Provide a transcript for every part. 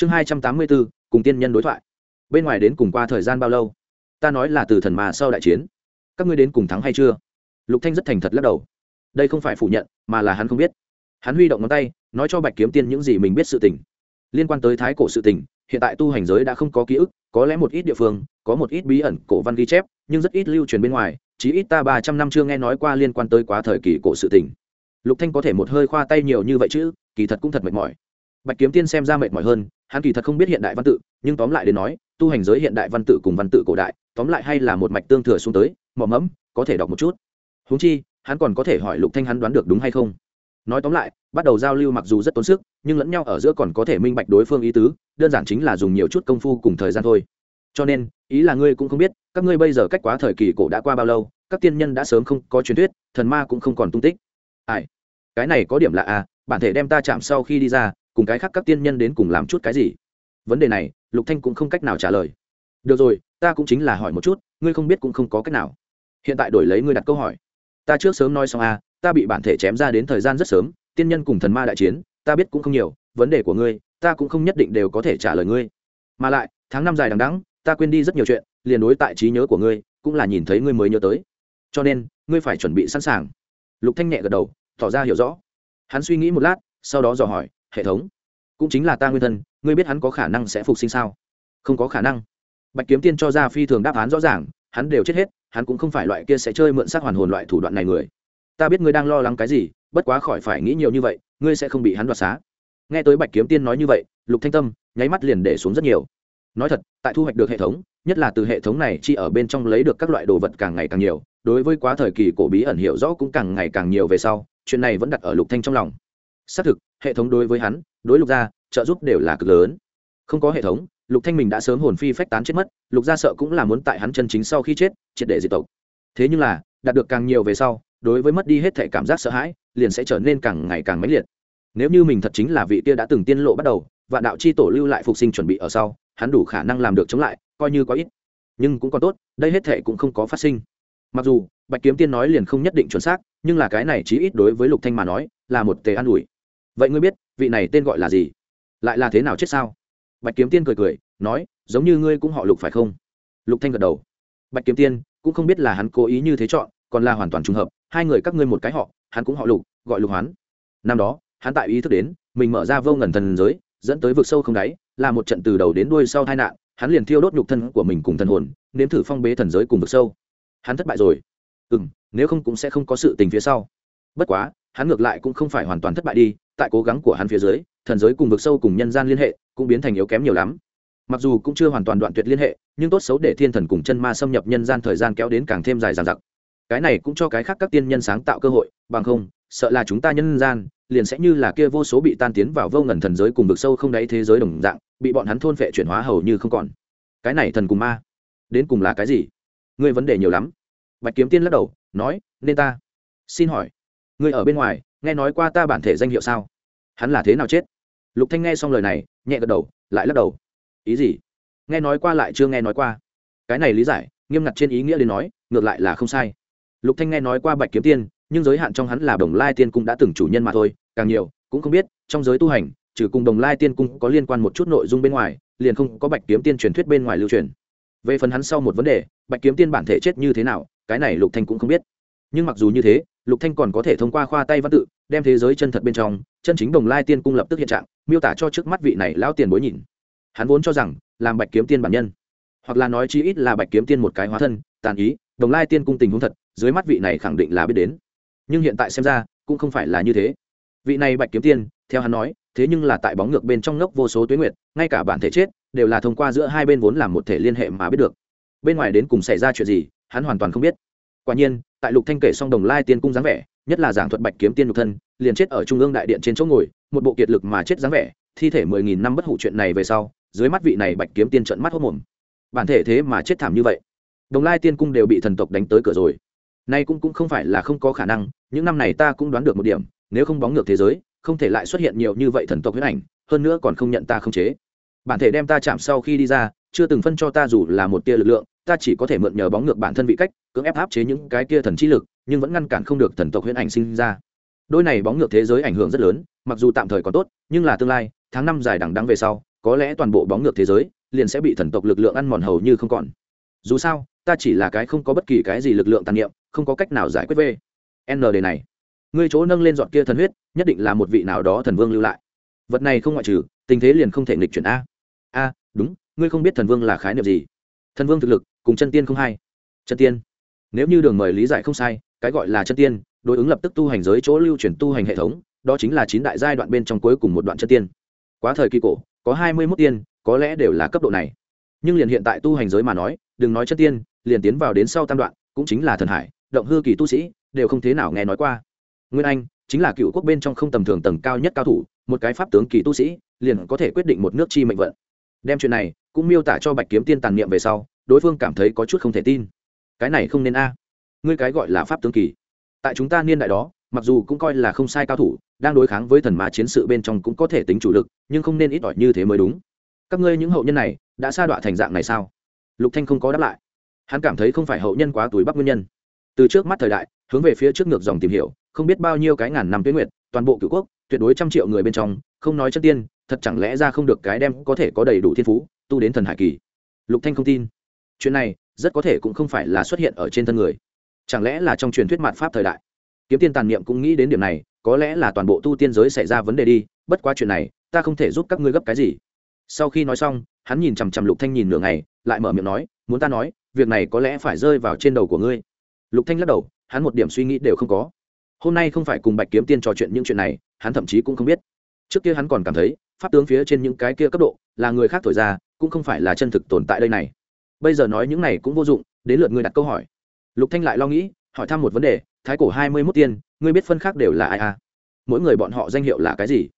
chương hai trăm tám mươi bốn, cùng tiên nhân đối thoại. Bên ngoài đến cùng qua thời gian bao lâu? Ta nói là từ thần mà sau đại chiến. Các ngươi đến cùng thắng hay chưa? Lục thanh rất thành thật lắc đầu. Đây không phải phủ nhận, mà là hắn không biết. Hắn huy động ngón tay, nói cho bạch kiếm tiên những gì mình biết sự tình. Liên quan tới thái cổ sự tình, hiện tại tu hành giới đã không có ký ức, có lẽ một ít địa phương, có một ít bí ẩn cổ văn ghi chép, nhưng rất ít lưu truyền bên ngoài, chí ít ta ba trăm năm chưa nghe nói qua liên quan tới quá thời kỳ cổ sự tình. Lục thanh có thể một hơi khoa tay nhiều như vậy chứ, kỳ thật cũng thật mệt mỏi bạch kiếm tiên xem ra mệt mỏi hơn, hắn kỳ thật không biết hiện đại văn tự, nhưng tóm lại đến nói, tu hành giới hiện đại văn tự cùng văn tự cổ đại, tóm lại hay là một mạch tương thừa xuống tới mỏ mẫm, có thể đọc một chút. Huống chi, hắn còn có thể hỏi lục thanh hắn đoán được đúng hay không. Nói tóm lại, bắt đầu giao lưu mặc dù rất tốn sức, nhưng lẫn nhau ở giữa còn có thể minh bạch đối phương ý tứ, đơn giản chính là dùng nhiều chút công phu cùng thời gian thôi. Cho nên, ý là ngươi cũng không biết, các ngươi bây giờ cách quá thời kỳ cổ đã qua bao lâu, các tiên nhân đã sớm không có truyền thuyết, thần ma cũng không còn tung tích. Ai? Cái này có điểm lạ à bản thể đem ta chạm sau khi đi ra cùng cái khác các tiên nhân đến cùng làm chút cái gì? Vấn đề này, lục thanh cũng không cách nào trả lời. Được rồi, ta cũng chính là hỏi một chút, ngươi không biết cũng không có cách nào. Hiện tại đổi lấy ngươi đặt câu hỏi. Ta trước sớm nói xong à ta bị bản thể chém ra đến thời gian rất sớm, tiên nhân cùng thần ma đại chiến, ta biết cũng không nhiều, vấn đề của ngươi, ta cũng không nhất định đều có thể trả lời ngươi. Mà lại, tháng năm dài đằng đẵng, ta quên đi rất nhiều chuyện, liền đối tại trí nhớ của ngươi, cũng là nhìn thấy ngươi mới nhớ tới. Cho nên, ngươi phải chuẩn bị sẵn sàng. Lục thanh nhẹ gật đầu, tỏ ra hiểu rõ. Hắn suy nghĩ một lát, sau đó dò hỏi hệ thống. Cũng chính là ta nguyên thân, ngươi biết hắn có khả năng sẽ phục sinh sao? Không có khả năng. Bạch kiếm tiên cho ra phi thường đáp án rõ ràng, hắn đều chết hết, hắn cũng không phải loại kia sẽ chơi mượn xác hoàn hồn loại thủ đoạn này người. Ta biết ngươi đang lo lắng cái gì, bất quá khỏi phải nghĩ nhiều như vậy, ngươi sẽ không bị hắn đoạt xá. Nghe tới bạch kiếm tiên nói như vậy, lục thanh tâm nháy mắt liền để xuống rất nhiều. Nói thật, tại thu hoạch được hệ thống, nhất là từ hệ thống này chi ở bên trong lấy được các loại đồ vật càng ngày càng nhiều, đối với quá thời kỳ cổ bí ẩn hiểu rõ cũng càng ngày càng nhiều về sau, chuyện này vẫn đặt ở lục thanh trong lòng xác thực, hệ thống đối với hắn, đối lục gia, trợ giúp đều là cực lớn. Không có hệ thống, lục thanh mình đã sớm hồn phi phách tán chết mất, lục gia sợ cũng là muốn tại hắn chân chính sau khi chết, triệt để diệt tộc. Thế nhưng là, đạt được càng nhiều về sau, đối với mất đi hết thể cảm giác sợ hãi, liền sẽ trở nên càng ngày càng mãnh liệt. Nếu như mình thật chính là vị kia đã từng tiên lộ bắt đầu và đạo chi tổ lưu lại phục sinh chuẩn bị ở sau, hắn đủ khả năng làm được chống lại, coi như có ít. Nhưng cũng còn tốt, đây hết thể cũng không có phát sinh. Mặc dù, bạch kiếm tiên nói liền không nhất định chuẩn xác, nhưng là cái này chí ít đối với lục thanh mà nói, là một tề an ủi vậy ngươi biết, vị này tên gọi là gì? Lại là thế nào chết sao? Bạch kiếm tiên cười cười, nói, giống như ngươi cũng họ lục phải không? Lục thanh gật đầu. Bạch kiếm tiên, cũng không biết là hắn cố ý như thế chọn, còn là hoàn toàn trùng hợp, hai người các ngươi một cái họ, hắn cũng họ lục, gọi lục hoán. Năm đó, hắn tại ý thức đến, mình mở ra vô ngần thần giới, dẫn tới vực sâu không đáy, là một trận từ đầu đến đuôi sau tai nạn, hắn liền thiêu đốt nhục thân của mình cùng thần hồn, nếm thử phong bế thần giới cùng vực sâu. Hắn thất bại rồi. Ừ nếu không cũng sẽ không có sự tình phía sau. Bất quá, hắn ngược lại cũng không phải hoàn toàn thất bại đi tại cố gắng của hắn phía dưới, thần giới cùng vực sâu cùng nhân gian liên hệ cũng biến thành yếu kém nhiều lắm. Mặc dù cũng chưa hoàn toàn đoạn tuyệt liên hệ, nhưng tốt xấu để thiên thần cùng chân ma xâm nhập nhân gian thời gian kéo đến càng thêm dài dằng dặc. Cái này cũng cho cái khác các tiên nhân sáng tạo cơ hội, bằng không, sợ là chúng ta nhân gian liền sẽ như là kia vô số bị tan tiến vào vô ngần thần giới cùng vực sâu không đáy thế giới đồng dạng, bị bọn hắn thôn phệ chuyển hóa hầu như không còn. Cái này thần cùng ma, đến cùng là cái gì? Ngươi vấn đề nhiều lắm. Bạch kiếm tiên lắc đầu, nói, nên ta xin hỏi, ngươi ở bên ngoài nghe nói qua ta bản thể danh hiệu sao? Hắn là thế nào chết? Lục thanh nghe xong lời này, nhẹ gật đầu, lại lắc đầu. Ý gì? Nghe nói qua lại chưa nghe nói qua. Cái này lý giải, nghiêm ngặt trên ý nghĩa đến nói, ngược lại là không sai. Lục thanh nghe nói qua bạch kiếm tiên, nhưng giới hạn trong hắn là đồng lai tiên cung đã từng chủ nhân mà thôi, càng nhiều, cũng không biết, trong giới tu hành, trừ cùng đồng lai tiên cung có liên quan một chút nội dung bên ngoài, liền không có bạch kiếm tiên truyền thuyết bên ngoài lưu truyền. Về phần hắn sau một vấn đề, bạch kiếm tiên bản thể chết như thế nào, cái này lục thanh cũng không biết. Nhưng mặc dù như thế lục thanh còn có thể thông qua khoa tay văn tự, đem thế giới chân thật bên trong, chân chính đồng lai tiên cung lập tức hiện trạng, miêu tả cho trước mắt vị này lão tiền bối nhìn. Hắn vốn cho rằng, làm bạch kiếm tiên bản nhân, hoặc là nói chi ít là bạch kiếm tiên một cái hóa thân, tàn ý, đồng lai tiên cung tình huống thật, dưới mắt vị này khẳng định là biết đến. Nhưng hiện tại xem ra, cũng không phải là như thế. Vị này bạch kiếm tiên, theo hắn nói, thế nhưng là tại bóng ngược bên trong ngốc vô số tuyến nguyệt, ngay cả bản thể chết, đều là thông qua giữa hai bên vốn làm một thể liên hệ mà biết được. Bên ngoài đến cùng xảy ra chuyện gì, hắn hoàn toàn không biết. Quả nhiên tại lục thanh kể xong đồng lai tiên cung dáng vẻ, nhất là giảng thuật bạch kiếm tiên nhục thân, liền chết ở trung ương đại điện trên chỗ ngồi, một bộ kiệt lực mà chết dáng vẻ, thi thể mười nghìn năm bất hủ chuyện này về sau, dưới mắt vị này bạch kiếm tiên trận mắt hốt mồm. Bản thể thế mà chết thảm như vậy. Đồng lai tiên cung đều bị thần tộc đánh tới cửa rồi. Nay cũng cũng không phải là không có khả năng, những năm này ta cũng đoán được một điểm, nếu không bóng ngược thế giới, không thể lại xuất hiện nhiều như vậy thần tộc huyết ảnh, hơn nữa còn không nhận ta không chế. Bản thể đem ta chạm sau khi đi ra chưa từng phân cho ta dù là một tia lực lượng, ta chỉ có thể mượn nhờ bóng ngược bản thân vị cách, cưỡng ép áp chế những cái kia thần trí lực, nhưng vẫn ngăn cản không được thần tộc huyễn ảnh sinh ra. Đôi này bóng ngược thế giới ảnh hưởng rất lớn, mặc dù tạm thời còn tốt, nhưng là tương lai, tháng năm dài đằng đắng về sau, có lẽ toàn bộ bóng ngược thế giới liền sẽ bị thần tộc lực lượng ăn mòn hầu như không còn. Dù sao, ta chỉ là cái không có bất kỳ cái gì lực lượng tàn niệm, không có cách nào giải quyết về. n đề này. Ngươi chỗ nâng lên dọn kia thần huyết, nhất định là một vị nào đó thần vương lưu lại. Vật này không ngoại trừ, tình thế liền không thể nghịch chuyển a. A, đúng ngươi không biết thần vương là khái niệm gì. Thần vương thực lực, cùng chân tiên không hay chân tiên. Nếu như đường mời lý giải không sai, cái gọi là chân tiên, đối ứng lập tức tu hành giới chỗ lưu chuyển tu hành hệ thống, đó chính là chín đại giai đoạn bên trong cuối cùng một đoạn chân tiên. Quá thời kỳ cổ, có hai mươi mốt tiên, có lẽ đều là cấp độ này. Nhưng liền hiện tại tu hành giới mà nói, đừng nói chân tiên, liền tiến vào đến sau tam đoạn, cũng chính là thần hải, động hư kỳ tu sĩ, đều không thế nào nghe nói qua. Nguyên anh, chính là cựu quốc bên trong không tầm thường tầng cao nhất cao thủ, một cái pháp tướng kỳ tu sĩ, liền có thể quyết định một nước chi mệnh vận. Đem chuyện này cũng miêu tả cho bạch kiếm tiên tàn niệm về sau, đối phương cảm thấy có chút không thể tin. Cái này không nên a. Ngươi cái gọi là pháp tướng kỳ. Tại chúng ta niên đại đó, mặc dù cũng coi là không sai cao thủ, đang đối kháng với thần ma chiến sự bên trong cũng có thể tính chủ lực, nhưng không nên ít ỏi như thế mới đúng. Các ngươi những hậu nhân này, đã sa đọa thành dạng này sao? Lục thanh không có đáp lại. Hắn cảm thấy không phải hậu nhân quá tuổi bắc nguyên nhân. Từ trước mắt thời đại, hướng về phía trước ngược dòng tìm hiểu, không biết bao nhiêu cái ngàn năm tuyến nguyệt, toàn bộ cửu quốc, tuyệt đối trăm triệu người bên trong, không nói chân tiên thật chẳng lẽ ra không được cái đem có thể có đầy đủ thiên phú, tu đến thần hải kỳ? Lục thanh không tin. Chuyện này, rất có thể cũng không phải là xuất hiện ở trên thân người. Chẳng lẽ là trong truyền thuyết mạt pháp thời đại? Kiếm tiên tàn niệm cũng nghĩ đến điểm này, có lẽ là toàn bộ tu tiên giới xảy ra vấn đề đi, bất quá chuyện này, ta không thể giúp các ngươi gấp cái gì. Sau khi nói xong, hắn nhìn chằm chằm lục thanh nhìn nửa ngày, lại mở miệng nói, muốn ta nói, việc này có lẽ phải rơi vào trên đầu của ngươi. Lục thanh lắc đầu, hắn một điểm suy nghĩ đều không có. Hôm nay không phải cùng bạch kiếm tiên trò chuyện những chuyện này, hắn thậm chí cũng không biết. Trước kia hắn còn cảm thấy pháp tướng phía trên những cái kia cấp độ, là người khác thổi ra, cũng không phải là chân thực tồn tại đây này. Bây giờ nói những này cũng vô dụng, đến lượt ngươi đặt câu hỏi. Lục thanh lại lo nghĩ, hỏi thăm một vấn đề, thái cổ hai mươi mốt tiên, ngươi biết phân khác đều là ai à? Mỗi người bọn họ danh hiệu là cái gì?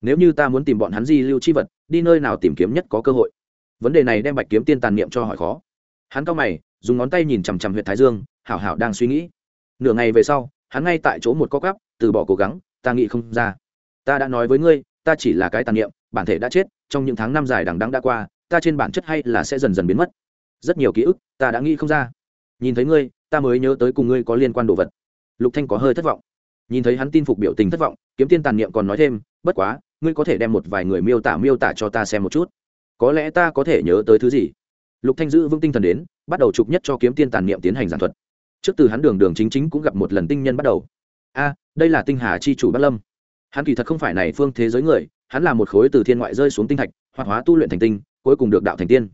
Nếu như ta muốn tìm bọn hắn di lưu chi vật, đi nơi nào tìm kiếm nhất có cơ hội? Vấn đề này đem bạch kiếm tiên tàn niệm cho hỏi khó. Hắn cao mày, dùng ngón tay nhìn chằm chằm huyện thái dương, hảo hảo đang suy nghĩ. Nửa ngày về sau, hắn ngay tại chỗ một co cắp từ bỏ cố gắng, ta nghĩ không ra. Ta đã nói với ngươi ta chỉ là cái tàn niệm, bản thể đã chết, trong những tháng năm dài đằng đẵng đã qua, ta trên bản chất hay là sẽ dần dần biến mất. Rất nhiều ký ức, ta đã nghĩ không ra. Nhìn thấy ngươi, ta mới nhớ tới cùng ngươi có liên quan đồ vật. Lục thanh có hơi thất vọng. Nhìn thấy hắn tin phục biểu tình thất vọng, kiếm tiên tàn niệm còn nói thêm, bất quá, ngươi có thể đem một vài người miêu tả miêu tả cho ta xem một chút. Có lẽ ta có thể nhớ tới thứ gì? Lục thanh giữ vững tinh thần đến, bắt đầu chụp nhất cho kiếm tiên tàn niệm tiến hành giảng thuật. Trước từ hắn đường đường chính chính cũng gặp một lần tinh nhân bắt đầu. A, đây là tinh hà chi chủ bát lâm hắn kỳ thật không phải này phương thế giới người, hắn là một khối từ thiên ngoại rơi xuống tinh thạch, hoạt hóa tu luyện thành tinh, cuối cùng được đạo thành tiên.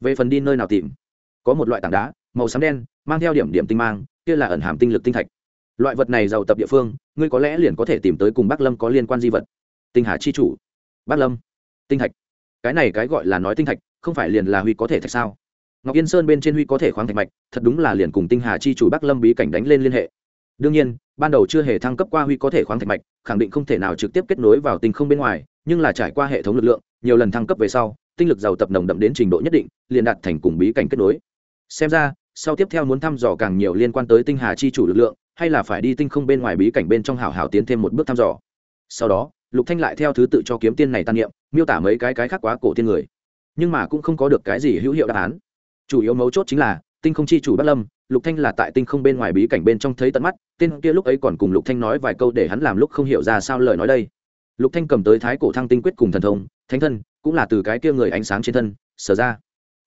Về phần đi nơi nào tìm, có một loại tảng đá, màu xám đen, mang theo điểm điểm tinh mang, kia là ẩn hàm tinh lực tinh thạch. Loại vật này giàu tập địa phương, ngươi có lẽ liền có thể tìm tới cùng bắc lâm có liên quan di vật. Tinh hà chi chủ. Bắc lâm. Tinh thạch. Cái này cái gọi là nói tinh thạch, không phải liền là huy có thể thạch sao? Ngọc yên sơn bên trên huy có thể khoáng thạch mạch, thật đúng là liền cùng tinh hà chi chủ bắc lâm bí cảnh đánh lên liên hệ. Đương nhiên, ban đầu chưa hề thăng cấp qua huy có thể khoáng thạch mạch khẳng định không thể nào trực tiếp kết nối vào tinh không bên ngoài, nhưng là trải qua hệ thống lực lượng, nhiều lần thăng cấp về sau, tinh lực giàu tập nồng đậm đến trình độ nhất định, liền đạt thành cùng bí cảnh kết nối. Xem ra, sau tiếp theo muốn thăm dò càng nhiều liên quan tới tinh hà chi chủ lực lượng, hay là phải đi tinh không bên ngoài bí cảnh bên trong hảo hảo tiến thêm một bước thăm dò. Sau đó, lục thanh lại theo thứ tự cho kiếm tiên này tan niệm, miêu tả mấy cái cái khác quá cổ tiên người. Nhưng mà cũng không có được cái gì hữu hiệu đáp án. Chủ yếu mấu chốt chính là, tinh không chi chủ bất lâm lục thanh là tại tinh không bên ngoài bí cảnh bên trong thấy tận mắt, tên kia lúc ấy còn cùng lục thanh nói vài câu để hắn làm lúc không hiểu ra sao lời nói đây. Lục thanh cầm tới thái cổ thăng tinh quyết cùng thần thông, thánh thân, cũng là từ cái kia người ánh sáng trên thân, sở ra.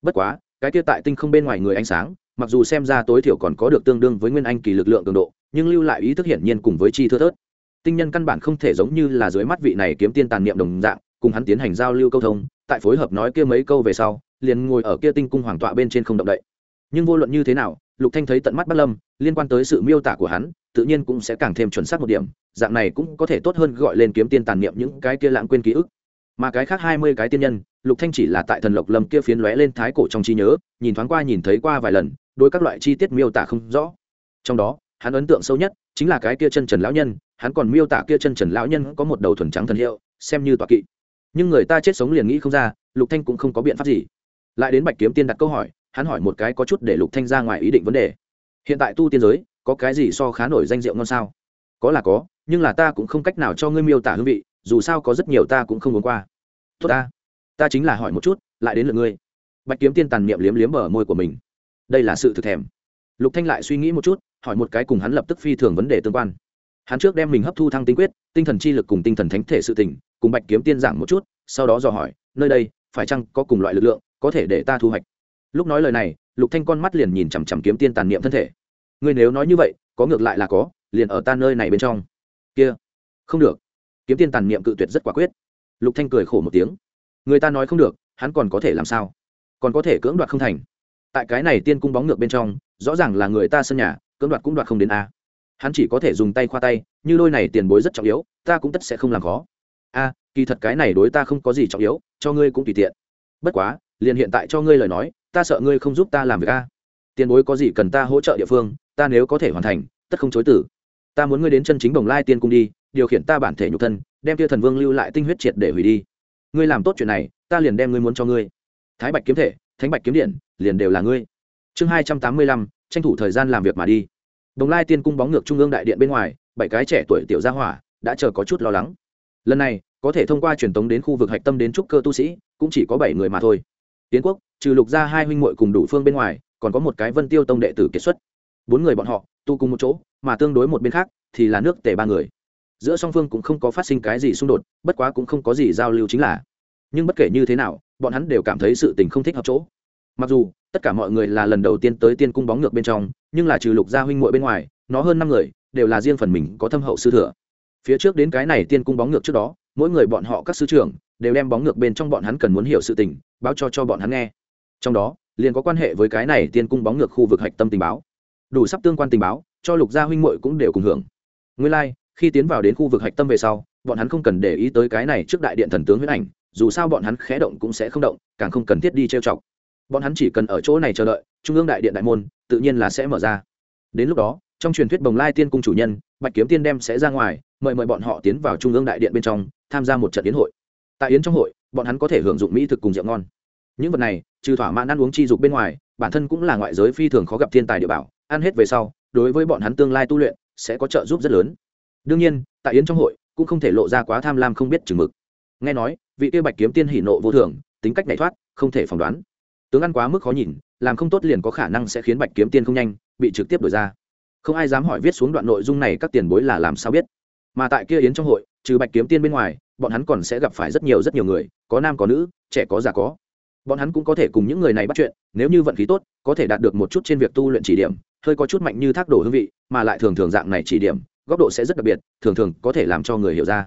Bất quá, cái kia tại tinh không bên ngoài người ánh sáng, mặc dù xem ra tối thiểu còn có được tương đương với nguyên anh kỳ lực lượng cường độ, nhưng lưu lại ý thức hiển nhiên cùng với chi thưa thớt. Tinh nhân căn bản không thể giống như là dưới mắt vị này kiếm tiên tàn niệm đồng dạng, cùng hắn tiến hành giao lưu câu thông, tại phối hợp nói kia mấy câu về sau, liền ngồi ở kia tinh cung hoàng tọa bên trên không động đậy. Nhưng vô luận như thế nào lục thanh thấy tận mắt Bát lâm, liên quan tới sự miêu tả của hắn, tự nhiên cũng sẽ càng thêm chuẩn xác một điểm, dạng này cũng có thể tốt hơn gọi lên kiếm tiên tàn niệm những cái kia lãng quên ký ức. Mà cái khác hai mươi cái tiên nhân, lục thanh chỉ là tại thần lộc lâm kia phiến lóe lên thái cổ trong trí nhớ, nhìn thoáng qua nhìn thấy qua vài lần, đối các loại chi tiết miêu tả không rõ. Trong đó, hắn ấn tượng sâu nhất chính là cái kia chân trần lão nhân, hắn còn miêu tả kia chân trần lão nhân có một đầu thuần trắng thần hiệu, xem như tọa kỵ. Nhưng người ta chết sống liền nghĩ không ra, lục thanh cũng không có biện pháp gì. Lại đến bạch kiếm tiên đặt câu hỏi hắn hỏi một cái có chút để lục thanh ra ngoài ý định vấn đề. Hiện tại tu tiên giới, có cái gì so khá nổi danh rượu ngon sao? Có là có, nhưng là ta cũng không cách nào cho ngươi miêu tả hương vị, dù sao có rất nhiều ta cũng không muốn qua. Tốt ta. Ta chính là hỏi một chút, lại đến lượt ngươi. Bạch kiếm tiên tàn niệm liếm liếm bờ môi của mình. Đây là sự thực thèm. Lục thanh lại suy nghĩ một chút, hỏi một cái cùng hắn lập tức phi thường vấn đề tương quan. Hắn trước đem mình hấp thu thăng tinh quyết, tinh thần chi lực cùng tinh thần thánh thể sự tình, cùng bạch kiếm tiên giảng một chút, sau đó dò hỏi, nơi đây, phải chăng có cùng loại lực lượng, có thể để ta thu hoạch? Lúc nói lời này, lục thanh con mắt liền nhìn chằm chằm kiếm tiên tàn niệm thân thể. Ngươi nếu nói như vậy, có ngược lại là có, liền ở ta nơi này bên trong. Kia, không được. Kiếm tiên tàn niệm cự tuyệt rất quả quyết. Lục thanh cười khổ một tiếng. Người ta nói không được, hắn còn có thể làm sao? Còn có thể cưỡng đoạt không thành. Tại cái này tiên cung bóng ngược bên trong, rõ ràng là người ta sân nhà, cưỡng đoạt cũng đoạt không đến a. Hắn chỉ có thể dùng tay khoa tay, như đôi này tiền bối rất trọng yếu, ta cũng tất sẽ không làm khó. A, kỳ thật cái này đối ta không có gì trọng yếu, cho ngươi cũng tùy tiện. Bất quá, liền hiện tại cho ngươi lời nói ta sợ ngươi không giúp ta làm việc a. Tiền bối có gì cần ta hỗ trợ địa phương, ta nếu có thể hoàn thành, tất không chối tử ta muốn ngươi đến chân chính đồng lai tiên cung đi, điều khiển ta bản thể nhục thân, đem tia thần vương lưu lại tinh huyết triệt để hủy đi. Ngươi làm tốt chuyện này, ta liền đem ngươi muốn cho ngươi. Thái bạch kiếm thể, thánh bạch kiếm điện, liền đều là ngươi. Chương hai trăm tám mươi lăm, tranh thủ thời gian làm việc mà đi. Đồng lai tiên cung bóng ngược trung ương đại điện bên ngoài, bảy cái trẻ tuổi tiểu gia hỏa đã chờ có chút lo lắng. Lần này, có thể thông qua truyền tống đến khu vực hạch tâm đến trúc cơ tu sĩ, cũng chỉ có bảy người mà thôi tiến quốc, trừ lục ra hai huynh muội cùng đủ phương bên ngoài, còn có một cái vân tiêu tông đệ tử kiệt xuất. Bốn người bọn họ tu cùng một chỗ, mà tương đối một bên khác, thì là nước tề ba người. Giữa song phương cũng không có phát sinh cái gì xung đột, bất quá cũng không có gì giao lưu chính là. Nhưng bất kể như thế nào, bọn hắn đều cảm thấy sự tình không thích hợp chỗ. Mặc dù, tất cả mọi người là lần đầu tiên tới tiên cung bóng ngược bên trong, nhưng là trừ lục gia huynh muội bên ngoài, nó hơn năm người, đều là riêng phần mình có thâm hậu sư thừa. Phía trước đến cái này tiên cung bóng ngược trước đó, mỗi người bọn họ các sư trưởng đều đem bóng ngược bên trong bọn hắn cần muốn hiểu sự tình báo cho cho bọn hắn nghe. Trong đó liền có quan hệ với cái này tiên cung bóng ngược khu vực hạch tâm tình báo. Đủ sắp tương quan tình báo cho lục gia huynh muội cũng đều cùng hưởng. Nguyên lai、like, khi tiến vào đến khu vực hạch tâm về sau bọn hắn không cần để ý tới cái này trước đại điện thần tướng huyết ảnh dù sao bọn hắn khé động cũng sẽ không động càng không cần thiết đi trêu chọc. Bọn hắn chỉ cần ở chỗ này chờ đợi trung ương đại điện đại môn tự nhiên là sẽ mở ra. Đến lúc đó trong truyền thuyết bồng lai tiên cung chủ nhân bạch kiếm tiên đem sẽ ra ngoài mời mời bọn họ tiến vào trung ương đại điện bên trong tham gia một trận yến hội tại yến trong hội, bọn hắn có thể hưởng dụng mỹ thực cùng rượu ngon. Những vật này, trừ thỏa mãn ăn uống chi dục bên ngoài, bản thân cũng là ngoại giới phi thường khó gặp thiên tài địa bảo, ăn hết về sau, đối với bọn hắn tương lai tu luyện, sẽ có trợ giúp rất lớn. Đương nhiên, tại yến trong hội, cũng không thể lộ ra quá tham lam không biết chừng mực. Nghe nói, vị kia bạch kiếm tiên hỉ nộ vô thường, tính cách nhảy thoát, không thể phỏng đoán. Tướng ăn quá mức khó nhìn, làm không tốt liền có khả năng sẽ khiến bạch kiếm tiên không nhanh, bị trực tiếp đổi ra. Không ai dám hỏi viết xuống đoạn nội dung này các tiền bối là làm sao biết. Mà tại kia yến trong hội, trừ bạch kiếm tiên bên ngoài bọn hắn còn sẽ gặp phải rất nhiều rất nhiều người, có nam có nữ, trẻ có già có. Bọn hắn cũng có thể cùng những người này bắt chuyện, nếu như vận khí tốt, có thể đạt được một chút trên việc tu luyện chỉ điểm, hơi có chút mạnh như thác đổ hương vị, mà lại thường thường dạng này chỉ điểm, góc độ sẽ rất đặc biệt, thường thường có thể làm cho người hiểu ra.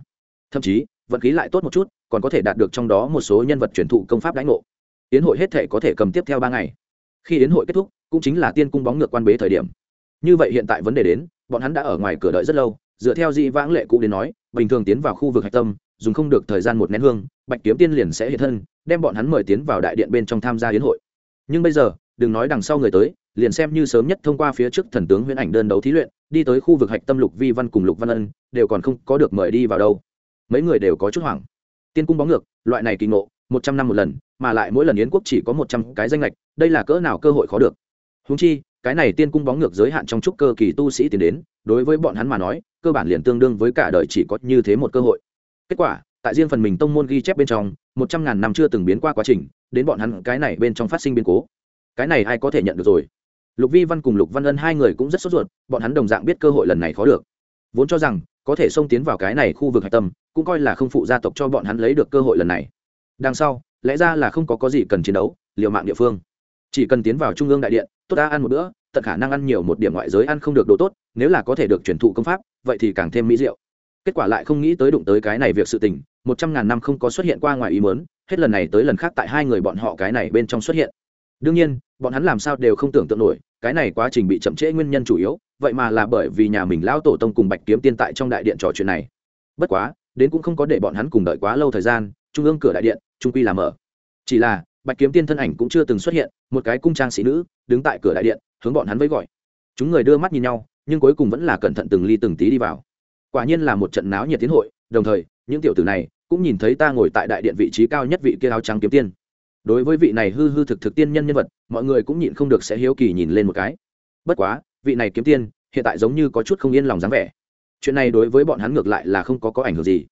Thậm chí, vận khí lại tốt một chút, còn có thể đạt được trong đó một số nhân vật truyền thụ công pháp đánh ngộ. Yến hội hết thể có thể cầm tiếp theo ba ngày. Khi yến hội kết thúc, cũng chính là tiên cung bóng ngược quan bế thời điểm. Như vậy hiện tại vấn đề đến, bọn hắn đã ở ngoài cửa đợi rất lâu, dựa theo dị vãng lệ cũ đến nói, bình thường tiến vào khu vực hạch tâm dùng không được thời gian một nén hương, bạch kiếm tiên liền sẽ hiện thân, đem bọn hắn mời tiến vào đại điện bên trong tham gia yến hội. Nhưng bây giờ, đừng nói đằng sau người tới, liền xem như sớm nhất thông qua phía trước thần tướng huyễn ảnh đơn đấu thí luyện, đi tới khu vực hạch tâm lục vi văn cùng lục văn ân, đều còn không có được mời đi vào đâu. Mấy người đều có chút hoảng. Tiên cung bóng ngược, loại này kỳ ngộ, một trăm năm một lần, mà lại mỗi lần yến quốc chỉ có một trăm cái danh lệch, đây là cỡ nào cơ hội khó được. Húng chi, cái này tiên cung bóng ngược giới hạn trong chúc cơ kỳ tu sĩ tiến đến, đối với bọn hắn mà nói, cơ bản liền tương đương với cả đời chỉ có như thế một cơ hội kết quả, tại riêng phần mình tông môn ghi chép bên trong, một trăm ngàn năm chưa từng biến qua quá trình, đến bọn hắn cái này bên trong phát sinh biến cố. Cái này ai có thể nhận được rồi? Lục vi văn cùng lục văn ân hai người cũng rất sốt ruột, bọn hắn đồng dạng biết cơ hội lần này khó được. Vốn cho rằng, có thể xông tiến vào cái này khu vực hạch tâm, cũng coi là không phụ gia tộc cho bọn hắn lấy được cơ hội lần này. Đằng sau, lẽ ra là không có có gì cần chiến đấu, liều mạng địa phương. Chỉ cần tiến vào trung ương đại điện, tốt đã ăn một bữa, tận khả năng ăn nhiều một điểm ngoại giới ăn không được đồ tốt, nếu là có thể được truyền thụ công pháp, vậy thì càng thêm mỹ diệu kết quả lại không nghĩ tới đụng tới cái này việc sự tình, một trăm ngàn năm không có xuất hiện qua ngoài ý mớn hết lần này tới lần khác tại hai người bọn họ cái này bên trong xuất hiện. Đương nhiên, bọn hắn làm sao đều không tưởng tượng nổi, cái này quá trình bị chậm trễ nguyên nhân chủ yếu, vậy mà là bởi vì nhà mình lão tổ tông cùng bạch kiếm tiên tại trong đại điện trò chuyện này. Bất quá, đến cũng không có để bọn hắn cùng đợi quá lâu thời gian, trung ương cửa đại điện, trung quy là mở. Chỉ là, bạch kiếm tiên thân ảnh cũng chưa từng xuất hiện, một cái cung trang sĩ nữ, đứng tại cửa đại điện, hướng bọn hắn với gọi. Chúng người đưa mắt nhìn nhau, nhưng cuối cùng vẫn là cẩn thận từng ly từng tí đi vào quả nhiên là một trận náo nhiệt tiến hội, đồng thời, những tiểu tử này cũng nhìn thấy ta ngồi tại đại điện vị trí cao nhất vị kia áo trắng kiếm tiên. Đối với vị này hư hư thực thực tiên nhân nhân vật, mọi người cũng nhịn không được sẽ hiếu kỳ nhìn lên một cái. Bất quá, vị này kiếm tiên, hiện tại giống như có chút không yên lòng dáng vẻ. Chuyện này đối với bọn hắn ngược lại là không có có ảnh hưởng gì.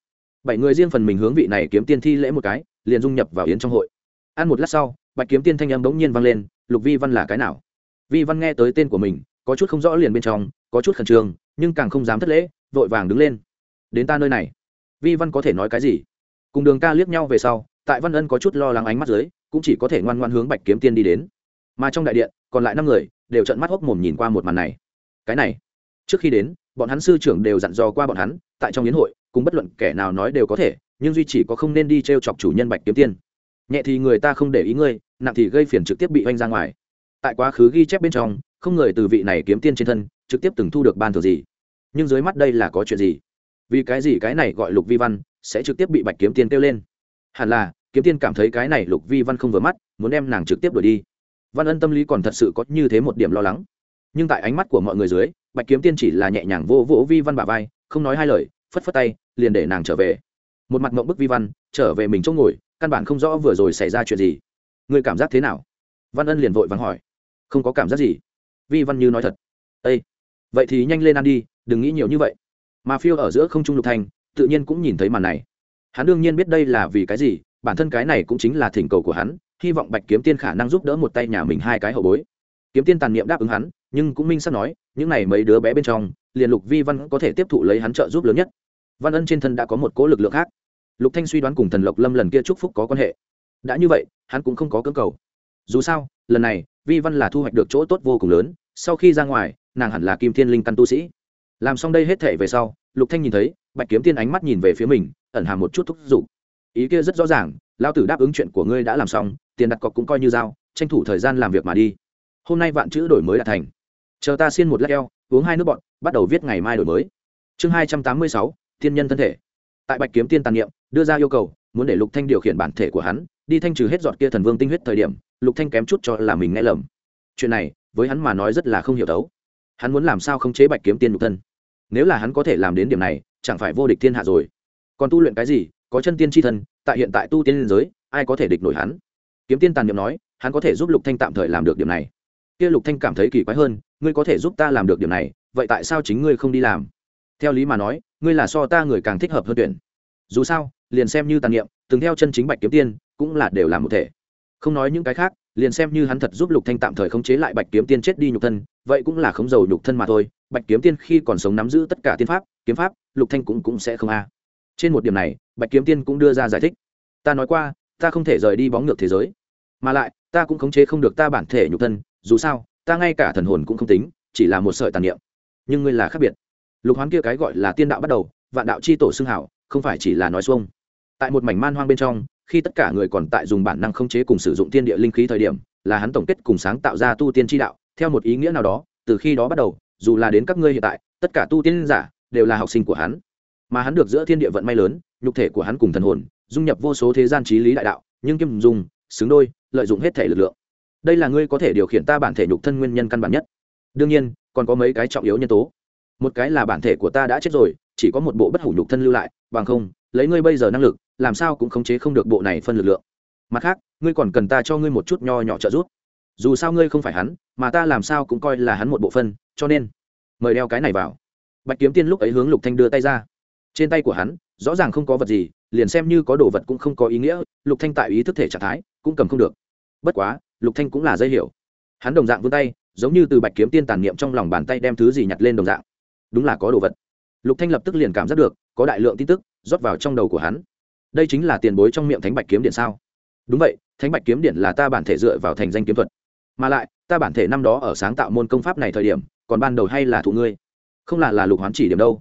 Bảy người riêng phần mình hướng vị này kiếm tiên thi lễ một cái, liền dung nhập vào yến trong hội. Ăn một lát sau, bạch kiếm tiên thanh âm bỗng nhiên vang lên, lục vi văn là cái nào? Vi văn nghe tới tên của mình, có chút không rõ liền bên trong, có chút khẩn trương, nhưng càng không dám thất lễ vội vàng đứng lên. Đến ta nơi này. Vi văn có thể nói cái gì? Cùng đường ca liếc nhau về sau, tại văn ân có chút lo lắng ánh mắt dưới, cũng chỉ có thể ngoan ngoan hướng bạch kiếm tiên đi đến. Mà trong đại điện, còn lại năm người, đều trận mắt hốc mồm nhìn qua một màn này. Cái này, trước khi đến, bọn hắn sư trưởng đều dặn dò qua bọn hắn, tại trong yến hội, cùng bất luận kẻ nào nói đều có thể, nhưng duy chỉ có không nên đi t r e o chọc chủ nhân bạch kiếm tiên. Nhẹ thì người ta không để ý ngươi, nặng thì gây phiền trực tiếp bị oanh ra ngoài. Tại quá khứ ghi chép bên trong, không người từ vị này kiếm tiên trên thân, trực tiếp từng thu được ban thừa gì nhưng dưới mắt đây là có chuyện gì? Vì cái gì cái này gọi lục vi văn sẽ trực tiếp bị bạch kiếm tiên kêu lên? Hẳn là, kiếm tiên cảm thấy cái này lục vi văn không vừa mắt, muốn đem nàng trực tiếp đuổi đi. Văn ân tâm lý còn thật sự có như thế một điểm lo lắng. Nhưng tại ánh mắt của mọi người dưới, bạch kiếm tiên chỉ là nhẹ nhàng vô vỗ vi văn bà vai, không nói hai lời, phất phất tay, liền để nàng trở về. Một mặt mộng bức vi văn, trở về mình chỗ ngồi, căn bản không rõ vừa rồi xảy ra chuyện gì. Người cảm giác thế nào? Văn ân liền vội vắng hỏi. Không có cảm giác gì. Vi văn như nói thật. Ây vậy thì nhanh lên ăn đi, đừng nghĩ nhiều như vậy. Mà phiêu ở giữa không trung lục thành, tự nhiên cũng nhìn thấy màn này. Hắn đương nhiên biết đây là vì cái gì, bản thân cái này cũng chính là thỉnh cầu của hắn, hy vọng bạch kiếm tiên khả năng giúp đỡ một tay nhà mình hai cái hậu bối. Kiếm tiên tàn niệm đáp ứng hắn, nhưng cũng minh sắp nói, những này mấy đứa bé bên trong, liền lục vi văn có thể tiếp thụ lấy hắn trợ giúp lớn nhất. Văn ân trên thân đã có một cố lực lượng khác. Lục thanh suy đoán cùng thần lộc lâm lần kia chúc phúc có quan hệ. Đã như vậy, hắn cũng không có cưỡng cầu. Dù sao, lần này, vi văn là thu hoạch được chỗ tốt vô cùng lớn, sau khi ra ngoài nàng hẳn là kim thiên linh căn tu sĩ. Làm xong đây hết thể về sau, lục thanh nhìn thấy, bạch kiếm tiên ánh mắt nhìn về phía mình, ẩn hàm một chút thúc giục. Ý kia rất rõ ràng lao tử đáp ứng chuyện của ngươi đã làm xong, tiền đặt cọc cũng coi như giao, tranh thủ thời gian làm việc mà đi. Hôm nay vạn chữ đổi mới đã thành. Chờ ta xiên một lát eo, uống hai nước bọn bắt đầu viết ngày mai đổi mới. Chương hai trăm tám mươi sáu, thiên nhân thân thể. Tại bạch kiếm tiên tàn niệm, đưa ra yêu cầu, muốn để lục thanh điều khiển bản thể của hắn, đi thanh trừ hết giọt kia thần vương tinh huyết thời điểm, lục thanh kém chút cho là mình nghe lầm. Chuyện này, với hắn mà nói rất là không hiểu thấu hắn muốn làm sao không chế bạch kiếm tiên nhục thân? Nếu là hắn có thể làm đến điểm này, chẳng phải vô địch thiên hạ rồi. Còn tu luyện cái gì, có chân tiên tri thân, tại hiện tại tu tiên liên giới, ai có thể địch nổi hắn? Kiếm tiên tàn nhậm nói, hắn có thể giúp lục thanh tạm thời làm được điểm này. Kia lục thanh cảm thấy kỳ quái hơn, ngươi có thể giúp ta làm được điểm này, vậy tại sao chính ngươi không đi làm? Theo lý mà nói, ngươi là so ta người càng thích hợp hơn tuyển. Dù sao, liền xem như tàn niệm, từng theo chân chính bạch kiếm tiên, cũng là đều làm một thể. Không nói những cái khác liền xem như hắn thật giúp lục thanh tạm thời khống chế lại bạch kiếm tiên chết đi nhục thân, vậy cũng là khống dầu nhục thân mà thôi. Bạch kiếm tiên khi còn sống nắm giữ tất cả tiên pháp, kiếm pháp, lục thanh cũng cũng sẽ không a. Trên một điểm này, bạch kiếm tiên cũng đưa ra giải thích. Ta nói qua, ta không thể rời đi bóng ngược thế giới. Mà lại, ta cũng khống chế không được ta bản thể nhục thân, dù sao, ta ngay cả thần hồn cũng không tính, chỉ là một sợi tàn niệm. Nhưng ngươi là khác biệt. Lục hoán kia cái gọi là tiên đạo bắt đầu, vạn đạo chi tổ xưng hảo, không phải chỉ là nói xuông. Tại một mảnh man hoang bên trong khi tất cả người còn tại dùng bản năng khống chế cùng sử dụng thiên địa linh khí thời điểm, là hắn tổng kết cùng sáng tạo ra tu tiên tri đạo, theo một ý nghĩa nào đó, từ khi đó bắt đầu, dù là đến các ngươi hiện tại, tất cả tu tiên giả đều là học sinh của hắn. Mà hắn được giữa thiên địa vận may lớn, nhục thể của hắn cùng thần hồn, dung nhập vô số thế gian trí lý đại đạo, nhưng kim dùng xứng đôi, lợi dụng hết thể lực lượng. Đây là ngươi có thể điều khiển ta bản thể nhục thân nguyên nhân căn bản nhất. Đương nhiên, còn có mấy cái trọng yếu nhân tố. Một cái là bản thể của ta đã chết rồi, chỉ có một bộ bất hủ nhục thân lưu lại, bằng không, lấy ngươi bây giờ năng lực làm sao cũng khống chế không được bộ này phân lực lượng. Mặt khác, ngươi còn cần ta cho ngươi một chút nho nhỏ trợ giúp. Dù sao ngươi không phải hắn, mà ta làm sao cũng coi là hắn một bộ phân, cho nên, mời đeo cái này vào. Bạch kiếm tiên lúc ấy hướng lục thanh đưa tay ra. Trên tay của hắn, rõ ràng không có vật gì, liền xem như có đồ vật cũng không có ý nghĩa, lục thanh tại ý thức thể trạng thái cũng cầm không được. Bất quá, lục thanh cũng là dây hiểu. Hắn đồng dạng vươn tay, giống như từ bạch kiếm tiên tàn niệm trong lòng bàn tay đem thứ gì nhặt lên đồng dạng. Đúng là có đồ vật. Lục thanh lập tức liền cảm giác được, có đại lượng tin tức rót vào trong đầu của hắn đây chính là tiền bối trong miệng thánh bạch kiếm điện sao? Đúng vậy, thánh bạch kiếm điện là ta bản thể dựa vào thành danh kiếm thuật. Mà lại, ta bản thể năm đó ở sáng tạo môn công pháp này thời điểm, còn ban đầu hay là thụ ngươi? Không là là lục hoán chỉ điểm đâu.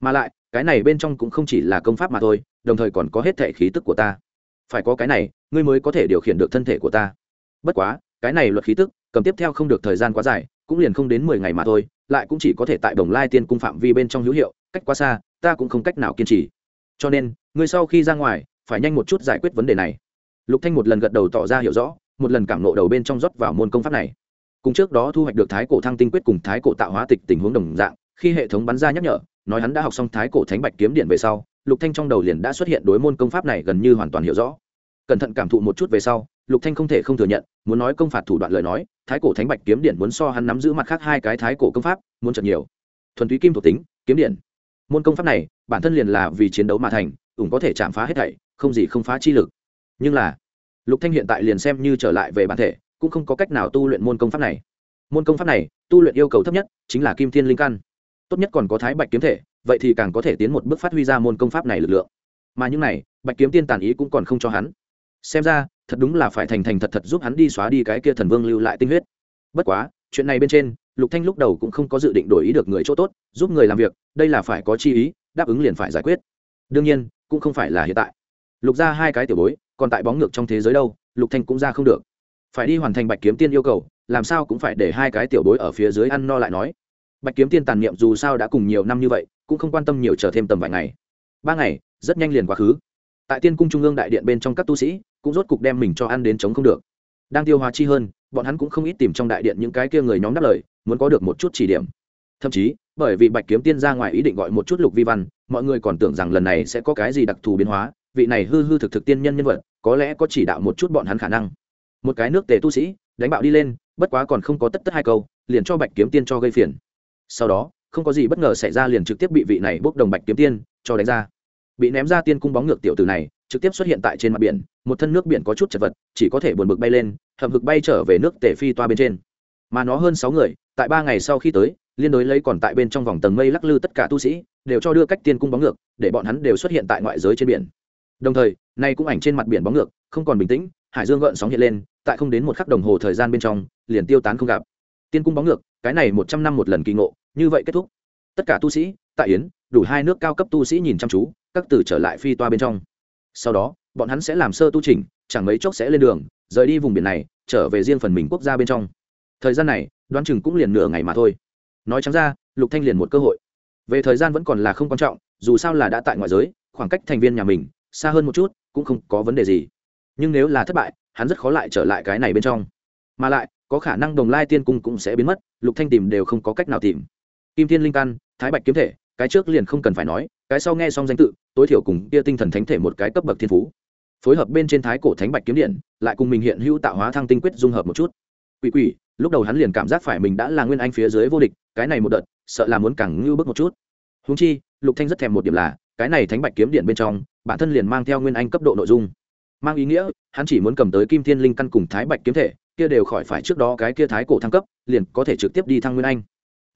Mà lại, cái này bên trong cũng không chỉ là công pháp mà thôi, đồng thời còn có hết thể khí tức của ta. Phải có cái này, ngươi mới có thể điều khiển được thân thể của ta. Bất quá, cái này luật khí tức, cầm tiếp theo không được thời gian quá dài, cũng liền không đến mười ngày mà thôi, lại cũng chỉ có thể tại đồng lai tiên cung phạm vi bên trong hữu hiệu, cách quá xa, ta cũng không cách nào kiên trì. Cho nên ngươi sau khi ra ngoài, phải nhanh một chút giải quyết vấn đề này. Lục thanh một lần gật đầu tỏ ra hiểu rõ, một lần cảm nộ đầu bên trong rót vào môn công pháp này. Cùng trước đó thu hoạch được thái cổ thăng tinh quyết cùng thái cổ tạo hóa tịch tình huống đồng dạng, khi hệ thống bắn ra nhắc nhở, nói hắn đã học xong thái cổ thánh bạch kiếm điện về sau, lục thanh trong đầu liền đã xuất hiện đối môn công pháp này gần như hoàn toàn hiểu rõ. Cẩn thận cảm thụ một chút về sau, lục thanh không thể không thừa nhận, muốn nói công phạt thủ đoạn lời nói, thái cổ thánh bạch kiếm điện muốn so hắn nắm giữ mặt khác hai cái thái cổ công pháp, muốn chật nhiều. Thuần túy kim thuộc tính, kiếm điện. Môn công pháp này, bản thân liền là vì chiến đấu mà thành ủng có thể chạm phá hết thảy, không gì không phá chi lực. Nhưng là, lục thanh hiện tại liền xem như trở lại về bản thể, cũng không có cách nào tu luyện môn công pháp này. Môn công pháp này, tu luyện yêu cầu thấp nhất chính là kim thiên linh căn. Tốt nhất còn có thái bạch kiếm thể, vậy thì càng có thể tiến một bước phát huy ra môn công pháp này lực lượng. Mà những này, bạch kiếm tiên tàn ý cũng còn không cho hắn. Xem ra, thật đúng là phải thành thành thật thật giúp hắn đi xóa đi cái kia thần vương lưu lại tinh huyết. Bất quá, chuyện này bên trên, lục thanh lúc đầu cũng không có dự định đổi ý được người chỗ tốt, giúp người làm việc, đây là phải có chi ý, đáp ứng liền phải giải quyết. Đương nhiên cũng không phải là hiện tại. Lục ra hai cái tiểu bối, còn tại bóng ngược trong thế giới đâu, lục thanh cũng ra không được. Phải đi hoàn thành bạch kiếm tiên yêu cầu, làm sao cũng phải để hai cái tiểu bối ở phía dưới ăn no lại nói. Bạch kiếm tiên tàn niệm dù sao đã cùng nhiều năm như vậy, cũng không quan tâm nhiều chờ thêm tầm vài ngày. Ba ngày, rất nhanh liền quá khứ. Tại tiên cung trung ương đại điện bên trong các tu sĩ, cũng rốt cục đem mình cho ăn đến chống không được. Đang tiêu hóa chi hơn, bọn hắn cũng không ít tìm trong đại điện những cái kia người nhóm đáp lời, muốn có được một chút chỉ điểm. Thậm chí, bởi vì bạch kiếm tiên ra ngoài ý định gọi một chút lục vi văn mọi người còn tưởng rằng lần này sẽ có cái gì đặc thù biến hóa, vị này hư hư thực thực tiên nhân nhân vật, có lẽ có chỉ đạo một chút bọn hắn khả năng. Một cái nước tề tu sĩ, đánh bạo đi lên, bất quá còn không có tất tất hai câu, liền cho bạch kiếm tiên cho gây phiền. Sau đó, không có gì bất ngờ xảy ra liền trực tiếp bị vị này bốc đồng bạch kiếm tiên cho đánh ra. Bị ném ra tiên cung bóng ngược tiểu tử này, trực tiếp xuất hiện tại trên mặt biển, một thân nước biển có chút chật vật, chỉ có thể buồn bực bay lên hầm hực bay trở về nước tề phi toa bên trên mà nó hơn sáu người, tại ba ngày sau khi tới, liên đối lấy còn tại bên trong vòng tầng mây lắc lư tất cả tu sĩ, đều cho đưa cách tiên cung bóng ngược, để bọn hắn đều xuất hiện tại ngoại giới trên biển. Đồng thời, nay cũng ảnh trên mặt biển bóng ngược, không còn bình tĩnh, hải dương gợn sóng hiện lên, tại không đến một khắc đồng hồ thời gian bên trong, liền tiêu tán không gặp. Tiên cung bóng ngược, cái này một trăm năm một lần kỳ ngộ, như vậy kết thúc. Tất cả tu sĩ, tại yến, đủ hai nước cao cấp tu sĩ nhìn chăm chú, các từ trở lại phi toa bên trong. Sau đó, bọn hắn sẽ làm sơ tu trình chẳng mấy chốc sẽ lên đường, rời đi vùng biển này, trở về riêng phần mình quốc gia bên trong thời gian này, đoán chừng cũng liền nửa ngày mà thôi. Nói chẳng ra, lục thanh liền một cơ hội. Về thời gian vẫn còn là không quan trọng, dù sao là đã tại ngoại giới, khoảng cách thành viên nhà mình, xa hơn một chút, cũng không có vấn đề gì. Nhưng nếu là thất bại, hắn rất khó lại trở lại cái này bên trong. Mà lại, có khả năng đồng lai tiên cung cũng sẽ biến mất, lục thanh tìm đều không có cách nào tìm. Kim thiên linh căn, thái bạch kiếm thể, cái trước liền không cần phải nói, cái sau nghe xong danh tự, tối thiểu cùng kia tinh thần thánh thể một cái cấp bậc thiên phú. Phối hợp bên trên thái cổ thánh bạch kiếm điện, lại cùng mình hiện hữu tạo hóa thăng tinh quyết dung hợp một chút quỷ quỷ, lúc đầu hắn liền cảm giác phải mình đã là nguyên anh phía dưới vô địch, cái này một đợt, sợ là muốn càng ngưu bước một chút. Húng chi, lục thanh rất thèm một điểm là, cái này thánh bạch kiếm điện bên trong, bản thân liền mang theo nguyên anh cấp độ nội dung. Mang ý nghĩa, hắn chỉ muốn cầm tới kim thiên linh căn cùng thái bạch kiếm thể, kia đều khỏi phải trước đó cái kia thái cổ thăng cấp, liền có thể trực tiếp đi thăng nguyên anh.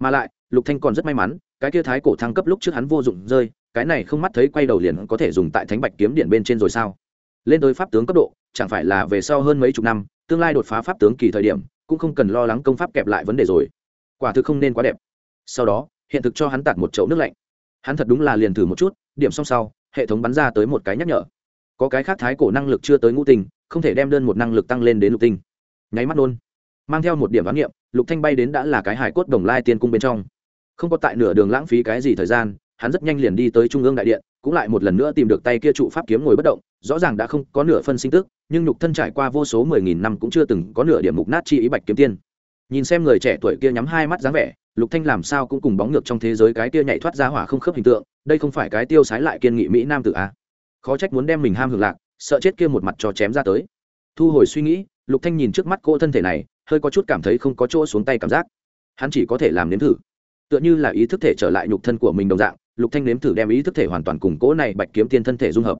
Mà lại, lục thanh còn rất may mắn, cái kia thái cổ thăng cấp lúc trước hắn vô dụng rơi, cái này không mắt thấy quay đầu liền có thể dùng tại thánh bạch kiếm điện bên trên rồi sao? Lên tới pháp tướng cấp độ, chẳng phải là về sau hơn mấy chục năm, tương lai đột phá pháp tướng kỳ thời điểm cũng không cần lo lắng công pháp kẹp lại vấn đề rồi. Quả thực không nên quá đẹp. Sau đó, hiện thực cho hắn tạt một chậu nước lạnh. Hắn thật đúng là liền thử một chút, điểm xong sau, hệ thống bắn ra tới một cái nhắc nhở. Có cái khác thái cổ năng lực chưa tới ngũ tinh, không thể đem đơn một năng lực tăng lên đến lục tinh. Nháy mắt luôn mang theo một điểm đoán niệm lục thanh bay đến đã là cái hải cốt đồng lai tiên cung bên trong. Không có tại nửa đường lãng phí cái gì thời gian, hắn rất nhanh liền đi tới trung ương đại điện cũng lại một lần nữa tìm được tay kia trụ pháp kiếm ngồi bất động, rõ ràng đã không có nửa phân sinh tức, nhưng nhục thân trải qua vô số mười nghìn năm cũng chưa từng có nửa điểm mục nát chi ý bạch kiếm tiên. Nhìn xem người trẻ tuổi kia nhắm hai mắt dáng vẻ, lục thanh làm sao cũng cùng bóng ngược trong thế giới cái kia nhảy thoát ra hỏa không khớp hình tượng, đây không phải cái tiêu sái lại kiên nghị mỹ nam tử a à. khó trách muốn đem mình ham hưởng lạc, sợ chết kia một mặt cho chém ra tới. Thu hồi suy nghĩ, lục thanh nhìn trước mắt cô thân thể này, hơi có chút cảm thấy không có chỗ xuống tay cảm giác. Hắn chỉ có thể làm nếm thử. Tựa như là ý thức thể trở lại nhục thân của mình đồng dạng lục thanh nếm thử đem ý thức thể hoàn toàn cùng cỗ này bạch kiếm tiên thân thể dung hợp.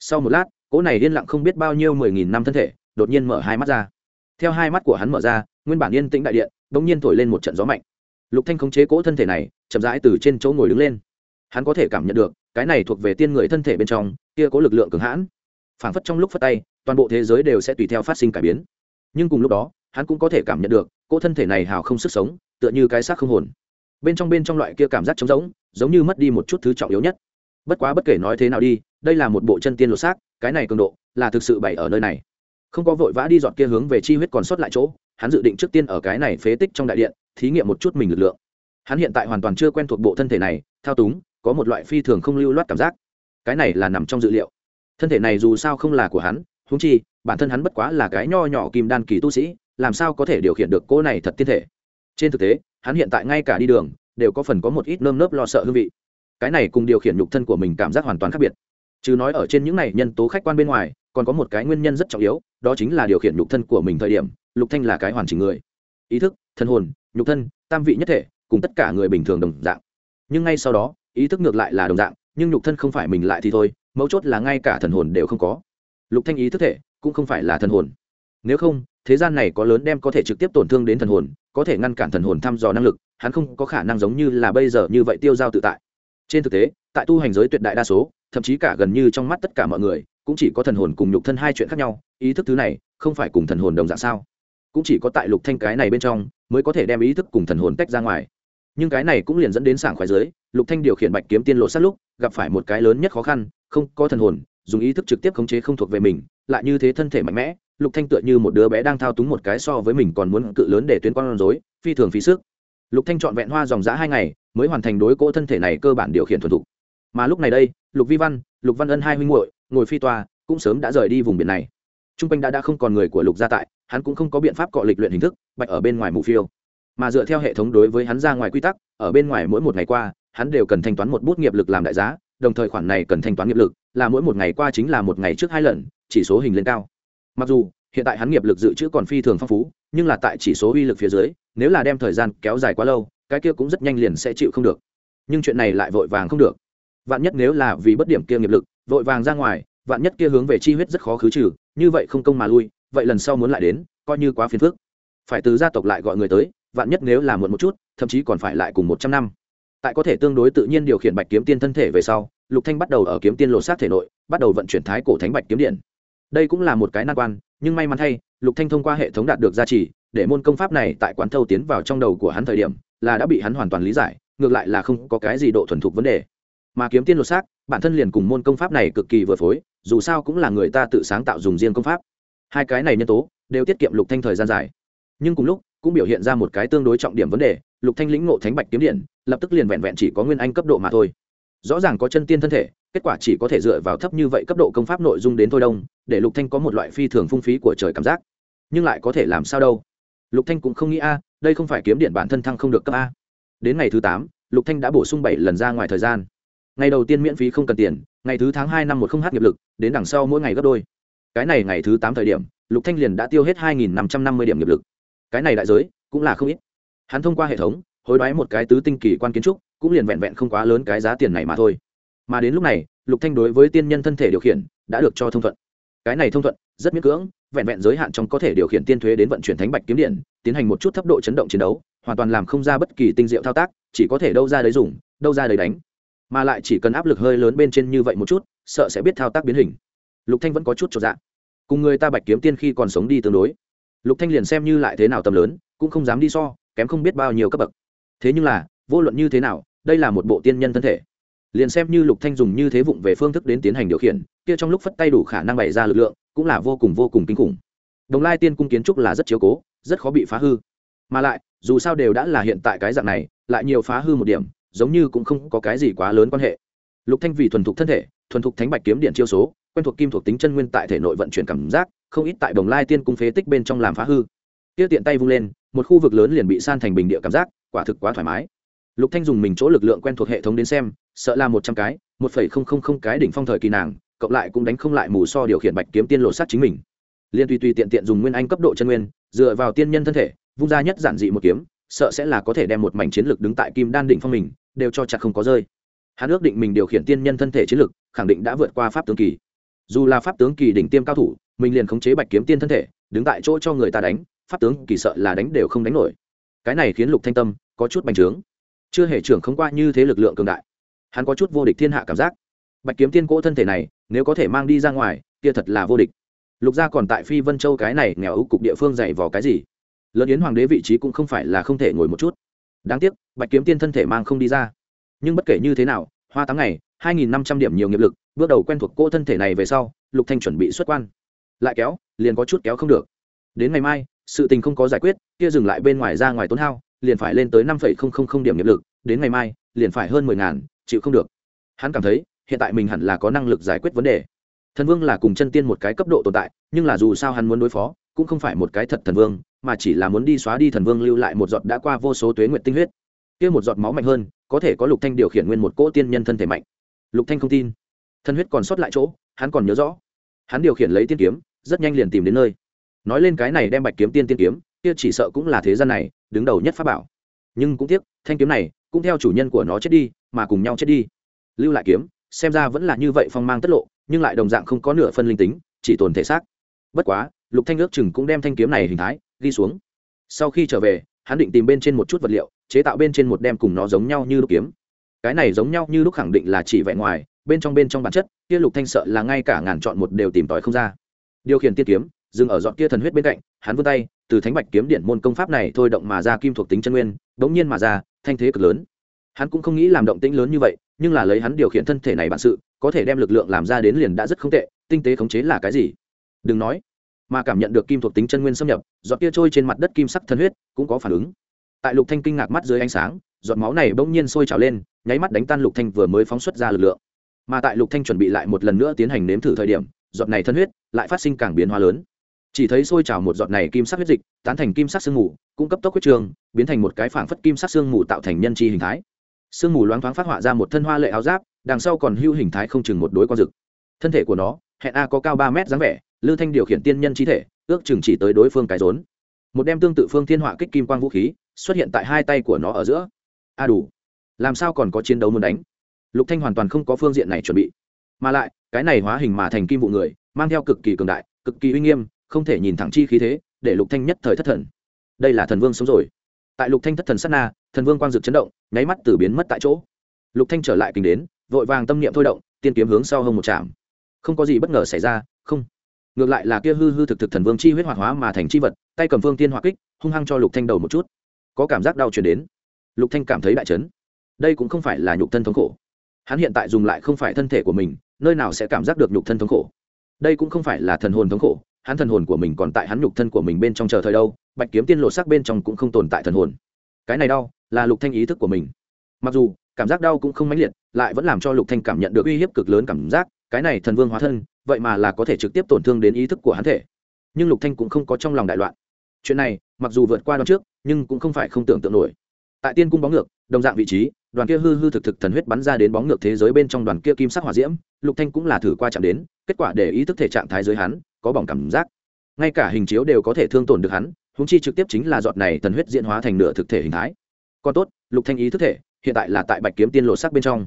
Sau một lát, cỗ này yên lặng không biết bao nhiêu mười nghìn năm thân thể, đột nhiên mở hai mắt ra. Theo hai mắt của hắn mở ra, nguyên bản yên tĩnh đại điện, bỗng nhiên thổi lên một trận gió mạnh. Lục thanh khống chế cỗ thân thể này, chậm rãi từ trên chỗ ngồi đứng lên. Hắn có thể cảm nhận được, cái này thuộc về tiên người thân thể bên trong, kia có lực lượng cường hãn. Phảng phất trong lúc phát tay, toàn bộ thế giới đều sẽ tùy theo phát sinh cải biến. Nhưng cùng lúc đó, hắn cũng có thể cảm nhận được, cỗ thân thể này hào không sức sống, tựa như cái xác không hồn bên trong bên trong loại kia cảm giác trống rỗng, giống như mất đi một chút thứ trọng yếu nhất. Bất quá bất kể nói thế nào đi, đây là một bộ chân tiên lột xác, cái này cường độ là thực sự bày ở nơi này. Không có vội vã đi dọn kia hướng về chi huyết còn sót lại chỗ, hắn dự định trước tiên ở cái này phế tích trong đại điện, thí nghiệm một chút mình lực lượng. Hắn hiện tại hoàn toàn chưa quen thuộc bộ thân thể này, thao túng, có một loại phi thường không lưu loát cảm giác. Cái này là nằm trong dự liệu. Thân thể này dù sao không là của hắn húng chi, bản thân hắn bất quá là cái nho nhỏ kim đan kỳ tu sĩ, làm sao có thể điều khiển được cô này thật tiên thể? Trên thực tế hắn hiện tại ngay cả đi đường đều có phần có một ít nơm nớp lo sợ hương vị. Cái này cùng điều khiển nhục thân của mình cảm giác hoàn toàn khác biệt. Chứ nói ở trên những này nhân tố khách quan bên ngoài, còn có một cái nguyên nhân rất trọng yếu, đó chính là điều khiển nhục thân của mình thời điểm, lục thanh là cái hoàn chỉnh người. Ý thức thân hồn, nhục thân, tam vị nhất thể, cùng tất cả người bình thường đồng dạng. Nhưng ngay sau đó, ý thức ngược lại là đồng dạng, nhưng nhục thân không phải mình lại thì thôi, mấu chốt là ngay cả thần hồn đều không có. Lục thanh ý thức thể cũng không phải là thần hồn nếu không, thế gian này có lớn đem có thể trực tiếp tổn thương đến thần hồn, có thể ngăn cản thần hồn thăm dò năng lực, hắn không có khả năng giống như là bây giờ như vậy tiêu giao tự tại. Trên thực tế, tại tu hành giới tuyệt đại đa số, thậm chí cả gần như trong mắt tất cả mọi người, cũng chỉ có thần hồn cùng nhục thân hai chuyện khác nhau, ý thức thứ này, không phải cùng thần hồn đồng dạng sao? Cũng chỉ có tại lục thanh cái này bên trong, mới có thể đem ý thức cùng thần hồn tách ra ngoài. Nhưng cái này cũng liền dẫn đến sảng khoái dưới lục thanh điều khiển bạch kiếm tiên lộ sát lúc, gặp phải một cái lớn nhất khó khăn, không có thần hồn, dùng ý thức trực tiếp khống chế không thuộc về mình, lại như thế thân thể mạnh mẽ lục thanh tựa như một đứa bé đang thao túng một cái so với mình còn muốn cự lớn để tuyến con rối, phi thường phí sức. Lục thanh chọn vẹn hoa dòng dã hai ngày, mới hoàn thành đối cỗ thân thể này cơ bản điều khiển thuần thục. Mà lúc này đây, lục vi văn, lục văn ân hai huynh muội, ngồi phi toa, cũng sớm đã rời đi vùng biển này. Trung quanh đã đã không còn người của lục gia tại, hắn cũng không có biện pháp cọ lịch luyện hình thức, bạch ở bên ngoài mù phiêu. Mà dựa theo hệ thống đối với hắn ra ngoài quy tắc, ở bên ngoài mỗi một ngày qua, hắn đều cần thanh toán một bút nghiệp lực làm đại giá, đồng thời khoản này cần thanh toán nghiệp lực, là mỗi một ngày qua chính là một ngày trước hai lần, chỉ số hình lên cao mặc dù, hiện tại hắn nghiệp lực dự trữ còn phi thường phong phú, nhưng là tại chỉ số uy lực phía dưới, nếu là đem thời gian kéo dài quá lâu, cái kia cũng rất nhanh liền sẽ chịu không được. Nhưng chuyện này lại vội vàng không được. Vạn nhất nếu là vì bất điểm kia nghiệp lực, vội vàng ra ngoài, vạn nhất kia hướng về chi huyết rất khó khứ trừ, như vậy không công mà lui, vậy lần sau muốn lại đến, coi như quá phiền phức. Phải từ gia tộc lại gọi người tới, vạn nhất nếu là muộn một chút, thậm chí còn phải lại cùng một trăm năm. Tại có thể tương đối tự nhiên điều khiển bạch kiếm tiên thân thể về sau, lục thanh bắt đầu ở kiếm tiên lột sát thể nội, bắt đầu vận chuyển thái cổ thánh bạch kiếm điện đây cũng là một cái nan quan, nhưng may mắn thay, lục thanh thông qua hệ thống đạt được gia trì, để môn công pháp này tại quán thâu tiến vào trong đầu của hắn thời điểm, là đã bị hắn hoàn toàn lý giải, ngược lại là không có cái gì độ thuần thục vấn đề. Mà kiếm tiên lột xác, bản thân liền cùng môn công pháp này cực kỳ vừa phối, dù sao cũng là người ta tự sáng tạo dùng riêng công pháp. Hai cái này nhân tố, đều tiết kiệm lục thanh thời gian dài. Nhưng cùng lúc, cũng biểu hiện ra một cái tương đối trọng điểm vấn đề, lục thanh lĩnh ngộ thánh bạch kiếm điện, lập tức liền vẹn vẹn chỉ có nguyên anh cấp độ mà thôi. Rõ ràng có chân tiên thân thể kết quả chỉ có thể dựa vào thấp như vậy cấp độ công pháp nội dung đến thôi đông, để lục thanh có một loại phi thường phung phí của trời cảm giác. Nhưng lại có thể làm sao đâu? Lục thanh cũng không nghĩ, a, đây không phải kiếm điện bản thân thăng không được cấp a. Đến ngày thứ tám, lục thanh đã bổ sung bảy lần ra ngoài thời gian. Ngày đầu tiên miễn phí không cần tiền, ngày thứ tháng hai năm một không h nghiệp lực, đến đằng sau mỗi ngày gấp đôi. Cái này ngày thứ tám thời điểm, lục thanh liền đã tiêu hết hai nghìn năm trăm năm mươi điểm nghiệp lực. Cái này đại giới, cũng là không ít. Hắn thông qua hệ thống, hối đoái một cái tứ tinh kỳ quan kiến trúc, cũng liền vẹn vẹn không quá lớn cái giá tiền này mà thôi mà đến lúc này, lục thanh đối với tiên nhân thân thể điều khiển đã được cho thông thuận. Cái này thông thuận rất miễn cưỡng, vẹn vẹn giới hạn trong có thể điều khiển tiên thuế đến vận chuyển thánh bạch kiếm điện, tiến hành một chút thấp độ chấn động chiến đấu, hoàn toàn làm không ra bất kỳ tinh diệu thao tác, chỉ có thể đâu ra đấy dùng, đâu ra đấy đánh. Mà lại chỉ cần áp lực hơi lớn bên trên như vậy một chút, sợ sẽ biết thao tác biến hình. Lục thanh vẫn có chút cho dạ. Cùng người ta bạch kiếm tiên khi còn sống đi tương đối. Lục thanh liền xem như lại thế nào tầm lớn, cũng không dám đi so, kém không biết bao nhiêu cấp bậc. Thế nhưng là, vô luận như thế nào, đây là một bộ tiên nhân thân thể liền xem như lục thanh dùng như thế vụng về phương thức đến tiến hành điều khiển, kia trong lúc phất tay đủ khả năng bày ra lực lượng, cũng là vô cùng vô cùng kinh khủng. Đồng lai tiên cung kiến trúc là rất chiếu cố, rất khó bị phá hư. Mà lại, dù sao đều đã là hiện tại cái dạng này, lại nhiều phá hư một điểm, giống như cũng không có cái gì quá lớn quan hệ. Lục thanh vì thuần thục thân thể, thuần thục thánh bạch kiếm điện chiêu số, quen thuộc kim thuộc tính chân nguyên tại thể nội vận chuyển cảm giác, không ít tại đồng lai tiên cung phế tích bên trong làm phá hư. Kia tiện tay vung lên, một khu vực lớn liền bị san thành bình địa cảm giác, quả thực quá thoải mái lục thanh dùng mình chỗ lực lượng quen thuộc hệ thống đến xem, sợ là một trăm cái, một phẩy không không không cái đỉnh phong thời kỳ nàng, cộng lại cũng đánh không lại mù so điều khiển bạch kiếm tiên lộ sát chính mình. Liên tùy tùy tiện tiện dùng nguyên anh cấp độ chân nguyên, dựa vào tiên nhân thân thể, vung ra nhất giản dị một kiếm, sợ sẽ là có thể đem một mảnh chiến lực đứng tại kim đan đỉnh phong mình, đều cho chặt không có rơi. Hắn ước định mình điều khiển tiên nhân thân thể chiến lực, khẳng định đã vượt qua pháp tướng kỳ. Dù là pháp tướng kỳ đỉnh tiêm cao thủ, mình liền khống chế bạch kiếm tiên thân thể, đứng tại chỗ cho người ta đánh, pháp tướng kỳ sợ là đánh đều không đánh nổi. Cái này khiến lục thanh tâm có chút bành trướng chưa hề trưởng không qua như thế lực lượng cường đại. Hắn có chút vô địch thiên hạ cảm giác. Bạch kiếm tiên cỗ thân thể này, nếu có thể mang đi ra ngoài, kia thật là vô địch. Lục gia còn tại phi vân châu cái này nghèo ưu cục địa phương dày vào cái gì? Lớn yến hoàng đế vị trí cũng không phải là không thể ngồi một chút. Đáng tiếc, bạch kiếm tiên thân thể mang không đi ra. Nhưng bất kể như thế nào, hoa tám ngày, hai nghìn năm trăm điểm nhiều nghiệp lực, bước đầu quen thuộc cô thân thể này về sau, lục thanh chuẩn bị xuất quan. Lại kéo, liền có chút kéo không được. Đến ngày mai, sự tình không có giải quyết, kia dừng lại bên ngoài ra ngoài tốn hao liền phải lên tới năm phẩy không không không điểm nghiệp lực, đến ngày mai, liền phải hơn mười ngàn, chịu không được. Hắn cảm thấy, hiện tại mình hẳn là có năng lực giải quyết vấn đề. Thần vương là cùng chân tiên một cái cấp độ tồn tại, nhưng là dù sao hắn muốn đối phó, cũng không phải một cái thật thần vương, mà chỉ là muốn đi xóa đi thần vương lưu lại một giọt đã qua vô số tuế nguyện tinh huyết. Kia một giọt máu mạnh hơn, có thể có lục thanh điều khiển nguyên một cỗ tiên nhân thân thể mạnh. Lục thanh không tin. Thân huyết còn sót lại chỗ, hắn còn nhớ rõ. Hắn điều khiển lấy tiên kiếm, rất nhanh liền tìm đến nơi. Nói lên cái này đem bạch kiếm tiên tiên kiếm kia chỉ sợ cũng là thế gian này, đứng đầu nhất pháp bảo. Nhưng cũng tiếc, thanh kiếm này cũng theo chủ nhân của nó chết đi, mà cùng nhau chết đi. Lưu lại kiếm, xem ra vẫn là như vậy phong mang tất lộ, nhưng lại đồng dạng không có nửa phân linh tính, chỉ tồn thể xác. Bất quá, lục thanh ước chừng cũng đem thanh kiếm này hình thái, ghi xuống. Sau khi trở về, hắn định tìm bên trên một chút vật liệu, chế tạo bên trên một đem cùng nó giống nhau như lúc kiếm. Cái này giống nhau như lúc khẳng định là chỉ vẻ ngoài, bên trong bên trong bản chất, kia lục thanh sợ là ngay cả ngàn chọn một đều tìm tòi không ra. Điều khiển tiên kiếm dừng ở giọt kia thần huyết bên cạnh, hắn vươn tay, từ thánh bạch kiếm điện môn công pháp này thôi động mà ra kim thuộc tính chân nguyên, bỗng nhiên mà ra, thanh thế cực lớn. Hắn cũng không nghĩ làm động tĩnh lớn như vậy, nhưng là lấy hắn điều khiển thân thể này bản sự, có thể đem lực lượng làm ra đến liền đã rất không tệ, tinh tế khống chế là cái gì? Đừng nói, mà cảm nhận được kim thuộc tính chân nguyên xâm nhập, giọt kia trôi trên mặt đất kim sắc thần huyết cũng có phản ứng. Tại lục thanh kinh ngạc mắt dưới ánh sáng, giọt máu này bỗng nhiên sôi trào lên, nháy mắt đánh tan lục thanh vừa mới phóng xuất ra lực lượng. Mà tại lục thanh chuẩn bị lại một lần nữa tiến hành nếm thử thời điểm, giọt này thân huyết lại phát sinh càng biến hóa lớn chỉ thấy sôi trào một giọt này kim sắc huyết dịch, tán thành kim sắc sương mù cung cấp tốc huyết trường, biến thành một cái phảng phất kim sắc sương mù tạo thành nhân chi hình thái. Sương mù loáng thoáng phát họa ra một thân hoa lệ áo giáp, đằng sau còn hưu hình thái không chừng một đối quan dực thân thể của nó, hẹn a có cao ba mét dáng vẻ lư thanh điều khiển tiên nhân chi thể, ước chừng chỉ tới đối phương cái rốn. Một đem tương tự phương thiên họa kích kim quang vũ khí, xuất hiện tại hai tay của nó ở giữa. A đủ. Làm sao còn có chiến đấu muốn đánh? Lục thanh hoàn toàn không có phương diện này chuẩn bị. Mà lại, cái này hóa hình mà thành kim vụ người, mang theo cực kỳ cường đại, cực kỳ uy nghiêm không thể nhìn thẳng chi khí thế, để lục thanh nhất thời thất thần. Đây là thần vương sống rồi. Tại lục thanh thất thần sát na, thần vương quang dực chấn động, nháy mắt từ biến mất tại chỗ. Lục thanh trở lại kinh đến, vội vàng tâm niệm thôi động, tiên kiếm hướng sau hông một chạm. Không có gì bất ngờ xảy ra, không. Ngược lại là kia hư hư thực thực thần vương chi huyết hoạt hóa mà thành chi vật, tay cầm phương tiên hỏa kích, hung hăng cho lục thanh đầu một chút. Có cảm giác đau truyền đến. Lục thanh cảm thấy đại chấn. Đây cũng không phải là nhục thân thống khổ. Hắn hiện tại dùng lại không phải thân thể của mình, nơi nào sẽ cảm giác được nhục thân thống khổ? Đây cũng không phải là thần hồn thống khổ hắn thần hồn của mình còn tại hắn nhục thân của mình bên trong chờ thời đâu, bạch kiếm tiên lộ sắc bên trong cũng không tồn tại thần hồn. Cái này đau, là lục thanh ý thức của mình. Mặc dù, cảm giác đau cũng không mãnh liệt, lại vẫn làm cho lục thanh cảm nhận được uy hiếp cực lớn cảm giác, cái này thần vương hóa thân, vậy mà là có thể trực tiếp tổn thương đến ý thức của hắn thể. Nhưng lục thanh cũng không có trong lòng đại loạn. Chuyện này, mặc dù vượt qua đoạn trước, nhưng cũng không phải không tưởng tượng nổi. Tại tiên cung bóng ngược, đồng dạng vị trí, đoàn kia hư hư thực thực thần huyết bắn ra đến bóng ngược thế giới bên trong đoàn kia kim sắc hỏa diễm, lục thanh cũng là thử qua chạm đến, kết quả để ý thức thể trạng thái giới hắn có bỏng cảm giác. Ngay cả hình chiếu đều có thể thương tổn được hắn húng chi trực tiếp chính là giọt này thần huyết diễn hóa thành nửa thực thể hình thái. Còn tốt, lục thanh ý thức thể, hiện tại là tại bạch kiếm tiên lộ sắc bên trong.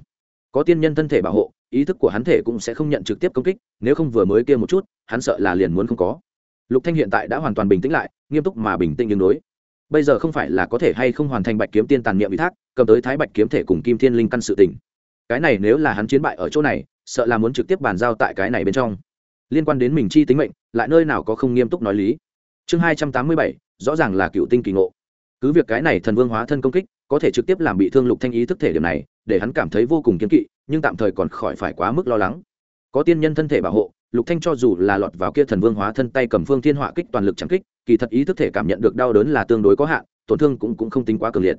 Có tiên nhân thân thể bảo hộ, ý thức của hắn thể cũng sẽ không nhận trực tiếp công kích, nếu không vừa mới kia một chút, hắn sợ là liền muốn không có. Lục thanh hiện tại đã hoàn toàn bình tĩnh lại, nghiêm túc mà bình tĩnh tương đối. Bây giờ không phải là có thể hay không hoàn thành bạch kiếm tiên tàn niệm ủy thác, cầm tới thái bạch kiếm thể cùng kim thiên linh căn sự tình. Cái này nếu là hắn chiến bại ở chỗ này, sợ là muốn trực tiếp bàn giao tại cái này bên trong liên quan đến mình chi tính mệnh, lại nơi nào có không nghiêm túc nói lý. Chương hai trăm tám mươi bảy, rõ ràng là cựu tinh kỳ ngộ. Cứ việc cái này thần vương hóa thân công kích, có thể trực tiếp làm bị thương lục thanh ý thức thể điểm này, để hắn cảm thấy vô cùng kiên kỵ, nhưng tạm thời còn khỏi phải quá mức lo lắng. Có tiên nhân thân thể bảo hộ, lục thanh cho dù là lọt vào kia thần vương hóa thân tay cầm phương thiên họa kích toàn lực chẳng kích, kỳ thật ý thức thể cảm nhận được đau đớn là tương đối có hạn, tổn thương cũng cũng không tính quá cường liệt.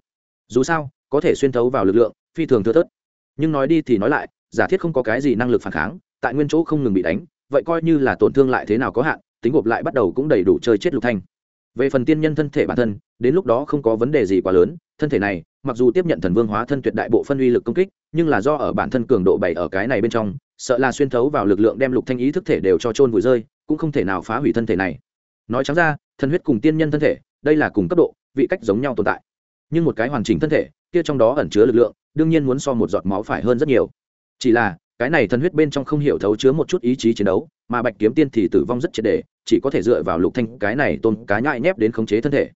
Dù sao, có thể xuyên thấu vào lực lượng, phi thường thưa thớt. Nhưng nói đi thì nói lại, giả thiết không có cái gì năng lực phản kháng, tại nguyên chỗ không ngừng bị đánh vậy coi như là tổn thương lại thế nào có hạn, tính gộp lại bắt đầu cũng đầy đủ chơi chết lục thanh. Về phần tiên nhân thân thể bản thân, đến lúc đó không có vấn đề gì quá lớn, thân thể này, mặc dù tiếp nhận thần vương hóa thân tuyệt đại bộ phân uy lực công kích, nhưng là do ở bản thân cường độ bảy ở cái này bên trong, sợ là xuyên thấu vào lực lượng đem lục thanh ý thức thể đều cho trôn vùi rơi, cũng không thể nào phá hủy thân thể này. Nói trắng ra thân huyết cùng tiên nhân thân thể, đây là cùng cấp độ, vị cách giống nhau tồn tại. Nhưng một cái hoàn chỉnh thân thể, kia trong đó ẩn chứa lực lượng, đương nhiên muốn so một giọt máu phải hơn rất nhiều. Chỉ là cái này thần huyết bên trong không hiểu thấu chứa một chút ý chí chiến đấu, mà bạch kiếm tiên thì tử vong rất triệt đề chỉ có thể dựa vào lục thanh cái này tôn cá nhại nhép đến khống chế thân thể.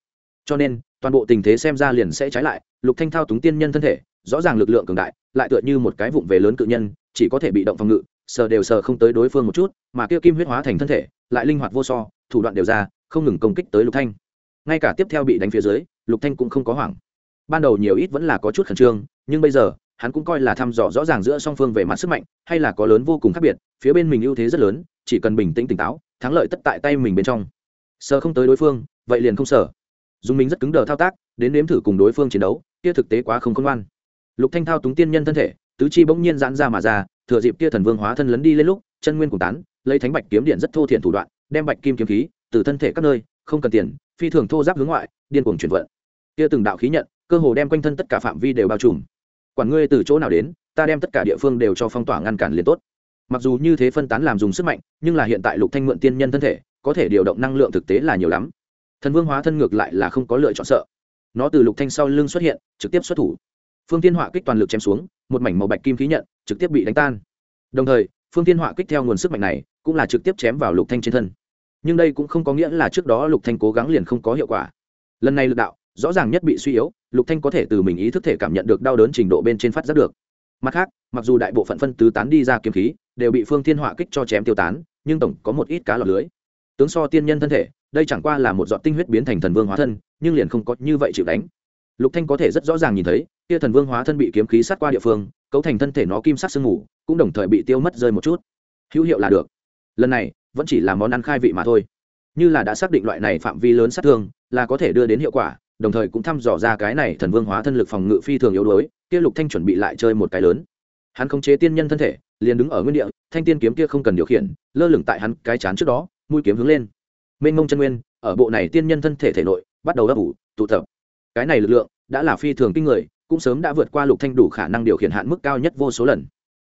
Cho nên, toàn bộ tình thế xem ra liền sẽ trái lại, lục thanh thao túng tiên nhân thân thể, rõ ràng lực lượng cường đại, lại tựa như một cái vụng về lớn cự nhân, chỉ có thể bị động phòng ngự, sờ đều sờ không tới đối phương một chút, mà kia kim huyết hóa thành thân thể, lại linh hoạt vô so, thủ đoạn đều ra, không ngừng công kích tới lục thanh. Ngay cả tiếp theo bị đánh phía dưới, lục thanh cũng không có hoảng. Ban đầu nhiều ít vẫn là có chút khẩn trương, nhưng bây giờ hắn cũng coi là thăm dò rõ ràng giữa song phương về mặt sức mạnh, hay là có lớn vô cùng khác biệt, phía bên mình ưu thế rất lớn, chỉ cần bình tĩnh tỉnh táo, thắng lợi tất tại tay mình bên trong. Sợ không tới đối phương, vậy liền không sợ. dùng mình rất cứng đờ thao tác, đến nếm thử cùng đối phương chiến đấu, kia thực tế quá không khôn ngoan. Lục thanh thao túng tiên nhân thân thể, tứ chi bỗng nhiên giãn ra mà ra, thừa dịp kia thần vương hóa thân lấn đi lên lúc, chân nguyên cùng tán, lấy thánh bạch kiếm điện rất thô thiển thủ đoạn, đem bạch kim kiếm khí từ thân thể các nơi, không cần tiền, phi thường thô giáp hướng ngoại, điên cuồng chuyển vận. Kia từng đạo khí nhận, cơ hồ đem quanh thân tất cả phạm vi đều bao trùm quản ngươi từ chỗ nào đến, ta đem tất cả địa phương đều cho phong tỏa ngăn cản liền tốt. Mặc dù như thế phân tán làm dùng sức mạnh, nhưng là hiện tại lục thanh mượn tiên nhân thân thể, có thể điều động năng lượng thực tế là nhiều lắm. Thần vương hóa thân ngược lại là không có lựa chọn sợ. Nó từ lục thanh sau lưng xuất hiện, trực tiếp xuất thủ. Phương tiên họa kích toàn lực chém xuống, một mảnh màu bạch kim khí nhận, trực tiếp bị đánh tan. Đồng thời, phương tiên họa kích theo nguồn sức mạnh này, cũng là trực tiếp chém vào lục thanh trên thân. Nhưng đây cũng không có nghĩa là trước đó lục thanh cố gắng liền không có hiệu quả. Lần này lực đạo rõ ràng nhất bị suy yếu, lục thanh có thể từ mình ý thức thể cảm nhận được đau đớn trình độ bên trên phát giác được. Mặt khác, mặc dù đại bộ phận phân tứ tán đi ra kiếm khí, đều bị phương thiên họa kích cho chém tiêu tán, nhưng tổng có một ít cá lọt lưới. Tướng so tiên nhân thân thể, đây chẳng qua là một giọt tinh huyết biến thành thần vương hóa thân, nhưng liền không có như vậy chịu đánh. Lục thanh có thể rất rõ ràng nhìn thấy, kia thần vương hóa thân bị kiếm khí sát qua địa phương, cấu thành thân thể nó kim sắc sương mù, cũng đồng thời bị tiêu mất rơi một chút. Hữu hiệu là được. Lần này, vẫn chỉ là món ăn khai vị mà thôi. Như là đã xác định loại này phạm vi lớn sát thương, là có thể đưa đến hiệu quả đồng thời cũng thăm dò ra cái này thần vương hóa thân lực phòng ngự phi thường yếu đuối, kia lục thanh chuẩn bị lại chơi một cái lớn. Hắn khống chế tiên nhân thân thể, liền đứng ở nguyên địa, thanh tiên kiếm kia không cần điều khiển, lơ lửng tại hắn cái chán trước đó, mũi kiếm hướng lên. Mênh mông chân nguyên, ở bộ này tiên nhân thân thể thể nội, bắt đầu ấp ủ, tụ tập. Cái này lực lượng, đã là phi thường kinh người, cũng sớm đã vượt qua lục thanh đủ khả năng điều khiển hạn mức cao nhất vô số lần.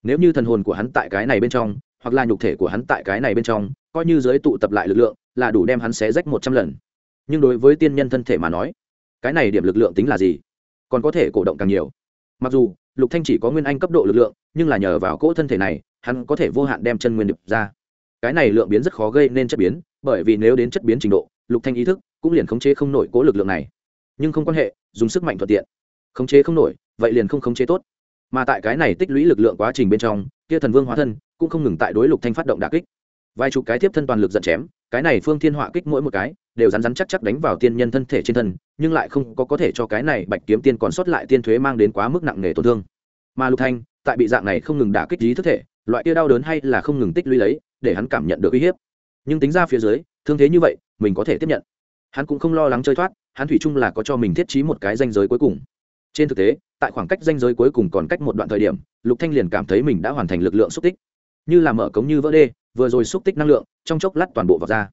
Nếu như thần hồn của hắn tại cái này bên trong, hoặc là nhục thể của hắn tại cái này bên trong, coi như giới tụ tập lại lực lượng, là đủ đem hắn xé rách một trăm lần. Nhưng đối với tiên nhân thân thể mà nói cái này điểm lực lượng tính là gì? Còn có thể cổ động càng nhiều. Mặc dù, lục thanh chỉ có nguyên anh cấp độ lực lượng, nhưng là nhờ vào cỗ thân thể này, hắn có thể vô hạn đem chân nguyên điệp ra. Cái này lượng biến rất khó gây nên chất biến, bởi vì nếu đến chất biến trình độ, lục thanh ý thức cũng liền khống chế không nổi cỗ lực lượng này. Nhưng không quan hệ, dùng sức mạnh thuận tiện. Khống chế không nổi, vậy liền không khống chế tốt. Mà tại cái này tích lũy lực lượng quá trình bên trong, kia thần vương hóa thân cũng không ngừng tại đối lục thanh phát động đả kích. Vài chục cái tiếp thân toàn lực giận chém, cái này phương thiên họa kích mỗi một cái đều rắn rắn chắc chắc đánh vào tiên nhân thân thể trên thân, nhưng lại không có có thể cho cái này bạch kiếm tiên còn sót lại tiên thuế mang đến quá mức nặng nề tổn thương. Mà lục thanh, tại bị dạng này không ngừng đả kích trí thức thể, loại kia đau đớn hay là không ngừng tích lũy lấy, để hắn cảm nhận được uy hiếp. Nhưng tính ra phía dưới, thương thế như vậy, mình có thể tiếp nhận. Hắn cũng không lo lắng chơi thoát, hắn thủy chung là có cho mình thiết trí một cái danh giới cuối cùng. Trên thực tế, tại khoảng cách danh giới cuối cùng còn cách một đoạn thời điểm, lục thanh liền cảm thấy mình đã hoàn thành lực lượng xúc tích. Như là mở cống như vỡ đê, vừa rồi xúc tích năng lượng, trong chốc lát toàn bộ vào ra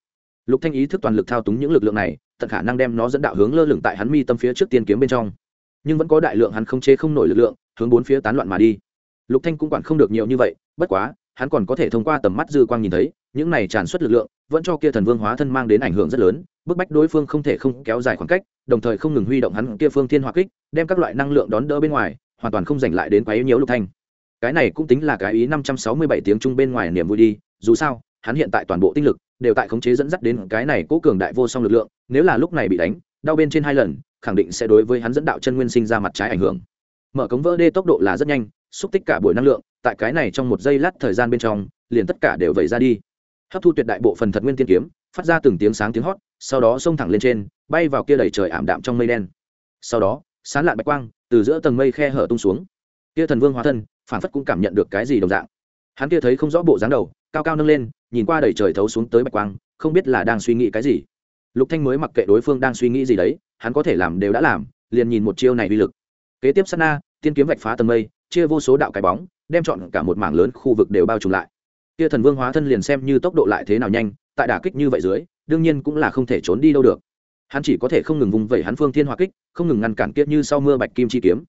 lục thanh ý thức toàn lực thao túng những lực lượng này, tận khả năng đem nó dẫn đạo hướng lơ lửng tại hắn mi tâm phía trước tiên kiếm bên trong. Nhưng vẫn có đại lượng hắn không chế không nổi lực lượng, hướng bốn phía tán loạn mà đi. Lục thanh cũng quản không được nhiều như vậy, bất quá, hắn còn có thể thông qua tầm mắt dư quang nhìn thấy, những này tràn xuất lực lượng, vẫn cho kia thần vương hóa thân mang đến ảnh hưởng rất lớn, bức bách đối phương không thể không kéo dài khoảng cách, đồng thời không ngừng huy động hắn kia phương thiên hỏa kích, đem các loại năng lượng đón đỡ bên ngoài, hoàn toàn không giành lại đến quá yếu nhiễu lục thanh. Cái này cũng tính là cái ý năm trăm sáu mươi bảy tiếng trung bên ngoài niềm vui đi, dù sao hắn hiện tại toàn bộ tinh lực đều tại khống chế dẫn dắt đến cái này cố cường đại vô song lực lượng, nếu là lúc này bị đánh, đau bên trên hai lần, khẳng định sẽ đối với hắn dẫn đạo chân nguyên sinh ra mặt trái ảnh hưởng. Mở cống vỡ đê tốc độ là rất nhanh, xúc tích cả buổi năng lượng, tại cái này trong một giây lát thời gian bên trong, liền tất cả đều vẩy ra đi. Hấp thu tuyệt đại bộ phần thật nguyên tiên kiếm, phát ra từng tiếng sáng tiếng hót, sau đó xông thẳng lên trên, bay vào kia đầy trời ảm đạm trong mây đen. Sau đó sán lạn bạch quang, từ giữa tầng mây khe hở tung xuống. Kia thần vương hóa thân, phản phất cũng cảm nhận được cái gì đồng dạng. Hắn kia thấy không rõ bộ dáng đầu, cao cao nâng lên nhìn qua đầy trời thấu xuống tới bạch quang, không biết là đang suy nghĩ cái gì. Lục thanh mới mặc kệ đối phương đang suy nghĩ gì đấy, hắn có thể làm đều đã làm, liền nhìn một chiêu này uy lực. Kế tiếp sát na, tiên kiếm vạch phá tầng mây, chia vô số đạo cái bóng, đem chọn cả một mảng lớn khu vực đều bao trùm lại. Kia thần vương hóa thân liền xem như tốc độ lại thế nào nhanh, tại đả kích như vậy dưới, đương nhiên cũng là không thể trốn đi đâu được. Hắn chỉ có thể không ngừng vùng vẩy hắn phương thiên hỏa kích, không ngừng ngăn cản kiếp như sau mưa bạch kim chi kiếm.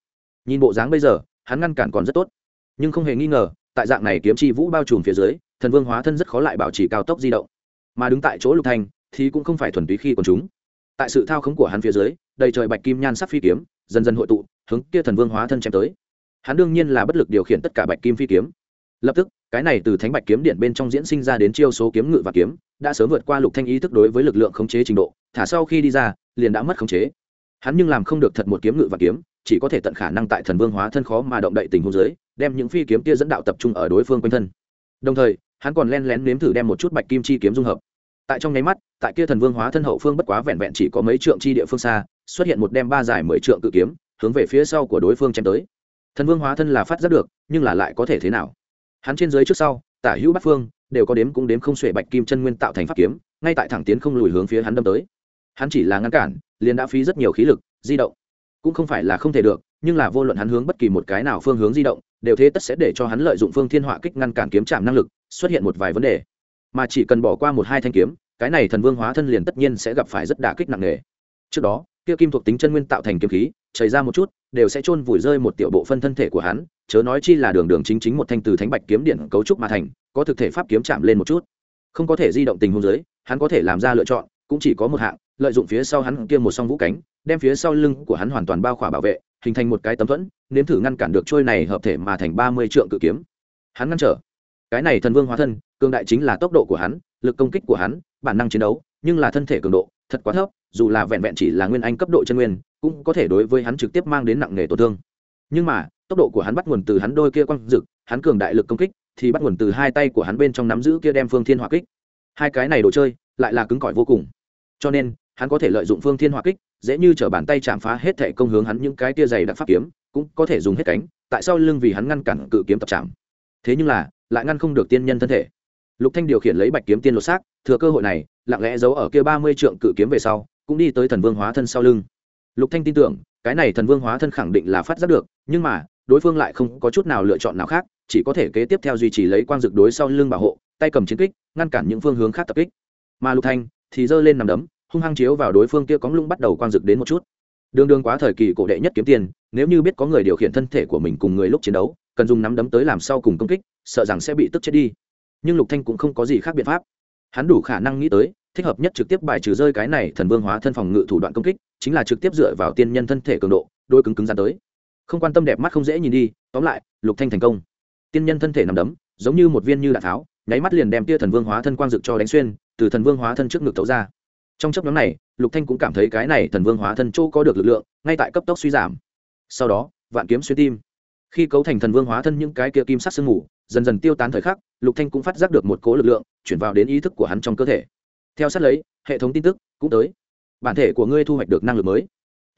Nhìn bộ dáng bây giờ, hắn ngăn cản còn rất tốt. Nhưng không hề nghi ngờ, tại dạng này kiếm chi vũ bao trùm phía dưới thần vương hóa thân rất khó lại bảo trì cao tốc di động. Mà đứng tại chỗ lục thanh thì cũng không phải thuần túy khi còn chúng. Tại sự thao khống của hắn phía dưới, đầy trời bạch kim nhan sắc phi kiếm, dần dần hội tụ, hướng kia thần vương hóa thân chém tới. Hắn đương nhiên là bất lực điều khiển tất cả bạch kim phi kiếm. Lập tức, cái này từ thánh bạch kiếm điện bên trong diễn sinh ra đến chiêu số kiếm ngự và kiếm, đã sớm vượt qua lục thanh ý thức đối với lực lượng khống chế trình độ, thả sau khi đi ra, liền đã mất khống chế. Hắn nhưng làm không được thật một kiếm ngự và kiếm, chỉ có thể tận khả năng tại thần vương hóa thân khó mà động đậy tình huống dưới, đem những phi kiếm kia dẫn đạo tập trung ở đối phương quanh thân. Đồng thời hắn còn len lén nếm thử đem một chút bạch kim chi kiếm dung hợp. Tại trong nháy mắt, tại kia thần vương hóa thân hậu phương bất quá vẹn vẹn chỉ có mấy trượng chi địa phương xa, xuất hiện một đem ba dài mười trượng cự kiếm, hướng về phía sau của đối phương chém tới. Thần vương hóa thân là phát giác được, nhưng là lại có thể thế nào? Hắn trên dưới trước sau, tả hữu bát phương, đều có đếm cũng đếm không xuể bạch kim chân nguyên tạo thành pháp kiếm, ngay tại thẳng tiến không lùi hướng phía hắn đâm tới. Hắn chỉ là ngăn cản, liền đã phí rất nhiều khí lực, di động cũng không phải là không thể được, nhưng là vô luận hắn hướng bất kỳ một cái nào phương hướng di động, đều thế tất sẽ để cho hắn lợi dụng phương thiên họa kích ngăn cản kiếm chạm năng lực, xuất hiện một vài vấn đề. Mà chỉ cần bỏ qua một hai thanh kiếm, cái này thần vương hóa thân liền tất nhiên sẽ gặp phải rất đả kích nặng nề. Trước đó, kia kim thuộc tính chân nguyên tạo thành kiếm khí, chảy ra một chút, đều sẽ chôn vùi rơi một tiểu bộ phân thân thể của hắn, chớ nói chi là đường đường chính chính một thanh từ thánh bạch kiếm điện cấu trúc mà thành, có thực thể pháp kiếm chạm lên một chút. Không có thể di động tình huống dưới, hắn có thể làm ra lựa chọn, cũng chỉ có một hạng, lợi dụng phía sau hắn kia một song vũ cánh đem phía sau lưng của hắn hoàn toàn bao khỏa bảo vệ, hình thành một cái tấm thuẫn, nếm thử ngăn cản được trôi này hợp thể mà thành ba mươi trượng cự kiếm. Hắn ngăn trở. Cái này thần vương hóa thân, cường đại chính là tốc độ của hắn, lực công kích của hắn, bản năng chiến đấu, nhưng là thân thể cường độ, thật quá thấp, dù là vẹn vẹn chỉ là nguyên anh cấp độ chân nguyên, cũng có thể đối với hắn trực tiếp mang đến nặng nề tổn thương. Nhưng mà, tốc độ của hắn bắt nguồn từ hắn đôi kia quăng rực hắn cường đại lực công kích, thì bắt nguồn từ hai tay của hắn bên trong nắm giữ kia đem phương thiên hỏa kích. Hai cái này đồ chơi, lại là cứng cỏi vô cùng. Cho nên, hắn có thể lợi dụng phương thiên hỏa kích dễ như t bàn tay chạm phá hết thể công hướng hắn những cái tia dày đặc pháp kiếm, cũng có thể dùng hết cánh, tại sao lưng vì hắn ngăn cản cự kiếm tập chạm? Thế nhưng là, lại ngăn không được tiên nhân thân thể. Lục thanh điều khiển lấy bạch kiếm tiên lột xác, thừa cơ hội này, lặng lẽ giấu ở kia ba mươi trượng cự kiếm về sau, cũng đi tới thần vương hóa thân sau lưng. Lục thanh tin tưởng, cái này thần vương hóa thân khẳng định là phát giác được, nhưng mà, đối phương lại không có chút nào lựa chọn nào khác, chỉ có thể kế tiếp theo duy trì lấy quang dực đối sau lưng bảo hộ, tay cầm chiến kích, ngăn cản những phương hướng khác tập kích. Mà lục thanh thì giơ lên nằm đấm hung hăng chiếu vào đối phương kia cóng lung bắt đầu quang dực đến một chút. Đường đường quá thời kỳ cổ đệ nhất kiếm tiền, nếu như biết có người điều khiển thân thể của mình cùng người lúc chiến đấu, cần dùng nắm đấm tới làm sau cùng công kích, sợ rằng sẽ bị tức chết đi. Nhưng lục thanh cũng không có gì khác biện pháp. Hắn đủ khả năng nghĩ tới, thích hợp nhất trực tiếp bài trừ rơi cái này thần vương hóa thân phòng ngự thủ đoạn công kích, chính là trực tiếp dựa vào tiên nhân thân thể cường độ, đôi cứng cứng ra tới. Không quan tâm đẹp mắt không dễ nhìn đi, tóm lại, lục thanh thành công. Tiên nhân thân thể nằm đấm, giống như một viên như đạn tháo, nháy mắt liền đem tia thần vương hóa thân quang dực cho đánh xuyên, từ thần vương hóa thân trước ngực tấu ra trong chấp nhóm này, lục thanh cũng cảm thấy cái này thần vương hóa thân chỗ có được lực lượng, ngay tại cấp tốc suy giảm. Sau đó, vạn kiếm xuyên tim. Khi cấu thành thần vương hóa thân những cái kia kim sắc sương mù, dần dần tiêu tán thời khắc, lục thanh cũng phát giác được một cố lực lượng, chuyển vào đến ý thức của hắn trong cơ thể. Theo sát lấy, hệ thống tin tức cũng tới. Bản thể của ngươi thu hoạch được năng lực mới.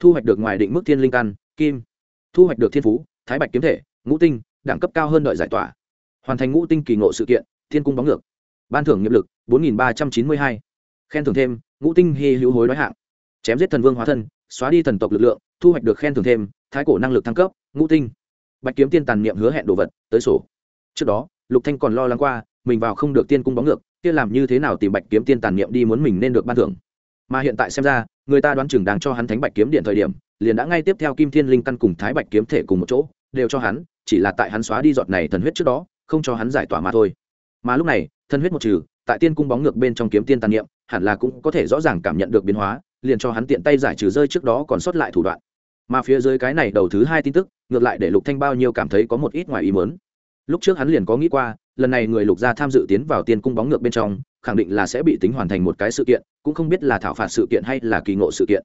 Thu hoạch được ngoài định mức thiên linh căn, kim. Thu hoạch được thiên phú, thái bạch kiếm thể, ngũ tinh, đẳng cấp cao hơn đợi giải tỏa. Hoàn thành ngũ tinh kỳ ngộ sự kiện, thiên cung bóng ngược. Ban thưởng nghiệp lực, bốn nghìn ba trăm chín mươi hai. Khen thưởng thêm ngũ tinh hy hữu hối đói hạng, chém giết thần vương hóa thân, xóa đi thần tộc lực lượng, thu hoạch được khen thưởng thêm, thái cổ năng lực thăng cấp, ngũ tinh. Bạch kiếm tiên tàn niệm hứa hẹn đồ vật, tới sổ. Trước đó, lục thanh còn lo lắng qua, mình vào không được tiên cung bóng ngược, kia làm như thế nào tìm bạch kiếm tiên tàn niệm đi muốn mình nên được ban thưởng. Mà hiện tại xem ra, người ta đoán chừng đang cho hắn thánh bạch kiếm điện thời điểm, liền đã ngay tiếp theo kim thiên linh căn cùng thái bạch kiếm thể cùng một chỗ, đều cho hắn, chỉ là tại hắn xóa đi giọt này thần huyết trước đó, không cho hắn giải tỏa mà thôi. Mà lúc này, thần huyết một trừ, tại tiên cung bóng ngược bên trong kiếm tiên tàn niệm hẳn là cũng có thể rõ ràng cảm nhận được biến hóa, liền cho hắn tiện tay giải trừ rơi trước đó còn sót lại thủ đoạn. Mà phía dưới cái này đầu thứ hai tin tức, ngược lại để lục thanh bao nhiêu cảm thấy có một ít ngoài ý muốn. Lúc trước hắn liền có nghĩ qua, lần này người lục gia tham dự tiến vào tiên cung bóng ngược bên trong, khẳng định là sẽ bị tính hoàn thành một cái sự kiện, cũng không biết là thảo phạt sự kiện hay là kỳ ngộ sự kiện.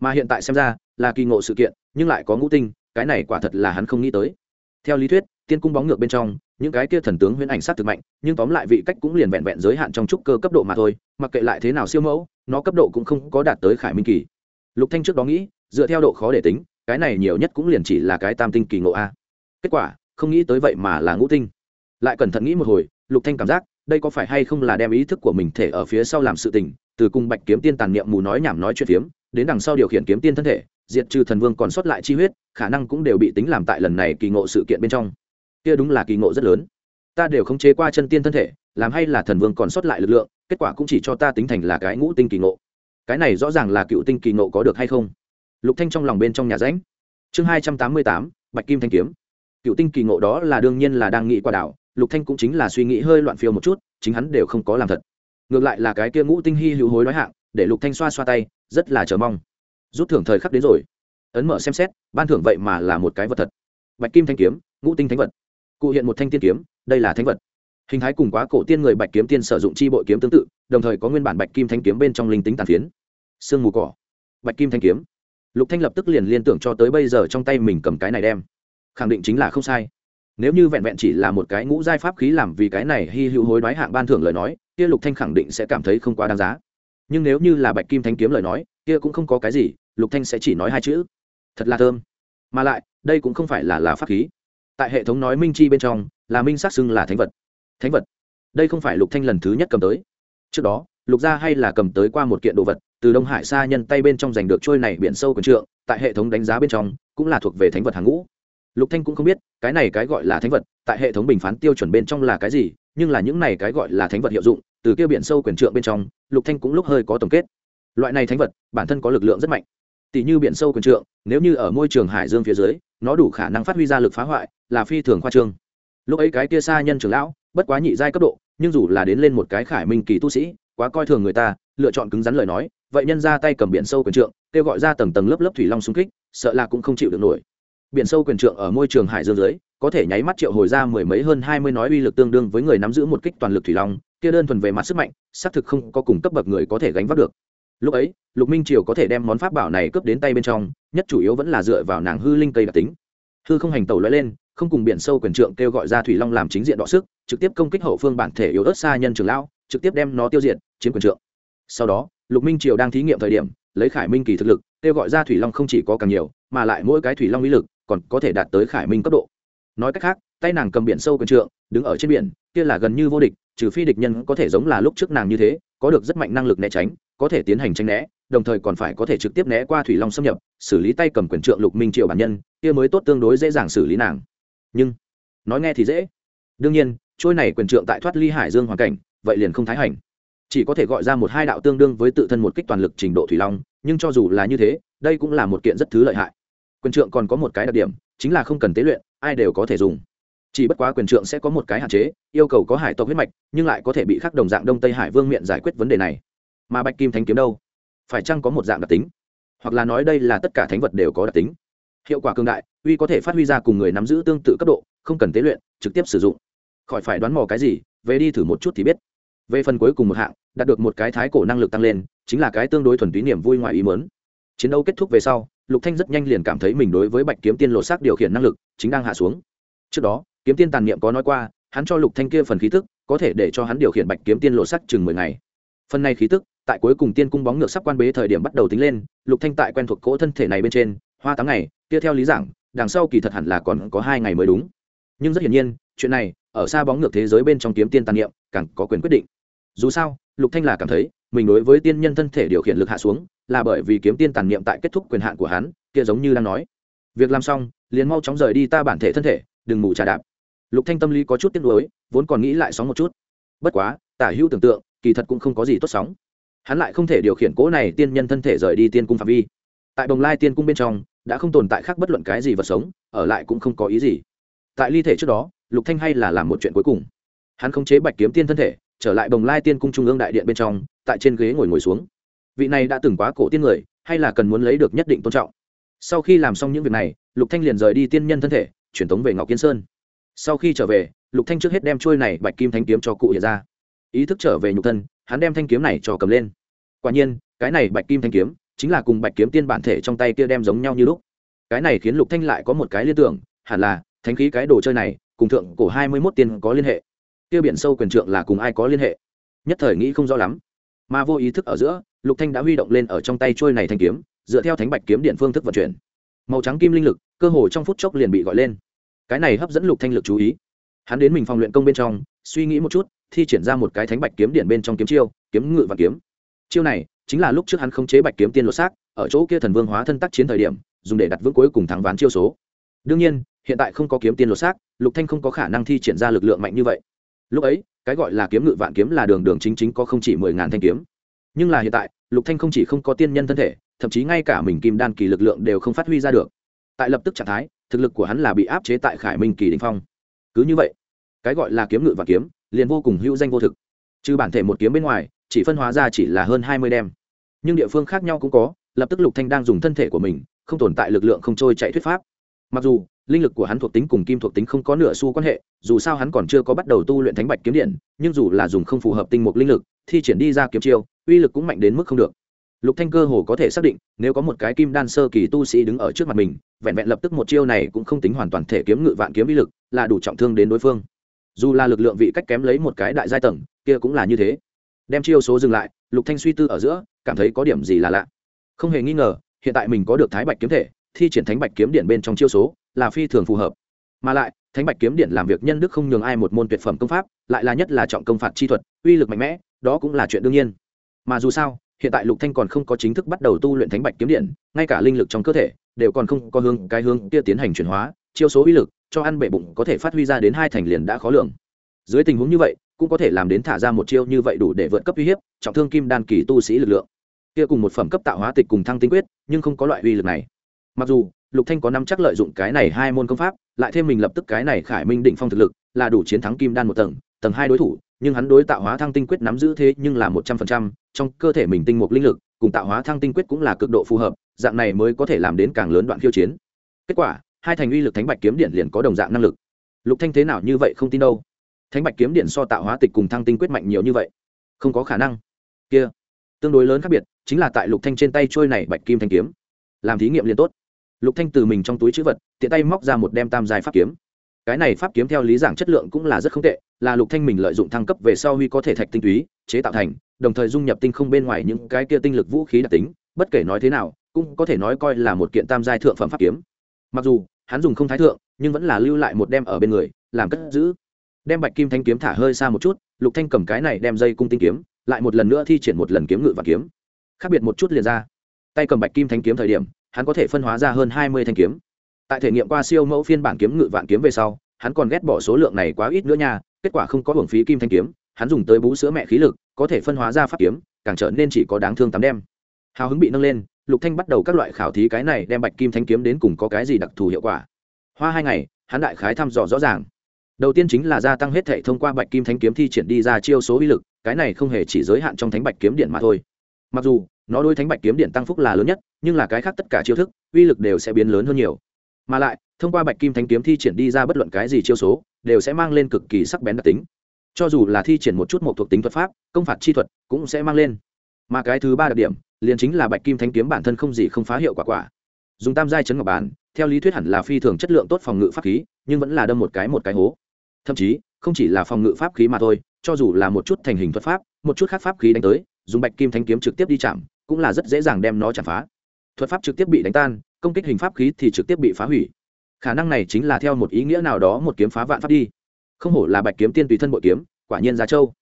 Mà hiện tại xem ra, là kỳ ngộ sự kiện, nhưng lại có ngũ tinh, cái này quả thật là hắn không nghĩ tới. Theo lý thuyết tiên cung bóng ngược bên trong, những cái kia thần tướng huyễn ảnh sát thực mạnh, nhưng tóm lại vị cách cũng liền vẹn vẹn giới hạn trong trúc cơ cấp độ mà thôi, mặc kệ lại thế nào siêu mẫu, nó cấp độ cũng không có đạt tới khải minh kỳ. Lục thanh trước đó nghĩ, dựa theo độ khó để tính, cái này nhiều nhất cũng liền chỉ là cái tam tinh kỳ ngộ a. Kết quả, không nghĩ tới vậy mà là ngũ tinh. Lại cẩn thận nghĩ một hồi, lục thanh cảm giác, đây có phải hay không là đem ý thức của mình thể ở phía sau làm sự tình, từ cung bạch kiếm tiên tàn niệm mù nói nhảm nói chuyện phiếm, đến đằng sau điều khiển kiếm tiên thân thể, diệt trừ thần vương còn sót lại chi huyết, khả năng cũng đều bị tính làm tại lần này kỳ ngộ sự kiện bên trong kia đúng là kỳ ngộ rất lớn. Ta đều không chế qua chân tiên thân thể làm hay là thần vương còn sót lại lực lượng kết quả cũng chỉ cho ta tính thành là cái ngũ tinh kỳ ngộ. Cái này rõ ràng là cựu tinh kỳ ngộ có được hay không? Lục thanh trong lòng bên trong nhà ránh, chương hai trăm tám mươi tám bạch kim thanh kiếm. Cựu tinh kỳ ngộ đó là đương nhiên là đang nghĩ qua đảo lục thanh cũng chính là suy nghĩ hơi loạn phiêu một chút chính hắn đều không có làm thật. Ngược lại là cái kia ngũ tinh hy hữu hối nói hạng để lục thanh xoa xoa tay rất là chờ mong. Rút thưởng thời khắc đến rồi. Ấn mở xem xét ban thưởng vậy mà là một cái vật thật. Bạch kim thanh kiếm ngũ tinh thánh vật cụ hiện một thanh tiên kiếm, đây là thánh vật. Hình thái cùng quá cổ tiên người bạch kiếm tiên sử dụng chi bội kiếm tương tự, đồng thời có nguyên bản bạch kim thanh kiếm bên trong linh tính tàn phiến. Sương mù cỏ. Bạch kim thanh kiếm. Lục thanh lập tức liền liên tưởng cho tới bây giờ trong tay mình cầm cái này đem. Khẳng định chính là không sai. Nếu như vẹn vẹn chỉ là một cái ngũ giai pháp khí làm vì cái này hy hữu hối đoái hạng ban thưởng lời nói, kia lục thanh khẳng định sẽ cảm thấy không quá đáng giá. Nhưng nếu như là bạch kim thanh kiếm lời nói, kia cũng không có cái gì, lục thanh sẽ chỉ nói hai chữ. Thật là thơm. Mà lại, đây cũng không phải là là pháp khí tại hệ thống nói minh chi bên trong, là minh xác xưng là thánh vật. Thánh vật? Đây không phải lục thanh lần thứ nhất cầm tới. Trước đó, lục gia hay là cầm tới qua một kiện đồ vật, từ đông hải xa nhân tay bên trong giành được trôi này biển sâu quần trượng, tại hệ thống đánh giá bên trong, cũng là thuộc về thánh vật hàng ngũ. Lục thanh cũng không biết, cái này cái gọi là thánh vật, tại hệ thống bình phán tiêu chuẩn bên trong là cái gì, nhưng là những này cái gọi là thánh vật hiệu dụng, từ kia biển sâu quyền trượng bên trong, lục thanh cũng lúc hơi có tổng kết. Loại này thánh vật, bản thân có lực lượng rất mạnh tỷ như biển sâu quyền trượng, nếu như ở môi trường hải dương phía dưới, nó đủ khả năng phát huy ra lực phá hoại, là phi thường khoa trương. Lúc ấy cái kia xa nhân trưởng lão, bất quá nhị giai cấp độ, nhưng dù là đến lên một cái khải minh kỳ tu sĩ, quá coi thường người ta, lựa chọn cứng rắn lời nói, vậy nhân ra tay cầm biển sâu quyền trượng, kêu gọi ra tầng tầng lớp lớp thủy long xung kích, sợ là cũng không chịu được nổi. Biển sâu quyền trượng ở môi trường hải dương dưới, có thể nháy mắt triệu hồi ra mười mấy hơn hai mươi nói uy lực tương đương với người nắm giữ một kích toàn lực thủy long, kia đơn thuần về mặt sức mạnh, xác thực không có cùng cấp bậc người có thể gánh vác được lúc ấy, lục minh triều có thể đem món pháp bảo này cướp đến tay bên trong, nhất chủ yếu vẫn là dựa vào nàng hư linh cây đặc tính. Hư không hành tẩu lóe lên, không cùng biển sâu quyền trượng kêu gọi ra thủy long làm chính diện đọ sức, trực tiếp công kích hậu phương bản thể yếu ớt xa nhân trường lão, trực tiếp đem nó tiêu diệt, chiếm quyền trượng. Sau đó, lục minh triều đang thí nghiệm thời điểm, lấy khải minh kỳ thực lực, kêu gọi ra thủy long không chỉ có càng nhiều, mà lại mỗi cái thủy long uy lực còn có thể đạt tới khải minh cấp độ. Nói cách khác, tay nàng cầm biển sâu quyền trượng, đứng ở trên biển, kia là gần như vô địch, trừ phi địch nhân có thể giống là lúc trước nàng như thế, có được rất mạnh năng lực né tránh có thể tiến hành tranh né, đồng thời còn phải có thể trực tiếp né qua thủy long xâm nhập, xử lý tay cầm quyền trượng lục minh triệu bản nhân, kia mới tốt tương đối dễ dàng xử lý nàng. Nhưng, nói nghe thì dễ. Đương nhiên, trôi này quyền trượng tại thoát ly hải dương hoàn cảnh, vậy liền không thái hành. Chỉ có thể gọi ra một hai đạo tương đương với tự thân một kích toàn lực trình độ thủy long, nhưng cho dù là như thế, đây cũng là một kiện rất thứ lợi hại. Quyền trượng còn có một cái đặc điểm, chính là không cần tế luyện, ai đều có thể dùng. Chỉ bất quá quyền trượng sẽ có một cái hạn chế, yêu cầu có hải tộc huyết mạch, nhưng lại có thể bị khắc đồng dạng đông tây hải vương miện giải quyết vấn đề này mà bạch kim thánh kiếm đâu? Phải chăng có một dạng đặc tính? Hoặc là nói đây là tất cả thánh vật đều có đặc tính? Hiệu quả cường đại, uy có thể phát huy ra cùng người nắm giữ tương tự cấp độ, không cần tế luyện, trực tiếp sử dụng. Khỏi phải đoán mò cái gì, về đi thử một chút thì biết. Về phần cuối cùng một hạng, đạt được một cái thái cổ năng lực tăng lên, chính là cái tương đối thuần túy niềm vui ngoài ý mớn chiến đấu kết thúc về sau, lục thanh rất nhanh liền cảm thấy mình đối với bạch kiếm tiên lộ sắc điều khiển năng lực chính đang hạ xuống. Trước đó, kiếm tiên tàn niệm có nói qua, hắn cho lục thanh kia phần khí tức, có thể để cho hắn điều khiển bạch kiếm tiên lộ sắc chừng mười ngày. Phần này khí tức tại cuối cùng tiên cung bóng ngược sắp quan bế thời điểm bắt đầu tính lên, lục thanh tại quen thuộc cỗ thân thể này bên trên, hoa tám ngày, kia theo lý giảng, đằng sau kỳ thật hẳn là còn có hai ngày mới đúng. Nhưng rất hiển nhiên, chuyện này, ở xa bóng ngược thế giới bên trong kiếm tiên tàn niệm, càng có quyền quyết định. Dù sao, lục thanh là cảm thấy, mình đối với tiên nhân thân thể điều khiển lực hạ xuống, là bởi vì kiếm tiên tàn niệm tại kết thúc quyền hạn của hắn, kia giống như đang nói. Việc làm xong, liền mau chóng rời đi ta bản thể thân thể, đừng ngủ trà đạp. Lục thanh tâm lý có chút tiếc nuối, vốn còn nghĩ lại sóng một chút. Bất quá, tả hữu tưởng tượng, kỳ thật cũng không có gì tốt sóng hắn lại không thể điều khiển cỗ này tiên nhân thân thể rời đi tiên cung phạm vi. Tại đồng lai tiên cung bên trong, đã không tồn tại khác bất luận cái gì vật sống, ở lại cũng không có ý gì. Tại ly thể trước đó, lục thanh hay là làm một chuyện cuối cùng. Hắn khống chế bạch kiếm tiên thân thể, trở lại đồng lai tiên cung trung ương đại điện bên trong, tại trên ghế ngồi ngồi xuống. Vị này đã từng quá cổ tiên người, hay là cần muốn lấy được nhất định tôn trọng. Sau khi làm xong những việc này, lục thanh liền rời đi tiên nhân thân thể, chuyển tống về ngọc kiên sơn. Sau khi trở về, lục thanh trước hết đem trôi này bạch kim thanh kiếm cho cụ hiện ra. Ý thức trở về nhục thân hắn đem thanh kiếm này cho cầm lên. Quả nhiên, cái này bạch kim thanh kiếm chính là cùng bạch kiếm tiên bản thể trong tay kia đem giống nhau như lúc. Cái này khiến lục thanh lại có một cái liên tưởng, hẳn là thánh khí cái đồ chơi này cùng thượng cổ hai mươi 21 tiên có liên hệ. Kia biển sâu quyền trượng là cùng ai có liên hệ? Nhất thời nghĩ không rõ lắm. Mà vô ý thức ở giữa, lục thanh đã huy động lên ở trong tay trôi này thanh kiếm, dựa theo thánh bạch kiếm điện phương thức vận chuyển. Màu trắng kim linh lực, cơ hồ trong phút chốc liền bị gọi lên. Cái này hấp dẫn lục thanh lực chú ý. Hắn đến mình phòng luyện công bên trong, suy nghĩ một chút thi triển ra một cái thánh bạch kiếm điện bên trong kiếm chiêu, kiếm ngự và kiếm. Chiêu này chính là lúc trước hắn không chế bạch kiếm tiên lột xác, ở chỗ kia thần vương hóa thân tác chiến thời điểm, dùng để đặt vững cuối cùng thắng ván chiêu số. Đương nhiên, hiện tại không có kiếm tiên lột xác, lục thanh không có khả năng thi triển ra lực lượng mạnh như vậy. Lúc ấy, cái gọi là kiếm ngự vạn kiếm là đường đường chính chính có không chỉ mười ngàn thanh kiếm. Nhưng là hiện tại, lục thanh không chỉ không có tiên nhân thân thể, thậm chí ngay cả mình kim đan kỳ lực lượng đều không phát huy ra được. Tại lập tức trạng thái, thực lực của hắn là bị áp chế tại khải minh kỳ đình phong. Cứ như vậy, cái gọi là kiếm ngự và kiếm liền vô cùng hữu danh vô thực. Trừ bản thể một kiếm bên ngoài, chỉ phân hóa ra chỉ là hơn hai mươi đem. Nhưng địa phương khác nhau cũng có, lập tức lục thanh đang dùng thân thể của mình, không tồn tại lực lượng không trôi chạy thuyết pháp. Mặc dù, linh lực của hắn thuộc tính cùng kim thuộc tính không có nửa xu quan hệ, dù sao hắn còn chưa có bắt đầu tu luyện thánh bạch kiếm điện, nhưng dù là dùng không phù hợp tinh mục linh lực, thi triển đi ra kiếm chiêu, uy lực cũng mạnh đến mức không được. Lục thanh cơ hồ có thể xác định, nếu có một cái kim đan sơ kỳ tu sĩ đứng ở trước mặt mình, vẹn vẹn lập tức một chiêu này cũng không tính hoàn toàn thể kiếm ngự vạn kiếm uy lực, là đủ trọng thương đến đối phương dù là lực lượng vị cách kém lấy một cái đại giai tầng, kia cũng là như thế. Đem chiêu số dừng lại, lục thanh suy tư ở giữa, cảm thấy có điểm gì là lạ. Không hề nghi ngờ, hiện tại mình có được thái bạch kiếm thể, thi triển thánh bạch kiếm điện bên trong chiêu số, là phi thường phù hợp. Mà lại, thánh bạch kiếm điện làm việc nhân đức không nhường ai một môn tuyệt phẩm công pháp, lại là nhất là trọng công phạt chi thuật, uy lực mạnh mẽ, đó cũng là chuyện đương nhiên. Mà dù sao, hiện tại lục thanh còn không có chính thức bắt đầu tu luyện thánh bạch kiếm điện, ngay cả linh lực trong cơ thể, đều còn không có hướng cái hướng kia tiến hành chuyển hóa, chiêu số uy lực cho ăn bể bụng có thể phát huy ra đến hai thành liền đã khó lường. Dưới tình huống như vậy, cũng có thể làm đến thả ra một chiêu như vậy đủ để vượt cấp uy hiếp, trọng thương kim đan kỳ tu sĩ lực lượng. Kia cùng một phẩm cấp tạo hóa tịch cùng thăng tinh quyết, nhưng không có loại uy lực này. Mặc dù, lục thanh có năm chắc lợi dụng cái này hai môn công pháp, lại thêm mình lập tức cái này khải minh định phong thực lực, là đủ chiến thắng kim đan một tầng tầng hai đối thủ, nhưng hắn đối tạo hóa thăng tinh quyết nắm giữ thế nhưng là một trăm phần trăm, trong cơ thể mình tinh mục linh lực, cùng tạo hóa thăng tinh quyết cũng là cực độ phù hợp, dạng này mới có thể làm đến càng lớn đoạn khiêu chiến. Kết quả hai thành uy lực thánh bạch kiếm điện liền có đồng dạng năng lực. Lục thanh thế nào như vậy không tin đâu. Thánh bạch kiếm điện so tạo hóa tịch cùng thăng tinh quyết mạnh nhiều như vậy. Không có khả năng. Kia, tương đối lớn khác biệt, chính là tại lục thanh trên tay trôi này bạch kim thanh kiếm. Làm thí nghiệm liền tốt. Lục thanh từ mình trong túi chữ vật, tiện tay móc ra một đem tam dài pháp kiếm. Cái này pháp kiếm theo lý giảng chất lượng cũng là rất không tệ, là lục thanh mình lợi dụng thăng cấp về sau huy có thể thạch tinh túy, chế tạo thành, đồng thời dung nhập tinh không bên ngoài những cái kia tinh lực vũ khí đặc tính, bất kể nói thế nào, cũng có thể nói coi là một kiện tam giai thượng phẩm pháp kiếm mặc dù, hắn dùng không thái thượng, nhưng vẫn là lưu lại một đem ở bên người, làm cất giữ. Đem bạch kim thanh kiếm thả hơi xa một chút, lục thanh cầm cái này đem dây cung tinh kiếm, lại một lần nữa thi triển một lần kiếm ngự và kiếm. Khác biệt một chút liền ra. Tay cầm bạch kim thanh kiếm thời điểm, hắn có thể phân hóa ra hơn hai mươi thanh kiếm. Tại thể nghiệm qua siêu mẫu phiên bản kiếm ngự vạn kiếm về sau, hắn còn ghét bỏ số lượng này quá ít nữa nha, kết quả không có hưởng phí kim thanh kiếm, hắn dùng tới bú sữa mẹ khí lực, có thể phân hóa ra pháp kiếm, càng trở nên chỉ có đáng thương tắm đem. Hào hứng bị nâng lên lục thanh bắt đầu các loại khảo thí cái này đem bạch kim thanh kiếm đến cùng có cái gì đặc thù hiệu quả. Hoa hai ngày, hắn đại khái thăm dò rõ ràng. Đầu tiên chính là gia tăng hết thệ thông qua bạch kim thanh kiếm thi triển đi ra chiêu số uy lực, cái này không hề chỉ giới hạn trong thánh bạch kiếm điện mà thôi. Mặc dù, nó đôi thánh bạch kiếm điện tăng phúc là lớn nhất, nhưng là cái khác tất cả chiêu thức, uy lực đều sẽ biến lớn hơn nhiều. Mà lại, thông qua bạch kim thanh kiếm thi triển đi ra bất luận cái gì chiêu số, đều sẽ mang lên cực kỳ sắc bén đặc tính. Cho dù là thi triển một chút một thuộc tính thuật pháp, công phạt chi thuật cũng sẽ mang lên. Mà cái thứ ba đặc điểm liền chính là bạch kim thanh kiếm bản thân không gì không phá hiệu quả quả. Dùng tam giai chấn ngọc bản, theo lý thuyết hẳn là phi thường chất lượng tốt phòng ngự pháp khí, nhưng vẫn là đâm một cái một cái hố. Thậm chí, không chỉ là phòng ngự pháp khí mà thôi, cho dù là một chút thành hình thuật pháp, một chút khác pháp khí đánh tới, dùng bạch kim thanh kiếm trực tiếp đi chạm, cũng là rất dễ dàng đem nó chạm phá. Thuật pháp trực tiếp bị đánh tan, công kích hình pháp khí thì trực tiếp bị phá hủy. Khả năng này chính là theo một ý nghĩa nào đó một kiếm phá vạn pháp đi. Không hổ là bạch kiếm tiên tùy thân bội kiếm, quả nhiên giá châu.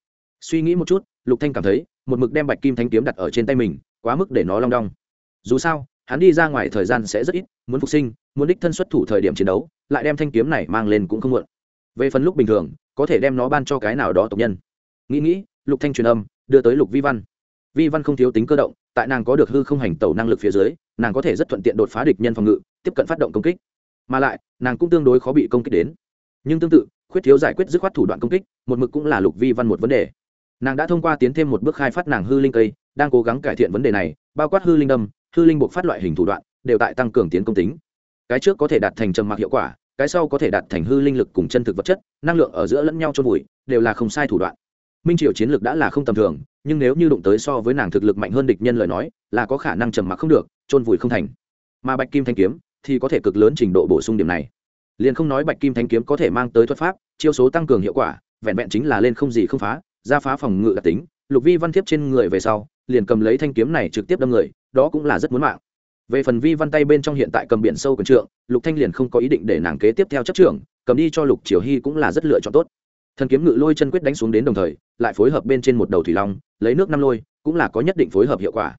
Suy nghĩ một chút, lục thanh cảm thấy, một mực đem bạch kim thanh kiếm đặt ở trên tay mình quá mức để nó long đong. Dù sao, hắn đi ra ngoài thời gian sẽ rất ít, muốn phục sinh, muốn đích thân xuất thủ thời điểm chiến đấu, lại đem thanh kiếm này mang lên cũng không muộn. Về phần lúc bình thường, có thể đem nó ban cho cái nào đó tộc nhân. Nghĩ nghĩ, lục thanh truyền âm, đưa tới lục vi văn. Vi văn không thiếu tính cơ động, tại nàng có được hư không hành tẩu năng lực phía dưới, nàng có thể rất thuận tiện đột phá địch nhân phòng ngự, tiếp cận phát động công kích. Mà lại, nàng cũng tương đối khó bị công kích đến. Nhưng tương tự, khuyết thiếu giải quyết dứt khoát thủ đoạn công kích, một mực cũng là lục vi văn một vấn đề. Nàng đã thông qua tiến thêm một bước khai phát nàng hư linh cây đang cố gắng cải thiện vấn đề này, bao quát hư linh đâm, hư linh buộc phát loại hình thủ đoạn, đều tại tăng cường tiến công tính. Cái trước có thể đạt thành trầm mặc hiệu quả, cái sau có thể đạt thành hư linh lực cùng chân thực vật chất, năng lượng ở giữa lẫn nhau trôn vùi, đều là không sai thủ đoạn. Minh triều chiến lược đã là không tầm thường, nhưng nếu như đụng tới so với nàng thực lực mạnh hơn địch nhân lời nói, là có khả năng trầm mặc không được trôn vùi không thành. Mà bạch kim thanh kiếm thì có thể cực lớn trình độ bổ sung điểm này. Liền không nói bạch kim thanh kiếm có thể mang tới thuật pháp, chiêu số tăng cường hiệu quả, vẹn vẹn chính là lên không gì không phá, ra phá phòng ngự đặc tính lục vi văn thiếp trên người về sau, liền cầm lấy thanh kiếm này trực tiếp đâm người, đó cũng là rất muốn mạng. Về phần vi văn tay bên trong hiện tại cầm biển sâu quần trượng, lục thanh liền không có ý định để nàng kế tiếp theo chấp trưởng, cầm đi cho lục triều hy cũng là rất lựa chọn tốt. Thần kiếm ngự lôi chân quyết đánh xuống đến đồng thời, lại phối hợp bên trên một đầu thủy long, lấy nước năm lôi, cũng là có nhất định phối hợp hiệu quả.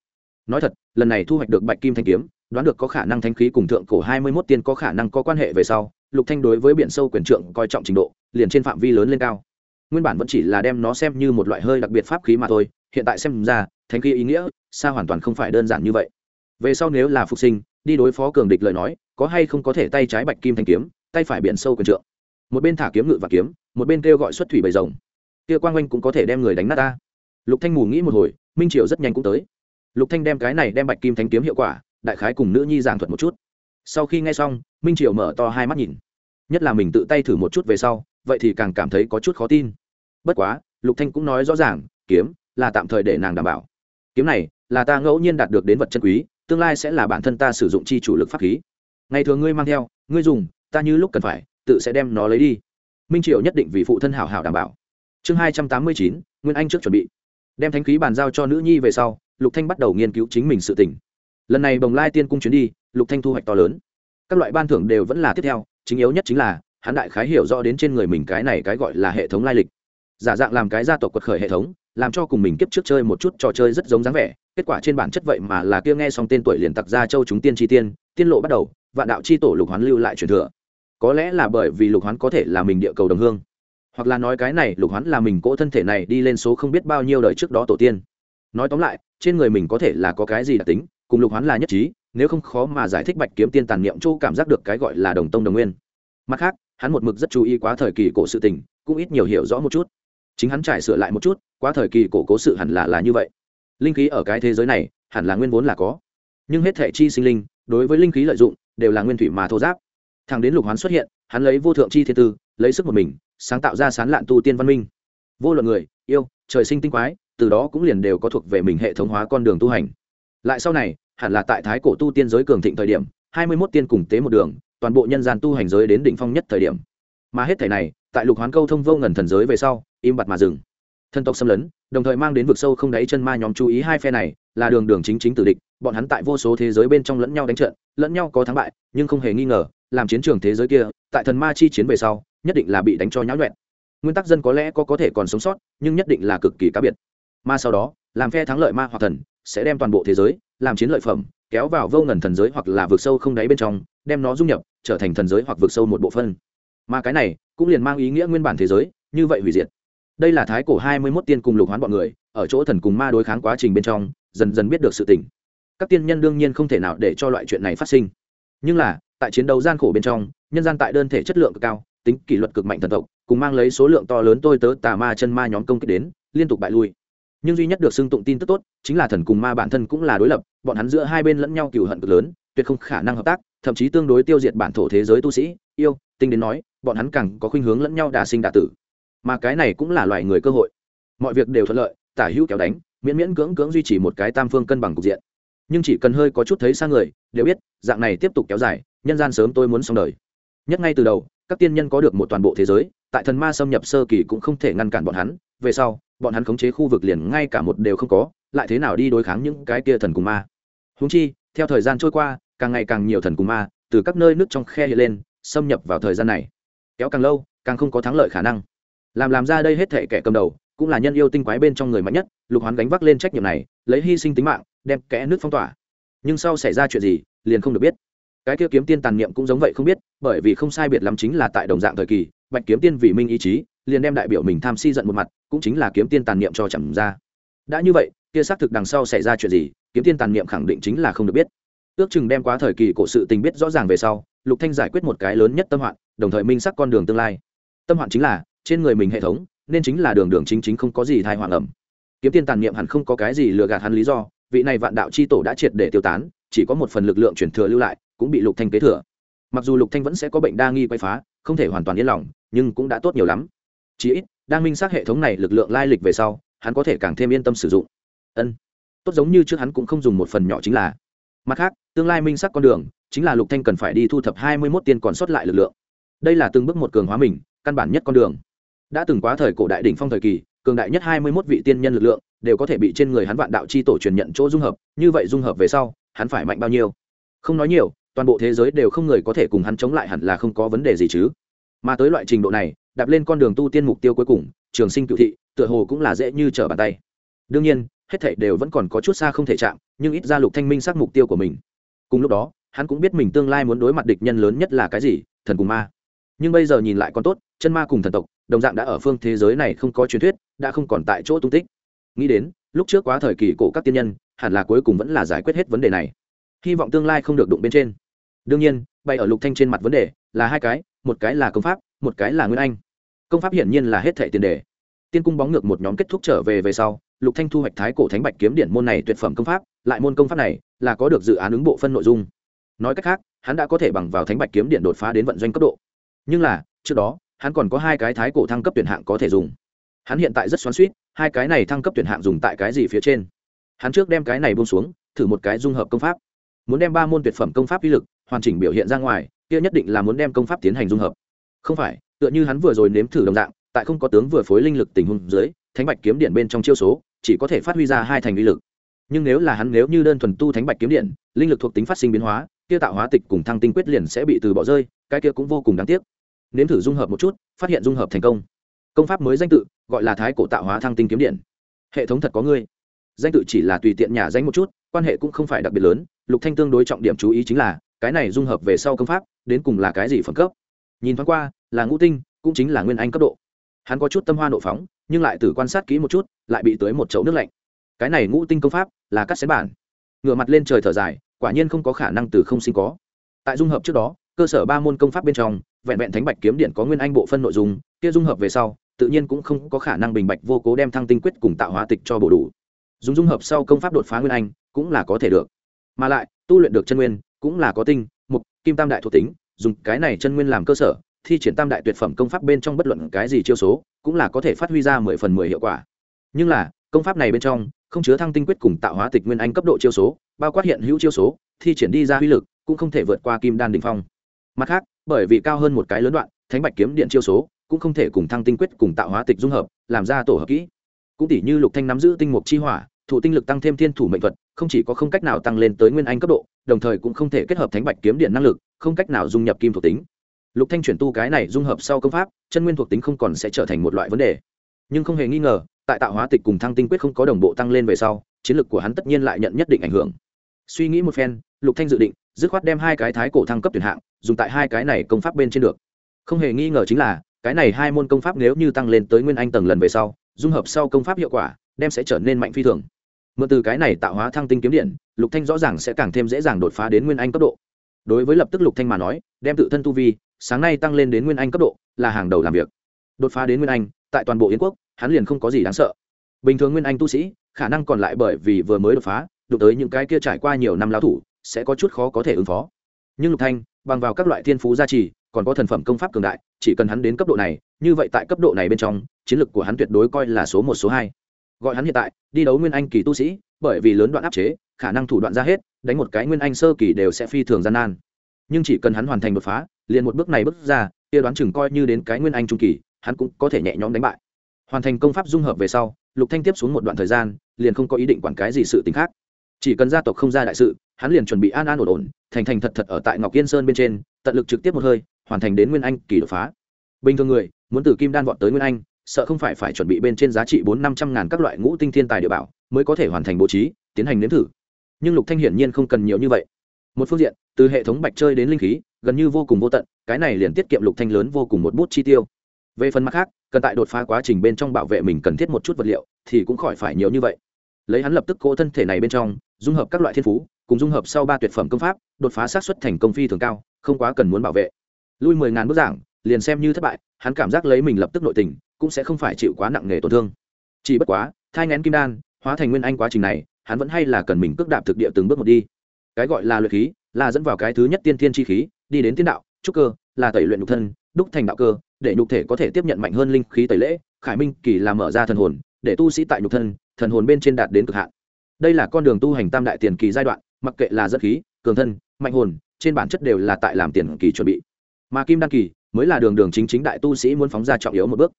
Nói thật, lần này thu hoạch được bạch kim thanh kiếm, đoán được có khả năng thanh khí cùng thượng cổ hai mươi 21 tiên có khả năng có quan hệ về sau, lục thanh đối với biển sâu quyền trượng coi trọng trình độ, liền trên phạm vi lớn lên cao nguyên bản vẫn chỉ là đem nó xem như một loại hơi đặc biệt pháp khí mà thôi, hiện tại xem ra, thánh khí ý nghĩa, xa hoàn toàn không phải đơn giản như vậy. Về sau nếu là phục sinh, đi đối phó cường địch lời nói, có hay không có thể tay trái bạch kim thanh kiếm, tay phải biển sâu quyền trượng. Một bên thả kiếm ngự và kiếm, một bên kêu gọi xuất thủy bầy rồng. Kia quang oanh cũng có thể đem người đánh nát ta. Lục thanh mù nghĩ một hồi, minh triều rất nhanh cũng tới. Lục thanh đem cái này đem bạch kim thanh kiếm hiệu quả, đại khái cùng nữ nhi giảng thuật một chút. Sau khi nghe xong, minh triều mở to hai mắt nhìn. Nhất là mình tự tay thử một chút về sau, vậy thì càng cảm thấy có chút khó tin bất quá, lục thanh cũng nói rõ ràng, kiếm là tạm thời để nàng đảm bảo. Kiếm này là ta ngẫu nhiên đạt được đến vật chân quý, tương lai sẽ là bản thân ta sử dụng chi chủ lực pháp khí. Ngày thường ngươi mang theo, ngươi dùng, ta như lúc cần phải, tự sẽ đem nó lấy đi. Minh triệu nhất định vì phụ thân hảo hảo đảm bảo. Chương hai trăm tám mươi chín, nguyên anh trước chuẩn bị. Đem thanh khí bàn giao cho nữ nhi về sau, lục thanh bắt đầu nghiên cứu chính mình sự tỉnh lần này bồng lai tiên cung chuyến đi, lục thanh thu hoạch to lớn. Các loại ban thưởng đều vẫn là tiếp theo, chính yếu nhất chính là, hắn đại khái hiểu rõ đến trên người mình cái này cái gọi là hệ thống lai lịch giả dạng làm cái gia tộc quật khởi hệ thống, làm cho cùng mình kiếp trước chơi một chút trò chơi rất giống dáng vẻ. Kết quả trên bản chất vậy mà là kia nghe xong tên tuổi liền tặc ra châu chúng tiên tri tiên tiên lộ bắt đầu, vạn đạo chi tổ lục hoán lưu lại truyền thừa. Có lẽ là bởi vì lục hoán có thể là mình địa cầu đồng hương, hoặc là nói cái này lục hoán là mình cỗ thân thể này đi lên số không biết bao nhiêu đời trước đó tổ tiên. Nói tóm lại, trên người mình có thể là có cái gì đặc tính, cùng lục hoán là nhất trí, nếu không khó mà giải thích bạch kiếm tiên tàn niệm châu cảm giác được cái gọi là đồng tông đồng nguyên. Mặt khác, hắn một mực rất chú ý quá thời kỳ cổ sự tình, cũng ít nhiều hiểu rõ một chút chính hắn trải sửa lại một chút, quá thời kỳ cổ cố sự hẳn là là như vậy. Linh khí ở cái thế giới này, hẳn là nguyên vốn là có. Nhưng hết thể chi sinh linh, đối với linh khí lợi dụng, đều là nguyên thủy mà thô giáp. Thằng đến lục hoán xuất hiện, hắn lấy vô thượng chi thiên tư, lấy sức một mình, sáng tạo ra sán lạn tu tiên văn minh. Vô luận người, yêu, trời sinh tinh quái, từ đó cũng liền đều có thuộc về mình hệ thống hóa con đường tu hành. Lại sau này, hẳn là tại thái cổ tu tiên giới cường thịnh thời điểm, hai mươi mốt tiên cùng tế một đường, toàn bộ nhân gian tu hành giới đến đỉnh phong nhất thời điểm. Mà hết thể này, tại lục hoán câu thông vô ngần thần giới về sau im bặt mà dừng. Thần tộc xâm lấn, đồng thời mang đến vực sâu không đáy chân ma nhóm chú ý hai phe này, là đường đường chính chính tử địch, bọn hắn tại vô số thế giới bên trong lẫn nhau đánh trận, lẫn nhau có thắng bại, nhưng không hề nghi ngờ, làm chiến trường thế giới kia, tại thần ma chi chiến về sau, nhất định là bị đánh cho nhão nhuẹn nguyên tắc dân có lẽ có có thể còn sống sót, nhưng nhất định là cực kỳ cá biệt. Mà sau đó, làm phe thắng lợi ma hoặc thần, sẽ đem toàn bộ thế giới, làm chiến lợi phẩm, kéo vào vô ngần thần giới hoặc là vượt sâu không đáy bên trong, đem nó dung nhập, trở thành thần giới hoặc vượt sâu một bộ phân mà cái này, cũng liền mang ý nghĩa nguyên bản thế giới, như vậy hủy diệt đây là thái cổ hai mươi mốt tiên cùng lục hoán bọn người, ở chỗ thần cùng ma đối kháng quá trình bên trong, dần dần biết được sự tỉnh các tiên nhân đương nhiên không thể nào để cho loại chuyện này phát sinh. Nhưng là, tại chiến đấu gian khổ bên trong, nhân gian tại đơn thể chất lượng cực cao, tính kỷ luật cực mạnh thần tộc, cùng mang lấy số lượng to lớn tôi tớ tà ma chân ma nhóm công kích đến, liên tục bại lui. Nhưng duy nhất được xưng tụng tin tức tốt, chính là thần cùng ma bản thân cũng là đối lập, bọn hắn giữa hai bên lẫn nhau cừu hận cực lớn, tuyệt không khả năng hợp tác, thậm chí tương đối tiêu diệt bản thổ thế giới tu sĩ. Yêu, tinh đến nói, bọn hắn càng có khuynh hướng lẫn nhau đà sinh đà tử mà cái này cũng là loại người cơ hội. Mọi việc đều thuận lợi, tả hữu kéo đánh, miễn miễn cưỡng cưỡng duy trì một cái tam phương cân bằng cục diện. Nhưng chỉ cần hơi có chút thấy sang người, đều biết, dạng này tiếp tục kéo dài, nhân gian sớm tôi muốn xong đời. Nhất ngay từ đầu, các tiên nhân có được một toàn bộ thế giới, tại thần ma xâm nhập sơ kỳ cũng không thể ngăn cản bọn hắn, về sau, bọn hắn khống chế khu vực liền ngay cả một đều không có, lại thế nào đi đối kháng những cái kia thần cùng ma. Húng chi, theo thời gian trôi qua, càng ngày càng nhiều thần cùng ma từ các nơi nước trong khe hiện lên, xâm nhập vào thời gian này. Kéo càng lâu, càng không có thắng lợi khả năng làm làm ra đây hết thệ kẻ cầm đầu, cũng là nhân yêu tinh quái bên trong người mạnh nhất, lục hoán gánh vác lên trách nhiệm này, lấy hy sinh tính mạng, đem kẽ nước phong tỏa. Nhưng sau xảy ra chuyện gì, liền không được biết. Cái kia kiếm tiên tàn niệm cũng giống vậy không biết, bởi vì không sai biệt lắm chính là tại đồng dạng thời kỳ, bạch kiếm tiên vì minh ý chí, liền đem đại biểu mình tham si giận một mặt, cũng chính là kiếm tiên tàn niệm cho chẳng ra. Đã như vậy, kia xác thực đằng sau xảy ra chuyện gì, kiếm tiên tàn niệm khẳng định chính là không được biết. Ước chừng đem quá thời kỳ cổ sự tình biết rõ ràng về sau, lục thanh giải quyết một cái lớn nhất tâm hoạn, đồng thời minh sắc con đường tương lai. Tâm hoạn chính là trên người mình hệ thống, nên chính là đường đường chính chính không có gì thai hoàng ẩm. Kiếm tiên tàn niệm hẳn không có cái gì lừa gạt hắn lý do, vị này vạn đạo chi tổ đã triệt để tiêu tán, chỉ có một phần lực lượng chuyển thừa lưu lại, cũng bị lục thanh kế thừa. Mặc dù lục thanh vẫn sẽ có bệnh đa nghi quay phá, không thể hoàn toàn yên lòng, nhưng cũng đã tốt nhiều lắm. Chỉ ít, đang minh xác hệ thống này lực lượng lai lịch về sau, hắn có thể càng thêm yên tâm sử dụng. Ân. Tốt giống như trước hắn cũng không dùng một phần nhỏ chính là. Mặt khác, tương lai minh sắc con đường, chính là lục thanh cần phải đi thu thập hai mươi mốt tiên còn sót lại lực lượng. Đây là từng bước một cường hóa mình, căn bản nhất con đường đã từng quá thời cổ đại đỉnh phong thời kỳ, cường đại nhất hai mươi mốt vị tiên nhân lực lượng đều có thể bị trên người hắn vạn đạo chi tổ truyền nhận chỗ dung hợp, như vậy dung hợp về sau, hắn phải mạnh bao nhiêu? Không nói nhiều, toàn bộ thế giới đều không người có thể cùng hắn chống lại hẳn là không có vấn đề gì chứ. Mà tới loại trình độ này, đạp lên con đường tu tiên mục tiêu cuối cùng, trường sinh cựu thị, tựa hồ cũng là dễ như trở bàn tay. Đương nhiên, hết thảy đều vẫn còn có chút xa không thể chạm, nhưng ít ra lục thanh minh xác mục tiêu của mình. Cùng lúc đó, hắn cũng biết mình tương lai muốn đối mặt địch nhân lớn nhất là cái gì, thần cùng ma. Nhưng bây giờ nhìn lại còn tốt, chân ma cùng thần tộc đồng dạng đã ở phương thế giới này không có truyền thuyết, đã không còn tại chỗ tung tích. Nghĩ đến, lúc trước quá thời kỳ cổ các tiên nhân, hẳn là cuối cùng vẫn là giải quyết hết vấn đề này. Hy vọng tương lai không được đụng bên trên. Đương nhiên bay ở lục thanh trên mặt vấn đề là hai cái, một cái là công pháp, một cái là nguyên anh. Công pháp hiển nhiên là hết thệ tiền đề. Tiên cung bóng ngược một nhóm kết thúc trở về về sau, lục thanh thu hoạch thái cổ thánh bạch kiếm điển môn này tuyệt phẩm công pháp, lại môn công pháp này là có được dự án ứng bộ phân nội dung. Nói cách khác, hắn đã có thể bằng vào thánh bạch kiếm điển đột phá đến vận doanh cấp độ. Nhưng là, trước đó hắn còn có hai cái thái cổ thăng cấp tuyển hạng có thể dùng. Hắn hiện tại rất xoắn suýt hai cái này thăng cấp tuyển hạng dùng tại cái gì phía trên? Hắn trước đem cái này buông xuống, thử một cái dung hợp công pháp. Muốn đem ba môn tuyệt phẩm công pháp uy lực, hoàn chỉnh biểu hiện ra ngoài, kia nhất định là muốn đem công pháp tiến hành dung hợp. Không phải, tựa như hắn vừa rồi nếm thử đồng dạng, tại không có tướng vừa phối linh lực tình huống dưới, thánh bạch kiếm điện bên trong chiêu số, chỉ có thể phát huy ra hai thành uy lực. Nhưng nếu là hắn nếu như đơn thuần tu thánh bạch kiếm điện, linh lực thuộc tính phát sinh biến hóa, kia tạo hóa tịch cùng thăng tinh quyết liền sẽ bị từ bỏ rơi, cái kia cũng vô cùng đáng tiếc nếm thử dung hợp một chút, phát hiện dung hợp thành công. Công pháp mới danh tự, gọi là thái cổ tạo hóa thăng tinh kiếm điện. Hệ thống thật có ngươi. Danh tự chỉ là tùy tiện nhà danh một chút, quan hệ cũng không phải đặc biệt lớn, lục thanh tương đối trọng điểm chú ý chính là, cái này dung hợp về sau công pháp, đến cùng là cái gì phẩm cấp. Nhìn thoáng qua, là ngũ tinh, cũng chính là nguyên anh cấp độ. Hắn có chút tâm hoa nộ phóng, nhưng lại từ quan sát kỹ một chút, lại bị tưới một chậu nước lạnh. Cái này ngũ tinh công pháp, là cắt xén bản. Ngửa mặt lên trời thở dài, quả nhiên không có khả năng từ không sinh có. Tại dung hợp trước đó, cơ sở ba môn công pháp bên trong vẹn vẹn thánh bạch kiếm điện có nguyên anh bộ phân nội dung, kia dung hợp về sau, tự nhiên cũng không có khả năng bình bạch vô cố đem thăng tinh quyết cùng tạo hóa tịch cho bổ đủ. Dùng dung hợp sau công pháp đột phá nguyên anh, cũng là có thể được. Mà lại, tu luyện được chân nguyên, cũng là có tinh, mục, kim tam đại thuộc tính, dùng cái này chân nguyên làm cơ sở, thi triển tam đại tuyệt phẩm công pháp bên trong bất luận cái gì chiêu số, cũng là có thể phát huy ra mười phần mười hiệu quả. Nhưng là, công pháp này bên trong, không chứa thăng tinh quyết cùng tạo hóa tịch nguyên anh cấp độ chiêu số, bao quát hiện hữu chiêu số, thi triển đi ra uy lực, cũng không thể vượt qua kim đan đình phong. Mặt khác bởi vì cao hơn một cái lớn đoạn, thánh bạch kiếm điện chiêu số cũng không thể cùng thăng tinh quyết cùng tạo hóa tịch dung hợp, làm ra tổ hợp kỹ. Cũng tỷ như lục thanh nắm giữ tinh mục chi hỏa, thụ tinh lực tăng thêm thiên thủ mệnh thuật, không chỉ có không cách nào tăng lên tới nguyên anh cấp độ, đồng thời cũng không thể kết hợp thánh bạch kiếm điện năng lực, không cách nào dung nhập kim thuộc tính. Lục thanh chuyển tu cái này dung hợp sau công pháp, chân nguyên thuộc tính không còn sẽ trở thành một loại vấn đề. Nhưng không hề nghi ngờ, tại tạo hóa tịch cùng thăng tinh quyết không có đồng bộ tăng lên về sau, chiến lược của hắn tất nhiên lại nhận nhất định ảnh hưởng. Suy nghĩ một phen, lục thanh dự định dứt khoát đem hai cái thái cổ thăng cấp tuyển hạng, dùng tại hai cái này công pháp bên trên được. Không hề nghi ngờ chính là, cái này hai môn công pháp nếu như tăng lên tới nguyên anh tầng lần về sau, dung hợp sau công pháp hiệu quả, đem sẽ trở nên mạnh phi thường. Mượn từ cái này tạo hóa thăng tinh kiếm điện, lục thanh rõ ràng sẽ càng thêm dễ dàng đột phá đến nguyên anh cấp độ. Đối với lập tức lục thanh mà nói, đem tự thân tu vi, sáng nay tăng lên đến nguyên anh cấp độ, là hàng đầu làm việc. Đột phá đến nguyên anh, tại toàn bộ yến quốc, hắn liền không có gì đáng sợ. Bình thường nguyên anh tu sĩ, khả năng còn lại bởi vì vừa mới đột phá, đụng tới những cái kia trải qua nhiều năm lão thủ sẽ có chút khó có thể ứng phó. Nhưng lục thanh, bằng vào các loại thiên phú gia trì, còn có thần phẩm công pháp cường đại, chỉ cần hắn đến cấp độ này, như vậy tại cấp độ này bên trong, chiến lược của hắn tuyệt đối coi là số một, số hai. Gọi hắn hiện tại, đi đấu nguyên anh kỳ tu sĩ, bởi vì lớn đoạn áp chế, khả năng thủ đoạn ra hết, đánh một cái nguyên anh sơ kỳ đều sẽ phi thường gian nan. Nhưng chỉ cần hắn hoàn thành đột phá, liền một bước này bước ra, kia đoán chừng coi như đến cái nguyên anh trung kỳ, hắn cũng có thể nhẹ nhõm đánh bại. Hoàn thành công pháp dung hợp về sau, lục thanh tiếp xuống một đoạn thời gian, liền không có ý định quản cái gì sự tình khác. Chỉ cần gia tộc không ra đại sự hắn liền chuẩn bị an an ổn ổn, thành thành thật thật ở tại ngọc yên sơn bên trên, tận lực trực tiếp một hơi, hoàn thành đến nguyên anh kỳ đột phá. Bình thường người, muốn từ kim đan vọt tới nguyên anh, sợ không phải phải chuẩn bị bên trên giá trị bốn năm trăm ngàn các loại ngũ tinh thiên tài địa bảo, mới có thể hoàn thành bố trí, tiến hành nếm thử. Nhưng lục thanh hiển nhiên không cần nhiều như vậy. Một phương diện, từ hệ thống bạch chơi đến linh khí, gần như vô cùng vô tận, cái này liền tiết kiệm lục thanh lớn vô cùng một bút chi tiêu. Về phần mặt khác, cần tại đột phá quá trình bên trong bảo vệ mình cần thiết một chút vật liệu, thì cũng khỏi phải nhiều như vậy. Lấy hắn lập tức cố thân thể này bên trong, dung hợp các loại thiên phú cùng dung hợp sau ba tuyệt phẩm công pháp, đột phá sát xuất thành công phi thường cao, không quá cần muốn bảo vệ. Lui mười ngàn bức giảng, liền xem như thất bại, hắn cảm giác lấy mình lập tức nội tình, cũng sẽ không phải chịu quá nặng nề tổn thương. Chỉ bất quá, thai ngén kim đan, hóa thành nguyên anh quá trình này, hắn vẫn hay là cần mình cước đạp thực địa từng bước một đi. Cái gọi là luyện khí, là dẫn vào cái thứ nhất tiên thiên chi khí, đi đến tiên đạo, trúc cơ, là tẩy luyện nhục thân, đúc thành đạo cơ, để nhục thể có thể tiếp nhận mạnh hơn linh khí tẩy lễ, khải minh kỳ là mở ra thần hồn, để tu sĩ tại nhục thân, thần hồn bên trên đạt đến cực hạn. Đây là con đường tu hành tam đại tiền kỳ giai đoạn mặc kệ là dẫn khí, cường thân, mạnh hồn, trên bản chất đều là tại làm tiền kỳ chuẩn bị. Mà kim đan kỳ mới là đường đường chính chính đại tu sĩ muốn phóng ra trọng yếu một bước.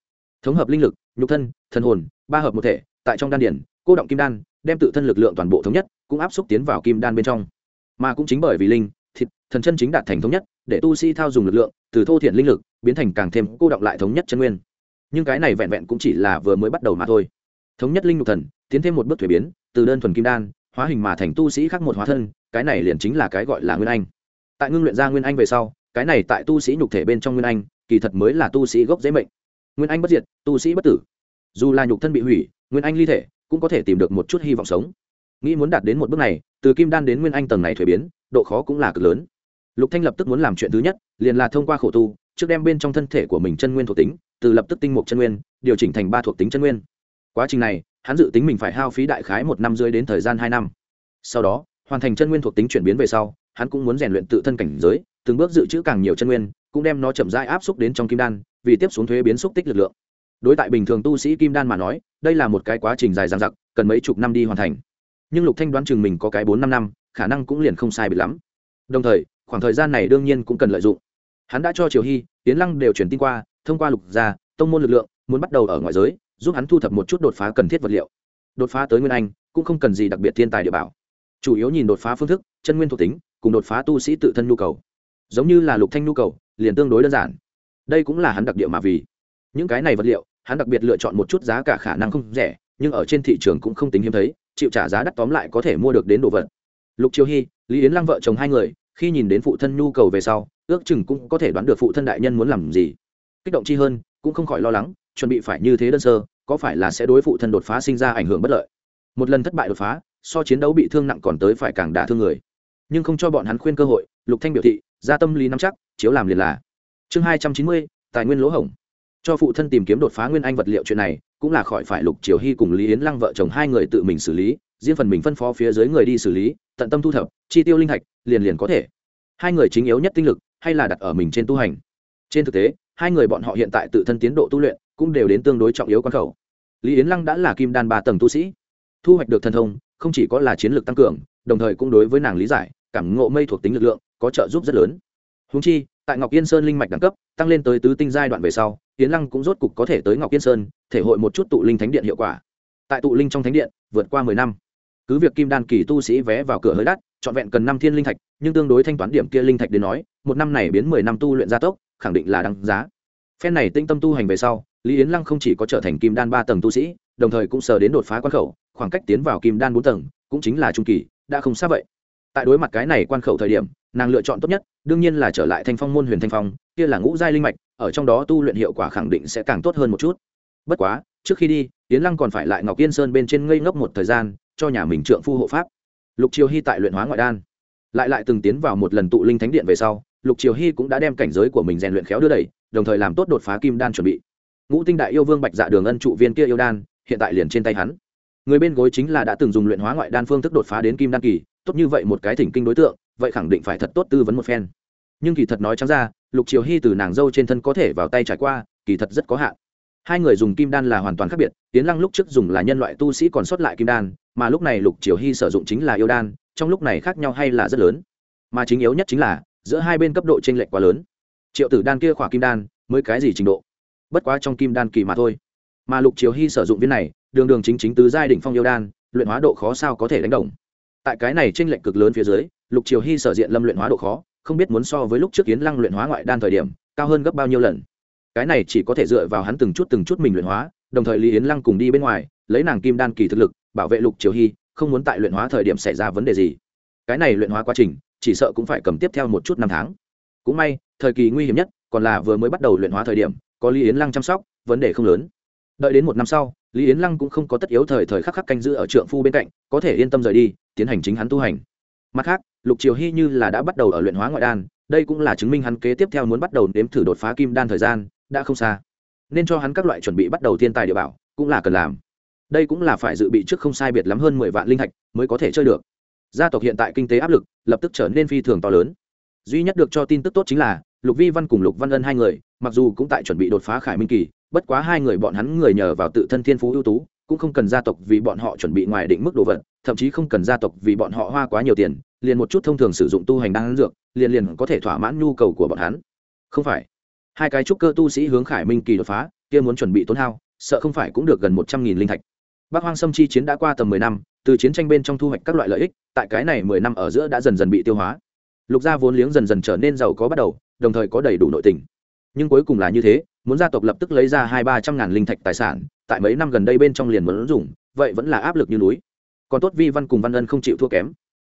Thống hợp linh lực, nhục thân, thần hồn, ba hợp một thể, tại trong đan điển cô động kim đan, đem tự thân lực lượng toàn bộ thống nhất, cũng áp xúc tiến vào kim đan bên trong. Mà cũng chính bởi vì linh, thịt, thần chân chính đạt thành thống nhất, để tu sĩ thao dùng lực lượng, từ thô thiện linh lực, biến thành càng thêm cô động lại thống nhất chân nguyên. Nhưng cái này vẹn vẹn cũng chỉ là vừa mới bắt đầu mà thôi. Thống nhất linh nhục thần, tiến thêm một bước thuế biến, từ đơn thuần kim đan hóa hình mà thành tu sĩ khác một hóa thân, cái này liền chính là cái gọi là nguyên anh. Tại ngưng luyện ra nguyên anh về sau, cái này tại tu sĩ nhục thể bên trong nguyên anh, kỳ thật mới là tu sĩ gốc dễ mệnh. Nguyên anh bất diệt, tu sĩ bất tử. Dù là nhục thân bị hủy, nguyên anh ly thể cũng có thể tìm được một chút hy vọng sống. Nghĩ muốn đạt đến một bước này, từ kim đan đến nguyên anh tầng này thuế biến, độ khó cũng là cực lớn. Lục thanh lập tức muốn làm chuyện thứ nhất, liền là thông qua khổ tu, trước đem bên trong thân thể của mình chân nguyên thuộc tính, từ lập tức tinh mục chân nguyên, điều chỉnh thành ba thuộc tính chân nguyên. Quá trình này hắn dự tính mình phải hao phí đại khái một năm rưỡi đến thời gian hai năm. Sau đó, hoàn thành chân nguyên thuộc tính chuyển biến về sau, hắn cũng muốn rèn luyện tự thân cảnh giới, từng bước dự trữ càng nhiều chân nguyên, cũng đem nó chậm rãi áp xúc đến trong kim đan, vì tiếp xuống thuế biến xúc tích lực lượng. Đối tại bình thường tu sĩ kim đan mà nói, đây là một cái quá trình dài dằng dặc, cần mấy chục năm đi hoàn thành. Nhưng lục thanh đoán chừng mình có cái bốn năm năm, khả năng cũng liền không sai bị lắm. Đồng thời, khoảng thời gian này đương nhiên cũng cần lợi dụng. Hắn đã cho triều hy tiến lăng đều chuyển tin qua, thông qua lục gia, tông môn lực lượng, muốn bắt đầu ở ngoại giới giúp hắn thu thập một chút đột phá cần thiết vật liệu. Đột phá tới nguyên anh, cũng không cần gì đặc biệt thiên tài địa bảo. Chủ yếu nhìn đột phá phương thức, chân nguyên thuộc tính, cùng đột phá tu sĩ tự thân nhu cầu. Giống như là lục thanh nhu cầu, liền tương đối đơn giản. Đây cũng là hắn đặc địa mà vì. Những cái này vật liệu, hắn đặc biệt lựa chọn một chút giá cả khả năng không rẻ, nhưng ở trên thị trường cũng không tính hiếm thấy, chịu trả giá đắt tóm lại có thể mua được đến đồ vật. Lục triều hy lý yến lăng vợ chồng hai người, khi nhìn đến phụ thân nhu cầu về sau, ước chừng cũng có thể đoán được phụ thân đại nhân muốn làm gì. Kích động chi hơn, cũng không khỏi lo lắng chuẩn bị phải như thế đơn sơ, có phải là sẽ đối phụ thân đột phá sinh ra ảnh hưởng bất lợi? Một lần thất bại đột phá, so chiến đấu bị thương nặng còn tới phải càng đả thương người. Nhưng không cho bọn hắn khuyên cơ hội, lục thanh biểu thị, ra tâm lý nắm chắc, chiếu làm liền là. Chương hai trăm chín mươi, tài nguyên lỗ hổng. Cho phụ thân tìm kiếm đột phá nguyên anh vật liệu chuyện này, cũng là khỏi phải lục triều hy cùng lý yến lăng vợ chồng hai người tự mình xử lý, riêng phần mình phân phó phía dưới người đi xử lý, tận tâm thu thập, chi tiêu linh thạch, liền liền có thể. Hai người chính yếu nhất tinh lực, hay là đặt ở mình trên tu hành. Trên thực tế, hai người bọn họ hiện tại tự thân tiến độ tu luyện cũng đều đến tương đối trọng yếu quan khẩu. Lý yến lăng đã là kim đan ba tầng tu sĩ, thu hoạch được thần thông, không chỉ có là chiến lược tăng cường, đồng thời cũng đối với nàng lý giải, cảm ngộ mây thuộc tính lực lượng, có trợ giúp rất lớn. Húng chi, tại ngọc yên sơn linh mạch đẳng cấp, tăng lên tới tứ tinh giai đoạn về sau, Yến lăng cũng rốt cục có thể tới ngọc yên sơn, thể hội một chút tụ linh thánh điện hiệu quả. Tại tụ linh trong thánh điện, vượt qua mười năm. Cứ việc kim đan kỳ tu sĩ vé vào cửa hơi đắt, trọn vẹn cần năm thiên linh thạch, nhưng tương đối thanh toán điểm kia linh thạch đến nói, một năm này biến mười năm tu luyện gia tốc, khẳng định là đáng giá. Phen này tinh tâm tu hành về sau lý yến lăng không chỉ có trở thành kim đan ba tầng tu sĩ, đồng thời cũng sờ đến đột phá quan khẩu, khoảng cách tiến vào kim đan bốn tầng, cũng chính là trung kỳ, đã không xa vậy. Tại đối mặt cái này quan khẩu thời điểm, nàng lựa chọn tốt nhất, đương nhiên là trở lại thanh phong môn huyền thanh phong, kia là ngũ giai linh mạch, ở trong đó tu luyện hiệu quả khẳng định sẽ càng tốt hơn một chút. Bất quá, trước khi đi, yến lăng còn phải lại ngọc yên sơn bên trên ngây ngốc một thời gian, cho nhà mình trượng phu hộ pháp. Lục triều hy tại luyện hóa ngoại đan, lại lại từng tiến vào một lần tụ linh thánh điện về sau, lục triều hy cũng đã đem cảnh giới của mình rèn luyện khéo đưa đẩy, đồng thời làm tốt đột phá kim đan chuẩn bị ngũ tinh đại yêu vương bạch dạ đường ân trụ viên kia yêu đan, hiện tại liền trên tay hắn. Người bên gối chính là đã từng dùng luyện hóa ngoại đan phương thức đột phá đến kim đan kỳ, tốt như vậy một cái thỉnh kinh đối tượng, vậy khẳng định phải thật tốt tư vấn một phen. Nhưng kỳ thật nói trắng ra, lục triều hy từ nàng dâu trên thân có thể vào tay trải qua, kỳ thật rất có hạn. Hai người dùng kim đan là hoàn toàn khác biệt tiến lăng lúc trước dùng là nhân loại tu sĩ còn sót lại kim đan, mà lúc này lục triều hy sử dụng chính là yêu đan, trong lúc này khác nhau hay là rất lớn. Mà chính yếu nhất chính là, giữa hai bên cấp độ t r ê n lệch quá lớn. Triệu tử đan kia khỏa kim đan, mới cái gì trình độ? Bất quá trong kim đan kỳ mà thôi. Mà lục triều hy sử dụng viên này, đường đường chính chính tứ giai đỉnh phong yêu đan, luyện hóa độ khó sao có thể đánh đồng. Tại cái này trên lệnh cực lớn phía dưới, lục triều hy sở diện lâm luyện hóa độ khó, không biết muốn so với lúc trước kiến lăng luyện hóa ngoại đan thời điểm, cao hơn gấp bao nhiêu lần. Cái này chỉ có thể dựa vào hắn từng chút từng chút mình luyện hóa, đồng thời lý yến lăng cùng đi bên ngoài, lấy nàng kim đan kỳ thực lực, bảo vệ lục triều hy, không muốn tại luyện hóa thời điểm xảy ra vấn đề gì. Cái này luyện hóa quá trình, chỉ sợ cũng phải cầm tiếp theo một chút năm tháng. Cũng may, thời kỳ nguy hiểm nhất, còn là vừa mới bắt đầu luyện hóa thời điểm có lý yến lăng chăm sóc, vấn đề không lớn. Đợi đến một năm sau, lý yến lăng cũng không có tất yếu thời thời khắc khắc canh giữ ở trượng phu bên cạnh, có thể yên tâm rời đi, tiến hành chính hắn tu hành. Mặt khác, lục triều hy như là đã bắt đầu ở luyện hóa ngoại đan, đây cũng là chứng minh hắn kế tiếp theo muốn bắt đầu nếm thử đột phá kim đan thời gian, đã không xa. Nên cho hắn các loại chuẩn bị bắt đầu thiên tài địa bảo, cũng là cần làm. Đây cũng là phải dự bị trước không sai biệt lắm hơn mười vạn linh thạch mới có thể chơi được. Gia tộc hiện tại kinh tế áp lực lập tức trở nên phi thường to lớn. Duy nhất được cho tin tức tốt chính là lục vi văn cùng lục văn ân hai người mặc dù cũng tại chuẩn bị đột phá khải minh kỳ bất quá hai người bọn hắn người nhờ vào tự thân thiên phú ưu tú cũng không cần gia tộc vì bọn họ chuẩn bị ngoài định mức đồ vật thậm chí không cần gia tộc vì bọn họ hoa quá nhiều tiền liền một chút thông thường sử dụng tu hành đan dược liền liền có thể thỏa mãn nhu cầu của bọn hắn không phải hai cái trúc cơ tu sĩ hướng khải minh kỳ đột phá kia muốn chuẩn bị tốn hao sợ không phải cũng được gần một trăm nghìn linh thạch Bắc Hoang Sâm chi chiến đã qua tầm mười năm, từ chiến tranh bên trong thu hoạch các loại lợi ích, tại cái này mười năm ở giữa đã dần dần bị tiêu hóa. Lục gia vốn liếng dần dần trở nên giàu có bắt đầu, đồng thời có đầy đủ nội tình. Nhưng cuối cùng là như thế, muốn gia tộc lập tức lấy ra hai ba trăm ngàn linh thạch tài sản, tại mấy năm gần đây bên trong liền muốn dùng, vậy vẫn là áp lực như núi. Còn tốt Vi Văn cùng Văn Ân không chịu thua kém.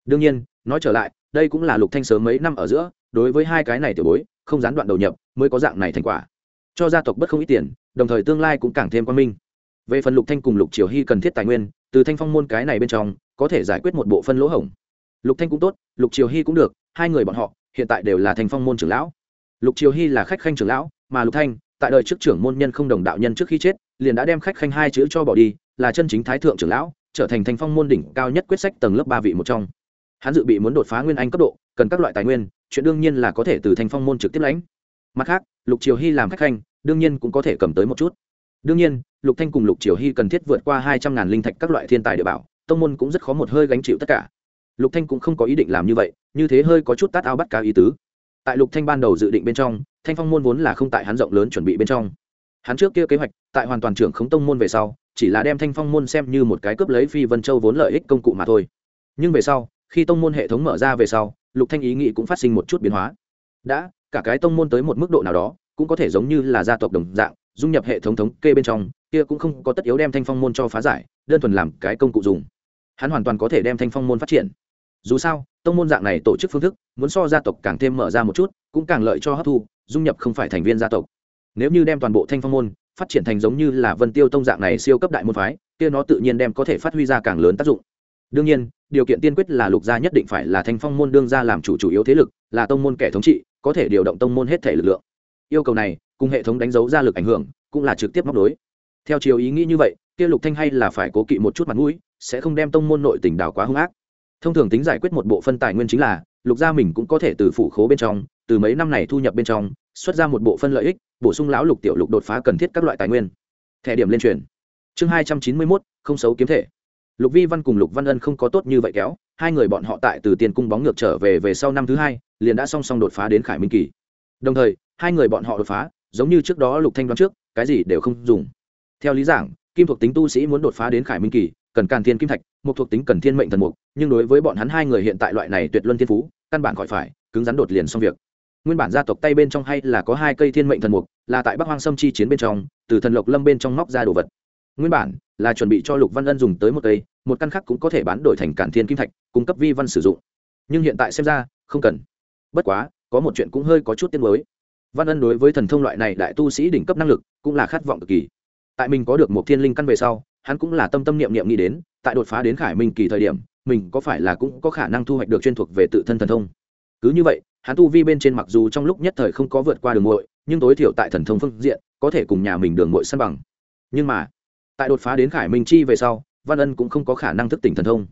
Đương nhiên, nói trở lại, đây cũng là Lục Thanh sớm mấy năm ở giữa, đối với hai cái này tiểu bối, không gián đoạn đầu nhập, mới có dạng này thành quả. Cho gia tộc bất không ít tiền, đồng thời tương lai cũng càng thêm quan minh về phần lục thanh cùng lục triều hy cần thiết tài nguyên từ thanh phong môn cái này bên trong có thể giải quyết một bộ phân lỗ hổng lục thanh cũng tốt lục triều hy cũng được hai người bọn họ hiện tại đều là thanh phong môn trưởng lão lục triều hy là khách khanh trưởng lão, mà lục thanh, tại đời trước trưởng môn nhân không đồng đạo nhân trước khi chết, liền đã đem khách khanh hai chữ cho bỏ đi, là chân chính thái thượng trưởng lão, trở thành thanh phong môn đỉnh cao nhất quyết sách tầng lớp ba vị một trong. Hắn dự bị muốn đột phá nguyên anh cấp độ, cần các loại tài nguyên, chuyện đương nhiên là có thể từ thanh phong môn trực tiếp lãnh. Mặt khác, lục triều hy làm khách khanh, đương nhiên cũng có thể cầm tới một chút. Đương nhiên, lục thanh cùng lục triều hy cần thiết vượt qua hai trăm ngàn linh thạch các loại thiên tài địa bảo, tông môn cũng rất khó một hơi gánh chịu tất cả. Lục thanh cũng không có ý định làm như vậy, như thế hơi có chút tát ao bắt cá ý tứ tại lục thanh ban đầu dự định bên trong, thanh phong môn vốn là không tại hắn rộng lớn chuẩn bị bên trong. Hắn trước kia kế hoạch, tại hoàn toàn trưởng khống tông môn về sau, chỉ là đem thanh phong môn xem như một cái cướp lấy phi vân châu vốn lợi ích công cụ mà thôi. Nhưng về sau, khi tông môn hệ thống mở ra về sau, lục thanh ý nghĩ cũng phát sinh một chút biến hóa. Đã, cả cái tông môn tới một mức độ nào đó, cũng có thể giống như là gia tộc đồng dạng, dung nhập hệ thống thống kê bên trong, kia cũng không có tất yếu đem thanh phong môn cho phá giải, đơn thuần làm cái công cụ dùng. Hắn hoàn toàn có thể đem thanh phong môn phát triển. Dù sao, tông môn dạng này tổ chức phương thức muốn so gia tộc càng thêm mở ra một chút, cũng càng lợi cho hấp thu, dung nhập không phải thành viên gia tộc. Nếu như đem toàn bộ thanh phong môn phát triển thành giống như là vân tiêu tông dạng này siêu cấp đại môn phái, kia nó tự nhiên đem có thể phát huy ra càng lớn tác dụng. Đương nhiên, điều kiện tiên quyết là lục gia nhất định phải là thanh phong môn đương gia làm chủ chủ yếu thế lực, là tông môn kẻ thống trị, có thể điều động tông môn hết thể lực lượng. Yêu cầu này, cùng hệ thống đánh dấu ra lực ảnh hưởng, cũng là trực tiếp móc đối theo chiều ý nghĩ như vậy, kia lục thanh hay là phải cố kỵ một chút mặt mũi, sẽ không đem tông môn nội tình đào quá hung ác. Thông thường tính giải quyết một bộ phân tài nguyên chính là lục gia mình cũng có thể từ phủ khố bên trong, từ mấy năm này thu nhập bên trong, xuất ra một bộ phân lợi ích, bổ sung lão lục tiểu lục đột phá cần thiết các loại tài nguyên. Thẻ điểm lên truyền. Chương hai trăm chín mươi mốt, không xấu kiếm thể. Lục vi văn cùng lục văn ân không có tốt như vậy kéo, hai người bọn họ tại từ tiền cung bóng ngược trở về về sau năm thứ hai, liền đã song song đột phá đến khải minh kỳ. Đồng thời, hai người bọn họ đột phá, giống như trước đó lục thanh đoán trước, cái gì đều không dùng. Theo lý giảng, kim thuộc tính tu sĩ muốn đột phá đến khải minh kỳ cần càn thiên kim thạch, một thuộc tính cần thiên mệnh thần mục, nhưng đối với bọn hắn hai người hiện tại loại này tuyệt luân thiên phú, căn bản khỏi phải, cứng rắn đột liền xong việc. Nguyên bản gia tộc tay bên trong hay là có hai cây thiên mệnh thần mục, là tại bắc hoang sâm chi chiến bên trong, từ thần lộc lâm bên trong móc ra đồ vật. Nguyên bản là chuẩn bị cho lục văn ân dùng tới một cây, một căn khác cũng có thể bán đổi thành cản thiên kim thạch, cung cấp vi văn sử dụng. Nhưng hiện tại xem ra, không cần. Bất quá, có một chuyện cũng hơi có chút tiên mới văn ân đối với thần thông loại này đại tu sĩ đỉnh cấp năng lực cũng là khát vọng cực kỳ. Tại mình có được một thiên linh căn về sau hắn cũng là tâm tâm niệm niệm nghĩ đến, tại đột phá đến khải minh kỳ thời điểm, mình có phải là cũng có khả năng thu hoạch được chuyên thuộc về tự thân thần thông? Cứ như vậy, hắn tu vi bên trên mặc dù trong lúc nhất thời không có vượt qua đường muội, nhưng tối thiểu tại thần thông phương diện, có thể cùng nhà mình đường muội săn bằng. Nhưng mà, tại đột phá đến khải minh chi về sau, văn ân cũng không có khả năng thức tỉnh thần thông.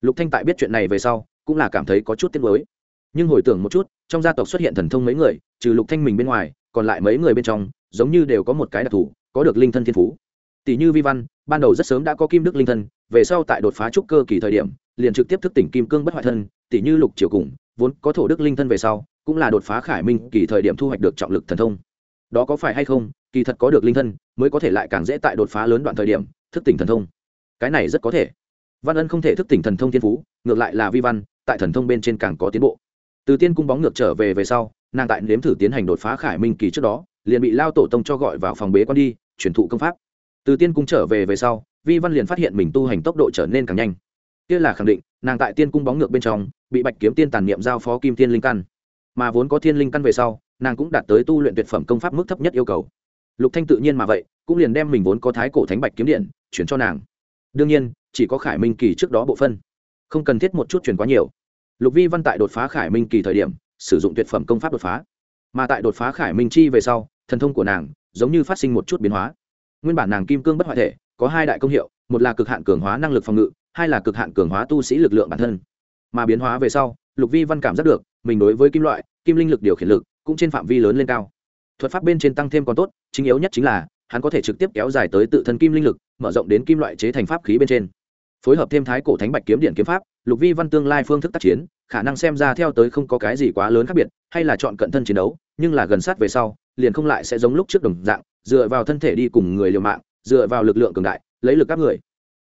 Lục thanh tại biết chuyện này về sau, cũng là cảm thấy có chút tiếc nuối. Nhưng hồi tưởng một chút, trong gia tộc xuất hiện thần thông mấy người, trừ lục thanh mình bên ngoài, còn lại mấy người bên trong, giống như đều có một cái đặc thù, có được linh thân thiên phú. Tỷ như vi văn ban đầu rất sớm đã có kim đức linh thân, về sau tại đột phá trúc cơ kỳ thời điểm, liền trực tiếp thức tỉnh kim cương bất hoại thân tỷ như lục triều cùng, vốn có thổ đức linh thân về sau, cũng là đột phá khải minh kỳ thời điểm thu hoạch được trọng lực thần thông. Đó có phải hay không, kỳ thật có được linh thân, mới có thể lại càng dễ tại đột phá lớn đoạn thời điểm, thức tỉnh thần thông. Cái này rất có thể. Văn ân không thể thức tỉnh thần thông thiên phú, ngược lại là vi văn, tại thần thông bên trên càng có tiến bộ. Từ tiên cung bóng ngược trở về về sau, nàng tại nếm thử tiến hành đột phá khải minh kỳ trước đó, liền bị lao tổ tông cho gọi vào phòng bế quan đi chuyển thụ công pháp từ tiên cung trở về về sau, vi văn liền phát hiện mình tu hành tốc độ trở nên càng nhanh. Kia là khẳng định, nàng tại tiên cung bóng ngược bên trong, bị bạch kiếm tiên tàn niệm giao phó kim tiên linh căn. Mà vốn có thiên linh căn về sau, nàng cũng đạt tới tu luyện tuyệt phẩm công pháp mức thấp nhất yêu cầu. Lục thanh tự nhiên mà vậy, cũng liền đem mình vốn có thái cổ thánh bạch kiếm điện, chuyển cho nàng. Đương nhiên, chỉ có khải minh kỳ trước đó bộ phân. Không cần thiết một chút chuyển quá nhiều. Lục vi văn tại đột phá khải minh kỳ thời điểm, sử dụng tuyệt phẩm công pháp đột phá. Mà tại đột phá khải minh chi về sau, thần thông của nàng giống như phát sinh một chút biến hóa nguyên bản nàng kim cương bất hoại thể, có hai đại công hiệu, một là cực hạn cường hóa năng lực phòng ngự, hai là cực hạn cường hóa tu sĩ lực lượng bản thân. Mà biến hóa về sau, lục vi văn cảm giác được, mình đối với kim loại, kim linh lực điều khiển lực, cũng trên phạm vi lớn lên cao. Thuật pháp bên trên tăng thêm còn tốt, chính yếu nhất chính là, hắn có thể trực tiếp kéo dài tới tự thân kim linh lực, mở rộng đến kim loại chế thành pháp khí bên trên. Phối hợp thêm thái cổ thánh bạch kiếm điện kiếm pháp, lục vi văn tương lai phương thức tác chiến, khả năng xem ra theo tới không có cái gì quá lớn khác biệt, hay là chọn cận thân chiến đấu, nhưng là gần sát về sau, liền không lại sẽ giống lúc trước đồng dạng dựa vào thân thể đi cùng người liều mạng, dựa vào lực lượng cường đại, lấy lực các người.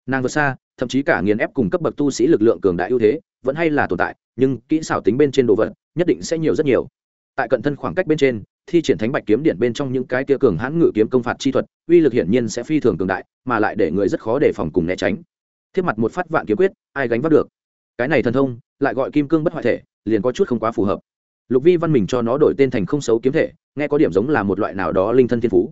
Nàng vượt xa, thậm chí cả nghiền ép cùng cấp bậc tu sĩ lực lượng cường đại ưu thế, vẫn hay là tồn tại, nhưng kỹ xảo tính bên trên đồ vật, nhất định sẽ nhiều rất nhiều. Tại cận thân khoảng cách bên trên, thi triển thánh bạch kiếm điện bên trong những cái kia cường hãn ngự kiếm công phạt chi thuật, uy lực hiển nhiên sẽ phi thường cường đại, mà lại để người rất khó đề phòng cùng né tránh. Thiết mặt một phát vạn kiếm quyết, ai gánh vác được? Cái này thần thông, lại gọi kim cương bất hoại thể, liền có chút không quá phù hợp. Lục vi văn mình cho nó đổi tên thành không xấu kiếm thể, nghe có điểm giống là một loại nào đó linh thân thiên phú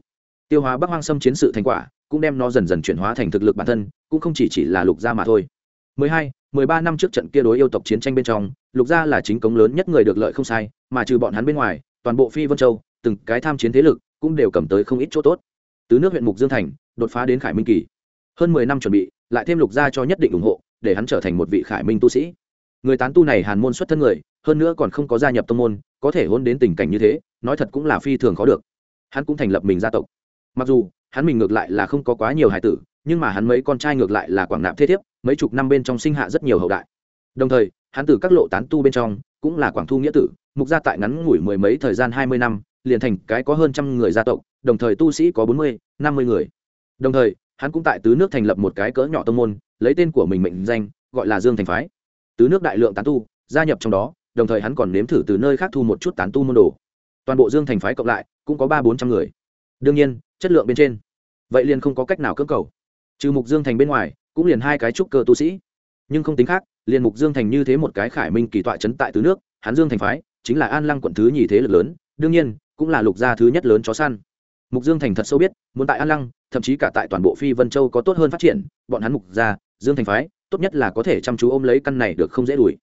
tiêu hóa bắc hoang xâm chiến sự thành quả cũng đem nó dần dần chuyển hóa thành thực lực bản thân cũng không chỉ chỉ là lục gia mà thôi. 12, 13 năm trước trận kia đối yêu tộc chiến tranh bên trong lục gia là chính cống lớn nhất người được lợi không sai mà trừ bọn hắn bên ngoài toàn bộ phi vân châu từng cái tham chiến thế lực cũng đều cầm tới không ít chỗ tốt. Tứ nước huyện mục dương thành đột phá đến khải minh kỳ. Hơn mười năm chuẩn bị lại thêm lục gia cho nhất định ủng hộ để hắn trở thành một vị khải minh tu sĩ. Người tán tu này hàn môn xuất thân người hơn nữa còn không có gia nhập tông môn có thể hôn đến tình cảnh như thế nói thật cũng là phi thường khó được. Hắn cũng thành lập mình gia tộc mặc dù, hắn mình ngược lại là không có quá nhiều hải tử, nhưng mà hắn mấy con trai ngược lại là quảng nạp thế thiếp, mấy chục năm bên trong sinh hạ rất nhiều hậu đại. Đồng thời, hắn từ các lộ tán tu bên trong, cũng là quảng thu nghĩa tử, mục gia tại ngắn ngủi mười mấy thời gian hai mươi năm, liền thành cái có hơn trăm người gia tộc, đồng thời tu sĩ có bốn mươi, năm mươi người. Đồng thời, hắn cũng tại tứ nước thành lập một cái cỡ nhỏ tông môn, lấy tên của mình mệnh danh, gọi là dương thành phái. Tứ nước đại lượng tán tu, gia nhập trong đó, đồng thời hắn còn nếm thử từ nơi khác thu một chút tán tu môn đồ. Toàn bộ dương thành phái cộng lại, cũng có ba bốn trăm người. Đương nhiên chất lượng bên trên. Vậy liền không có cách nào cưỡng cầu. Trừ mục dương thành bên ngoài, cũng liền hai cái trúc cơ tu sĩ. Nhưng không tính khác, liền mục dương thành như thế một cái khải minh kỳ tọa trấn tại tứ nước hắn dương thành phái, chính là an lăng quận thứ nhì thế lực lớn, đương nhiên, cũng là lục gia thứ nhất lớn chó săn. Mục dương thành thật sâu biết, muốn tại an lăng, thậm chí cả tại toàn bộ phi vân châu có tốt hơn phát triển, bọn hắn mục gia, dương thành phái, tốt nhất là có thể chăm chú ôm lấy căn này được không dễ đuổi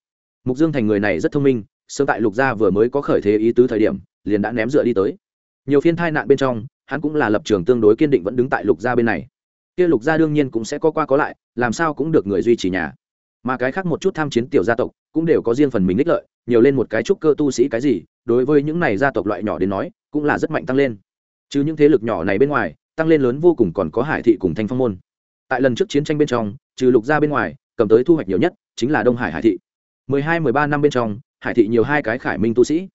mục dương thành người này rất thông minh, sớm tại lục gia vừa mới có khởi thế ý tứ thời điểm, liền đã ném dựa đi tới. Nhiều phiên thai nạn bên trong hắn cũng là lập trường tương đối kiên định vẫn đứng tại lục gia bên này. Kia lục gia đương nhiên cũng sẽ có qua có lại, làm sao cũng được người duy trì nhà. Mà cái khác một chút tham chiến tiểu gia tộc, cũng đều có riêng phần mình ích lợi, nhiều lên một cái trúc cơ tu sĩ cái gì, đối với những này gia tộc loại nhỏ đến nói, cũng là rất mạnh tăng lên. Chứ những thế lực nhỏ này bên ngoài, tăng lên lớn vô cùng còn có hải thị cùng thanh phong môn. Tại lần trước chiến tranh bên trong, trừ lục gia bên ngoài, cầm tới thu hoạch nhiều nhất chính là đông hải hải thị. Mười hai, mười ba năm bên trong, hải thị nhiều hai cái khải minh tu sĩ.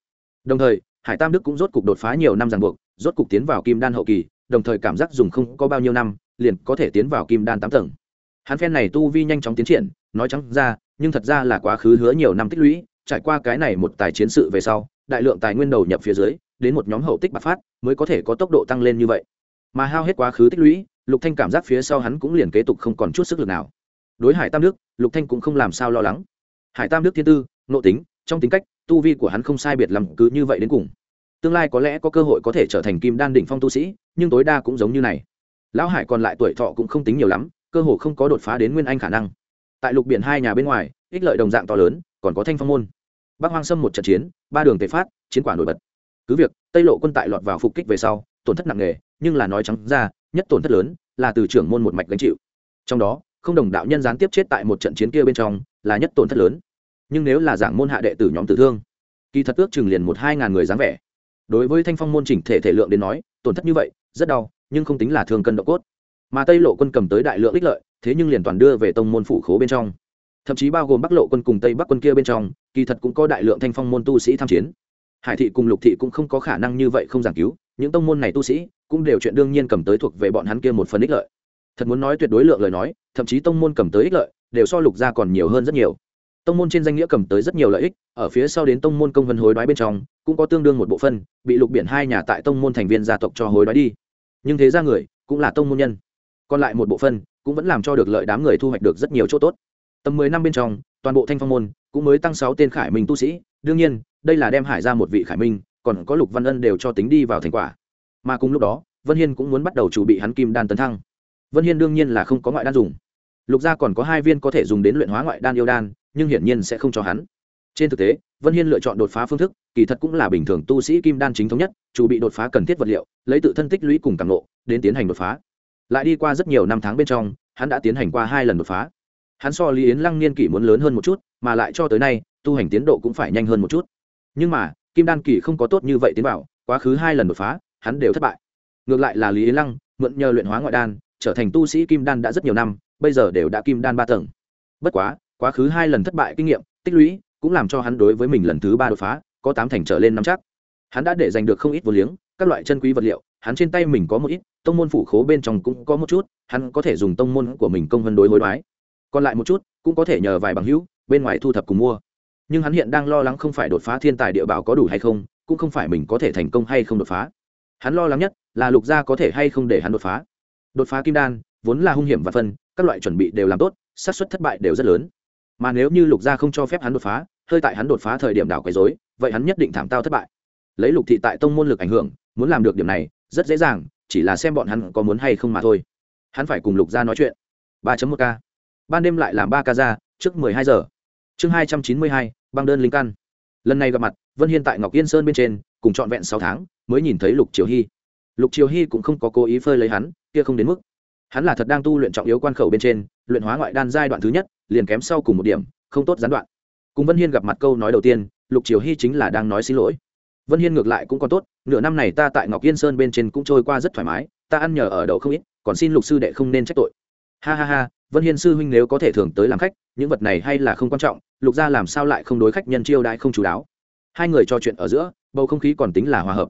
Đồng thời, hải tam đức cũng rốt cục đột phá nhiều năm ràng buộc rốt cục tiến vào kim đan hậu kỳ, đồng thời cảm giác dùng không có bao nhiêu năm, liền có thể tiến vào kim đan tám tầng. Hắn phen này tu vi nhanh chóng tiến triển, nói trắng ra, nhưng thật ra là quá khứ hứa nhiều năm tích lũy, trải qua cái này một tài chiến sự về sau, đại lượng tài nguyên đầu nhập phía dưới, đến một nhóm hậu tích bạc phát, mới có thể có tốc độ tăng lên như vậy. Mà hao hết quá khứ tích lũy, lục thanh cảm giác phía sau hắn cũng liền kế tục không còn chút sức lực nào. Đối hải tam đức, lục thanh cũng không làm sao lo lắng. Hải tam đức thiên tư nộ tính, trong tính cách, tu vi của hắn không sai biệt lắm, cứ như vậy đến cùng tương lai có lẽ có cơ hội có thể trở thành kim đan đỉnh phong tu sĩ, nhưng tối đa cũng giống như này. Lão hải còn lại tuổi thọ cũng không tính nhiều lắm, cơ hội không có đột phá đến nguyên anh khả năng. Tại lục biển hai nhà bên ngoài, ích lợi đồng dạng to lớn, còn có thanh phong môn. Bắc hoang sâm một trận chiến, ba đường tề phát, chiến quả nổi bật. Cứ việc, tây lộ quân tại lọt vào phục kích về sau, tổn thất nặng nề, nhưng là nói trắng ra, nhất tổn thất lớn là từ trưởng môn một mạch gánh chịu. Trong đó, không đồng đạo nhân gián tiếp chết tại một trận chiến kia bên trong, là nhất tổn thất lớn. Nhưng nếu là giảng môn hạ đệ tử nhóm tử thương, kỳ thật ước chừng liền một hai ngàn người dáng vẻ đối với thanh phong môn chỉnh thể thể lượng đến nói, tổn thất như vậy, rất đau, nhưng không tính là thương cân độ cốt. Mà tây lộ quân cầm tới đại lượng ích lợi, thế nhưng liền toàn đưa về tông môn phủ khố bên trong. Thậm chí bao gồm bắc lộ quân cùng tây bắc quân kia bên trong, kỳ thật cũng có đại lượng thanh phong môn tu sĩ tham chiến. Hải thị cùng lục thị cũng không có khả năng như vậy không giảng cứu, những tông môn này tu sĩ cũng đều chuyện đương nhiên cầm tới thuộc về bọn hắn kia một phần ích lợi. Thật muốn nói tuyệt đối lượng lời nói, thậm chí tông môn cầm tới ích lợi, đều so lục ra còn nhiều hơn rất nhiều tông môn trên danh nghĩa cầm tới rất nhiều lợi ích, ở phía sau đến tông môn công vân hối đoái bên trong, cũng có tương đương một bộ phân bị lục biển hai nhà tại tông môn thành viên gia tộc cho hối đoái đi. Nhưng thế ra người, cũng là tông môn nhân. Còn lại một bộ phân cũng vẫn làm cho được lợi đám người thu hoạch được rất nhiều chỗ tốt. Tầm mười năm bên trong, toàn bộ thanh phong môn, cũng mới tăng sáu tên khải minh tu sĩ. Đương nhiên, đây là đem hải ra một vị khải minh, còn có lục văn ân đều cho tính đi vào thành quả. Mà cùng lúc đó, vân hiên cũng muốn bắt đầu chuẩn bị hắn kim đan tấn thăng. Vân hiên đương nhiên là không có ngoại đan dùng. Lục gia còn có hai viên có thể dùng đến luyện hóa ngoại đan yêu đan nhưng hiển nhiên sẽ không cho hắn. Trên thực tế, vân hiên lựa chọn đột phá phương thức, kỳ thật cũng là bình thường tu sĩ kim đan chính thống nhất, chủ bị đột phá cần thiết vật liệu, lấy tự thân tích lũy cùng càng lộ, đến tiến hành đột phá. Lại đi qua rất nhiều năm tháng bên trong, hắn đã tiến hành qua hai lần đột phá. Hắn so lý yến lăng niên kỷ muốn lớn hơn một chút, mà lại cho tới nay, tu hành tiến độ cũng phải nhanh hơn một chút. Nhưng mà, kim đan kỷ không có tốt như vậy tiến bảo, quá khứ hai lần đột phá, hắn đều thất bại. Ngược lại là lý yến lăng, mượn nhờ luyện hóa ngoại đan, trở thành tu sĩ kim đan đã rất nhiều năm, bây giờ đều đã kim đan ba tầng. Bất quá quá khứ hai lần thất bại kinh nghiệm, tích lũy, cũng làm cho hắn đối với mình lần thứ ba đột phá, có tám thành trở lên năm chắc. Hắn đã để giành được không ít vô liếng, các loại chân quý vật liệu, hắn trên tay mình có một ít, tông môn phủ khố bên trong cũng có một chút, hắn có thể dùng tông môn của mình công hơn đối hối đoái. Còn lại một chút, cũng có thể nhờ vài bằng hữu, bên ngoài thu thập cùng mua. Nhưng hắn hiện đang lo lắng không phải đột phá thiên tài địa bảo có đủ hay không, cũng không phải mình có thể thành công hay không đột phá. Hắn lo lắng nhất là lục gia có thể hay không để hắn đột phá. Đột phá kim đan, vốn là hung hiểm và phân, các loại chuẩn bị đều làm tốt, xác suất thất bại đều rất lớn mà nếu như lục gia không cho phép hắn đột phá, hơi tại hắn đột phá thời điểm đảo quấy dối vậy hắn nhất định thảm tao thất bại. Lấy lục thị tại tông môn lực ảnh hưởng, muốn làm được điểm này, rất dễ dàng, chỉ là xem bọn hắn có muốn hay không mà thôi. Hắn phải cùng lục gia nói chuyện. ba một k ban đêm lại làm ba ca ra, trước mười hai giờ. Chương hai trăm chín mươi hai, băng đơn linh căn. Lần này gặp mặt, vân hiên tại ngọc yên sơn bên trên, cùng trọn vẹn sáu tháng, mới nhìn thấy lục triều hy. Lục triều hy cũng không có cố ý phơi lấy hắn, kia không đến mức hắn là thật đang tu luyện trọng yếu quan khẩu bên trên, luyện hóa ngoại đan giai đoạn thứ nhất, liền kém sau cùng một điểm, không tốt gián đoạn. Cùng vân hiên gặp mặt câu nói đầu tiên, lục triều hy chính là đang nói xin lỗi. Vân hiên ngược lại cũng còn tốt, nửa năm này ta tại ngọc yên sơn bên trên cũng trôi qua rất thoải mái, ta ăn nhờ ở đậu không ít, còn xin lục sư đệ không nên trách tội. Ha ha ha, vân hiên sư huynh nếu có thể thường tới làm khách, những vật này hay là không quan trọng, lục gia làm sao lại không đối khách nhân chiêu đãi không chú đáo? Hai người trò chuyện ở giữa, bầu không khí còn tính là hòa hợp.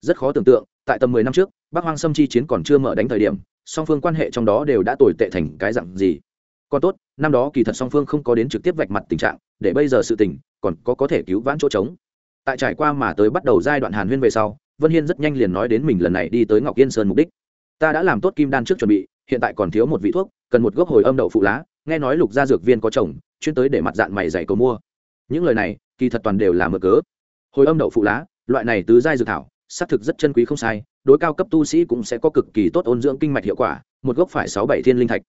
Rất khó tưởng tượng, tại tầm mười năm trước, bắc hoang sâm chi chiến còn chưa mở đánh thời điểm song phương quan hệ trong đó đều đã tồi tệ thành cái dặn gì. Còn tốt, năm đó kỳ thật song phương không có đến trực tiếp vạch mặt tình trạng, để bây giờ sự tình còn có có thể cứu vãn chỗ trống. Tại trải qua mà tới bắt đầu giai đoạn hàn huyên về sau, vân hiên rất nhanh liền nói đến mình lần này đi tới ngọc yên sơn mục đích. Ta đã làm tốt kim đan trước chuẩn bị, hiện tại còn thiếu một vị thuốc, cần một gốc hồi âm đậu phụ lá, nghe nói lục gia dược viên có chồng, chuyên tới để mặt dạng mày dạy cầu mua. Những lời này, kỳ thật toàn đều là mở cớ. Hồi âm đậu phụ lá, loại này tứ giai dược thảo xác thực rất chân quý không sai, đối cao cấp tu sĩ cũng sẽ có cực kỳ tốt ôn dưỡng kinh mạch hiệu quả, một gốc phải sáu bảy thiên linh thạch.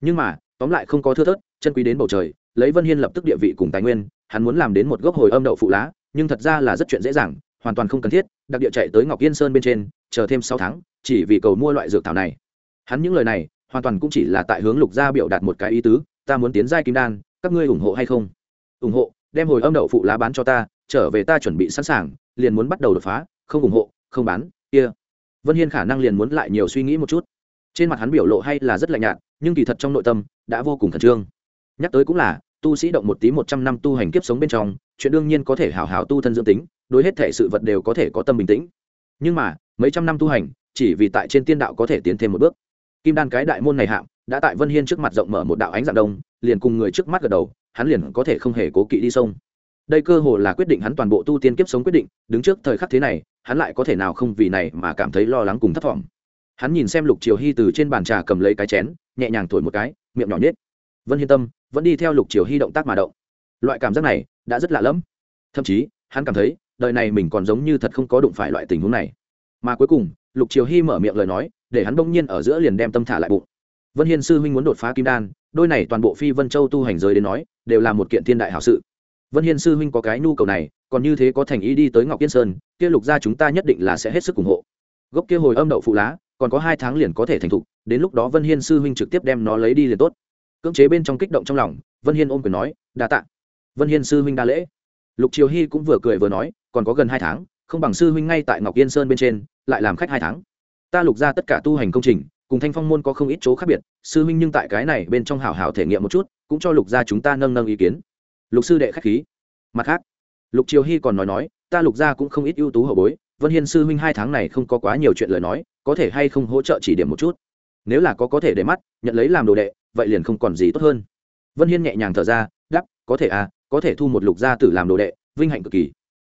Nhưng mà, tóm lại không có thưa thớt, chân quý đến bầu trời, lấy vân hiên lập tức địa vị cùng tài nguyên, hắn muốn làm đến một gốc hồi âm đậu phụ lá, nhưng thật ra là rất chuyện dễ dàng, hoàn toàn không cần thiết, đặc địa chạy tới ngọc yên sơn bên trên, chờ thêm sáu tháng, chỉ vì cầu mua loại dược thảo này. Hắn những lời này, hoàn toàn cũng chỉ là tại hướng lục gia biểu đạt một cái ý tứ, ta muốn tiến giai kim đan, các ngươi ủng hộ hay không? Ủng hộ, đem hồi âm đậu phụ lá bán cho ta, trở về ta chuẩn bị sẵn sàng, liền muốn bắt đầu đột phá không ủng hộ, không bán, kia、yeah. vân hiên khả năng liền muốn lại nhiều suy nghĩ một chút. Trên mặt hắn biểu lộ hay là rất lạnh nhạt, nhưng kỳ thật trong nội tâm, đã vô cùng khẩn trương. Nhắc tới cũng là, tu sĩ động một tí một trăm năm tu hành kiếp sống bên trong, chuyện đương nhiên có thể hào hào tu thân dưỡng tính, đối hết thể sự vật đều có thể có tâm bình tĩnh. Nhưng mà, mấy trăm năm tu hành, chỉ vì tại trên tiên đạo có thể tiến thêm một bước. Kim đan cái đại môn này hạng, đã tại vân hiên trước mặt rộng mở một đạo ánh dạng đông, liền cùng người trước mắt gật đầu, hắn liền có thể không hề cố kỵ đi sông. Đây cơ hồ là quyết định hắn toàn bộ tu tiên kiếp sống quyết định, đứng trước thời khắc thế này hắn lại có thể nào không vì này mà cảm thấy lo lắng cùng thất vọng. Hắn nhìn xem lục triều hy từ trên bàn trà cầm lấy cái chén, nhẹ nhàng thổi một cái, miệng nhỏ nhết vân hiên tâm vẫn đi theo lục triều hy động tác mà động. Loại cảm giác này đã rất lạ lẫm. Thậm chí, hắn cảm thấy đời này mình còn giống như thật không có đụng phải loại tình huống này. Mà cuối cùng, lục triều hy mở miệng lời nói, để hắn bỗng nhiên ở giữa liền đem tâm thả lại bụng. Vân hiên sư huynh muốn đột phá kim đan, đôi này toàn bộ phi vân châu tu hành giới đến nói, đều là một kiện thiên đại hảo sự. Vân hiên sư huynh có cái nhu cầu này còn như thế có thành ý đi tới ngọc yên sơn, kia lục gia chúng ta nhất định là sẽ hết sức ủng hộ. Gốc kia hồi âm đậu phụ lá, còn có hai tháng liền có thể thành thục, đến lúc đó vân hiên sư huynh trực tiếp đem nó lấy đi liền tốt. Cưỡng chế bên trong kích động trong lòng, vân hiên ôm quyền nói, đa tạ. Vân hiên sư huynh đa lễ. Lục triều hy cũng vừa cười vừa nói, còn có gần hai tháng, không bằng sư huynh ngay tại ngọc yên sơn bên trên, lại làm khách hai tháng. Ta lục ra tất cả tu hành công trình, cùng thanh phong môn có không ít chỗ khác biệt, sư huynh nhưng tại cái này bên trong hảo hảo thể nghiệm một chút, cũng cho lục gia chúng ta nâng nâng ý kiến. Lục sư đệ khách khí. Mặt khác lục triều hy còn nói nói, ta lục gia cũng không ít ưu tú hậu bối, vân hiên sư huynh hai tháng này không có quá nhiều chuyện lời nói, có thể hay không hỗ trợ chỉ điểm một chút? Nếu là có có thể để mắt, nhận lấy làm đồ đệ, vậy liền không còn gì tốt hơn. Vân hiên nhẹ nhàng thở ra đắp có thể à có thể thu một lục gia tử làm đồ đệ, vinh hạnh cực kỳ.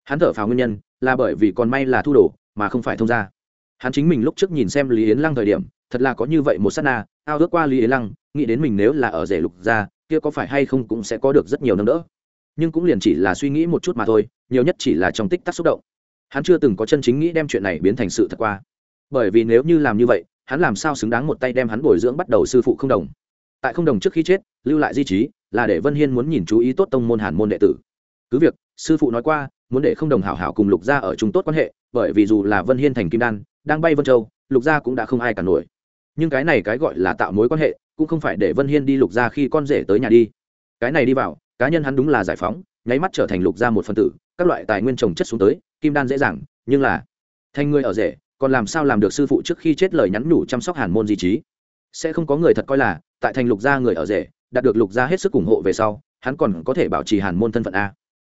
Hắn thở phào nguyên nhân, là bởi vì còn may là thu đồ, mà không phải thông gia. Hắn chính mình lúc trước nhìn xem lý yến lăng thời điểm, thật là có như vậy một s á t na, ao ước qua lý yến lăng, nghĩ đến mình nếu là ở rể lục gia, kia có phải hay không cũng sẽ có được rất nhiều nâng đỡ nhưng cũng liền chỉ là suy nghĩ một chút mà thôi, nhiều nhất chỉ là trong tích tắc xúc động. Hắn chưa từng có chân chính nghĩ đem chuyện này biến thành sự thật qua. Bởi vì nếu như làm như vậy, hắn làm sao xứng đáng một tay đem hắn bồi dưỡng bắt đầu sư phụ không đồng. Tại không đồng trước khi chết, lưu lại di trí, là để vân hiên muốn nhìn chú ý tốt tông môn hàn môn đệ tử. Cứ việc, sư phụ nói qua, muốn để không đồng hảo hảo cùng lục gia ở chung tốt quan hệ, bởi vì dù là vân hiên thành kim đan, đang bay vân châu, lục gia cũng đã không ai cả nổi. Nhưng cái này cái gọi là tạo mối quan hệ, cũng không phải để vân hiên đi lục gia khi con rể tới nhà đi. Cái này đi vào cá nhân hắn đúng là giải phóng, nháy mắt trở thành lục ra một phân tử, các loại tài nguyên trồng chất xuống tới, kim đan dễ dàng, nhưng là thành người ở rể, còn làm sao làm được sư phụ trước khi chết lời nhắn nhủ chăm sóc hàn môn di trí? Sẽ không có người thật coi là, tại thành lục gia người ở rể, đạt được lục gia hết sức ủng hộ về sau, hắn còn có thể bảo trì hàn môn thân phận a.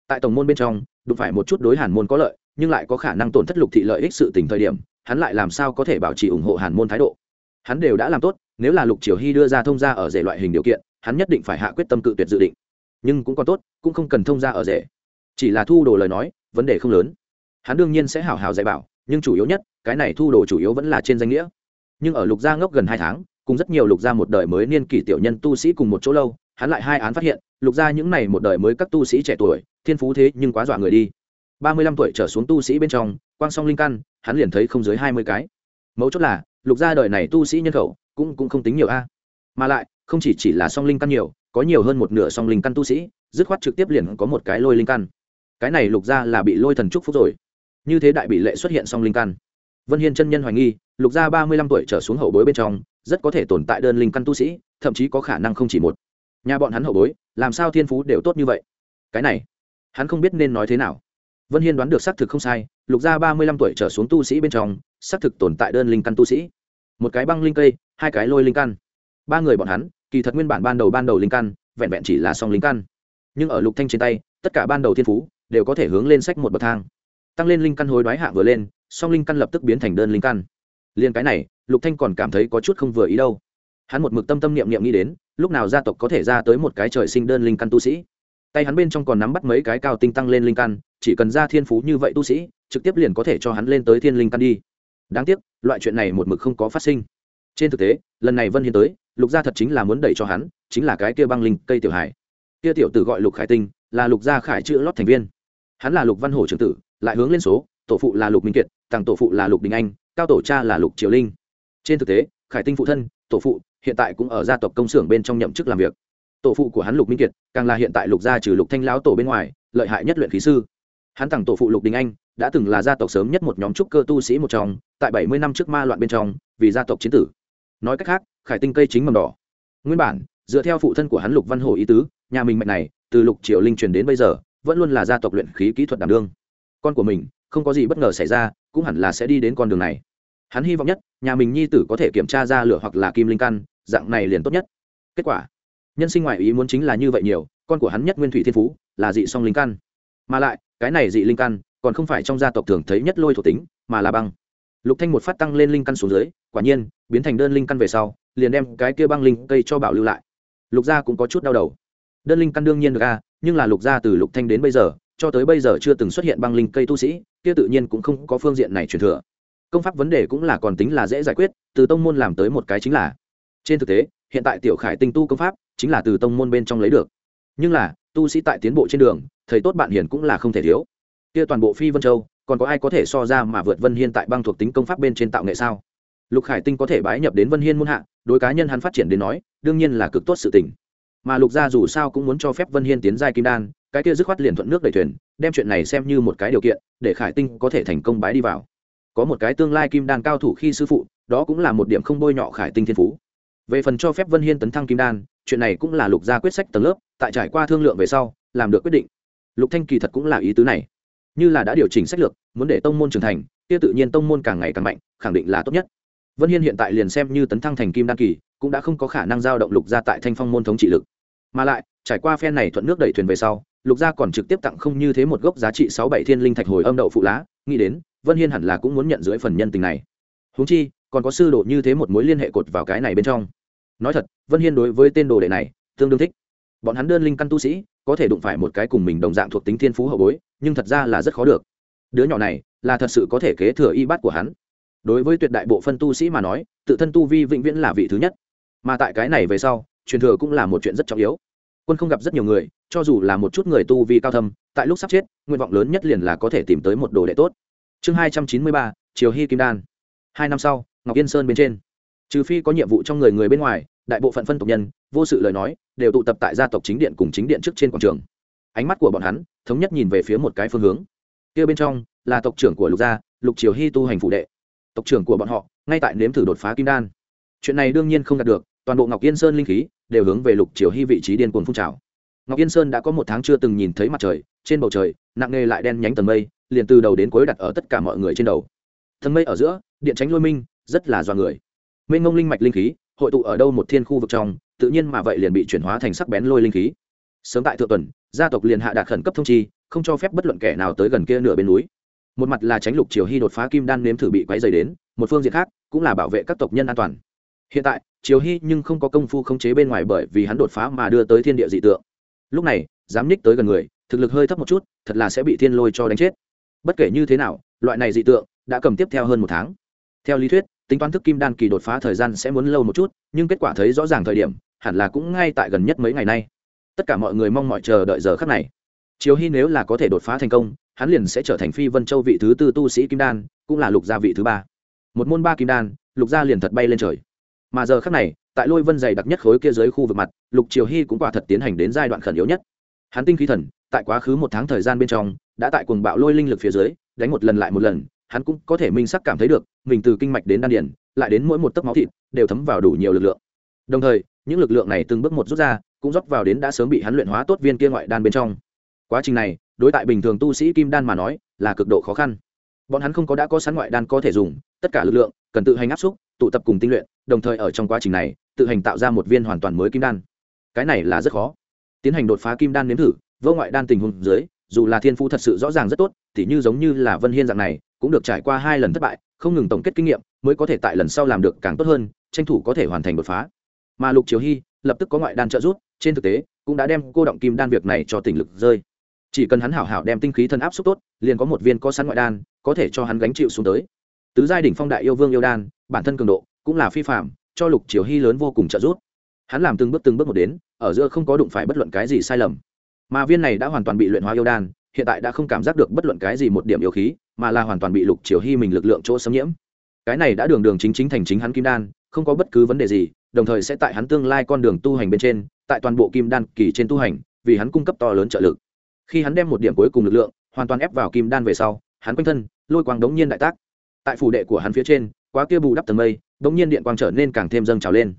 Tại tổng môn bên trong, đụng phải một chút đối hàn môn có lợi, nhưng lại có khả năng tổn thất lục thị lợi ích sự tình thời điểm, hắn lại làm sao có thể bảo trì ủng hộ hàn môn thái độ? Hắn đều đã làm tốt, nếu là lục triều hy đưa ra thông gia ở rể loại hình điều kiện, hắn nhất định phải hạ quyết tâm cự tuyệt dự định nhưng cũng còn tốt, cũng không cần thông gia ở rể. Chỉ là thu đồ lời nói, vấn đề không lớn. Hắn đương nhiên sẽ hào hào dạy bảo, nhưng chủ yếu nhất, cái này thu đồ chủ yếu vẫn là trên danh nghĩa. Nhưng ở lục gia ngốc gần hai tháng, cùng rất nhiều lục gia một đời mới niên kỷ tiểu nhân tu sĩ cùng một chỗ lâu, hắn lại hai án phát hiện, lục gia những này một đời mới các tu sĩ trẻ tuổi, thiên phú thế nhưng quá dọa người đi. Ba mươi lăm tuổi trở xuống tu sĩ bên trong, quang song linh căn, hắn liền thấy không dưới hai mươi cái. Mấu chốt là, lục gia đời này tu sĩ nhân khẩu, cũng cũng không tính nhiều a. Mà lại, không chỉ chỉ là song linh căn nhiều có nhiều hơn một nửa song linh căn tu sĩ, dứt khoát trực tiếp liền có một cái lôi linh căn. Cái này lục gia là bị lôi thần trúc phúc rồi. Như thế đại bị lệ xuất hiện song linh căn. Vân hiên chân nhân hoài nghi, lục gia ba mươi lăm tuổi trở xuống hậu bối bên trong, rất có thể tồn tại đơn linh căn tu sĩ, thậm chí có khả năng không chỉ một. Nhà bọn hắn hậu bối, làm sao thiên phú đều tốt như vậy? Cái này, hắn không biết nên nói thế nào. Vân hiên đoán được xác thực không sai, lục gia ba mươi lăm tuổi trở xuống tu sĩ bên trong, xác thực tồn tại đơn linh căn tu sĩ. Một cái băng linh cây, hai cái lôi linh căn. Ba người bọn hắn kỳ thật nguyên bản ban đầu ban đầu linh căn, vẹn vẹn chỉ là song linh căn. Nhưng ở lục thanh trên tay, tất cả ban đầu thiên phú đều có thể hướng lên sách một bậc thang. Tăng lên linh căn hối đoái hạng vừa lên, song linh căn lập tức biến thành đơn linh căn. Liên cái này, lục thanh còn cảm thấy có chút không vừa ý đâu. Hắn một mực tâm tâm niệm niệm nghĩ đến, lúc nào gia tộc có thể ra tới một cái trời sinh đơn linh căn tu sĩ. Tay hắn bên trong còn nắm bắt mấy cái cao tinh tăng lên linh căn, chỉ cần ra thiên phú như vậy tu sĩ, trực tiếp liền có thể cho hắn lên tới thiên linh căn đi. Đáng tiếc, loại chuyện này một mực không có phát sinh. Trên thực tế, lần này vân hiến tới lục gia thật chính là muốn đẩy cho hắn, chính là cái kia băng linh cây tiểu hải kia tiểu tử gọi lục khải tinh, là lục gia khải chữ lót thành viên. Hắn là lục văn hổ trưởng tử, lại hướng lên số, tổ phụ là lục minh kiệt, tàng tổ phụ là lục đình anh, cao tổ cha là lục triều linh. Trên thực tế, khải tinh phụ thân, tổ phụ, hiện tại cũng ở gia tộc công xưởng bên trong nhậm chức làm việc. Tổ phụ của hắn lục minh kiệt, càng là hiện tại lục gia trừ lục thanh lão tổ bên ngoài, lợi hại nhất luyện khí sư. Hắn tặng tổ phụ lục đình anh, đã từng là gia tộc sớm nhất một nhóm trúc cơ tu sĩ một trong, tại bảy mươi năm trước ma loạn bên trong, vì gia tộc chiến tử nói cách khác, khải tinh cây chính mầm đỏ. Nguyên bản, dựa theo phụ thân của hắn lục văn hồ ý tứ, nhà mình mạch này, từ lục triệu linh truyền đến bây giờ, vẫn luôn là gia tộc luyện khí kỹ thuật đảm đương. Con của mình, không có gì bất ngờ xảy ra, cũng hẳn là sẽ đi đến con đường này. Hắn hy vọng nhất, nhà mình nhi tử có thể kiểm tra ra lửa hoặc là kim linh căn, dạng này liền tốt nhất. Kết quả, nhân sinh ngoại ý muốn chính là như vậy nhiều, con của hắn nhất nguyên thủy thiên phú, là dị song linh căn. Mà lại, cái này dị linh căn, còn không phải trong gia tộc thường thấy nhất lôi thuộc tính, mà là băng lục thanh một phát tăng lên linh căn xuống dưới, quả nhiên, biến thành đơn linh căn về sau, liền đem cái kia băng linh cây cho bảo lưu lại. Lục gia cũng có chút đau đầu. Đơn linh căn đương nhiên được a, nhưng là lục gia từ lục thanh đến bây giờ, cho tới bây giờ chưa từng xuất hiện băng linh cây tu sĩ, kia tự nhiên cũng không có phương diện này truyền thừa. Công pháp vấn đề cũng là còn tính là dễ giải quyết, từ tông môn làm tới một cái chính là. Trên thực tế, hiện tại tiểu khải tinh tu công pháp, chính là từ tông môn bên trong lấy được. Nhưng là, tu sĩ tại tiến bộ trên đường, thầy tốt bạn hiền cũng là không thể thiếu. Kia toàn bộ phi vân châu còn có ai có thể so ra mà vượt vân hiên tại băng thuộc tính công pháp bên trên tạo nghệ sao? Lục khải tinh có thể bái nhập đến vân hiên muôn hạ, đối cá nhân hắn phát triển đến nói, đương nhiên là cực tốt sự tình. Mà lục gia dù sao cũng muốn cho phép vân hiên tiến giai kim đan, cái kia dứt khoát liền thuận nước đẩy thuyền, đem chuyện này xem như một cái điều kiện, để khải tinh có thể thành công bái đi vào. Có một cái tương lai kim đan cao thủ khi sư phụ, đó cũng là một điểm không bôi nhọ khải tinh thiên phú. Về phần cho phép vân hiên tấn thăng kim đan, chuyện này cũng là lục gia quyết sách tầng lớp, tại trải qua thương lượng về sau, làm được quyết định. Lục thanh kỳ thật cũng là ý tứ này như là đã điều chỉnh sách lược, muốn để tông môn trưởng thành, kia tự nhiên tông môn càng ngày càng mạnh, khẳng định là tốt nhất. Vân hiên hiện tại liền xem như tấn thăng thành kim đan kỳ, cũng đã không có khả năng giao động lục gia tại thanh phong môn thống trị lực. Mà lại, trải qua phen này thuận nước đẩy thuyền về sau, lục gia còn trực tiếp tặng không như thế một gốc giá trị sáu bảy thiên linh thạch hồi âm đậu phụ lá, nghĩ đến, vân hiên hẳn là cũng muốn nhận dưới phần nhân tình này. Húng chi, còn có sư đồ như thế một mối liên hệ cột vào cái này bên trong. Nói thật, vân hiên đối với tên đồ đệ này, tương đương thích. Bọn hắn đơn linh căn tu sĩ có thể đụng phải một cái cùng mình đồng dạng thuộc tính thiên phú hậu bối, nhưng thật ra là rất khó được. Đứa nhỏ này, là thật sự có thể kế thừa y bát của hắn. Đối với tuyệt đại bộ phân tu sĩ mà nói, tự thân tu vi vĩnh viễn là vị thứ nhất. Mà tại cái này về sau, truyền thừa cũng là một chuyện rất trọng yếu. Quân không gặp rất nhiều người, cho dù là một chút người tu vi cao thâm, tại lúc sắp chết, nguyện vọng lớn nhất liền là có thể tìm tới một đồ đệ tốt. Chương hai trăm chín mươi ba, triều hy kim đan. Hai năm sau, ngọc yên sơn bên trên trừ phi có nhiệm vụ trong người người bên ngoài, đại bộ phận phân tộc nhân, vô sự lời nói, đều tụ tập tại gia tộc chính điện cùng chính điện trước trên quảng trường. Ánh mắt của bọn hắn thống nhất nhìn về phía một cái phương hướng. Kia bên trong là tộc trưởng của lục gia, lục triều hy tu hành phụ đệ. Tộc trưởng của bọn họ ngay tại nếm thử đột phá kim đan. Chuyện này đương nhiên không đạt được, toàn bộ ngọc yên sơn linh khí đều hướng về lục triều hy vị trí điên cuồng phun trào. Ngọc yên sơn đã có một tháng chưa từng nhìn thấy mặt trời, trên bầu trời, nặng nề lại đen nhánh tầng mây, liền từ đầu đến cuối đặt ở tất cả mọi người trên đầu. Thân mây ở giữa, điện tránh lôi minh, rất là do người mênh ngông linh mạch linh khí, hội tụ ở đâu một thiên khu vực trong, tự nhiên mà vậy liền bị chuyển hóa thành sắc bén lôi linh khí. Sớm tại thượng tuần, gia tộc liền hạ đạt khẩn cấp thông chi, không cho phép bất luận kẻ nào tới gần kia nửa bên núi. Một mặt là tránh lục triều hy đột phá kim đan nếm thử bị quấy dày đến, một phương diện khác, cũng là bảo vệ các tộc nhân an toàn. Hiện tại, triều hy nhưng không có công phu khống chế bên ngoài bởi vì hắn đột phá mà đưa tới thiên địa dị tượng. Lúc này, dám ních tới gần người, thực lực hơi thấp một chút, thật là sẽ bị thiên lôi cho đánh chết. Bất kể như thế nào, loại này dị tượng đã cầm tiếp theo hơn một tháng. Theo lý thuyết tính toán thức kim đan kỳ đột phá thời gian sẽ muốn lâu một chút, nhưng kết quả thấy rõ ràng thời điểm, hẳn là cũng ngay tại gần nhất mấy ngày nay. Tất cả mọi người mong mọi chờ đợi giờ khắc này. Chiếu hy nếu là có thể đột phá thành công, hắn liền sẽ trở thành phi vân châu vị thứ tư tu sĩ kim đan, cũng là lục gia vị thứ ba. Một môn ba kim đan, lục gia liền thật bay lên trời. Mà giờ khắc này, tại lôi vân dày đặc nhất khối kia dưới khu vực mặt, lục triều hy cũng quả thật tiến hành đến giai đoạn khẩn yếu nhất. Hắn tinh khí thần, tại quá khứ một tháng thời gian bên trong, đã tại cuồng bạo lôi linh lực phía dưới, đánh một lần lại một lần hắn cũng có thể minh sắc cảm thấy được, mình từ kinh mạch đến đan điển lại đến mỗi một tấc máu thịt, đều thấm vào đủ nhiều lực lượng. Đồng thời, những lực lượng này từng bước một rút ra, cũng rót vào đến đã sớm bị hắn luyện hóa tốt viên kia ngoại đan bên trong. Quá trình này, đối tại bình thường tu sĩ kim đan mà nói, là cực độ khó khăn. Bọn hắn không có đã có sẵn ngoại đan có thể dùng, tất cả lực lượng, cần tự hành áp xúc, tụ tập cùng tinh luyện, đồng thời ở trong quá trình này, tự hành tạo ra một viên hoàn toàn mới kim đan. Cái này là rất khó. Tiến hành đột phá kim đan nếm thử, vô ngoại đan tình huống dưới, dù là thiên phú thật sự rõ ràng rất tốt thì như giống như là vân hiên dạng này cũng được trải qua hai lần thất bại, không ngừng tổng kết kinh nghiệm, mới có thể tại lần sau làm được càng tốt hơn, tranh thủ có thể hoàn thành đột phá. Mà lục triều hy lập tức có ngoại đan trợ giúp, trên thực tế cũng đã đem cô động kim đan việc này cho tỉnh lực rơi. Chỉ cần hắn hảo hảo đem tinh khí thân áp xúc tốt, liền có một viên có sẵn ngoại đan, có thể cho hắn gánh chịu xuống tới. Tứ giai đỉnh phong đại yêu vương yêu đan, bản thân cường độ cũng là phi phạm cho lục triều hy lớn vô cùng trợ giúp. Hắn làm từng bước từng bước một đến, ở giữa không có đụng phải bất luận cái gì sai lầm. Mà viên này đã hoàn toàn bị luyện hóa yêu đan hiện tại đã không cảm giác được bất luận cái gì một điểm yêu khí, mà là hoàn toàn bị lục triều hy mình lực lượng chỗ xâm nhiễm. Cái này đã đường đường chính chính thành chính hắn kim đan, không có bất cứ vấn đề gì, đồng thời sẽ tại hắn tương lai con đường tu hành bên trên, tại toàn bộ kim đan kỳ trên tu hành, vì hắn cung cấp to lớn trợ lực. Khi hắn đem một điểm cuối cùng lực lượng, hoàn toàn ép vào kim đan về sau, hắn quanh thân, lôi quang đống nhiên đại tác. Tại phủ đệ của hắn phía trên, quá kia bù đắp tầng mây, đống nhiên điện quang trở nên càng thêm dâng trào lên.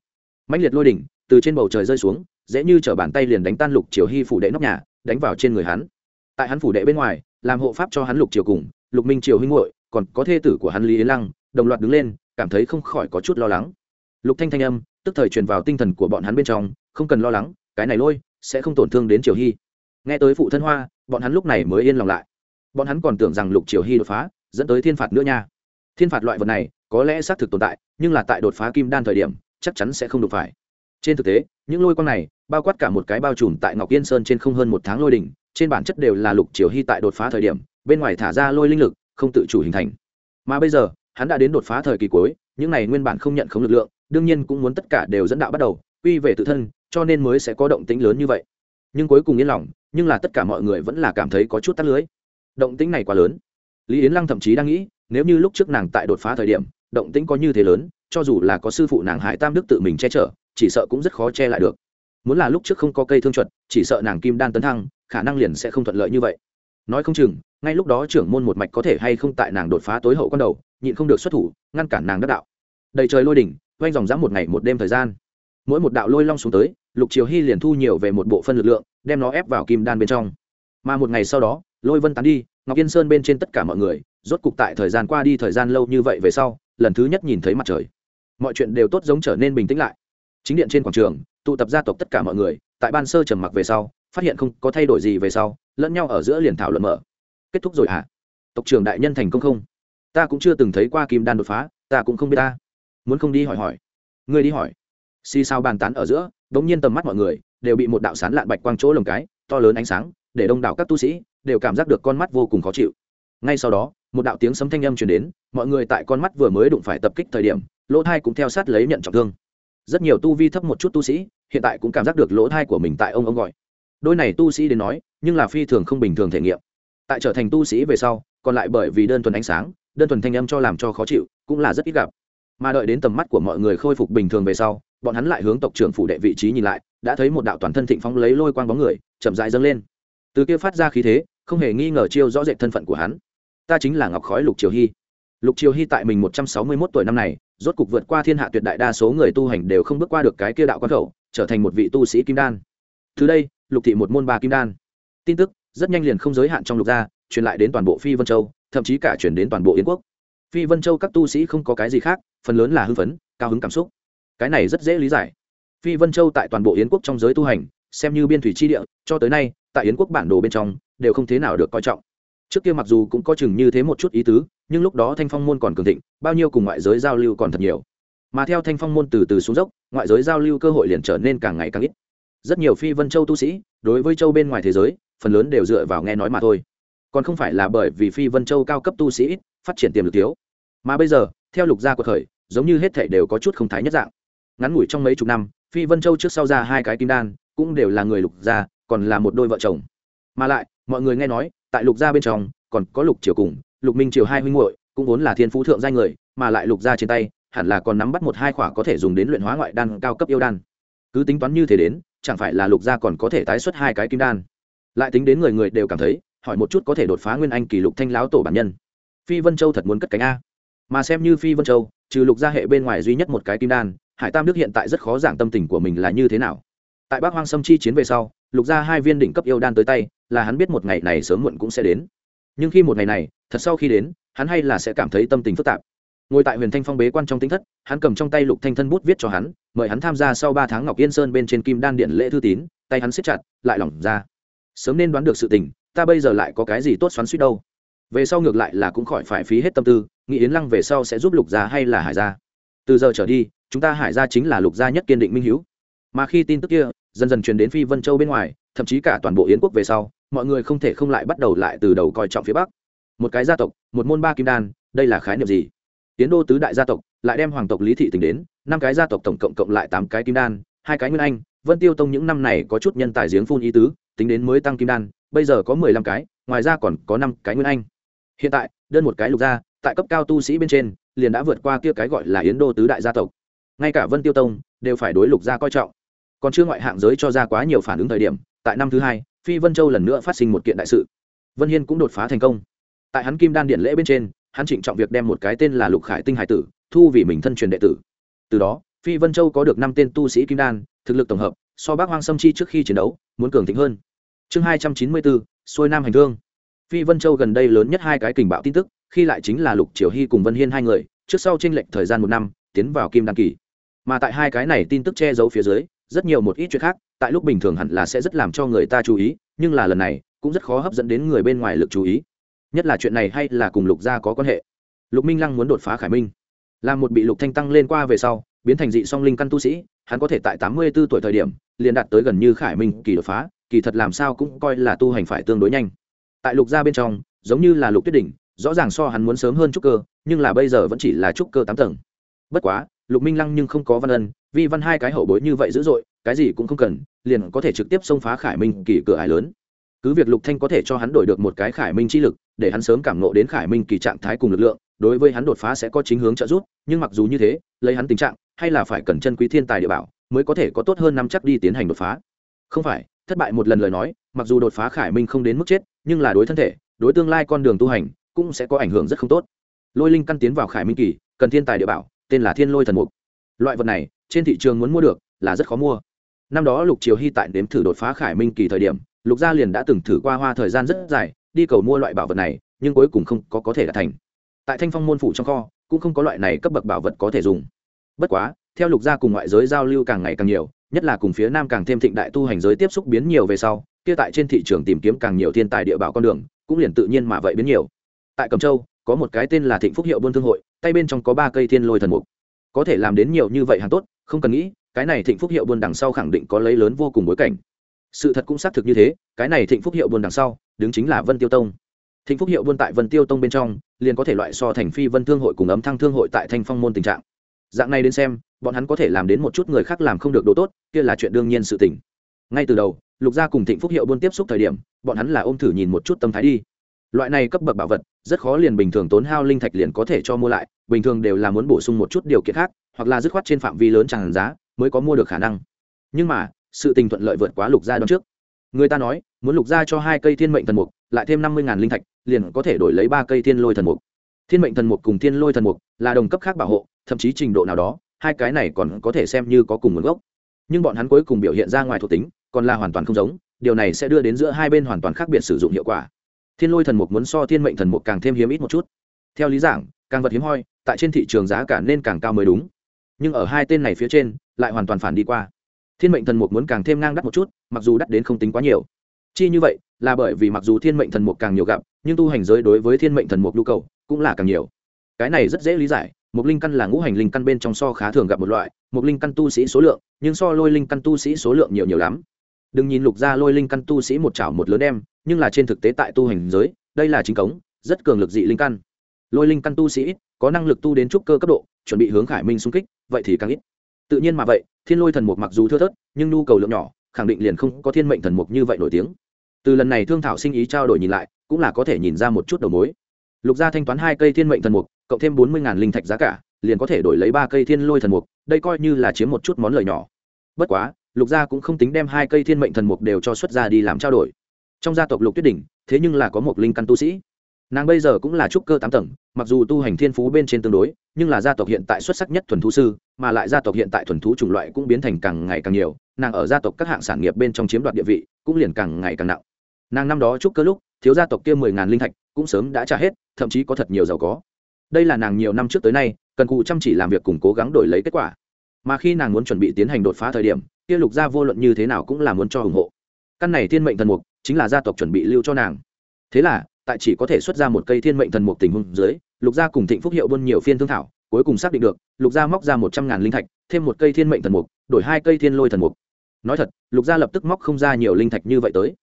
Mãnh liệt lôi đỉnh, từ trên bầu trời rơi xuống, dễ như trở bàn tay liền đánh tan lục triều hy phủ đệ nóc nhà, đánh vào trên người hắn tại hắn phủ đệ bên ngoài, làm hộ pháp cho hắn lục triều cùng, lục minh triều huynh hội còn có thê tử của hắn lý yến lăng, đồng loạt đứng lên, cảm thấy không khỏi có chút lo lắng. Lục thanh thanh âm, tức thời truyền vào tinh thần của bọn hắn bên trong, không cần lo lắng, cái này lôi, sẽ không tổn thương đến triều hy. Nghe tới phụ thân hoa, bọn hắn lúc này mới yên lòng lại. Bọn hắn còn tưởng rằng lục triều hy đột phá, dẫn tới thiên phạt nữa nha. Thiên phạt loại vật này, có lẽ xác thực tồn tại, nhưng là tại đột phá kim đan thời điểm, chắc chắn sẽ không đụng phải. Trên thực tế, những lôi quang này, bao quát cả một cái bao trùm tại ngọc yên sơn trên không hơn một tháng lôi đỉnh trên bản chất đều là lục triều hy tại đột phá thời điểm, bên ngoài thả ra lôi linh lực, không tự chủ hình thành. Mà bây giờ, hắn đã đến đột phá thời kỳ cuối, những này nguyên bản không nhận không lực lượng, đương nhiên cũng muốn tất cả đều dẫn đạo bắt đầu, quy về tự thân, cho nên mới sẽ có động tĩnh lớn như vậy. Nhưng cuối cùng yên lòng, nhưng là tất cả mọi người vẫn là cảm thấy có chút tắt lưới. Động tĩnh này quá lớn. Lý yến lăng thậm chí đang nghĩ, nếu như lúc trước nàng tại đột phá thời điểm, động tĩnh có như thế lớn, cho dù là có sư phụ nàng hải tam đức tự mình che chở, chỉ sợ cũng rất khó che lại được muốn là lúc trước không có cây thương chuẩn chỉ sợ nàng kim đan tấn thăng, khả năng liền sẽ không thuận lợi như vậy. Nói không chừng, ngay lúc đó trưởng môn một mạch có thể hay không tại nàng đột phá tối hậu con đầu, nhịn không được xuất thủ, ngăn cản nàng đắc đạo. Đầy trời lôi đỉnh, oanh dòng dã một ngày một đêm thời gian. Mỗi một đạo lôi long xuống tới, lục triều hy liền thu nhiều về một bộ phân lực lượng, đem nó ép vào kim đan bên trong. Mà một ngày sau đó, lôi vân tán đi, ngọc yên sơn bên trên tất cả mọi người, rốt cục tại thời gian qua đi thời gian lâu như vậy về sau, lần thứ nhất nhìn thấy mặt trời. Mọi chuyện đều tốt giống trở nên bình tĩnh lại. Chính điện trên quảng trường tụ tập gia tộc tất cả mọi người, tại ban sơ trầm mặc về sau, phát hiện không có thay đổi gì về sau, lẫn nhau ở giữa liền thảo luận mở. Kết thúc rồi hả? À? tộc trưởng đại nhân thành công không? Ta cũng chưa từng thấy qua kim đan đột phá, ta cũng không biết ta. Muốn không đi hỏi hỏi? Ngươi đi hỏi. Xì sao bàn tán ở giữa đ ỗ n g nhiên tầm mắt mọi người đều bị một đạo sán lạn bạch quang chỗ lồng cái, to lớn ánh sáng, để đông đảo các tu sĩ đều cảm giác được con mắt vô cùng khó chịu. Ngay sau đó, một đạo tiếng sấm thanh âm chuyển đến, mọi người tại con mắt vừa mới đụng phải tập kích thời điểm, lỗ thai cũng theo sát lấy nhận trọng thương rất nhiều tu vi thấp một chút tu sĩ, hiện tại cũng cảm giác được lỗ thai của mình tại ông ông gọi. Đôi này tu sĩ đến nói, nhưng là phi thường không bình thường thể nghiệm. Tại trở thành tu sĩ về sau, còn lại bởi vì đơn thuần ánh sáng, đơn thuần thanh âm cho làm cho khó chịu, cũng là rất ít gặp. Mà đợi đến tầm mắt của mọi người khôi phục bình thường về sau, bọn hắn lại hướng tộc trưởng phủ đệ vị trí nhìn lại, đã thấy một đạo toàn thân thịnh phóng lấy lôi quang bóng người, chậm dại dâng lên. Từ kia phát ra khí thế, không hề nghi ngờ chiêu rõ rệt thân phận của hắn. Ta chính là ngọc khói lục triều hy. Lục triều hy tại mình một trăm sáu mươi mốt tuổi năm này rốt cục vượt qua thiên hạ tuyệt đại đa số người tu hành đều không bước qua được cái kia đạo quan khẩu, trở thành một vị tu sĩ kim đan. Từ đây, lục thị một môn ba kim đan. Tin tức, rất nhanh liền không giới hạn trong lục gia, truyền lại đến toàn bộ phi vân châu, thậm chí cả chuyển đến toàn bộ yến quốc. Phi vân châu các tu sĩ không có cái gì khác, phần lớn là hưng phấn, cao hứng cảm xúc. Cái này rất dễ lý giải. Phi vân châu tại toàn bộ yến quốc trong giới tu hành, xem như biên thủy chi địa, cho tới nay, tại yến quốc bản đồ bên trong, đều không thế nào được coi trọng. Trước kia mặc dù cũng có chừng như thế một chút ý tứ nhưng lúc đó thanh phong môn còn cường thịnh, bao nhiêu cùng ngoại giới giao lưu còn thật nhiều. Mà theo thanh phong môn từ từ xuống dốc, ngoại giới giao lưu cơ hội liền trở nên càng ngày càng ít. Rất nhiều phi vân châu tu sĩ, đối với châu bên ngoài thế giới, phần lớn đều dựa vào nghe nói mà thôi. Còn không phải là bởi vì phi vân châu cao cấp tu sĩ ít, phát triển tiềm lực thiếu. Mà bây giờ, theo lục gia của khởi giống như hết thể đều có chút không thái nhất dạng. Ngắn ngủi trong mấy chục năm, phi vân châu trước sau ra hai cái kim đan, cũng đều là người lục gia, còn là một đôi vợ chồng. Mà lại, mọi người nghe nói, tại lục gia bên trong, còn có lục triều cùng lục minh triều hai huynh muội, cũng vốn là thiên phú thượng danh người, mà lại lục gia trên tay, hẳn là còn nắm bắt một hai khỏa có thể dùng đến luyện hóa ngoại đan cao cấp yêu đan. Cứ tính toán như thế đến, chẳng phải là lục gia còn có thể tái xuất hai cái kim đan. Lại tính đến người người đều cảm thấy, hỏi một chút có thể đột phá nguyên anh kỷ lục thanh lão tổ bản nhân. Phi vân châu thật muốn cất cánh a. Mà xem như phi vân châu, trừ lục gia hệ bên ngoài duy nhất một cái kim đan, hải tam đức hiện tại rất khó giảng tâm tình của mình là như thế nào. Tại bắc hoang sâm chi chiến về sau, lục gia hai viên đỉnh cấp yêu đan tới tay, là hắn biết một ngày này sớm muộn cũng sẽ đến nhưng khi một ngày này, thật sau khi đến, hắn hay là sẽ cảm thấy tâm tình phức tạp. Ngồi tại huyền thanh phong bế quan trong tính thất, hắn cầm trong tay lục thanh thân bút viết cho hắn, mời hắn tham gia sau ba tháng ngọc yên sơn bên trên kim đan điện lễ thư tín, tay hắn siết chặt, lại lỏng ra. Sớm nên đoán được sự tình, ta bây giờ lại có cái gì tốt xoắn suýt đâu. Về sau ngược lại là cũng khỏi phải phí hết tâm tư, nghĩ yến lăng về sau sẽ giúp lục gia hay là hải gia. Từ giờ trở đi, chúng ta hải gia chính là lục gia nhất kiên định minh hữu mà khi tin tức kia dần dần truyền đến phi vân châu bên ngoài, thậm chí cả toàn bộ yến quốc về sau mọi người không thể không lại bắt đầu lại từ đầu coi trọng phía bắc. Một cái gia tộc, một môn ba kim đan, đây là khái niệm gì? Tiến đô tứ đại gia tộc, lại đem hoàng tộc lý thị tính đến, năm cái gia tộc tổng cộng cộng lại tám cái kim đan, hai cái nguyên anh, vân tiêu tông những năm này có chút nhân tài giếng phun ý tứ, tính đến mới tăng kim đan, bây giờ có mười lăm cái, ngoài ra còn có năm cái nguyên anh. Hiện tại, đơn một cái lục gia, tại cấp cao tu sĩ bên trên, liền đã vượt qua kia cái gọi là yến đô tứ đại gia tộc. Ngay cả vân tiêu tông, đều phải đối lục gia coi trọng. Còn chưa ngoại hạng giới cho ra quá nhiều phản ứng thời điểm, tại năm thứ hai phi vân châu lần nữa phát sinh một kiện đại sự. Vân hiên cũng đột phá thành công. Tại hắn kim đan điện lễ bên trên, hắn trịnh trọng việc đem một cái tên là lục khải tinh hải tử, thu vì mình thân truyền đệ tử. Từ đó, phi vân châu có được năm tên tu sĩ kim đan, thực lực tổng hợp, so bác hoang sâm chi trước khi chiến đấu, muốn cường thịnh hơn. Chương hai trăm chín mươi bốn, xuôi nam hành thương phi vân châu gần đây lớn nhất hai cái kình bạo tin tức, khi lại chính là lục triều hy cùng vân hiên hai người, trước sau tranh lệch thời gian một năm, tiến vào kim đan kỳ. Mà tại hai cái này tin tức che giấu phía dưới rất nhiều một ít chuyện khác, tại lúc bình thường hẳn là sẽ rất làm cho người ta chú ý, nhưng là lần này, cũng rất khó hấp dẫn đến người bên ngoài lực chú ý. Nhất là chuyện này hay là cùng lục gia có quan hệ? Lục minh lăng muốn đột phá khải minh. Là một bị lục thanh tăng lên qua về sau, biến thành dị song linh căn tu sĩ, hắn có thể tại tám mươi 84 tuổi thời điểm, liền đạt tới gần như khải minh kỳ đột phá, kỳ thật làm sao cũng coi là tu hành phải tương đối nhanh. Tại lục gia bên trong, giống như là lục tuyết đỉnh, rõ ràng so hắn muốn sớm hơn trúc cơ, nhưng là bây giờ vẫn chỉ là trúc cơ tám tầng. Bất quá, lục minh lăng nhưng không có văn ân Vi văn hai cái hậu bối như vậy dữ dội, cái gì cũng không cần, liền có thể trực tiếp xông phá khải minh kỳ cửa ải lớn. Cứ việc lục thanh có thể cho hắn đổi được một cái khải minh chi lực, để hắn sớm cảm ngộ đến khải minh kỳ trạng thái cùng lực lượng, đối với hắn đột phá sẽ có chính hướng trợ giúp, nhưng mặc dù như thế, lấy hắn tình trạng, hay là phải cần chân quý thiên tài địa bảo, mới có thể có tốt hơn năm chắc đi tiến hành đột phá. Không phải, thất bại một lần lời nói, mặc dù đột phá khải minh không đến mức chết, nhưng là đối thân thể, đối tương lai con đường tu hành, cũng sẽ có ảnh hưởng rất không tốt. Lôi linh căn tiến vào khải minh kỳ, cần thiên tài địa bảo, tên là thiên lôi thần mục. Loại vật này trên thị trường muốn mua được là rất khó mua. Năm đó lục triều hy tại đếm thử đột phá khải minh kỳ thời điểm, lục gia liền đã từng thử qua hoa thời gian rất dài, đi cầu mua loại bảo vật này, nhưng cuối cùng không có có thể đạt thành. Tại thanh phong môn phủ trong kho, cũng không có loại này cấp bậc bảo vật có thể dùng. Bất quá, theo lục gia cùng ngoại giới giao lưu càng ngày càng nhiều, nhất là cùng phía nam càng thêm thịnh đại tu hành giới tiếp xúc biến nhiều về sau, kia tại trên thị trường tìm kiếm càng nhiều thiên tài địa bảo con đường, cũng liền tự nhiên mà vậy biến nhiều. Tại cẩm châu, có một cái tên là thịnh phúc hiệu buôn thương hội, tay bên trong có ba cây thiên lôi thần mục. Có thể làm đến nhiều như vậy hàng tốt không cần nghĩ, cái này thịnh phúc hiệu buôn đằng sau khẳng định có lấy lớn vô cùng bối cảnh. Sự thật cũng xác thực như thế, cái này thịnh phúc hiệu buôn đằng sau, đứng chính là vân tiêu tông. Thịnh phúc hiệu buôn tại vân tiêu tông bên trong, liền có thể loại so thành phi vân thương hội cùng ấm thăng thương hội tại thanh phong môn tình trạng. Dạng này đến xem, bọn hắn có thể làm đến một chút người khác làm không được đồ tốt, kia là chuyện đương nhiên sự tình. Ngay từ đầu, lục gia cùng thịnh phúc hiệu buôn tiếp xúc thời điểm, bọn hắn là ôm thử nhìn một chút tâm thái đi. Loại này cấp bậc bảo vật, rất khó liền bình thường tốn hao linh thạch liền có thể cho mua lại, bình thường đều là muốn bổ sung một chút điều kiện khác hoặc là dứt khoát trên phạm vi lớn tràn giá mới có mua được khả năng. Nhưng mà, sự tình thuận lợi vượt quá lục gia đón trước. Người ta nói, muốn lục gia cho hai cây thiên mệnh thần mục, lại thêm năm mươi linh thạch, liền có thể đổi lấy ba cây thiên lôi thần mục. Thiên mệnh thần mục cùng thiên lôi thần mục là đồng cấp khác bảo hộ, thậm chí trình độ nào đó, hai cái này còn có thể xem như có cùng nguồn gốc. Nhưng bọn hắn cuối cùng biểu hiện ra ngoài thuộc tính, còn là hoàn toàn không giống, điều này sẽ đưa đến giữa hai bên hoàn toàn khác biệt sử dụng hiệu quả. Thiên lôi thần mục muốn so thiên mệnh thần mục càng thêm hiếm ít một chút. Theo lý giảng, càng vật hiếm hoi, tại trên thị trường giá cả nên càng cao mới đúng nhưng ở hai tên này phía trên, lại hoàn toàn phản đi qua. Thiên mệnh thần mục muốn càng thêm ngang đắt một chút, mặc dù đắt đến không tính quá nhiều. Chi như vậy, là bởi vì mặc dù thiên mệnh thần mục càng nhiều gặp, nhưng tu hành giới đối với thiên mệnh thần mục nhu cầu cũng là càng nhiều. Cái này rất dễ lý giải, mục linh căn là ngũ hành linh căn bên trong so khá thường gặp một loại, mục linh căn tu sĩ số lượng, nhưng so lôi linh căn tu sĩ số lượng nhiều nhiều lắm. Đừng nhìn lục ra lôi linh căn tu sĩ một chảo một lớn đem, nhưng là trên thực tế tại tu hành giới, đây là chính cống, rất cường lực dị linh căn lôi linh căn tu sĩ có năng lực tu đến trúc cơ cấp độ, chuẩn bị hướng khải minh xung kích, vậy thì càng ít. Tự nhiên mà vậy, thiên lôi thần mục mặc dù thưa thớt, nhưng nhu cầu lượng nhỏ, khẳng định liền không có thiên mệnh thần mục như vậy nổi tiếng. Từ lần này thương thảo sinh ý trao đổi nhìn lại, cũng là có thể nhìn ra một chút đầu mối. Lục gia thanh toán hai cây thiên mệnh thần mục, cộng thêm bốn mươi linh thạch giá cả, liền có thể đổi lấy ba cây thiên lôi thần mục, đây coi như là chiếm một chút món lời nhỏ. Bất quá, lục gia cũng không tính đem hai cây thiên mệnh thần mục đều cho xuất gia đi làm trao đổi. Trong gia tộc lục tuyết đỉnh, thế nhưng là có một linh căn tu sĩ nàng bây giờ cũng là trúc cơ tám tầng, mặc dù tu hành thiên phú bên trên tương đối, nhưng là gia tộc hiện tại xuất sắc nhất thuần thú sư, mà lại gia tộc hiện tại thuần thú chủng loại cũng biến thành càng ngày càng nhiều, nàng ở gia tộc các hạng sản nghiệp bên trong chiếm đoạt địa vị, cũng liền càng ngày càng nặng. Nàng năm đó trúc cơ lúc, thiếu gia tộc kia mười ngàn linh thạch, cũng sớm đã trả hết, thậm chí có thật nhiều giàu có. Đây là nàng nhiều năm trước tới nay, cần cụ chăm chỉ làm việc cùng cố gắng đổi lấy kết quả. Mà khi nàng muốn chuẩn bị tiến hành đột phá thời điểm, kia lục gia vô luận như thế nào cũng là muốn cho ủng hộ. Căn này thiên mệnh thần mục, chính là gia tộc chuẩn bị lưu cho nàng. Thế là tại chỉ có thể xuất ra một cây thiên mệnh thần mục tình huống dưới, lục gia cùng thịnh phúc hiệu buôn nhiều phiên thương thảo, cuối cùng xác định được, lục gia móc ra một trăm ngàn linh thạch, thêm một cây thiên mệnh thần mục, đổi hai cây thiên lôi thần mục. Nói thật, lục gia lập tức móc không ra nhiều linh thạch như vậy tới.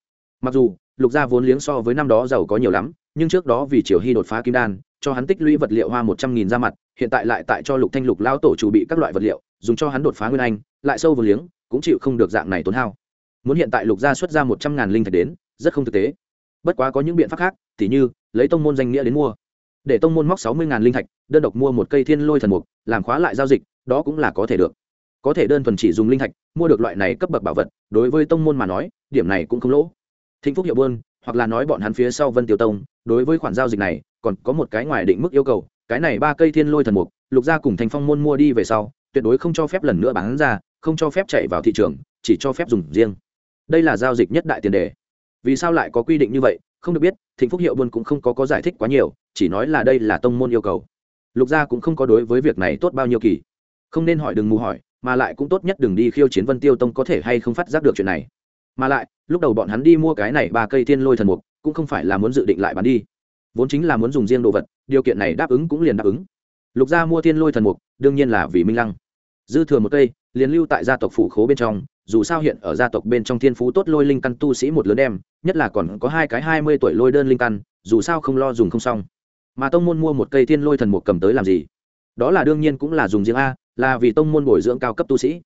Mặc dù, lục gia vốn liếng so với năm đó giàu có nhiều lắm, nhưng trước đó vì triều hy đột phá kim đan, cho hắn tích lũy vật liệu hoa một trăm nghìn ra mặt, hiện tại lại tại cho lục thanh lục lao tổ chủ bị các loại vật liệu, dùng cho hắn đột phá nguyên anh, lại sâu vốn liếng, cũng chịu không được dạng này tốn hao. Muốn hiện tại lục gia xuất ra một trăm ngàn linh thạch đến, rất không thực tế bất quá có những biện pháp khác t h như, lấy tông môn danh nghĩa đến mua. Để tông môn móc sáu mươi linh thạch, đơn độc mua một cây thiên lôi thần mục, làm khóa lại giao dịch, đó cũng là có thể được. Có thể đơn thuần chỉ dùng linh thạch, mua được loại này cấp bậc bảo vật, đối với tông môn mà nói, điểm này cũng không lỗ. Thịnh phúc hiệu bơn hoặc là nói bọn hắn phía sau vân tiêu tông, đối với khoản giao dịch này, còn có một cái ngoài định mức yêu cầu, cái này ba cây thiên lôi thần mục, lục gia cùng thành phong môn mua đi về sau, tuyệt đối không cho phép lần nữa bán ra, không cho phép chạy vào thị trường, chỉ cho phép dùng riêng. Đây là giao dịch nhất đại tiền đề vì sao lại có quy định như vậy, không được biết, thịnh phúc hiệu buôn cũng không có có giải thích quá nhiều, chỉ nói là đây là tông môn yêu cầu. Lục gia cũng không có đối với việc này tốt bao nhiêu kỳ. Không nên hỏi đừng mù hỏi, mà lại cũng tốt nhất đừng đi khiêu chiến vân tiêu tông có thể hay không phát giác được chuyện này. Mà lại, lúc đầu bọn hắn đi mua cái này ba cây thiên lôi thần mục, cũng không phải là muốn dự định lại bán đi. Vốn chính là muốn dùng riêng đồ vật, điều kiện này đáp ứng cũng liền đáp ứng. Lục gia mua thiên lôi thần mục, đương nhiên là vì minh lăng. Dư thừa một cây, liền lưu tại gia tộc phủ khố bên trong dù sao hiện ở gia tộc bên trong thiên phú tốt lôi linh căn tu sĩ một lớn đem, nhất là còn có hai cái hai mươi tuổi lôi đơn linh căn, dù sao không lo dùng không xong. Mà tông môn mua một cây thiên lôi thần mục cầm tới làm gì? Đó là đương nhiên cũng là dùng riêng a, là vì tông môn bồi dưỡng cao cấp tu sĩ.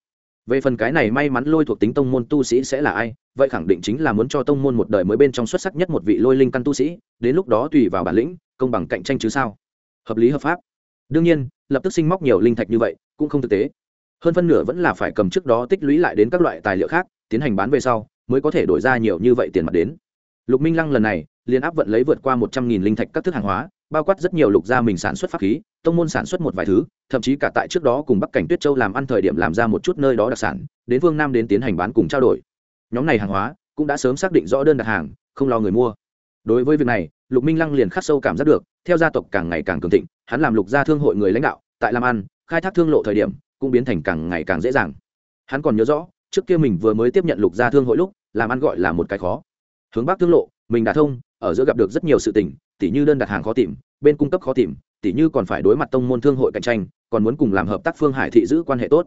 Về phần cái này may mắn lôi thuộc tính tông môn tu sĩ sẽ là ai, vậy khẳng định chính là muốn cho tông môn một đời mới bên trong xuất sắc nhất một vị lôi linh căn tu sĩ, đến lúc đó tùy vào bản lĩnh, công bằng cạnh tranh chứ sao? Hợp lý hợp pháp. Đương nhiên, lập tức sinh móc nhiều linh thạch như vậy, cũng không thực tế hơn phân nửa vẫn là phải cầm trước đó tích lũy lại đến các loại tài liệu khác, tiến hành bán về sau, mới có thể đổi ra nhiều như vậy tiền mặt đến. Lục minh lăng lần này, liền áp vận lấy vượt qua một trăm nghìn linh thạch các thức hàng hóa, bao quát rất nhiều lục gia mình sản xuất pháp khí, tông môn sản xuất một vài thứ, thậm chí cả tại trước đó cùng bắc cảnh tuyết châu làm ăn thời điểm làm ra một chút nơi đó đặc sản, đến phương nam đến tiến hành bán cùng trao đổi. Nhóm này hàng hóa cũng đã sớm xác định rõ đơn đặt hàng, không lo người mua. Đối với việc này, lục minh lăng liền khắc sâu cảm giác được, theo gia tộc càng ngày càng cường thịnh, hắn làm lục gia thương hội người lãnh đạo, tại làm ăn, khai thác thương lộ thời điểm cũng biến thành càng ngày càng dễ dàng. Hắn còn nhớ rõ, trước kia mình vừa mới tiếp nhận lục gia thương hội lúc, làm ăn gọi là một cái khó. Hướng bắc thương lộ, mình đã thông, ở giữa gặp được rất nhiều sự tình, tỉ như đơn đặt hàng khó tìm, bên cung cấp khó tìm, tỉ như còn phải đối mặt tông môn thương hội cạnh tranh, còn muốn cùng làm hợp tác phương hải thị giữ quan hệ tốt.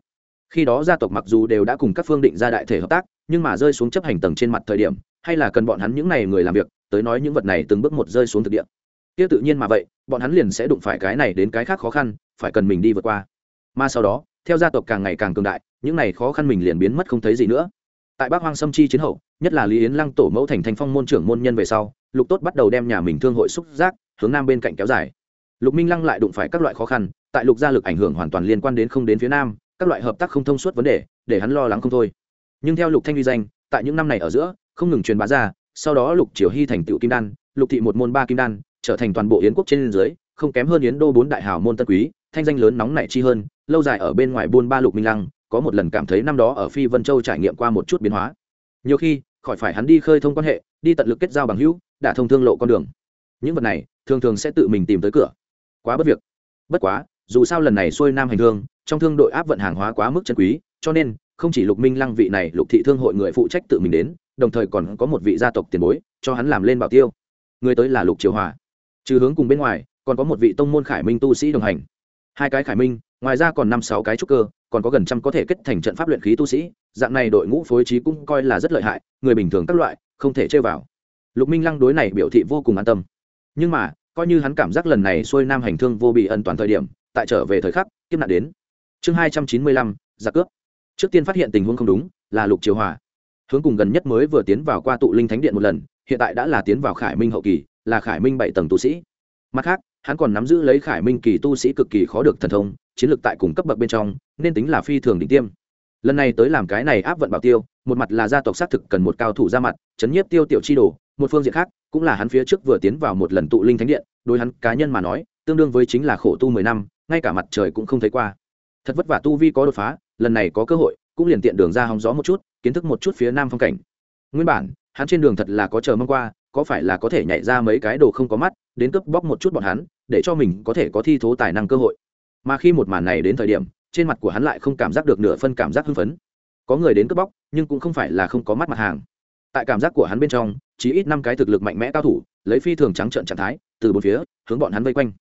Khi đó gia tộc mặc dù đều đã cùng các phương định ra đại thể hợp tác, nhưng mà rơi xuống chấp hành tầng trên mặt thời điểm, hay là cần bọn hắn những n à y người làm việc, tới nói những vật này từng bước một rơi xuống thực địa. Kia tự nhiên mà vậy, bọn hắn liền sẽ đụng phải cái này đến cái khác khó khăn, phải cần mình đi vượt qua. Mà sau đó theo gia tộc càng ngày càng cường đại, những này khó khăn mình liền biến mất không thấy gì nữa. Tại bắc hoang sâm chi chiến hậu, nhất là lý yến lăng tổ mẫu thành thành phong môn trưởng môn nhân về sau, lục tốt bắt đầu đem nhà mình thương hội xúc giác, hướng nam bên cạnh kéo dài. Lục minh lăng lại đụng phải các loại khó khăn, tại lục gia lực ảnh hưởng hoàn toàn liên quan đến không đến phía nam, các loại hợp tác không thông suốt vấn đề, để hắn lo lắng không thôi. Nhưng theo lục thanh uy danh, tại những năm này ở giữa, không ngừng truyền bá ra, sau đó lục triều hy thành tựu kim đan, lục thị một môn ba kim đan, trở thành toàn bộ yến quốc trên dưới, không kém hơn yến đô bốn đại hào môn tân quý thanh danh lớn nóng nảy chi hơn, lâu dài ở bên ngoài buôn ba lục minh lăng, có một lần cảm thấy năm đó ở phi vân châu trải nghiệm qua một chút biến hóa. Nhiều khi, khỏi phải hắn đi khơi thông quan hệ, đi tận lực kết giao bằng hữu đã thông thương lộ con đường. Những vật này, thường thường sẽ tự mình tìm tới cửa. Quá bất việc. Bất quá, dù sao lần này xuôi nam hành thương trong thương đội áp vận hàng hóa quá mức chân quý, cho nên, không chỉ lục minh lăng vị này lục thị thương hội người phụ trách tự mình đến, đồng thời còn có một vị gia tộc tiền bối, cho hắn làm lên bảo tiêu. Người tới là lục triều hòa. Trừ hướng cùng bên ngoài, còn có một vị tông môn khải minh tu sĩ đồng hành hai cái khải minh, ngoài ra còn năm sáu cái trúc cơ, còn có gần trăm có thể kết thành trận pháp luyện khí tu sĩ, dạng này đội ngũ phối trí cũng coi là rất lợi hại, người bình thường các loại, không thể chơi vào. Lục minh lăng đối này biểu thị vô cùng an tâm. Nhưng mà, coi như hắn cảm giác lần này xuôi nam hành thương vô bị ân toàn thời điểm, tại trở về thời khắc, kiếp nạn đến. Chương hai trăm chín mươi lăm, giặc cướp. Trước tiên phát hiện tình huống không đúng, là lục triều hòa. Hướng cùng gần nhất mới vừa tiến vào qua tụ linh thánh điện một lần, hiện tại đã là tiến vào khải minh hậu kỳ, là khải minh bảy tầng tu sĩ. Mặt khác hắn còn nắm giữ lấy khải minh kỳ tu sĩ cực kỳ khó được thần thông, chiến lược tại cùng cấp bậc bên trong, nên tính là phi thường đỉnh tiêm. Lần này tới làm cái này áp vận bảo tiêu, một mặt là gia tộc xác thực cần một cao thủ ra mặt, chấn nhiếp tiêu tiểu chi đồ, một phương diện khác, cũng là hắn phía trước vừa tiến vào một lần tụ linh thánh điện, đối hắn cá nhân mà nói, tương đương với chính là khổ tu mười năm, ngay cả mặt trời cũng không thấy qua. Thật vất vả tu vi có đột phá, lần này có cơ hội, cũng liền tiện đường ra hóng gió một chút, kiến thức một chút phía nam phong cảnh. Nguyên bản, hắn trên đường thật là có chờ mong qua có phải là có thể nhảy ra mấy cái đồ không có mắt, đến cướp bóc một chút bọn hắn, để cho mình có thể có thi thố tài năng cơ hội. Mà khi một màn này đến thời điểm, trên mặt của hắn lại không cảm giác được nửa phân cảm giác hưng phấn. Có người đến cướp bóc, nhưng cũng không phải là không có mắt mặt hàng. Tại cảm giác của hắn bên trong, chỉ ít năm cái thực lực mạnh mẽ cao thủ, lấy phi thường trắng trợn trạng thái, từ bốn phía, hướng bọn hắn vây quanh.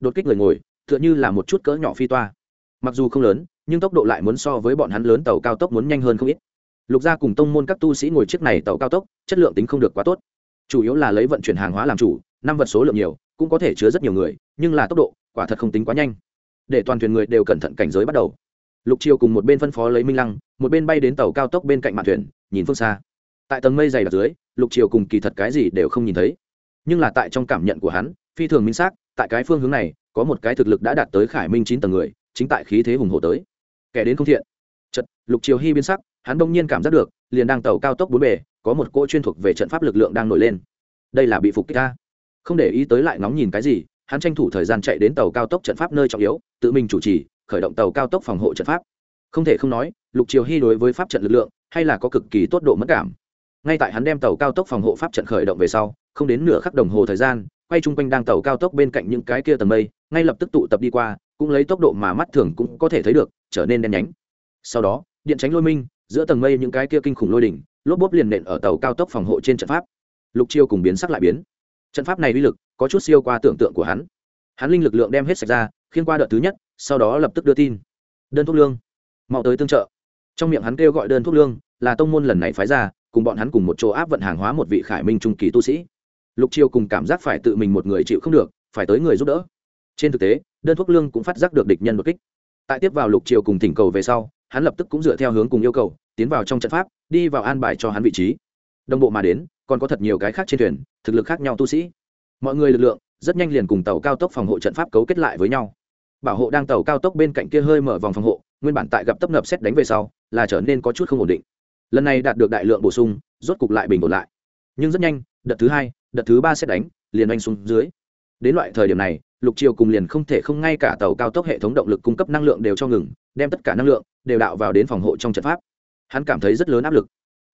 Đột kích người ngồi, tựa như là một chút cỡ nhỏ phi toa. Mặc dù không lớn, nhưng tốc độ lại muốn so với bọn hắn lớn tàu cao tốc muốn nhanh hơn không ít. Lục gia cùng tông môn các tu sĩ ngồi chiếc này tàu cao tốc, chất lượng tính không được quá tốt chủ yếu là lấy vận chuyển hàng hóa làm chủ, năm vật số lượng nhiều, cũng có thể chứa rất nhiều người, nhưng là tốc độ, quả thật không tính quá nhanh. Để toàn thuyền người đều cẩn thận cảnh giới bắt đầu. Lục triều cùng một bên phân phó lấy minh lăng, một bên bay đến tàu cao tốc bên cạnh mạn thuyền, nhìn phương xa. Tại tầng mây dày đặc dưới, lục triều cùng kỳ thật cái gì đều không nhìn thấy. Nhưng là tại trong cảm nhận của hắn, phi thường minh xác, tại cái phương hướng này, có một cái thực lực đã đạt tới khải minh chín tầng người, chính tại khí thế hùng hồ tới. Kẻ đến không thiện. Chật lục triều hy biến sắc, hắn đông nhiên cảm giác được, liền đang tàu cao tốc bốn bề có một cỗ chuyên thuộc về trận pháp lực lượng đang nổi lên. Đây là bị phục kích ta. Không để ý tới lại ngóng nhìn cái gì, hắn tranh thủ thời gian chạy đến tàu cao tốc trận pháp nơi trọng yếu, tự mình chủ trì, khởi động tàu cao tốc phòng hộ trận pháp. Không thể không nói, lục triều hy đối với pháp trận lực lượng, hay là có cực kỳ tốt độ mất cảm. Ngay tại hắn đem tàu cao tốc phòng hộ pháp trận khởi động về sau, không đến nửa khắc đồng hồ thời gian, quay chung quanh đang tàu cao tốc bên cạnh những cái kia tầng mây, ngay lập tức tụ tập đi qua, cũng lấy tốc độ mà mắt thường cũng có thể thấy được, trở nên đen nhánh. Sau đó, điện tránh lôi minh, giữa tầng mây những cái kia kinh khủng lôi đỉnh lốp bốp liền nện ở tàu cao tốc phòng hộ trên trận pháp. Lục chiêu cùng biến sắc lại biến. Trận pháp này uy lực có chút siêu qua tưởng tượng của hắn. Hắn linh lực lượng đem hết sạch ra, khiên qua đợt thứ nhất, sau đó lập tức đưa tin. Đơn thuốc lương. Mau tới tương trợ. Trong miệng hắn kêu gọi đơn thuốc lương, là tông môn lần này phái ra, cùng bọn hắn cùng một chỗ áp vận hàng hóa một vị khải minh trung kỳ tu sĩ. Lục chiêu cùng cảm giác phải tự mình một người chịu không được, phải tới người giúp đỡ. Trên thực tế, đơn thuốc lương cũng phát giác được địch nhân đột kích. Tại tiếp vào lục chiêu cùng thỉnh cầu về sau, hắn lập tức cũng dựa theo hướng cùng yêu cầu tiến vào trong trận pháp, đi vào an bài cho hắn vị trí. Đồng bộ mà đến, còn có thật nhiều cái khác trên thuyền, thực lực khác nhau tu sĩ. Mọi người lực lượng, rất nhanh liền cùng tàu cao tốc phòng hộ trận pháp cấu kết lại với nhau. Bảo hộ đang tàu cao tốc bên cạnh kia hơi mở vòng phòng hộ, nguyên bản tại gặp tấp nập xét đánh về sau, là trở nên có chút không ổn định. Lần này đạt được đại lượng bổ sung, rốt cục lại bình ổn lại. Nhưng rất nhanh, đợt thứ hai, đợt thứ ba xét đánh, liền oanh xuống dưới. Đến loại thời điểm này, lục triều cùng liền không thể không ngay cả tàu cao tốc hệ thống động lực cung cấp năng lượng đều cho ngừng, đem tất cả năng lượng đều đạo vào đến phòng hộ trong trận pháp hắn cảm thấy rất lớn áp lực.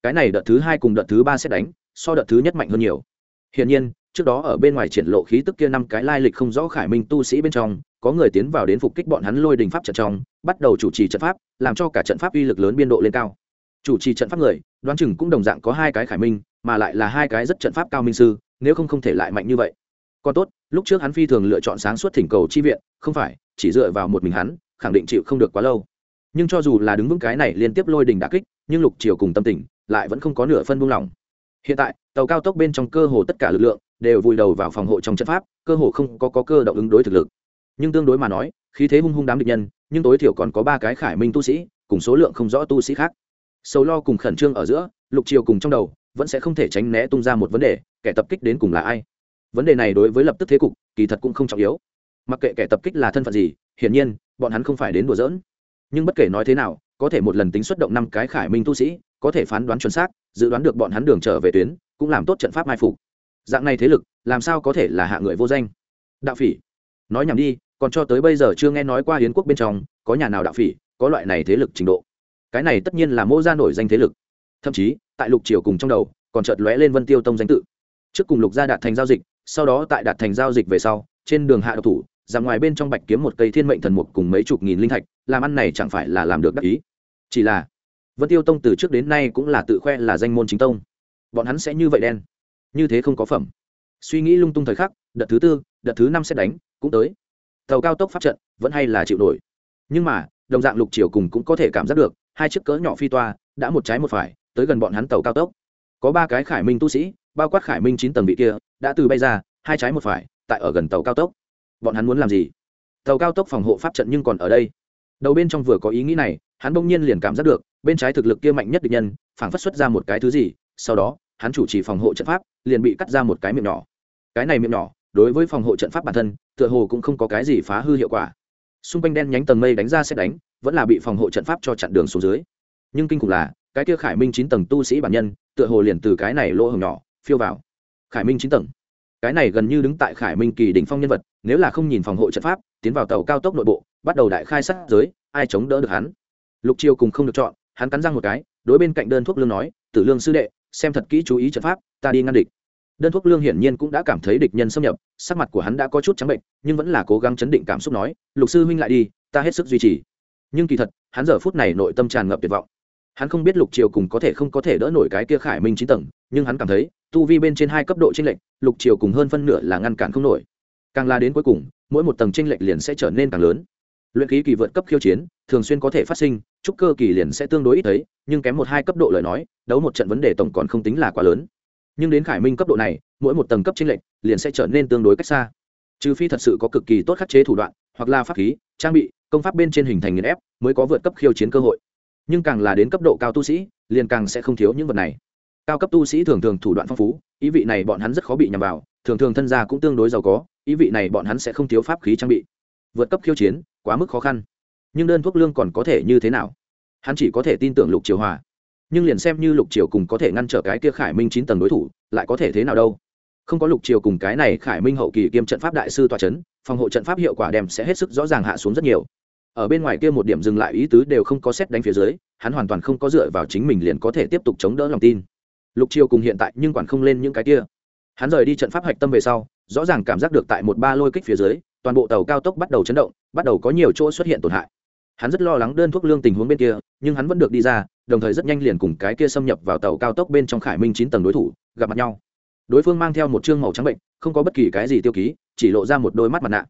Cái này đợt thứ hai cùng đợt thứ ba sẽ đánh, so đợt thứ nhất mạnh hơn nhiều. Hiển nhiên, trước đó ở bên ngoài triển lộ khí tức kia năm cái lai lịch không rõ khải minh tu sĩ bên trong, có người tiến vào đến phục kích bọn hắn lôi đình pháp trận trong, bắt đầu chủ trì trận pháp, làm cho cả trận pháp uy lực lớn biên độ lên cao. Chủ trì trận pháp người, đoán chừng cũng đồng dạng có hai cái khải minh, mà lại là hai cái rất trận pháp cao minh sư, nếu không không thể lại mạnh như vậy. Còn tốt, lúc trước hắn phi thường lựa chọn sáng suốt thỉnh cầu chi viện, không phải, chỉ dựa vào một mình hắn, khẳng định chịu không được quá lâu nhưng cho dù là đứng vững cái này liên tiếp lôi đình đã kích nhưng lục triều cùng tâm tình lại vẫn không có nửa phân buông lỏng. Hiện tại tàu cao tốc bên trong cơ hồ tất cả lực lượng đều vùi đầu vào phòng hộ trong trận pháp cơ hồ không có, có cơ động ứng đối thực lực. Nhưng tương đối mà nói khí thế hung hung đám địch nhân nhưng tối thiểu còn có ba cái khải minh tu sĩ cùng số lượng không rõ tu sĩ khác. Sầu lo cùng khẩn trương ở giữa lục triều cùng trong đầu vẫn sẽ không thể tránh né tung ra một vấn đề kẻ tập kích đến cùng là ai? Vấn đề này đối với lập tức thế cục kỳ thật cũng không trọng yếu. Mặc kệ kẻ tập kích là thân phận gì hiển nhiên bọn hắn không phải đến đùa giỡn nhưng bất kể nói thế nào, có thể một lần tính xuất động năm cái khải minh tu sĩ, có thể phán đoán chuẩn xác, dự đoán được bọn hắn đường trở về tuyến, cũng làm tốt trận pháp mai phục. Dạng này thế lực, làm sao có thể là hạ người vô danh? Đạo phỉ, nói nhầm đi, còn cho tới bây giờ chưa nghe nói qua hiến quốc bên trong có nhà nào đạo phỉ, có loại này thế lực trình độ. Cái này tất nhiên là mô ra nổi danh thế lực. Thậm chí, tại lục triều cùng trong đầu, còn chợt lóe lên vân tiêu tông danh tự. Trước cùng lục gia đạt thành giao dịch, sau đó tại đạt thành giao dịch về sau, trên đường hạ độc thủ ra ngoài bên trong bạch kiếm một cây thiên mệnh thần mục cùng mấy chục nghìn linh thạch, làm ăn này chẳng phải là làm được đắc ý. Chỉ là, vân tiêu tông từ trước đến nay cũng là tự khoe là danh môn chính tông. Bọn hắn sẽ như vậy đen. Như thế không có phẩm. Suy nghĩ lung tung thời khắc, đợt thứ tư, đợt thứ năm sẽ đánh, cũng tới. Tàu cao tốc pháp trận, vẫn hay là chịu nổi. Nhưng mà, đồng dạng lục triều cùng cũng có thể cảm giác được, hai chiếc cỡ nhỏ phi toa, đã một trái một phải, tới gần bọn hắn tàu cao tốc. Có ba cái khải minh tu sĩ, bao quát khải minh chín tầng vị kia, đã từ bay ra, hai trái một phải, tại ở gần tàu cao tốc bọn hắn muốn làm gì? Tàu cao tốc phòng hộ pháp trận nhưng còn ở đây. Đầu bên trong vừa có ý nghĩ này, hắn bỗng nhiên liền cảm giác được, bên trái thực lực kia mạnh nhất địch nhân, phảng phất xuất ra một cái thứ gì, sau đó, hắn chủ trì phòng hộ trận pháp, liền bị cắt ra một cái miệng nhỏ. Cái này miệng nhỏ, đối với phòng hộ trận pháp bản thân, tựa hồ cũng không có cái gì phá hư hiệu quả. Xung quanh đen nhánh tầng mây đánh ra xét đánh, vẫn là bị phòng hộ trận pháp cho chặn đường xuống dưới. Nhưng kinh khủng là, cái kia khải minh chín tầng tu sĩ bản nhân, tựa hồ liền từ cái này lỗ hồng nhỏ, phiêu vào. Khải minh chín tầng cái này gần như đứng tại khải minh kỳ đỉnh phong nhân vật, nếu là không nhìn phòng hộ trận pháp, tiến vào tàu cao tốc nội bộ, bắt đầu đại khai sát giới, ai chống đỡ được hắn? Lục chiêu cùng không được chọn, hắn cắn răng một cái, đối bên cạnh đơn thuốc lương nói, tử lương sư đệ, xem thật kỹ chú ý trận pháp, ta đi ngăn địch. Đơn thuốc lương hiển nhiên cũng đã cảm thấy địch nhân xâm nhập, sắc mặt của hắn đã có chút trắng bệnh, nhưng vẫn là cố gắng chấn định cảm xúc nói, lục sư huynh lại đi, ta hết sức duy trì. Nhưng kỳ thật, hắn giờ phút này nội tâm tràn ngập tuyệt vọng. Hắn không biết lục triều cùng có thể không có thể đỡ nổi cái kia khải minh chín tầng, nhưng hắn cảm thấy tu vi bên trên hai cấp độ tranh lệch, lục triều cùng hơn phân nửa là ngăn cản không nổi. Càng la đến cuối cùng, mỗi một tầng tranh lệch liền sẽ trở nên càng lớn. Luyện khí kỳ vượt cấp khiêu chiến, thường xuyên có thể phát sinh, trúc cơ kỳ liền sẽ tương đối ít thấy, nhưng kém một hai cấp độ lời nói, đấu một trận vấn đề tổng còn không tính là quá lớn. Nhưng đến khải minh cấp độ này, mỗi một tầng cấp tranh lệch liền sẽ trở nên tương đối cách xa. Trừ phi thật sự có cực kỳ tốt khắc chế thủ đoạn, hoặc là pháp khí, trang bị, công pháp bên trên hình thành nghiền ép, mới có vượt cấp khiêu chiến cơ hội. Nhưng càng là đến cấp độ cao tu sĩ, liền càng sẽ không thiếu những vật này cao cấp tu sĩ thường thường thủ đoạn phong phú, ý vị này bọn hắn rất khó bị nhằm vào, thường thường thân gia cũng tương đối giàu có, ý vị này bọn hắn sẽ không thiếu pháp khí trang bị. Vượt cấp khiêu chiến, quá mức khó khăn. Nhưng đơn thuốc lương còn có thể như thế nào? Hắn chỉ có thể tin tưởng lục triều hòa. Nhưng liền xem như lục triều cùng có thể ngăn trở cái kia khải minh chín tầng đối thủ, lại có thể thế nào đâu? Không có lục triều cùng cái này khải minh hậu kỳ kiêm trận pháp đại sư tòa c h ấ n phòng hộ trận pháp hiệu quả đem sẽ hết sức rõ ràng hạ xuống rất nhiều. Ở bên ngoài kia một điểm dừng lại ý tứ đều không có xét đánh phía dưới, hắn hoàn toàn không có dựa vào chính mình liền có thể tiếp tục chống đỡ lòng tin lục triều cùng hiện tại nhưng quản không lên những cái kia. Hắn rời đi trận pháp hạch tâm về sau, rõ ràng cảm giác được tại một ba lôi kích phía dưới, toàn bộ tàu cao tốc bắt đầu chấn động, bắt đầu có nhiều chỗ xuất hiện tổn hại. Hắn rất lo lắng đơn thuốc lương tình huống bên kia, nhưng hắn vẫn được đi ra, đồng thời rất nhanh liền cùng cái kia xâm nhập vào tàu cao tốc bên trong khải minh chín tầng đối thủ, gặp mặt nhau. Đối phương mang theo một chương màu trắng bệnh, không có bất kỳ cái gì tiêu ký, chỉ lộ ra một đôi mắt mặt nạ.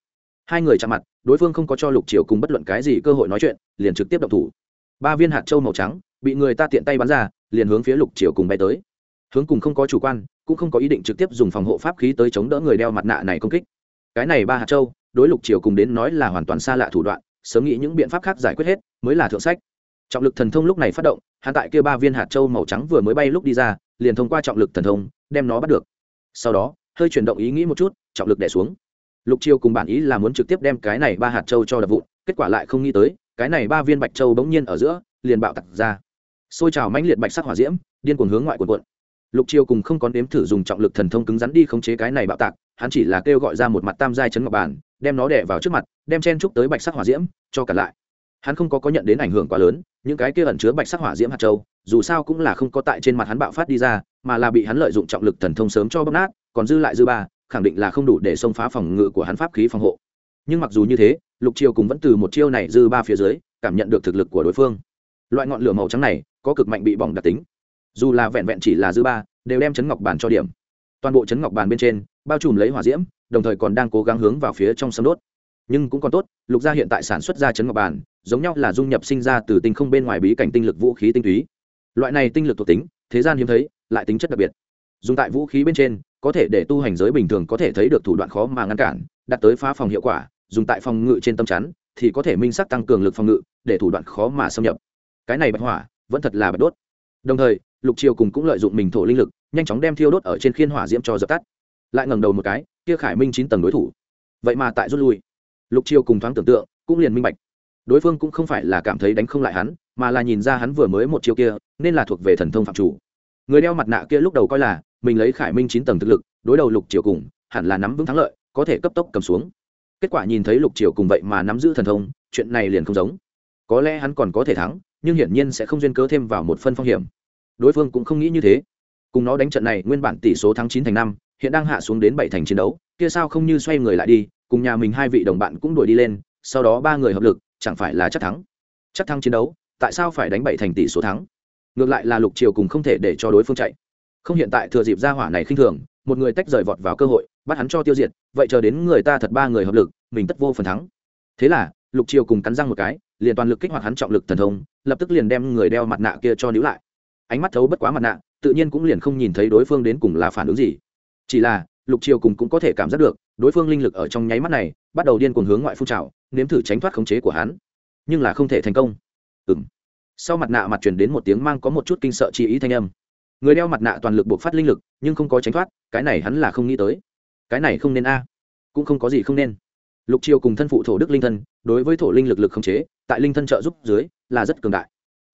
Hai người chạm mặt, đối phương không có cho lục triều cùng bất luận cái gì cơ hội nói chuyện, liền trực tiếp động thủ. Ba viên hạt trâu màu trắng, bị người ta tiện tay bắn ra, liền hướng phía lục triều cùng bay tới hướng cùng không có chủ quan, cũng không có ý định trực tiếp dùng phòng hộ pháp khí tới chống đỡ người đeo mặt nạ này công kích. Cái này ba hạt châu, đối lục triều cùng đến nói là hoàn toàn xa lạ thủ đoạn, sớm nghĩ những biện pháp khác giải quyết hết, mới là thượng sách. Trọng lực thần thông lúc này phát động hạ tại kia ba viên hạt châu màu trắng vừa mới bay lúc đi ra, liền thông qua trọng lực thần thông, đem nó bắt được. Sau đó, hơi chuyển động ý nghĩ một chút, trọng lực đẻ xuống. Lục triều cùng bản ý là muốn trực tiếp đem cái này ba hạt châu cho đập vụn, kết quả lại không nghĩ tới, cái này ba viên bạch châu bỗng nhiên ở giữa, liền bạo tặc ra. Xôi trào mãnh liệt bạch sắc hỏa diễm, điên cuồng hướng ngoại cuộn cuộn lục chiêu cùng không có nếm thử dùng trọng lực thần thông cứng rắn đi khống chế cái này bạo tạc, hắn chỉ là kêu gọi ra một mặt tam giai chấn ngọc bản đem nó đè vào trước mặt, đem chen trúc tới bạch sắc hỏa diễm, cho cả lại. Hắn không có có nhận đến ảnh hưởng quá lớn, những cái kia ẩn chứa bạch sắc hỏa diễm hạt châu, dù sao cũng là không có tại trên mặt hắn bạo phát đi ra, mà là bị hắn lợi dụng trọng lực thần thông sớm cho bóp nát, còn dư lại dư ba, khẳng định là không đủ để xông phá phòng ngự của hắn pháp khí phòng hộ. Nhưng mặc dù như thế, lục chiêu cùng vẫn từ một chiêu này dư ba phía dưới, cảm nhận được thực lực của đối phương. Loại ngọn lửa màu trắng này, có cực mạnh bị bỏng đặc tính dù là vẹn vẹn chỉ là dư ba, đều đem chấn ngọc bàn cho điểm. Toàn bộ chấn ngọc bàn bên trên, bao trùm lấy hỏa diễm, đồng thời còn đang cố gắng hướng vào phía trong sâm đốt. Nhưng cũng còn tốt, lục gia hiện tại sản xuất ra chấn ngọc bàn, giống nhau là dung nhập sinh ra từ tinh không bên ngoài bí cảnh tinh lực vũ khí tinh túy. Loại này tinh lực thuộc tính, thế gian hiếm thấy, lại tính chất đặc biệt. Dùng tại vũ khí bên trên, có thể để tu hành giới bình thường có thể thấy được thủ đoạn khó mà ngăn cản đặt tới phá phòng hiệu quả, dùng tại phòng ngự trên tâm chắn, thì có thể minh sắc tăng cường lực phòng ngự, để thủ đoạn khó mà xâm nhập. Cái này bạch hỏa, vẫn thật là bạch đốt. Đồng thời lục triều cùng cũng lợi dụng mình thổ linh lực, nhanh chóng đem thiêu đốt ở trên khiên hỏa diễm cho dập tắt. Lại ngẩng đầu một cái, kia khải minh chín tầng đối thủ. Vậy mà tại rút lui. Lục triều cùng thoáng tưởng tượng, cũng liền minh bạch. Đối phương cũng không phải là cảm thấy đánh không lại hắn, mà là nhìn ra hắn vừa mới một chiêu kia, nên là thuộc về thần thông phạm chủ. Người đeo mặt nạ kia lúc đầu coi là mình lấy khải minh chín tầng thực lực, đối đầu lục triều cùng, hẳn là nắm vững thắng lợi, có thể cấp tốc cầm xuống. Kết quả nhìn thấy lục triều cùng vậy mà nắm giữ thần thông, chuyện này liền không giống. Có lẽ hắn còn có thể thắng, nhưng hiển nhiên sẽ không duyên cớ thêm vào một phân phong hiểm đối phương cũng không nghĩ như thế. Cùng nó đánh trận này, nguyên bản tỷ số thắng chín thành năm, hiện đang hạ xuống đến bảy thành chiến đấu, kia sao không như xoay người lại đi, cùng nhà mình hai vị đồng bạn cũng đuổi đi lên, sau đó ba người hợp lực, chẳng phải là chắc thắng. Chắc thắng chiến đấu, tại sao phải đánh bảy thành tỷ số thắng? Ngược lại là lục triều cùng không thể để cho đối phương chạy. Không hiện tại thừa dịp ra hỏa này khinh thường, một người tách rời vọt vào cơ hội, bắt hắn cho tiêu diệt, vậy chờ đến người ta thật ba người hợp lực, mình tất vô phần thắng. Thế là, lục triều cùng cắn răng một cái, liền toàn lực kích hoạt hắn trọng lực thần thông, lập tức liền đem người đeo mặt nạ kia cho níu lại ánh mắt thấu bất quá mặt nạ, tự nhiên cũng liền không nhìn thấy đối phương đến cùng là phản ứng gì. Chỉ là, lục triều cùng cũng có thể cảm giác được, đối phương linh lực ở trong nháy mắt này, bắt đầu điên cuồng hướng ngoại phun trào, nếm thử tránh thoát khống chế của hắn. Nhưng là không thể thành công. Ừng sau mặt nạ mặt truyền đến một tiếng mang có một chút kinh sợ chi ý thanh âm. Người đeo mặt nạ toàn lực buộc phát linh lực, nhưng không có tránh thoát, cái này hắn là không nghĩ tới. Cái này không nên a. Cũng không có gì không nên. Lục triều cùng thân phụ thổ đức linh thân, đối với thổ linh lực lực khống chế, tại linh thân trợ giúp dưới, là rất cường đại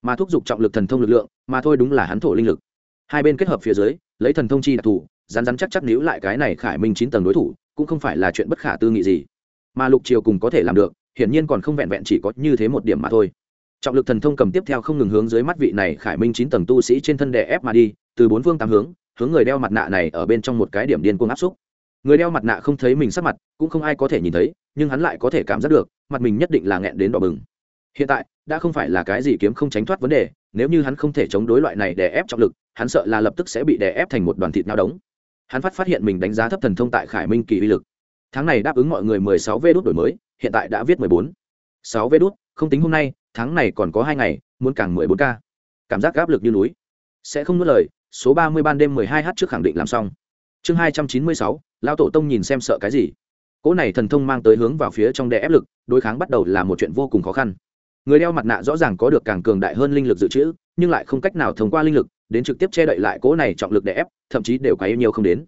mà thúc giục trọng lực thần thông lực lượng, mà thôi đúng là hắn thổ linh lực. Hai bên kết hợp phía dưới, lấy thần thông chi đặc thù rán rán chắc chắc níu lại cái này khải minh chín tầng đối thủ, cũng không phải là chuyện bất khả tư nghị gì. Mà lục triều cùng có thể làm được, hiển nhiên còn không vẹn vẹn chỉ có như thế một điểm mà thôi. Trọng lực thần thông cầm tiếp theo không ngừng hướng dưới mắt vị này khải minh chín tầng tu sĩ trên thân đè ép mà đi, từ bốn phương tám hướng hướng người đeo mặt nạ này ở bên trong một cái điểm điên cuồng áp xúc. Người đeo mặt nạ không thấy mình sắc mặt, cũng không ai có thể nhìn thấy, nhưng hắn lại có thể cảm giác được, mặt mình nhất định là nghẹn đến đỏ bừng hiện tại, đã không phải là cái gì kiếm không tránh thoát vấn đề, nếu như hắn không thể chống đối loại này để ép trọng lực, hắn sợ là lập tức sẽ bị đè ép thành một đoàn thịt nao đống. Hắn phát phát hiện mình đánh giá thấp thần thông tại khải minh kỳ uy lực. Tháng này đáp ứng mọi người mười sáu vê đốt đổi mới, hiện tại đã viết mười bốn. sáu vê đốt, không tính hôm nay, tháng này còn có hai ngày, muốn càng mười bốn k cảm giác áp lực như núi. Sẽ không nuốt lời, số ba mươi ban đêm mười hai h trước khẳng định làm xong. Chương hai trăm chín mươi sáu lao tổ tông nhìn xem sợ cái gì. Cỗ này thần thông mang tới hướng vào phía trong đè ép lực, đối kháng bắt đầu là một chuyện vô cùng khó khăn người đeo mặt nạ rõ ràng có được càng cường đại hơn linh lực dự trữ, nhưng lại không cách nào thông qua linh lực, đến trực tiếp che đậy lại cỗ này trọng lực để ép, thậm chí đều quá yêu nhiều không đến.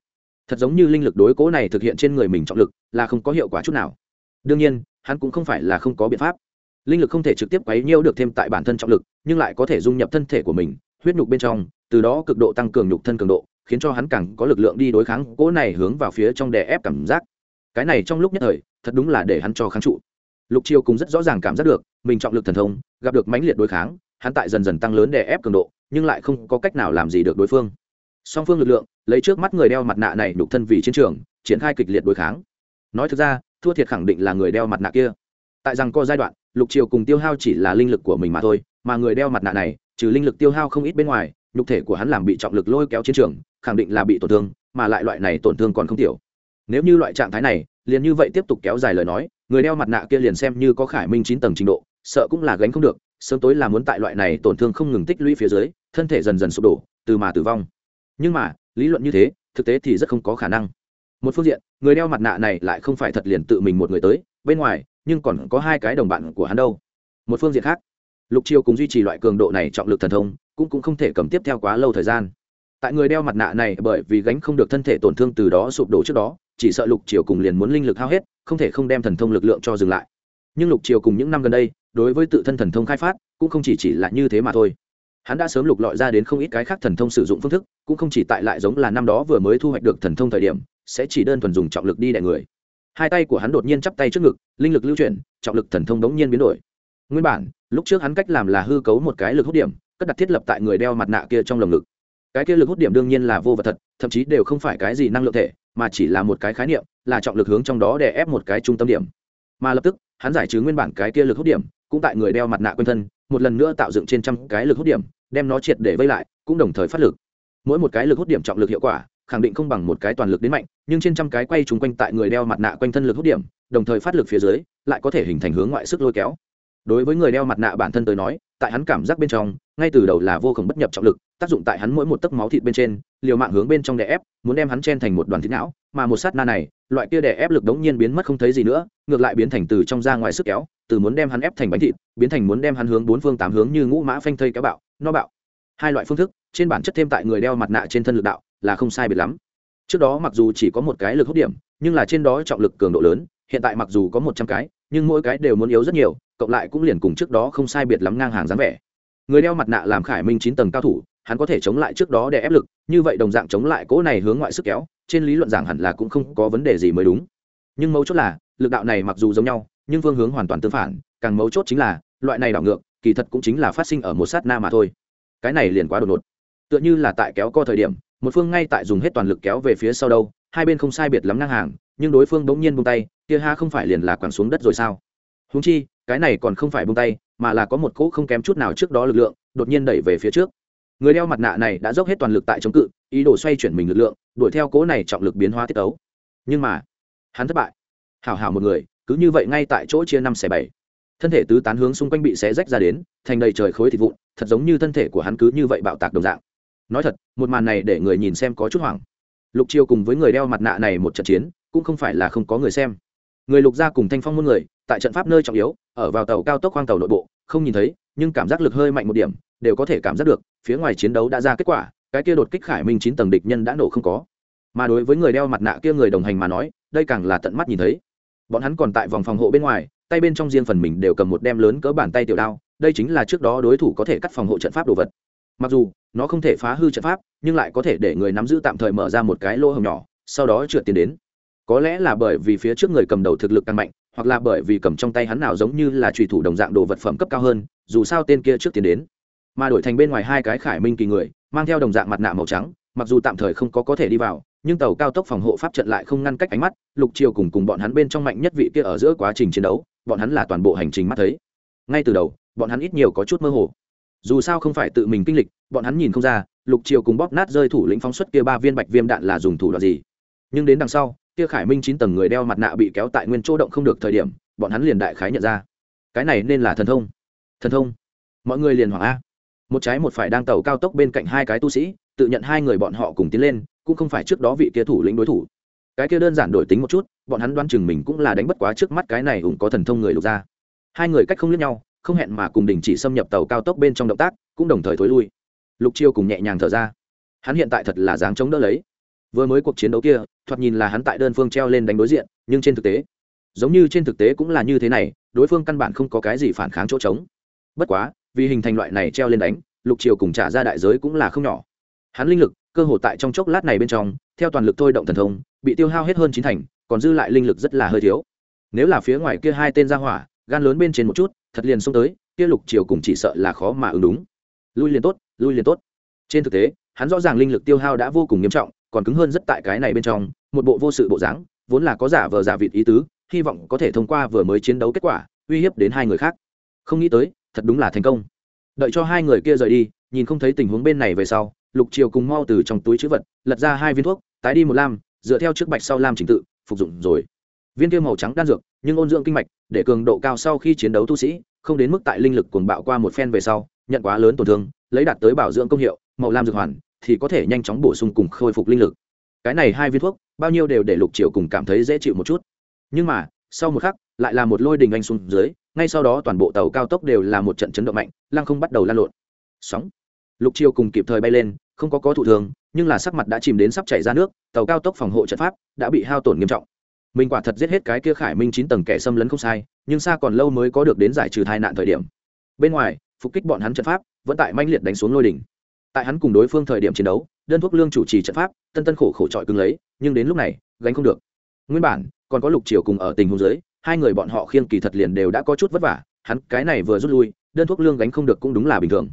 Thật giống như linh lực đối cỗ này thực hiện trên người mình trọng lực, là không có hiệu quả chút nào. Đương nhiên, hắn cũng không phải là không có biện pháp. Linh lực không thể trực tiếp quấy nhiêu được thêm tại bản thân trọng lực, nhưng lại có thể dung nhập thân thể của mình, huyết nhục bên trong, từ đó cực độ tăng cường nhục thân cường độ, khiến cho hắn càng có lực lượng đi đối kháng cỗ này hướng vào phía trong đè ép cảm giác. Cái này trong lúc nhất thời, thật đúng là để hắn cho kháng trụ lục chiêu cũng rất rõ ràng cảm giác được, mình trọng lực thần thông, gặp được mãnh liệt đối kháng, hắn tại dần dần tăng lớn đè ép cường độ, nhưng lại không có cách nào làm gì được đối phương. Song phương lực lượng, lấy trước mắt người đeo mặt nạ này đục thân vì chiến trường, triển khai kịch liệt đối kháng. Nói thực ra, thua thiệt khẳng định là người đeo mặt nạ kia. Tại rằng có giai đoạn, lục triều cùng tiêu hao chỉ là linh lực của mình mà thôi, mà người đeo mặt nạ này, trừ linh lực tiêu hao không ít bên ngoài, nhục thể của hắn làm bị trọng lực lôi kéo chiến trường, khẳng định là bị tổn thương, mà lại loại này tổn thương còn không tiểu. Nếu như loại trạng thái này, liền như vậy tiếp tục kéo dài lời nói người đeo mặt nạ kia liền xem như có khải minh chín tầng trình độ, sợ cũng là gánh không được, sớm tối là muốn tại loại này tổn thương không ngừng tích lũy phía dưới, thân thể dần dần sụp đổ, từ mà tử vong. Nhưng mà, lý luận như thế, thực tế thì rất không có khả năng. Một phương diện, người đeo mặt nạ này lại không phải thật liền tự mình một người tới, bên ngoài, nhưng còn có hai cái đồng bạn của hắn đâu. Một phương diện khác, lục chiêu cùng duy trì loại cường độ này trọng lực thần thông, cũng cũng không thể cầm tiếp theo quá lâu thời gian. Tại người đeo mặt nạ này bởi vì gánh không được thân thể tổn thương từ đó sụp đổ trước đó, chỉ sợ lục chiều cùng liền muốn linh lực hao hết không thể không đem thần thông lực lượng cho dừng lại. Nhưng lục triều cùng những năm gần đây, đối với tự thân thần thông khai phát, cũng không chỉ chỉ là như thế mà thôi. Hắn đã sớm lục lọi ra đến không ít cái khác thần thông sử dụng phương thức, cũng không chỉ tại lại giống là năm đó vừa mới thu hoạch được thần thông thời điểm, sẽ chỉ đơn thuần dùng trọng lực đi đè người. Hai tay của hắn đột nhiên chắp tay trước ngực, linh lực lưu chuyển, trọng lực thần thông đống nhiên biến đổi. Nguyên bản, lúc trước hắn cách làm là hư cấu một cái lực hút điểm, cất đặt thiết lập tại người đeo mặt nạ kia trong lồng ngực. Cái kia lực hút điểm đương nhiên là vô vật thật, thậm chí đều không phải cái gì năng lượng thể mà chỉ là một cái khái niệm, là trọng lực hướng trong đó để ép một cái trung tâm điểm. Mà lập tức, hắn giải trừ nguyên bản cái kia lực hút điểm, cũng tại người đeo mặt nạ quanh thân, một lần nữa tạo dựng trên trăm cái lực hút điểm, đem nó triệt để vây lại, cũng đồng thời phát lực. Mỗi một cái lực hút điểm trọng lực hiệu quả, khẳng định không bằng một cái toàn lực đến mạnh, nhưng trên trăm cái quay trúng quanh tại người đeo mặt nạ quanh thân lực hút điểm, đồng thời phát lực phía dưới, lại có thể hình thành hướng ngoại sức lôi kéo đối với người đeo mặt nạ bản thân tới nói, tại hắn cảm giác bên trong, ngay từ đầu là vô cùng bất nhập trọng lực, tác dụng tại hắn mỗi một tấc máu thịt bên trên, liều mạng hướng bên trong đè ép, muốn đem hắn chen thành một đoàn thịt não, mà một sát na này, loại kia đè ép lực đống nhiên biến mất không thấy gì nữa, ngược lại biến thành từ trong ra ngoài sức kéo, từ muốn đem hắn ép thành bánh thịt, biến thành muốn đem hắn hướng bốn phương tám hướng như ngũ mã phanh thây kéo bạo, no bạo. Hai loại phương thức, trên bản chất thêm tại người đeo mặt nạ trên thân lực đạo, là không sai biệt lắm. Trước đó mặc dù chỉ có một cái lực hút điểm, nhưng là trên đó trọng lực cường độ lớn, hiện tại mặc dù có một trăm cái nhưng mỗi cái đều muốn yếu rất nhiều, cộng lại cũng liền cùng trước đó không sai biệt lắm ngang hàng dáng vẻ. Người đeo mặt nạ làm khải minh chín tầng cao thủ, hắn có thể chống lại trước đó để ép lực, như vậy đồng dạng chống lại cỗ này hướng ngoại sức kéo, trên lý luận giảng hẳn là cũng không có vấn đề gì mới đúng. Nhưng mấu chốt là, lực đạo này mặc dù giống nhau, nhưng phương hướng hoàn toàn tương phản, càng mấu chốt chính là, loại này đảo ngược, kỳ thật cũng chính là phát sinh ở một sát na mà thôi. Cái này liền quá đột ngột. Tựa như là tại kéo co thời điểm, một phương ngay tại dùng hết toàn lực kéo về phía sau đâu, hai bên không sai biệt lắm ngang hàng, nhưng đối phương bỗng nhiên buông tay kia ha không phải liền là quẳng xuống đất rồi sao? Húng chi, cái này còn không phải buông tay, mà là có một cỗ không kém chút nào trước đó lực lượng, đột nhiên đẩy về phía trước. Người đeo mặt nạ này đã dốc hết toàn lực tại chống cự, ý đồ xoay chuyển mình lực lượng, đuổi theo cỗ này trọng lực biến hóa tiết ấu nhưng mà, hắn thất bại. Hảo hảo một người, cứ như vậy ngay tại chỗ chia năm xẻ bảy. Thân thể tứ tán hướng xung quanh bị xé rách ra đến, thành đầy trời khối thịt vụn, thật giống như thân thể của hắn cứ như vậy bạo tạc đồng dạng. Nói thật, một màn này để người nhìn xem có chút hoảng. Lục chiêu cùng với người đeo mặt nạ này một trận chiến, cũng không phải là không có người xem người lục gia cùng thanh phong muôn người, tại trận pháp nơi trọng yếu, ở vào tàu cao tốc khoang tàu nội bộ, không nhìn thấy, nhưng cảm giác lực hơi mạnh một điểm, đều có thể cảm giác được, phía ngoài chiến đấu đã ra kết quả, cái kia đột kích khải minh chín tầng địch nhân đã nổ không có. Mà đối với người đeo mặt nạ kia người đồng hành mà nói, đây càng là tận mắt nhìn thấy. Bọn hắn còn tại vòng phòng hộ bên ngoài, tay bên trong riêng phần mình đều cầm một đem lớn cỡ bàn tay tiểu đao, đây chính là trước đó đối thủ có thể cắt phòng hộ trận pháp đồ vật. Mặc dù, nó không thể phá hư trận pháp, nhưng lại có thể để người nắm giữ tạm thời mở ra một cái lỗ hồng nhỏ, sau đó trượt tiến đến có lẽ là bởi vì phía trước người cầm đầu thực lực càng mạnh, hoặc là bởi vì cầm trong tay hắn nào giống như là trùy thủ đồng dạng đồ vật phẩm cấp cao hơn, dù sao tên kia trước tiến đến. Mà đổi thành bên ngoài hai cái khải minh kỳ người, mang theo đồng dạng mặt nạ màu trắng, mặc dù tạm thời không có có thể đi vào, nhưng tàu cao tốc phòng hộ pháp trận lại không ngăn cách ánh mắt, lục triều cùng cùng bọn hắn bên trong mạnh nhất vị kia ở giữa quá trình chiến đấu, bọn hắn là toàn bộ hành trình mắt thấy. Ngay từ đầu, bọn hắn ít nhiều có chút mơ hồ. Dù sao không phải tự mình kinh lịch, bọn hắn nhìn không ra, lục triều cùng bóp nát rơi thủ lĩnh phóng xuất kia ba viên bạch viêm đạn là dùng thủ đoạn gì. Nhưng đến đằng sau kia khải minh chín tầng người đeo mặt nạ bị kéo tại nguyên chỗ động không được thời điểm, bọn hắn liền đại khái nhận ra. Cái này nên là thần thông. Thần thông. Mọi người liền hoảng a. Một trái một phải đang tàu cao tốc bên cạnh hai cái tu sĩ, tự nhận hai người bọn họ cùng tiến lên, cũng không phải trước đó vị kia thủ lĩnh đối thủ. Cái kia đơn giản đổi tính một chút, bọn hắn đoán chừng mình cũng là đánh bất quá trước mắt cái này cũng có thần thông người lục ra. Hai người cách không lướt nhau, không hẹn mà cùng đình chỉ xâm nhập tàu cao tốc bên trong động tác, cũng đồng thời thối lui. Lục chiêu cùng nhẹ nhàng thở ra. Hắn hiện tại thật là dáng chống đỡ lấy vừa mới cuộc chiến đấu kia, thoạt nhìn là hắn tại đơn phương treo lên đánh đối diện, nhưng trên thực tế, giống như trên thực tế cũng là như thế này, đối phương căn bản không có cái gì phản kháng chỗ trống. Bất quá, vì hình thành loại này treo lên đánh, lục triều cùng trả ra đại giới cũng là không nhỏ. Hắn linh lực, cơ hồ tại trong chốc lát này bên trong, theo toàn lực thôi động thần thông, bị tiêu hao hết hơn chín thành, còn dư lại linh lực rất là hơi thiếu. Nếu là phía ngoài kia hai tên ra hỏa, gan lớn bên trên một chút, thật liền xông tới, kia lục triều cùng chỉ sợ là khó mà ứng đúng. Lui liền tốt, lui liền tốt. Trên thực tế, hắn rõ ràng linh lực tiêu hao đã vô cùng nghiêm trọng còn cứng hơn rất tại cái này bên trong, một bộ vô sự bộ dáng, vốn là có giả vờ giả vịt ý tứ, hy vọng có thể thông qua vừa mới chiến đấu kết quả, uy hiếp đến hai người khác. Không nghĩ tới, thật đúng là thành công. Đợi cho hai người kia rời đi, nhìn không thấy tình huống bên này về sau, lục triều cùng mau từ trong túi chữ vật, lật ra hai viên thuốc, tái đi một lam, dựa theo trước bạch sau lam trình tự, phục dụng rồi. Viên tiêu màu trắng đan dược, nhưng ôn dưỡng kinh mạch, để cường độ cao sau khi chiến đấu tu sĩ, không đến mức tại linh lực cuồng bạo qua một phen về sau, nhận quá lớn tổn thương, lấy đạt tới bảo dưỡng công hiệu, màu lam dược hoàn thì có thể nhanh chóng bổ sung cùng khôi phục linh lực. Cái này hai viên thuốc, bao nhiêu đều để lục triều cùng cảm thấy dễ chịu một chút. Nhưng mà, sau một khắc, lại là một lôi đình anh xuống dưới, ngay sau đó toàn bộ tàu cao tốc đều là một trận chấn động mạnh, lăng không bắt đầu lan lộn. Sóng. Lục triều cùng kịp thời bay lên, không có có thụ thường nhưng là sắc mặt đã chìm đến sắp chảy ra nước, tàu cao tốc phòng hộ trận pháp đã bị hao tổn nghiêm trọng. Mình quả thật giết hết cái kia khải minh chín tầng kẻ xâm lấn không sai, nhưng xa còn lâu mới có được đến giải trừ tai nạn thời điểm. Bên ngoài, phục kích bọn hắn trận pháp vẫn tại manh liệt đánh xuống lôi đỉnh tại hắn cùng đối phương thời điểm chiến đấu, đơn thuốc lương chủ trì trận pháp, tân tân khổ khổ trọi cứng lấy, nhưng đến lúc này, gánh không được. Nguyên bản, còn có lục triều cùng ở tình huống dưới, hai người bọn họ khiên kỳ thật liền đều đã có chút vất vả, hắn cái này vừa rút lui, đơn thuốc lương gánh không được cũng đúng là bình thường.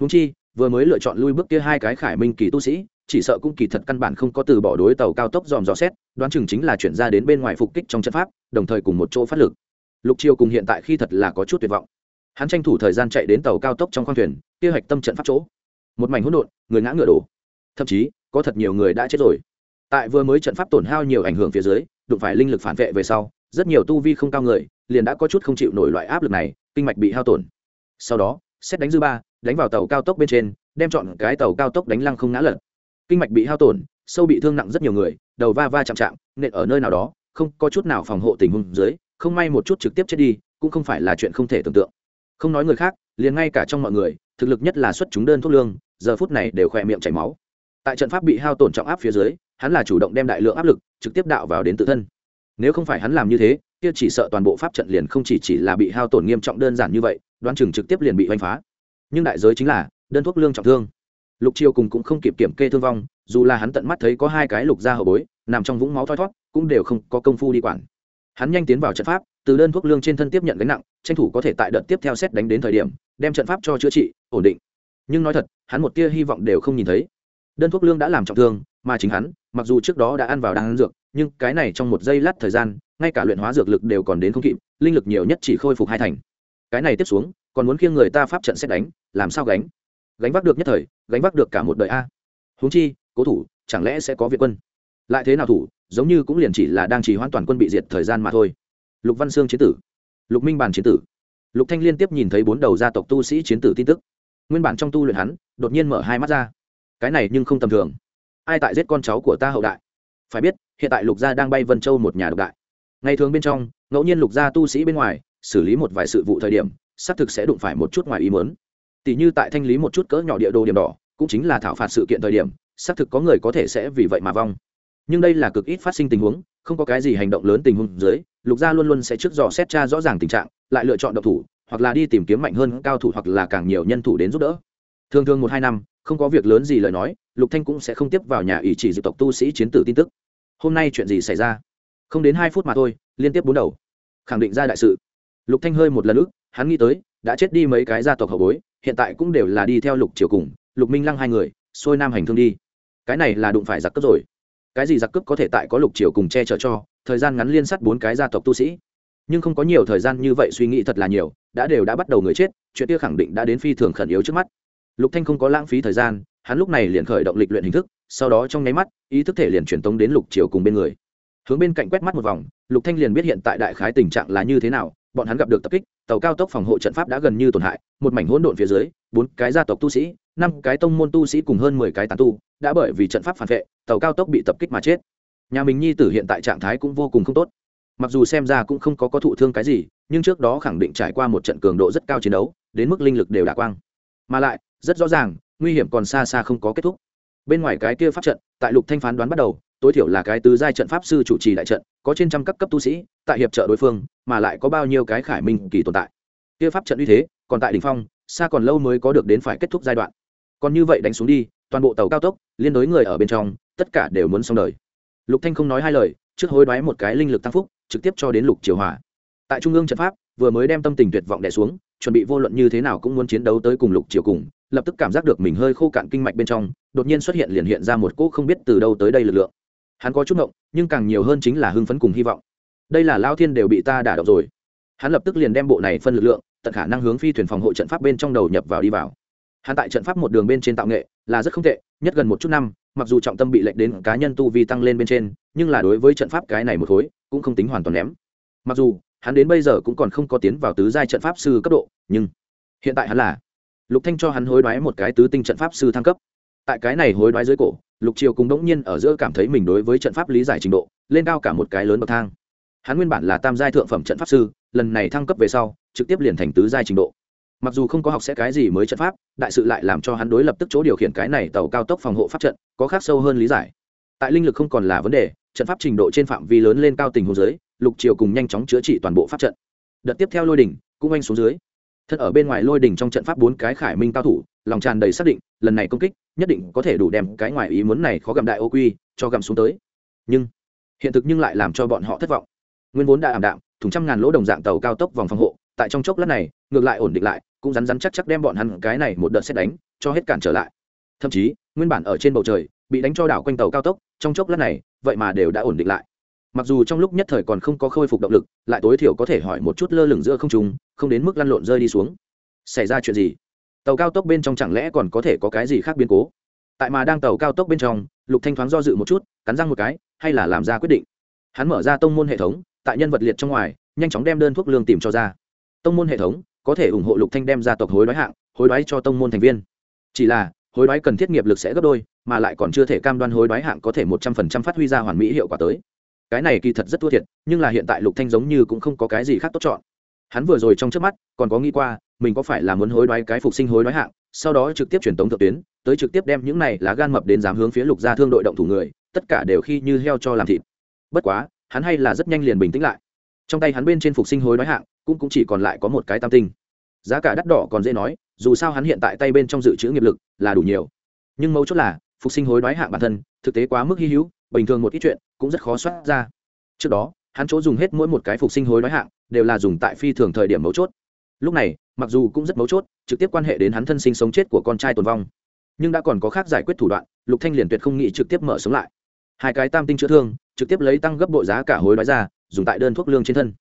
Húng chi, vừa mới lựa chọn lui bước kia hai cái khải minh kỳ tu sĩ, chỉ sợ cũng kỳ thật căn bản không có từ bỏ đối tàu cao tốc dòm dò xét, đoán chừng chính là chuyển ra đến bên ngoài phục kích trong trận pháp, đồng thời cùng một chỗ phát lực. Lục triều cùng hiện tại khi thật là có chút tuyệt vọng. Hắn tranh thủ thời gian chạy đến tàu cao tốc trong khoang thuyền kia hạch tâm trận pháp chỗ một mảnh hỗn độn, người ngã ngựa đổ. Thậm chí, có thật nhiều người đã chết rồi. Tại vừa mới trận pháp tổn hao nhiều ảnh hưởng phía dưới, đụng phải linh lực phản vệ về sau, rất nhiều tu vi không cao người, liền đã có chút không chịu nổi loại áp lực này, kinh mạch bị hao tổn. Sau đó, xét đánh dư ba, đánh vào tàu cao tốc bên trên, đem chọn cái tàu cao tốc đánh lăng không ngã lật. Kinh mạch bị hao tổn, sâu bị thương nặng rất nhiều người, đầu va va chạm chạm, nện ở nơi nào đó, không có chút nào phòng hộ tình huống dưới, không may một chút trực tiếp chết đi, cũng không phải là chuyện không thể tưởng tượng. Không nói người khác, liền ngay cả trong mọi người, thực lực nhất là xuất chúng đơn thuốc lương giờ phút này đều khỏe miệng chảy máu. Tại trận pháp bị hao tổn trọng áp phía dưới, hắn là chủ động đem đại lượng áp lực trực tiếp đạo vào đến tự thân. Nếu không phải hắn làm như thế, kia chỉ sợ toàn bộ pháp trận liền không chỉ chỉ là bị hao tổn nghiêm trọng đơn giản như vậy, đoán chừng trực tiếp liền bị oanh phá. Nhưng đại giới chính là đơn thuốc lương trọng thương. Lục Chiêu cùng cũng không kịp kiểm kê thương vong, dù là hắn tận mắt thấy có hai cái lục da hậu bối, nằm trong vũng máu thoi thót cũng đều không có công phu đi quản. Hắn nhanh tiến vào trận pháp, từ đơn thuốc lương trên thân tiếp nhận gánh nặng, tranh thủ có thể tại đợt tiếp theo xét đánh đến thời điểm, đem trận pháp cho chữa trị, ổn định nhưng nói thật, hắn một tia hy vọng đều không nhìn thấy. Đơn thuốc lương đã làm trọng thương, mà chính hắn, mặc dù trước đó đã ăn vào đan dược, nhưng cái này trong một giây lát thời gian, ngay cả luyện hóa dược lực đều còn đến không kịp, linh lực nhiều nhất chỉ khôi phục hai thành. Cái này tiếp xuống, còn muốn khiêng người ta pháp trận xét đánh, làm sao gánh? Gánh vác được nhất thời, gánh vác được cả một đời a. Huống chi, cố thủ, chẳng lẽ sẽ có việt quân? Lại thế nào thủ, giống như cũng liền chỉ là đang chỉ hoãn toàn quân bị diệt thời gian mà thôi. Lục văn sương chiến tử, lục minh bàn chiến tử. Lục thanh liên tiếp nhìn thấy bốn đầu gia tộc tu sĩ chiến tử tin tức nguyên bản trong tu luyện hắn, đột nhiên mở hai mắt ra. Cái này nhưng không tầm thường. Ai tại giết con cháu của ta hậu đại? Phải biết, hiện tại lục gia đang bay vân châu một nhà độc đại. Ngày thường bên trong, ngẫu nhiên lục gia tu sĩ bên ngoài, xử lý một vài sự vụ thời điểm, xác thực sẽ đụng phải một chút ngoài ý muốn. Tỷ như tại thanh lý một chút cỡ nhỏ địa đồ điểm đỏ, cũng chính là thảo phạt sự kiện thời điểm, xác thực có người có thể sẽ vì vậy mà vong. Nhưng đây là cực ít phát sinh tình huống, không có cái gì hành động lớn tình huống dưới, lục gia luôn luôn sẽ trước dò xét tra rõ ràng tình trạng, lại lựa chọn độc thủ hoặc là đi tìm kiếm mạnh hơn cao thủ hoặc là càng nhiều nhân thủ đến giúp đỡ. Thường thường một hai năm, không có việc lớn gì lời nói, lục thanh cũng sẽ không tiếp vào nhà ủy chỉ dị tộc tu sĩ chiến tử tin tức. Hôm nay chuyện gì xảy ra? Không đến hai phút mà thôi, liên tiếp bốn đầu. Khẳng định ra đại sự. Lục thanh hơi một lần ức, hắn nghĩ tới, đã chết đi mấy cái gia tộc hậu bối, hiện tại cũng đều là đi theo lục triều cùng, lục minh lăng hai người, xuôi nam hành thương đi. Cái này là đụng phải giặc cướp rồi. Cái gì giặc cướp có thể tại có lục triều cùng che chở cho, thời gian ngắn liên sát bốn cái gia tộc tu sĩ? Nhưng không có nhiều thời gian như vậy suy nghĩ thật là nhiều, đã đều đã bắt đầu người chết, chuyện kia khẳng định đã đến phi thường khẩn yếu trước mắt. Lục thanh không có lãng phí thời gian, hắn lúc này liền khởi động lịch luyện hình thức, sau đó trong nháy mắt, ý thức thể liền truyền tống đến lục triều cùng bên người. Hướng bên cạnh quét mắt một vòng, lục thanh liền biết hiện tại đại khái tình trạng là như thế nào, bọn hắn gặp được tập kích, tàu cao tốc phòng hộ trận pháp đã gần như tổn hại, một mảnh hỗn độn phía dưới, bốn cái gia tộc tu sĩ, năm cái tông môn tu sĩ cùng hơn mười cái tán tu, đã bởi vì trận pháp phản vệ, tàu cao tốc bị tập kích mà chết. Nhà mình nhi tử hiện tại trạng thái cũng vô cùng không tốt mặc dù xem ra cũng không có có thụ thương cái gì, nhưng trước đó khẳng định trải qua một trận cường độ rất cao chiến đấu, đến mức linh lực đều đả quang. Mà lại, rất rõ ràng, nguy hiểm còn xa xa không có kết thúc. Bên ngoài cái kia pháp trận, tại lục thanh phán đoán bắt đầu, tối thiểu là cái tứ giai trận pháp sư chủ trì đại trận, có trên trăm các cấp tu sĩ, tại hiệp trợ đối phương, mà lại có bao nhiêu cái khải minh kỳ tồn tại. Kia pháp trận uy thế, còn tại đỉnh phong, xa còn lâu mới có được đến phải kết thúc giai đoạn. Còn như vậy đánh xuống đi, toàn bộ tàu cao tốc, liên đối người ở bên trong, tất cả đều muốn xong đời. Lục thanh không nói hai lời, trước hối đoái một cái linh lực tăng phúc trực tiếp cho đến lục triều hòa. Tại trung ương trận pháp, vừa mới đem tâm tình tuyệt vọng đè xuống, chuẩn bị vô luận như thế nào cũng muốn chiến đấu tới cùng lục triều cùng, lập tức cảm giác được mình hơi khô cạn kinh mạch bên trong, đột nhiên xuất hiện liền hiện ra một cỗ không biết từ đâu tới đây lực lượng. Hắn có chút ngộng, nhưng càng nhiều hơn chính là hưng phấn cùng hy vọng. Đây là lao thiên đều bị ta đả động rồi. Hắn lập tức liền đem bộ này phân lực lượng, tận khả năng hướng phi thuyền phòng hộ trận pháp bên trong đầu nhập vào đi vào. Hắn tại trận pháp một đường bên trên tạo nghệ, là rất không tệ, nhất gần một chút năm, mặc dù trọng tâm bị lệnh đến cá nhân tu vi tăng lên bên trên, nhưng là đối với trận pháp cái này một khối cũng không tính hoàn toàn ném. Mặc dù, hắn đến bây giờ cũng còn không có tiến vào tứ giai trận pháp sư cấp độ, nhưng hiện tại hắn là lục thanh cho hắn hối đoái một cái tứ tinh trận pháp sư thăng cấp. Tại cái này hối đoái dưới cổ, lục triều cùng đống nhiên ở giữa cảm thấy mình đối với trận pháp lý giải trình độ, lên cao cả một cái lớn bậc thang. Hắn nguyên bản là tam giai thượng phẩm trận pháp sư, lần này thăng cấp về sau, trực tiếp liền thành tứ giai trình độ. Mặc dù không có học sẽ cái gì mới trận pháp, đại sự lại làm cho hắn đối lập tức chỗ điều khiển cái này tàu cao tốc phòng hộ pháp trận, có khác sâu hơn lý giải. Tại linh lực không còn là vấn đề trận pháp trình độ trên phạm vi lớn lên cao tình hồ dưới, lục triều cùng nhanh chóng chữa trị toàn bộ pháp trận. Đợt tiếp theo lôi đỉnh, cũng anh xuống dưới. Thân ở bên ngoài lôi đỉnh trong trận pháp bốn cái khải minh cao thủ, lòng tràn đầy xác định, lần này công kích, nhất định có thể đủ đem cái ngoài ý muốn này khó gặm đại ô quy, cho gặm xuống tới. Nhưng, hiện thực nhưng lại làm cho bọn họ thất vọng. Nguyên vốn đã ảm đạm, thùng trăm ngàn lỗ đồng dạng tàu cao tốc vòng phòng hộ, tại trong chốc lát này, ngược lại ổn định lại, cũng rắn rắn chắc chắc đem bọn hắn cái này một đợt xét đánh, cho hết cản trở lại. Thậm chí, nguyên bản ở trên bầu trời, bị đánh cho đảo quanh tàu cao tốc, trong chốc lát này vậy mà đều đã ổn định lại. Mặc dù trong lúc nhất thời còn không có khôi phục động lực, lại tối thiểu có thể hỏi một chút lơ lửng giữa không trùng không đến mức lăn lộn rơi đi xuống. Xảy ra chuyện gì? Tàu cao tốc bên trong chẳng lẽ còn có thể có cái gì khác biến cố? Tại mà đang tàu cao tốc bên trong, lục thanh thoáng do dự một chút, cắn răng một cái, hay là làm ra quyết định? Hắn mở ra tông môn hệ thống, tại nhân vật liệt trong ngoài, nhanh chóng đem đơn thuốc lương tìm cho ra. Tông môn hệ thống, có thể ủng hộ lục thanh đem ra tộc hối đoái hạng, hối đoái cho tông môn thành viên. Chỉ là, hối đoái cần thiết nghiệp lực sẽ gấp đôi mà lại còn chưa thể cam đoan hối đoái hạng có thể một trăm phần trăm phát huy ra hoàn mỹ hiệu quả tới. Cái này kỳ thật rất thua thiệt nhưng là hiện tại lục thanh giống như cũng không có cái gì khác tốt chọn. Hắn vừa rồi trong trước mắt còn có nghĩ qua mình có phải là muốn hối đoái cái phục sinh hối đoái hạng sau đó trực tiếp truyền tống thượng tuyến tới trực tiếp đem những này lá gan mập đến dám hướng phía lục gia thương đội động thủ người tất cả đều khi như heo cho làm thịt. Bất quá hắn hay là rất nhanh liền bình tĩnh lại. Trong tay hắn bên trên phục sinh hối đoái hạng cũng, cũng chỉ còn lại có một cái tam tinh. Giá cả đắt đỏ còn dễ nói dù sao hắn hiện tại tay bên trong dự trữ nghiệp lực là đủ nhiều. Nhưng mấu chốt là phục sinh hối đoái hạng bản thân, thực tế quá mức hy hữu, bình thường một ít chuyện cũng rất khó soát ra. Trước đó, hắn chỗ dùng hết mỗi một cái phục sinh hối đoái hạng đều là dùng tại phi thường thời điểm mấu chốt. Lúc này, mặc dù cũng rất mấu chốt, trực tiếp quan hệ đến hắn thân sinh sống chết của con trai tồn vong. Nhưng đã còn có khác giải quyết thủ đoạn, lục thanh liền tuyệt không nghĩ trực tiếp mở sống lại. Hai cái tam tinh chữa thương, trực tiếp lấy tăng gấp bội giá cả hối đoái ra, dùng tại đơn thuốc lương trên thân.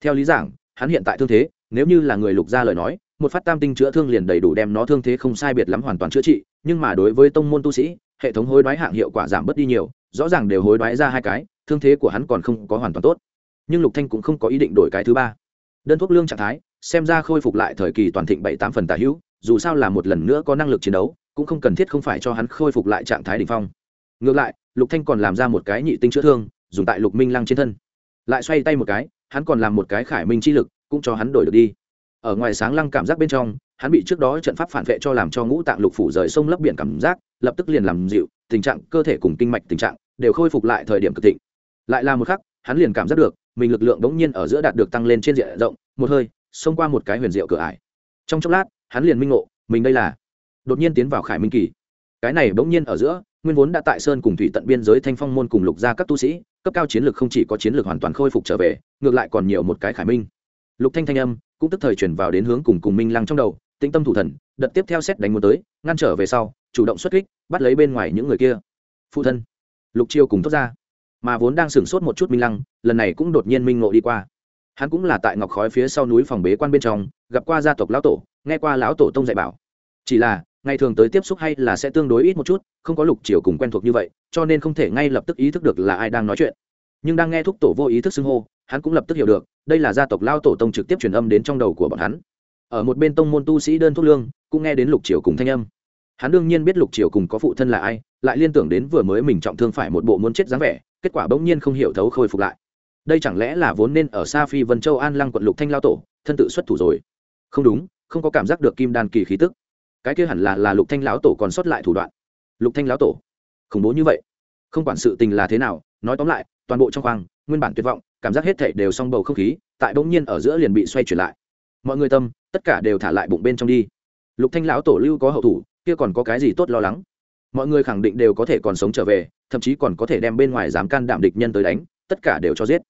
Theo lý giảng, hắn hiện tại thương thế, nếu như là người lục gia lời nói, một phát tam tinh chữa thương liền đầy đủ đem nó thương thế không sai biệt lắm hoàn toàn chữa trị nhưng mà đối với tông môn tu sĩ, hệ thống hối đoái hạng hiệu quả giảm bớt đi nhiều, rõ ràng đều hối đoái ra hai cái, thương thế của hắn còn không có hoàn toàn tốt. Nhưng lục thanh cũng không có ý định đổi cái thứ ba. Đơn thuốc lương trạng thái, xem ra khôi phục lại thời kỳ toàn thịnh bảy tám phần tả hữu, dù sao là một lần nữa có năng lực chiến đấu, cũng không cần thiết không phải cho hắn khôi phục lại trạng thái đỉnh phong. Ngược lại, lục thanh còn làm ra một cái nhị tinh chữa thương, dùng tại lục minh lăng trên thân. Lại xoay tay một cái, hắn còn làm một cái khải minh chi lực, cũng cho hắn đổi được đi ở ngoài sáng lăng cảm giác bên trong, hắn bị trước đó trận pháp phản vệ cho làm cho ngũ tạng lục phủ rời sông lấp biển cảm giác, lập tức liền làm dịu, tình trạng, cơ thể cùng kinh mạch tình trạng đều khôi phục lại thời điểm cực thịnh. Lại là một khắc, hắn liền cảm giác được, mình lực lượng đống nhiên ở giữa đạt được tăng lên trên diện rộng, một hơi, xông qua một cái huyền diệu cửa ải. Trong chốc lát, hắn liền minh ngộ, mình đây là, đột nhiên tiến vào khải minh kỳ. Cái này bỗng nhiên ở giữa, nguyên vốn đã tại sơn cùng thủy tận biên giới thanh phong môn cùng lục gia các tu sĩ, cấp cao chiến lược không chỉ có chiến lược hoàn toàn khôi phục trở về, ngược lại còn nhiều một cái khải minh. Lục thanh thanh âm cũng tức thời chuyển vào đến hướng cùng cùng minh lăng trong đầu, tĩnh tâm thủ thần, đợt tiếp theo xét đánh muốn tới, ngăn trở về sau, chủ động xuất kích, bắt lấy bên ngoài những người kia. Phụ thân, lục chiêu cùng thốt ra. Mà vốn đang sửng sốt một chút minh lăng, lần này cũng đột nhiên minh ngộ đi qua. Hắn cũng là tại ngọc khói phía sau núi phòng bế quan bên trong, gặp qua gia tộc lão tổ, nghe qua lão tổ tông dạy bảo. Chỉ là, ngày thường tới tiếp xúc hay là sẽ tương đối ít một chút, không có lục chiều cùng quen thuộc như vậy, cho nên không thể ngay lập tức ý thức được là ai đang nói chuyện. Nhưng đang nghe thúc tổ vô ý thức xưng hô hắn cũng lập tức hiểu được, đây là gia tộc lao tổ tông trực tiếp truyền âm đến trong đầu của bọn hắn. Ở một bên tông môn tu sĩ đơn thuốc lương, cũng nghe đến lục triều cùng thanh âm. Hắn đương nhiên biết lục triều cùng có phụ thân là ai, lại liên tưởng đến vừa mới mình trọng thương phải một bộ muốn chết dáng vẻ, kết quả bỗng nhiên không hiểu thấu khôi phục lại. Đây chẳng lẽ là vốn nên ở xa phi vân châu an lăng quận lục thanh lao tổ, thân tự xuất thủ rồi? Không đúng, không có cảm giác được kim đan kỳ khí tức. Cái kia hẳn là là lục thanh lão tổ còn sót lại thủ đoạn. Lục thanh lão tổ? Khủng bố như vậy. Không quản sự tình là thế nào, nói tóm lại, toàn bộ trong khoang, nguyên bản tuyệt vọng cảm giác hết thảy đều song bầu không khí, tại bỗng nhiên ở giữa liền bị xoay chuyển lại. Mọi người tâm, tất cả đều thả lại bụng bên trong đi. Lục thanh lão tổ lưu có hậu thủ, kia còn có cái gì tốt lo lắng? Mọi người khẳng định đều có thể còn sống trở về, thậm chí còn có thể đem bên ngoài dám can đảm địch nhân tới đánh, tất cả đều cho giết.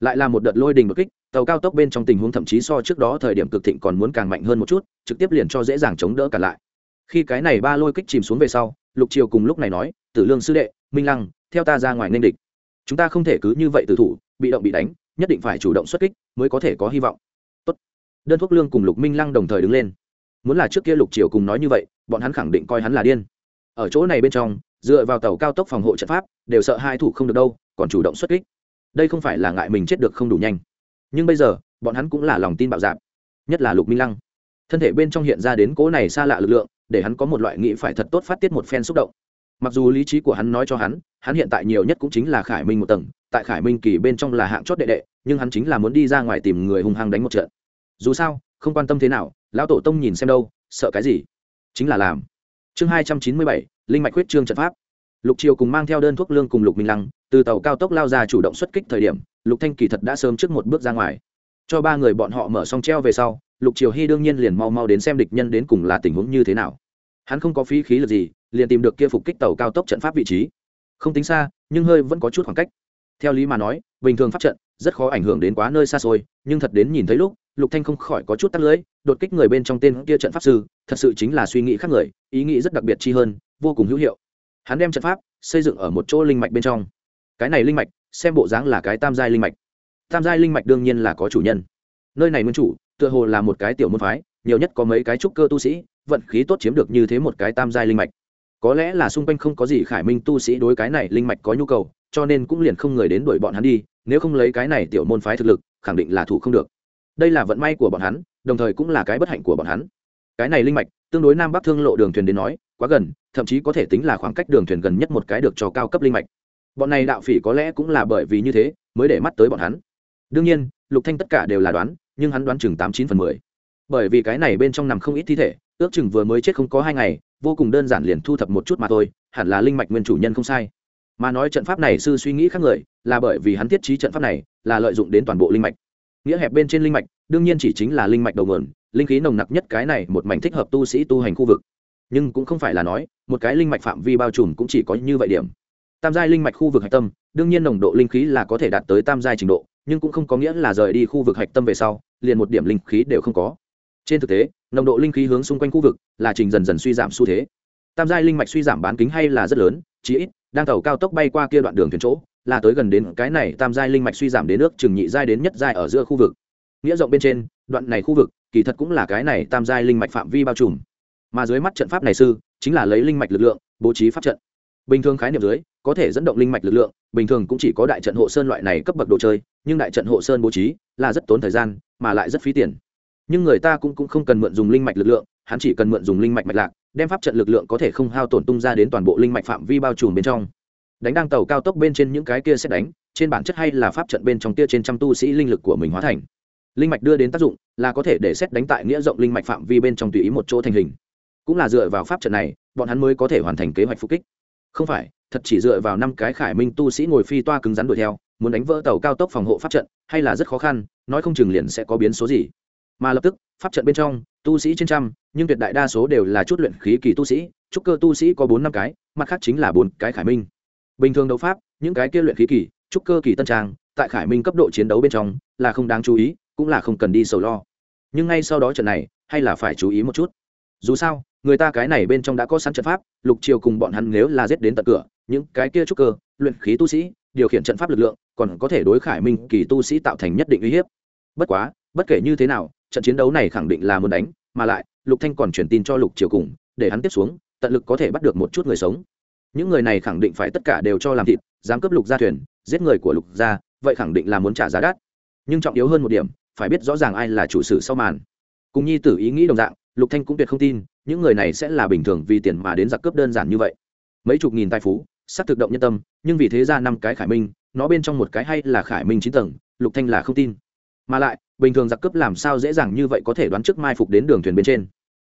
Lại là một đợt lôi đình đột kích, tàu cao tốc bên trong tình huống thậm chí so trước đó thời điểm cực thịnh còn muốn càng mạnh hơn một chút, trực tiếp liền cho dễ dàng chống đỡ cả lại. Khi cái này ba lôi kích chìm xuống về sau, lục triều cùng lúc này nói, tử lương sư đệ, minh lăng, theo ta ra ngoài nên địch. Chúng ta không thể cứ như vậy tử thủ bị động bị đánh, nhất định phải chủ động xuất kích mới có thể có hy vọng. Tốt. đơn thuốc lương cùng lục minh lăng đồng thời đứng lên. Muốn là trước kia lục triều cùng nói như vậy, bọn hắn khẳng định coi hắn là điên. Ở chỗ này bên trong, dựa vào tàu cao tốc phòng hộ trận pháp, đều sợ hai thủ không được đâu, còn chủ động xuất kích. Đây không phải là ngại mình chết được không đủ nhanh. Nhưng bây giờ, bọn hắn cũng là lòng tin bạo dạp nhất là lục minh lăng. Thân thể bên trong hiện ra đến cỗ này xa lạ lực lượng, để hắn có một loại nghĩ phải thật tốt phát tiết một phen xúc động mặc dù lý trí của hắn nói cho hắn hắn hiện tại nhiều nhất cũng chính là khải minh một tầng, tại khải minh kỳ bên trong là hạng chót đệ đệ, nhưng hắn chính là muốn đi ra ngoài tìm người hung hăng đánh một trận. Dù sao, không quan tâm thế nào, lão tổ tông nhìn xem đâu, sợ cái gì? Chính là làm. Chương hai trăm chín mươi bảy, linh mạch huyết trương trận pháp. Lục triều cùng mang theo đơn thuốc lương cùng lục minh lăng, từ tàu cao tốc lao ra chủ động xuất kích thời điểm, lục thanh kỳ thật đã sớm trước một bước ra ngoài. Cho ba người bọn họ mở xong treo về sau, lục triều hy đương nhiên liền mau mau đến xem địch nhân đến cùng là tình huống như thế nào. Hắn không có phí khí lực gì liền tìm được kia phục kích tàu cao tốc trận pháp vị trí. Không tính xa, nhưng hơi vẫn có chút khoảng cách. Theo lý mà nói, bình thường pháp trận rất khó ảnh hưởng đến quá nơi xa xôi, nhưng thật đến nhìn thấy lúc, lục thanh không khỏi có chút tắt lưỡi, đột kích người bên trong tên kia trận pháp sư, thật sự chính là suy nghĩ khác người, ý nghĩ rất đặc biệt chi hơn, vô cùng hữu hiệu. Hắn đem trận pháp xây dựng ở một chỗ linh mạch bên trong. Cái này linh mạch, xem bộ dáng là cái tam giai linh mạch. Tam giai linh mạch đương nhiên là có chủ nhân. Nơi này nguyên chủ, tựa hồ là một cái tiểu môn phái, nhiều nhất có mấy cái trúc cơ tu sĩ, vận khí tốt chiếm được như thế một cái tam giai linh mạch có lẽ là xung quanh không có gì khải minh tu sĩ đối cái này linh mạch có nhu cầu, cho nên cũng liền không người đến đuổi bọn hắn đi, nếu không lấy cái này tiểu môn phái thực lực, khẳng định là thủ không được. Đây là vận may của bọn hắn, đồng thời cũng là cái bất hạnh của bọn hắn. Cái này linh mạch, tương đối nam bắc thương lộ đường thuyền đến nói, quá gần, thậm chí có thể tính là khoảng cách đường thuyền gần nhất một cái được cho cao cấp linh mạch. Bọn này đạo phỉ có lẽ cũng là bởi vì như thế, mới để mắt tới bọn hắn. Đương nhiên, lục thanh tất cả đều là đoán, nhưng hắn đoán chừng tám chín phần mười. Bởi vì cái này bên trong nằm không ít thi thể, ước chừng vừa mới chết không có hai ngày vô cùng đơn giản liền thu thập một chút mà thôi, hẳn là linh mạch nguyên chủ nhân không sai. Mà nói trận pháp này sư suy nghĩ khác người, là bởi vì hắn thiết trí trận pháp này, là lợi dụng đến toàn bộ linh mạch. Nghĩa hẹp bên trên linh mạch, đương nhiên chỉ chính là linh mạch đầu nguồn, linh khí nồng nặc nhất cái này một mảnh thích hợp tu sĩ tu hành khu vực. Nhưng cũng không phải là nói, một cái linh mạch phạm vi bao trùm cũng chỉ có như vậy điểm. Tam giai linh mạch khu vực hạch tâm, đương nhiên nồng độ linh khí là có thể đạt tới tam giai trình độ, nhưng cũng không có nghĩa là rời đi khu vực hạch tâm về sau, liền một điểm linh khí đều không có trên thực tế, nồng độ linh khí hướng xung quanh khu vực là trình dần dần suy giảm xu thế. Tam giai linh mạch suy giảm bán kính hay là rất lớn, chí ít, đang tàu cao tốc bay qua kia đoạn đường thuyền chỗ, là tới gần đến cái này tam giai linh mạch suy giảm đến nước chừng nhị giai đến nhất giai ở giữa khu vực. Nghĩa rộng bên trên, đoạn này khu vực, kỳ thật cũng là cái này tam giai linh mạch phạm vi bao trùm. Mà dưới mắt trận pháp này sư, chính là lấy linh mạch lực lượng, bố trí pháp trận. Bình thường khái niệm dưới, có thể dẫn động linh mạch lực lượng, bình thường cũng chỉ có đại trận hộ sơn loại này cấp bậc đồ chơi, nhưng đại trận hộ sơn bố trí là rất tốn thời gian, mà lại rất phí tiền nhưng người ta cũng, cũng không cần mượn dùng linh mạch lực lượng hắn chỉ cần mượn dùng linh mạch mạch lạc đem pháp trận lực lượng có thể không hao tổn tung ra đến toàn bộ linh mạch phạm vi bao trùm bên trong. Đánh đang tàu cao tốc bên trên những cái kia sẽ đánh trên bản chất hay là pháp trận bên trong tia trên trăm tu sĩ linh lực của mình hóa thành. Linh mạch đưa đến tác dụng là có thể để xét đánh tại nghĩa rộng linh mạch phạm vi bên trong tùy ý một chỗ thành hình. Cũng là dựa vào pháp trận này bọn hắn mới có thể hoàn thành kế hoạch phục kích. Không phải thật chỉ dựa vào năm cái khải minh tu sĩ ngồi phi toa cứng rắn đuổi theo muốn đánh vỡ tàu cao tốc phòng hộ pháp trận hay là rất khó khăn nói không chừng liền sẽ có biến số gì mà lập tức, pháp trận bên trong, tu sĩ trên trăm, nhưng tuyệt đại đa số đều là chút luyện khí kỳ tu sĩ, trúc cơ tu sĩ có bốn năm cái, mặt khác chính là bốn cái khải minh. Bình thường đấu pháp, những cái kia luyện khí kỳ, trúc cơ kỳ tân trang, tại khải minh cấp độ chiến đấu bên trong, là không đáng chú ý, cũng là không cần đi sầu lo. Nhưng ngay sau đó trận này, hay là phải chú ý một chút. Dù sao, người ta cái này bên trong đã có sẵn trận pháp, lục triều cùng bọn hắn nếu là giết đến tận cửa, những cái kia trúc cơ, luyện khí tu sĩ, điều khiển trận pháp lực lượng, còn có thể đối khải minh kỳ tu sĩ tạo thành nhất định uy hiếp. Bất quá, bất kể như thế nào trận chiến đấu này khẳng định là muốn đánh, mà lại, lục thanh còn truyền tin cho lục triều cùng, để hắn tiếp xuống, tận lực có thể bắt được một chút người sống. Những người này khẳng định phải tất cả đều cho làm thịt, dám cướp lục gia thuyền, giết người của lục gia, vậy khẳng định là muốn trả giá đắt. Nhưng trọng yếu hơn một điểm, phải biết rõ ràng ai là chủ sử sau màn. Cùng nhi tử ý nghĩ đồng dạng, lục thanh cũng tuyệt không tin, những người này sẽ là bình thường vì tiền mà đến giặc cướp đơn giản như vậy. Mấy chục nghìn tài phú sắc thực động nhân tâm, nhưng vì thế ra năm cái khải minh, nó bên trong một cái hay là khải minh chín tầng, lục thanh là không tin. Mà lại bình thường giặc cướp làm sao dễ dàng như vậy có thể đoán trước mai phục đến đường thuyền bên trên.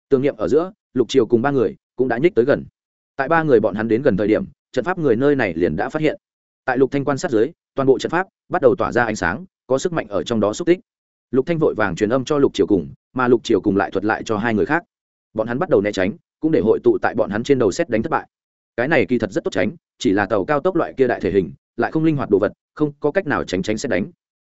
Tương niệm ở giữa, lục triều cùng ba người cũng đã nhích tới gần. Tại ba người bọn hắn đến gần thời điểm, trận pháp người nơi này liền đã phát hiện. Tại lục thanh quan sát dưới, toàn bộ trận pháp bắt đầu tỏa ra ánh sáng, có sức mạnh ở trong đó xúc tích. Lục thanh vội vàng truyền âm cho lục triều cùng, mà lục triều cùng lại thuật lại cho hai người khác. Bọn hắn bắt đầu né tránh, cũng để hội tụ tại bọn hắn trên đầu xét đánh thất bại. Cái này kỳ thật rất tốt tránh, chỉ là tàu cao tốc loại kia đại thể hình, lại không linh hoạt đồ vật, không có cách nào tránh tránh xét đánh.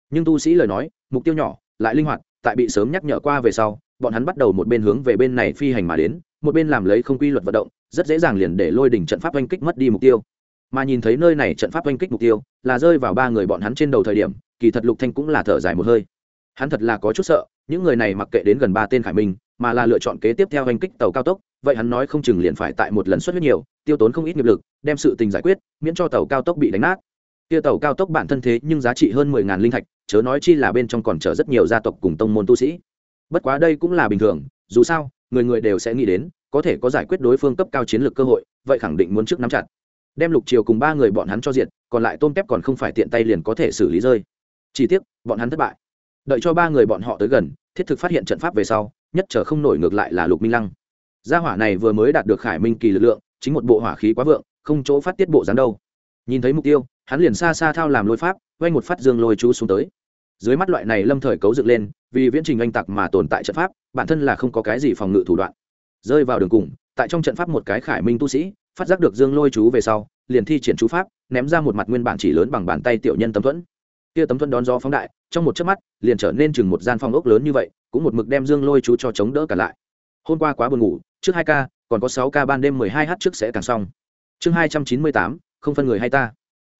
Nhưng tu sĩ lời nói, mục tiêu nhỏ lại linh hoạt, tại bị sớm nhắc nhở qua về sau, bọn hắn bắt đầu một bên hướng về bên này phi hành mà đến, một bên làm lấy không quy luật vận động, rất dễ dàng liền để lôi đỉnh trận pháp oanh kích mất đi mục tiêu. Mà nhìn thấy nơi này trận pháp oanh kích mục tiêu, là rơi vào ba người bọn hắn trên đầu thời điểm, kỳ thật lục thanh cũng là thở dài một hơi. Hắn thật là có chút sợ, những người này mặc kệ đến gần ba tên khải minh, mà là lựa chọn kế tiếp theo hành kích tàu cao tốc, vậy hắn nói không chừng liền phải tại một lần xuất huyết nhiều, tiêu tốn không ít nghiệp lực, đem sự tình giải quyết, miễn cho tàu cao tốc bị đánh nát. Kia tàu cao tốc bản thân thế nhưng giá trị hơn mười ngàn linh thạch chớ nói chi là bên trong còn chở rất nhiều gia tộc cùng tông môn tu sĩ. Bất quá đây cũng là bình thường, dù sao, người người đều sẽ nghĩ đến, có thể có giải quyết đối phương cấp cao chiến lược cơ hội, vậy khẳng định muốn trước nắm chặt. Đem lục triều cùng ba người bọn hắn cho diện còn lại tôm tép còn không phải tiện tay liền có thể xử lý rơi. Chỉ tiếc, bọn hắn thất bại. Đợi cho ba người bọn họ tới gần, thiết thực phát hiện trận pháp về sau, nhất trở không nổi ngược lại là lục minh lăng. Gia hỏa này vừa mới đạt được khải minh kỳ lực lượng, chính một bộ hỏa khí quá vượng, không chỗ phát tiết bộ dán đâu. Nhìn thấy mục tiêu, hắn liền xa xa thao làm lôi pháp, quay một phát dương lôi chú xuống tới dưới mắt loại này lâm thời cấu dựng lên, vì viễn trình oanh tặc mà tồn tại trận pháp, bản thân là không có cái gì phòng ngự thủ đoạn. Rơi vào đường cùng, tại trong trận pháp một cái khải minh tu sĩ, phát giác được dương lôi chú về sau, liền thi triển chú pháp, ném ra một mặt nguyên bản chỉ lớn bằng bàn tay tiểu nhân tấm thuẫn. Kia tấm thuẫn đón gió phóng đại, trong một chớp mắt, liền trở nên chừng một gian phòng ốc lớn như vậy, cũng một mực đem dương lôi chú cho chống đỡ cả lại. Hôm qua quá buồn ngủ, trước hai ca, còn có sáu ca ban đêm mười hai h trước sẽ càng xong. Chương hai trăm chín mươi tám, không phân người hay ta.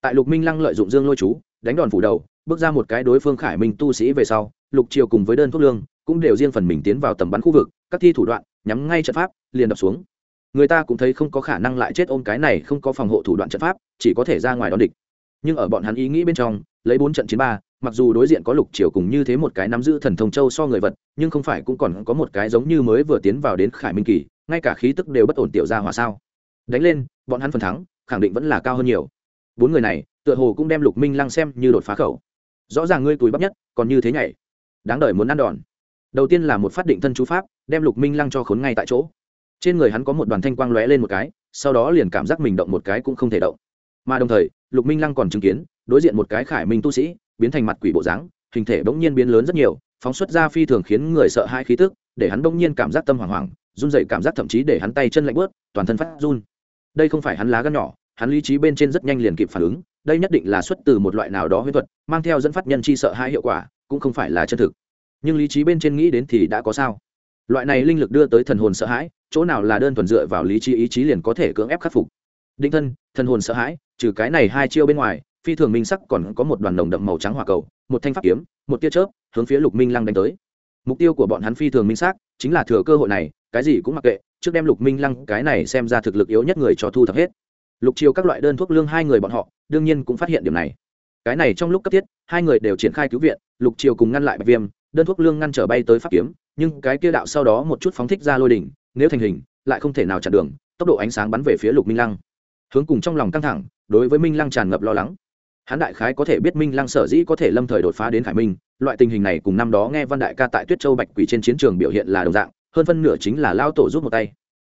Tại lục minh lăng lợi dụng dương lôi chú, đánh đòn phủ đầu bước ra một cái đối phương khải minh tu sĩ về sau, lục triều cùng với đơn thuốc lương cũng đều riêng phần mình tiến vào tầm bắn khu vực, các thi thủ đoạn, nhắm ngay trận pháp, liền đập xuống. Người ta cũng thấy không có khả năng lại chết ôm cái này không có phòng hộ thủ đoạn trận pháp, chỉ có thể ra ngoài đón địch. Nhưng ở bọn hắn ý nghĩ bên trong, lấy bốn trận chiến ba, mặc dù đối diện có lục triều cùng như thế một cái nắm giữ thần thông châu so người vật, nhưng không phải cũng còn có một cái giống như mới vừa tiến vào đến khải minh kỳ, ngay cả khí tức đều bất ổn tiểu ra hòa sao. Đánh lên, bọn hắn phần thắng, khẳng định vẫn là cao hơn nhiều. Bốn người này, tựa hồ cũng đem lục minh lăng xem như đột phá khẩu rõ ràng ngươi tuổi bắp nhất, còn như thế nhảy. Đáng đời muốn ăn đòn. Đầu tiên là một phát định thân chú pháp, đem lục minh lăng cho khốn ngay tại chỗ. Trên người hắn có một đoàn thanh quang lóe lên một cái, sau đó liền cảm giác mình động một cái cũng không thể động. Mà đồng thời, lục minh lăng còn chứng kiến, đối diện một cái khải minh tu sĩ, biến thành mặt quỷ bộ dáng, hình thể bỗng nhiên biến lớn rất nhiều, phóng xuất ra phi thường khiến người sợ hai khí tức, để hắn bỗng nhiên cảm giác tâm hoảng hoảng, run dậy cảm giác thậm chí để hắn tay chân lạnh bớt, toàn thân phát run. Đây không phải hắn lá gan nhỏ, hắn lý trí bên trên rất nhanh liền kịp phản ứng đây nhất định là xuất từ một loại nào đó huyết thuật, mang theo dẫn phát nhân chi sợ hai hiệu quả, cũng không phải là chân thực. Nhưng lý trí bên trên nghĩ đến thì đã có sao? Loại này linh lực đưa tới thần hồn sợ hãi, chỗ nào là đơn thuần dựa vào lý trí ý chí liền có thể cưỡng ép khắc phục? Định thân, thần hồn sợ hãi, trừ cái này hai chiêu bên ngoài, phi thường minh sắc còn có một đoàn đồng đậm màu trắng hỏa cầu, một thanh pháp kiếm, một tia chớp, hướng phía lục minh lăng đánh tới. Mục tiêu của bọn hắn phi thường minh xác chính là thừa cơ hội này, cái gì cũng mặc kệ, trước đem lục minh lăng cái này xem ra thực lực yếu nhất người cho thu thập hết lục chiều các loại đơn thuốc lương hai người bọn họ, đương nhiên cũng phát hiện điểm này. Cái này trong lúc cấp thiết, hai người đều triển khai cứu viện, lục chiều cùng ngăn lại bạch viêm, đơn thuốc lương ngăn trở bay tới pháp kiếm, nhưng cái kia đạo sau đó một chút phóng thích ra lôi đỉnh, nếu thành hình, lại không thể nào chặn đường, tốc độ ánh sáng bắn về phía lục minh lăng. Hướng cùng trong lòng căng thẳng, đối với minh lăng tràn ngập lo lắng. Hắn đại khái có thể biết minh lăng sở dĩ có thể lâm thời đột phá đến khải minh, loại tình hình này cùng năm đó nghe văn đại ca tại tuyết châu bạch quỷ trên chiến trường biểu hiện là đồng dạng, hơn phân nửa chính là lao tổ rút một tay.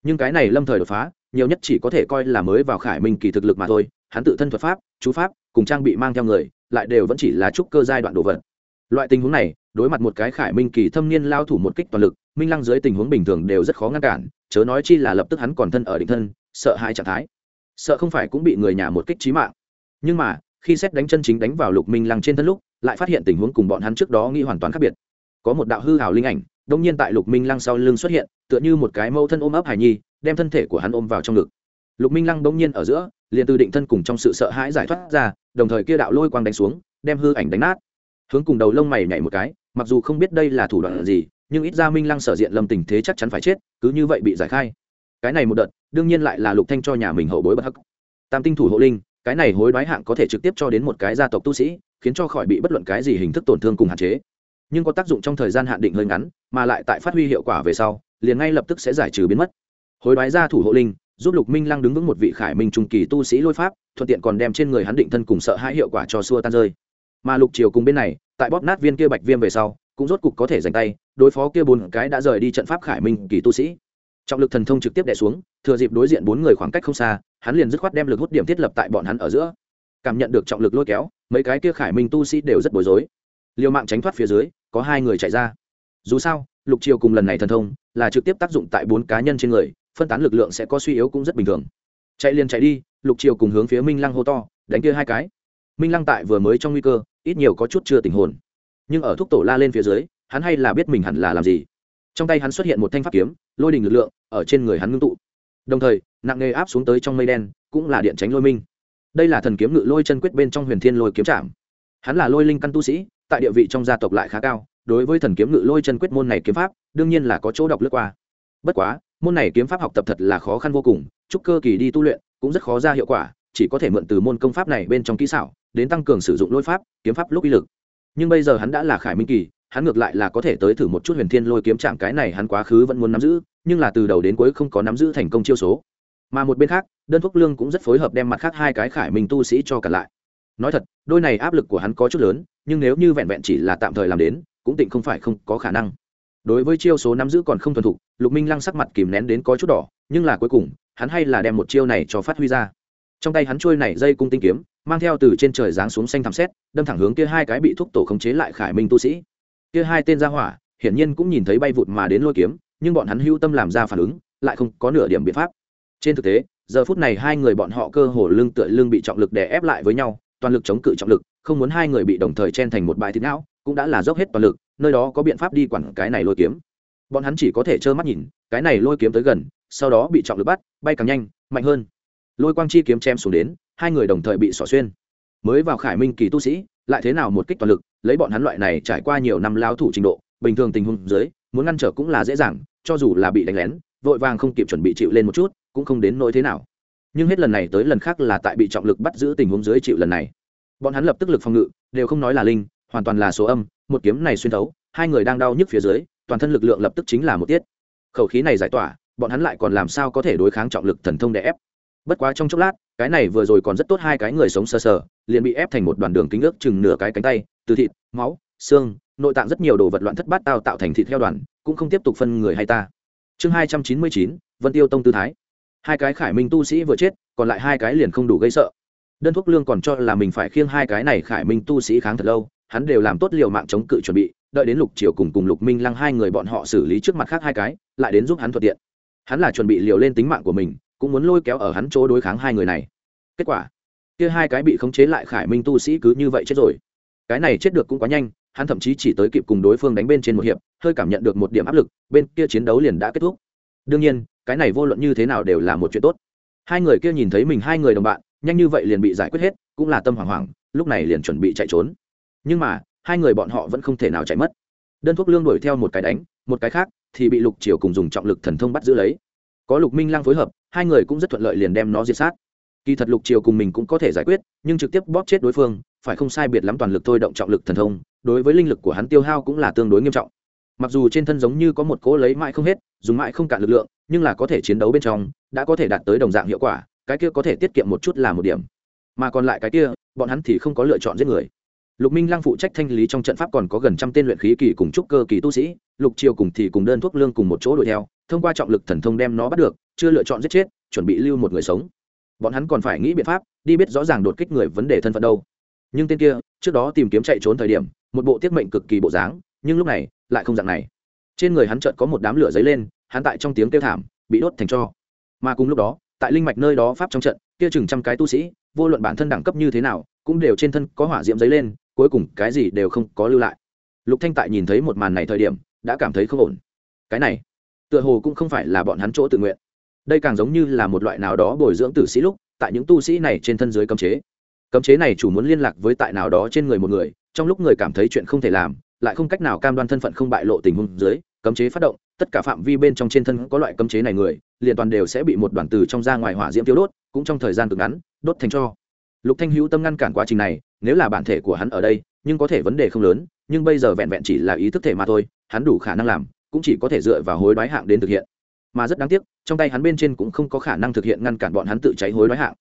Nhưng cái này lâm thời đột phá nhiều nhất chỉ có thể coi là mới vào khải minh kỳ thực lực mà thôi, hắn tự thân thuật pháp, chú pháp, cùng trang bị mang theo người, lại đều vẫn chỉ là trúc cơ giai đoạn đồ vật. Loại tình huống này, đối mặt một cái khải minh kỳ thâm niên lao thủ một kích toàn lực, minh lăng dưới tình huống bình thường đều rất khó ngăn cản, chớ nói chi là lập tức hắn còn thân ở định thân, sợ hai trạng thái. Sợ không phải cũng bị người nhà một kích trí mạng. Nhưng mà, khi xét đánh chân chính đánh vào lục minh lăng trên thân lúc, lại phát hiện tình huống cùng bọn hắn trước đó nghĩ hoàn toàn khác biệt. Có một đạo hư hào linh ảnh đông nhiên tại lục minh lăng sau lưng xuất hiện, tựa như một cái mâu thân ôm ấp hải nhi đem thân thể của hắn ôm vào trong ngực. Lục minh lăng bỗng nhiên ở giữa, liền từ định thân cùng trong sự sợ hãi giải thoát ra, đồng thời kia đạo lôi quang đánh xuống, đem hư ảnh đánh nát. Hướng cùng đầu lông mày nhảy một cái, mặc dù không biết đây là thủ đoạn gì, nhưng ít ra minh lăng sở diện lâm tình thế chắc chắn phải chết, cứ như vậy bị giải khai. Cái này một đợt, đương nhiên lại là lục thanh cho nhà mình hậu bối bất hắc. Tam tinh thủ hộ linh, cái này hối đoái hạng có thể trực tiếp cho đến một cái gia tộc tu sĩ, khiến cho khỏi bị bất luận cái gì hình thức tổn thương cùng hạn chế. Nhưng có tác dụng trong thời gian hạn định hơi ngắn, mà lại tại phát huy hiệu quả về sau, liền ngay lập tức sẽ giải trừ biến mất hối đoái ra thủ hộ linh, giúp lục minh lăng đứng vững một vị khải minh trung kỳ tu sĩ lôi pháp, thuận tiện còn đem trên người hắn định thân cùng sợ hãi hiệu quả cho xua tan rơi. Mà lục triều cùng bên này, tại bóp nát viên kia bạch viêm về sau, cũng rốt cục có thể giành tay, đối phó kia bốn cái đã rời đi trận pháp khải minh kỳ tu sĩ. Trọng lực thần thông trực tiếp đè xuống, thừa dịp đối diện bốn người khoảng cách không xa, hắn liền dứt khoát đem lực hút điểm thiết lập tại bọn hắn ở giữa. Cảm nhận được trọng lực lôi kéo, mấy cái kia khải minh tu sĩ đều rất bối rối. Liều mạng tránh thoát phía dưới, có hai người chạy ra. Dù sao, lục triều cùng lần này thần thông là trực tiếp tác dụng tại bốn cá nhân trên người phân tán lực lượng sẽ có suy yếu cũng rất bình thường. Chạy liền chạy đi, lục triều cùng hướng phía minh lăng hô to, đánh kia hai cái. Minh lăng tại vừa mới trong nguy cơ, ít nhiều có chút chưa tình hồn. Nhưng ở thúc tổ la lên phía dưới, hắn hay là biết mình hẳn là làm gì. Trong tay hắn xuất hiện một thanh pháp kiếm, lôi đình lực lượng, ở trên người hắn ngưng tụ. Đồng thời, nặng nghề áp xuống tới trong mây đen, cũng là điện tránh lôi minh. Đây là thần kiếm ngự lôi chân quyết bên trong huyền thiên lôi kiếm trạm hắn là lôi linh căn tu sĩ, tại địa vị trong gia tộc lại khá cao, đối với thần kiếm ngự lôi chân quyết môn này kiếm pháp, đương nhiên là có chỗ đọc lướt qua. Bất quá môn này kiếm pháp học tập thật là khó khăn vô cùng chúc cơ kỳ đi tu luyện cũng rất khó ra hiệu quả, chỉ có thể mượn từ môn công pháp này bên trong kỹ xảo, đến tăng cường sử dụng lôi pháp, kiếm pháp lúc uy lực. Nhưng bây giờ hắn đã là khải minh kỳ, hắn ngược lại là có thể tới thử một chút huyền thiên lôi kiếm trạng cái này hắn quá khứ vẫn muốn nắm giữ, nhưng là từ đầu đến cuối không có nắm giữ thành công chiêu số. Mà một bên khác, đơn thuốc lương cũng rất phối hợp đem mặt khác hai cái khải minh tu sĩ cho cả lại. Nói thật, đôi này áp lực của hắn có chút lớn, nhưng nếu như vẹn vẹn chỉ là tạm thời làm đến, cũng tịnh không phải không có khả năng đối với chiêu số nắm giữ còn không thuần thục, lục minh lăng sắc mặt kìm nén đến có chút đỏ, nhưng là cuối cùng, hắn hay là đem một chiêu này cho phát huy ra. Trong tay hắn trôi này dây cung tinh kiếm, mang theo từ trên trời giáng xuống xanh thảm xét, đâm thẳng hướng kia hai cái bị thúc tổ khống chế lại khải minh tu sĩ. Kia hai tên gia hỏa, hiển nhiên cũng nhìn thấy bay vụt mà đến lôi kiếm, nhưng bọn hắn hưu tâm làm ra phản ứng, lại không có nửa điểm biện pháp. Trên thực tế, giờ phút này hai người bọn họ cơ hồ lưng tựa lưng bị trọng lực đè ép lại với nhau, toàn lực chống cự trọng lực, không muốn hai người bị đồng thời chen thành một bãi thịt não, cũng đã là dốc hết toàn lực nơi đó có biện pháp đi quản cái này lôi kiếm. Bọn hắn chỉ có thể trơ mắt nhìn, cái này lôi kiếm tới gần, sau đó bị trọng lực bắt, bay càng nhanh, mạnh hơn. Lôi quang chi kiếm chém xuống đến, hai người đồng thời bị xỏ xuyên. Mới vào khải minh kỳ tu sĩ, lại thế nào một kích toàn lực, lấy bọn hắn loại này trải qua nhiều năm lao thủ trình độ, bình thường tình huống dưới, muốn ngăn trở cũng là dễ dàng, cho dù là bị đánh lén, vội vàng không kịp chuẩn bị chịu lên một chút, cũng không đến nỗi thế nào. Nhưng hết lần này tới lần khác là tại bị trọng lực bắt giữ tình huống dưới chịu lần này. Bọn hắn lập tức lực phòng ngự, đều không nói là linh, hoàn toàn là số âm một kiếm này xuyên thấu, hai người đang đau nhức phía dưới, toàn thân lực lượng lập tức chính là một tiết. Khẩu khí này giải tỏa, bọn hắn lại còn làm sao có thể đối kháng trọng lực thần thông để ép? Bất quá trong chốc lát, cái này vừa rồi còn rất tốt hai cái người sống sờ sờ, liền bị ép thành một đoàn đường kính ước chừng nửa cái cánh tay, từ thịt, máu, xương, nội tạng rất nhiều đồ vật loạn thất bát tao tạo thành thịt theo đoàn, cũng không tiếp tục phân người hay ta. Chương hai trăm chín mươi chín, vân tiêu tông tư thái. Hai cái khải minh tu sĩ vừa chết, còn lại hai cái liền không đủ gây sợ. Đơn thuốc lương còn cho là mình phải khiêng hai cái này khải minh tu sĩ kháng thật lâu hắn đều làm tốt liều mạng chống cự chuẩn bị, đợi đến lục triều cùng cùng lục minh lăng hai người bọn họ xử lý trước mặt khác hai cái, lại đến giúp hắn thuận tiện. Hắn là chuẩn bị liều lên tính mạng của mình, cũng muốn lôi kéo ở hắn chỗ đối kháng hai người này. Kết quả, kia hai cái bị khống chế lại khải minh tu sĩ cứ như vậy chết rồi. Cái này chết được cũng quá nhanh, hắn thậm chí chỉ tới kịp cùng đối phương đánh bên trên một hiệp, hơi cảm nhận được một điểm áp lực, bên kia chiến đấu liền đã kết thúc. Đương nhiên, cái này vô luận như thế nào đều là một chuyện tốt. Hai người kia nhìn thấy mình hai người đồng bạn, nhanh như vậy liền bị giải quyết hết, cũng là tâm hoảng hoảng, lúc này liền chuẩn bị chạy trốn nhưng mà, hai người bọn họ vẫn không thể nào chạy mất. Đơn thuốc lương đuổi theo một cái đánh, một cái khác, thì bị lục triều cùng dùng trọng lực thần thông bắt giữ lấy. Có lục minh lang phối hợp, hai người cũng rất thuận lợi liền đem nó diệt sát. Kỳ thật lục triều cùng mình cũng có thể giải quyết, nhưng trực tiếp bóp chết đối phương, phải không sai biệt lắm toàn lực thôi động trọng lực thần thông, đối với linh lực của hắn tiêu hao cũng là tương đối nghiêm trọng. Mặc dù trên thân giống như có một cỗ lấy mãi không hết, dùng mãi không cạn lực lượng, nhưng là có thể chiến đấu bên trong, đã có thể đạt tới đồng dạng hiệu quả, cái kia có thể tiết kiệm một chút là một điểm. Mà còn lại cái kia, bọn hắn thì không có lựa chọn giết người lục minh lang phụ trách thanh lý trong trận pháp còn có gần trăm tên luyện khí kỳ cùng trúc cơ kỳ tu sĩ, lục triều cùng thì cùng đơn thuốc lương cùng một chỗ đuổi theo, thông qua trọng lực thần thông đem nó bắt được, chưa lựa chọn giết chết, chuẩn bị lưu một người sống. Bọn hắn còn phải nghĩ biện pháp, đi biết rõ ràng đột kích người vấn đề thân phận đâu. Nhưng tên kia, trước đó tìm kiếm chạy trốn thời điểm, một bộ tiết mệnh cực kỳ bộ dáng, nhưng lúc này, lại không dạng này. Trên người hắn chợt có một đám lửa dấy lên, hắn tại trong tiếng kêu thảm, bị đốt thành cho. Mà cùng lúc đó, tại linh mạch nơi đó pháp trong trận, kia chừng trăm cái tu sĩ, vô luận bản thân đẳng cấp như thế nào, cũng đều trên thân có hỏa diễm dấy lên cuối cùng cái gì đều không có lưu lại. Lục thanh tại nhìn thấy một màn này thời điểm, đã cảm thấy không ổn. Cái này, tựa hồ cũng không phải là bọn hắn chỗ tự nguyện. Đây càng giống như là một loại nào đó bồi dưỡng tử sĩ lúc, tại những tu sĩ này trên thân dưới cấm chế. Cấm chế này chủ muốn liên lạc với tại nào đó trên người một người, trong lúc người cảm thấy chuyện không thể làm, lại không cách nào cam đoan thân phận không bại lộ tình huống dưới, cấm chế phát động, tất cả phạm vi bên trong trên thân có loại cấm chế này người, liền toàn đều sẽ bị một đoàn từ trong ra ngoài hỏa diễm tiêu đốt, cũng trong thời gian cực ngắn, đốt thành cho. Lục thanh hữu tâm ngăn cản quá trình này nếu là bản thể của hắn ở đây, nhưng có thể vấn đề không lớn, nhưng bây giờ vẹn vẹn chỉ là ý thức thể mà thôi, hắn đủ khả năng làm, cũng chỉ có thể dựa vào hối đoái hạng đến thực hiện. Mà rất đáng tiếc, trong tay hắn bên trên cũng không có khả năng thực hiện ngăn cản bọn hắn tự cháy hối đoái hạng.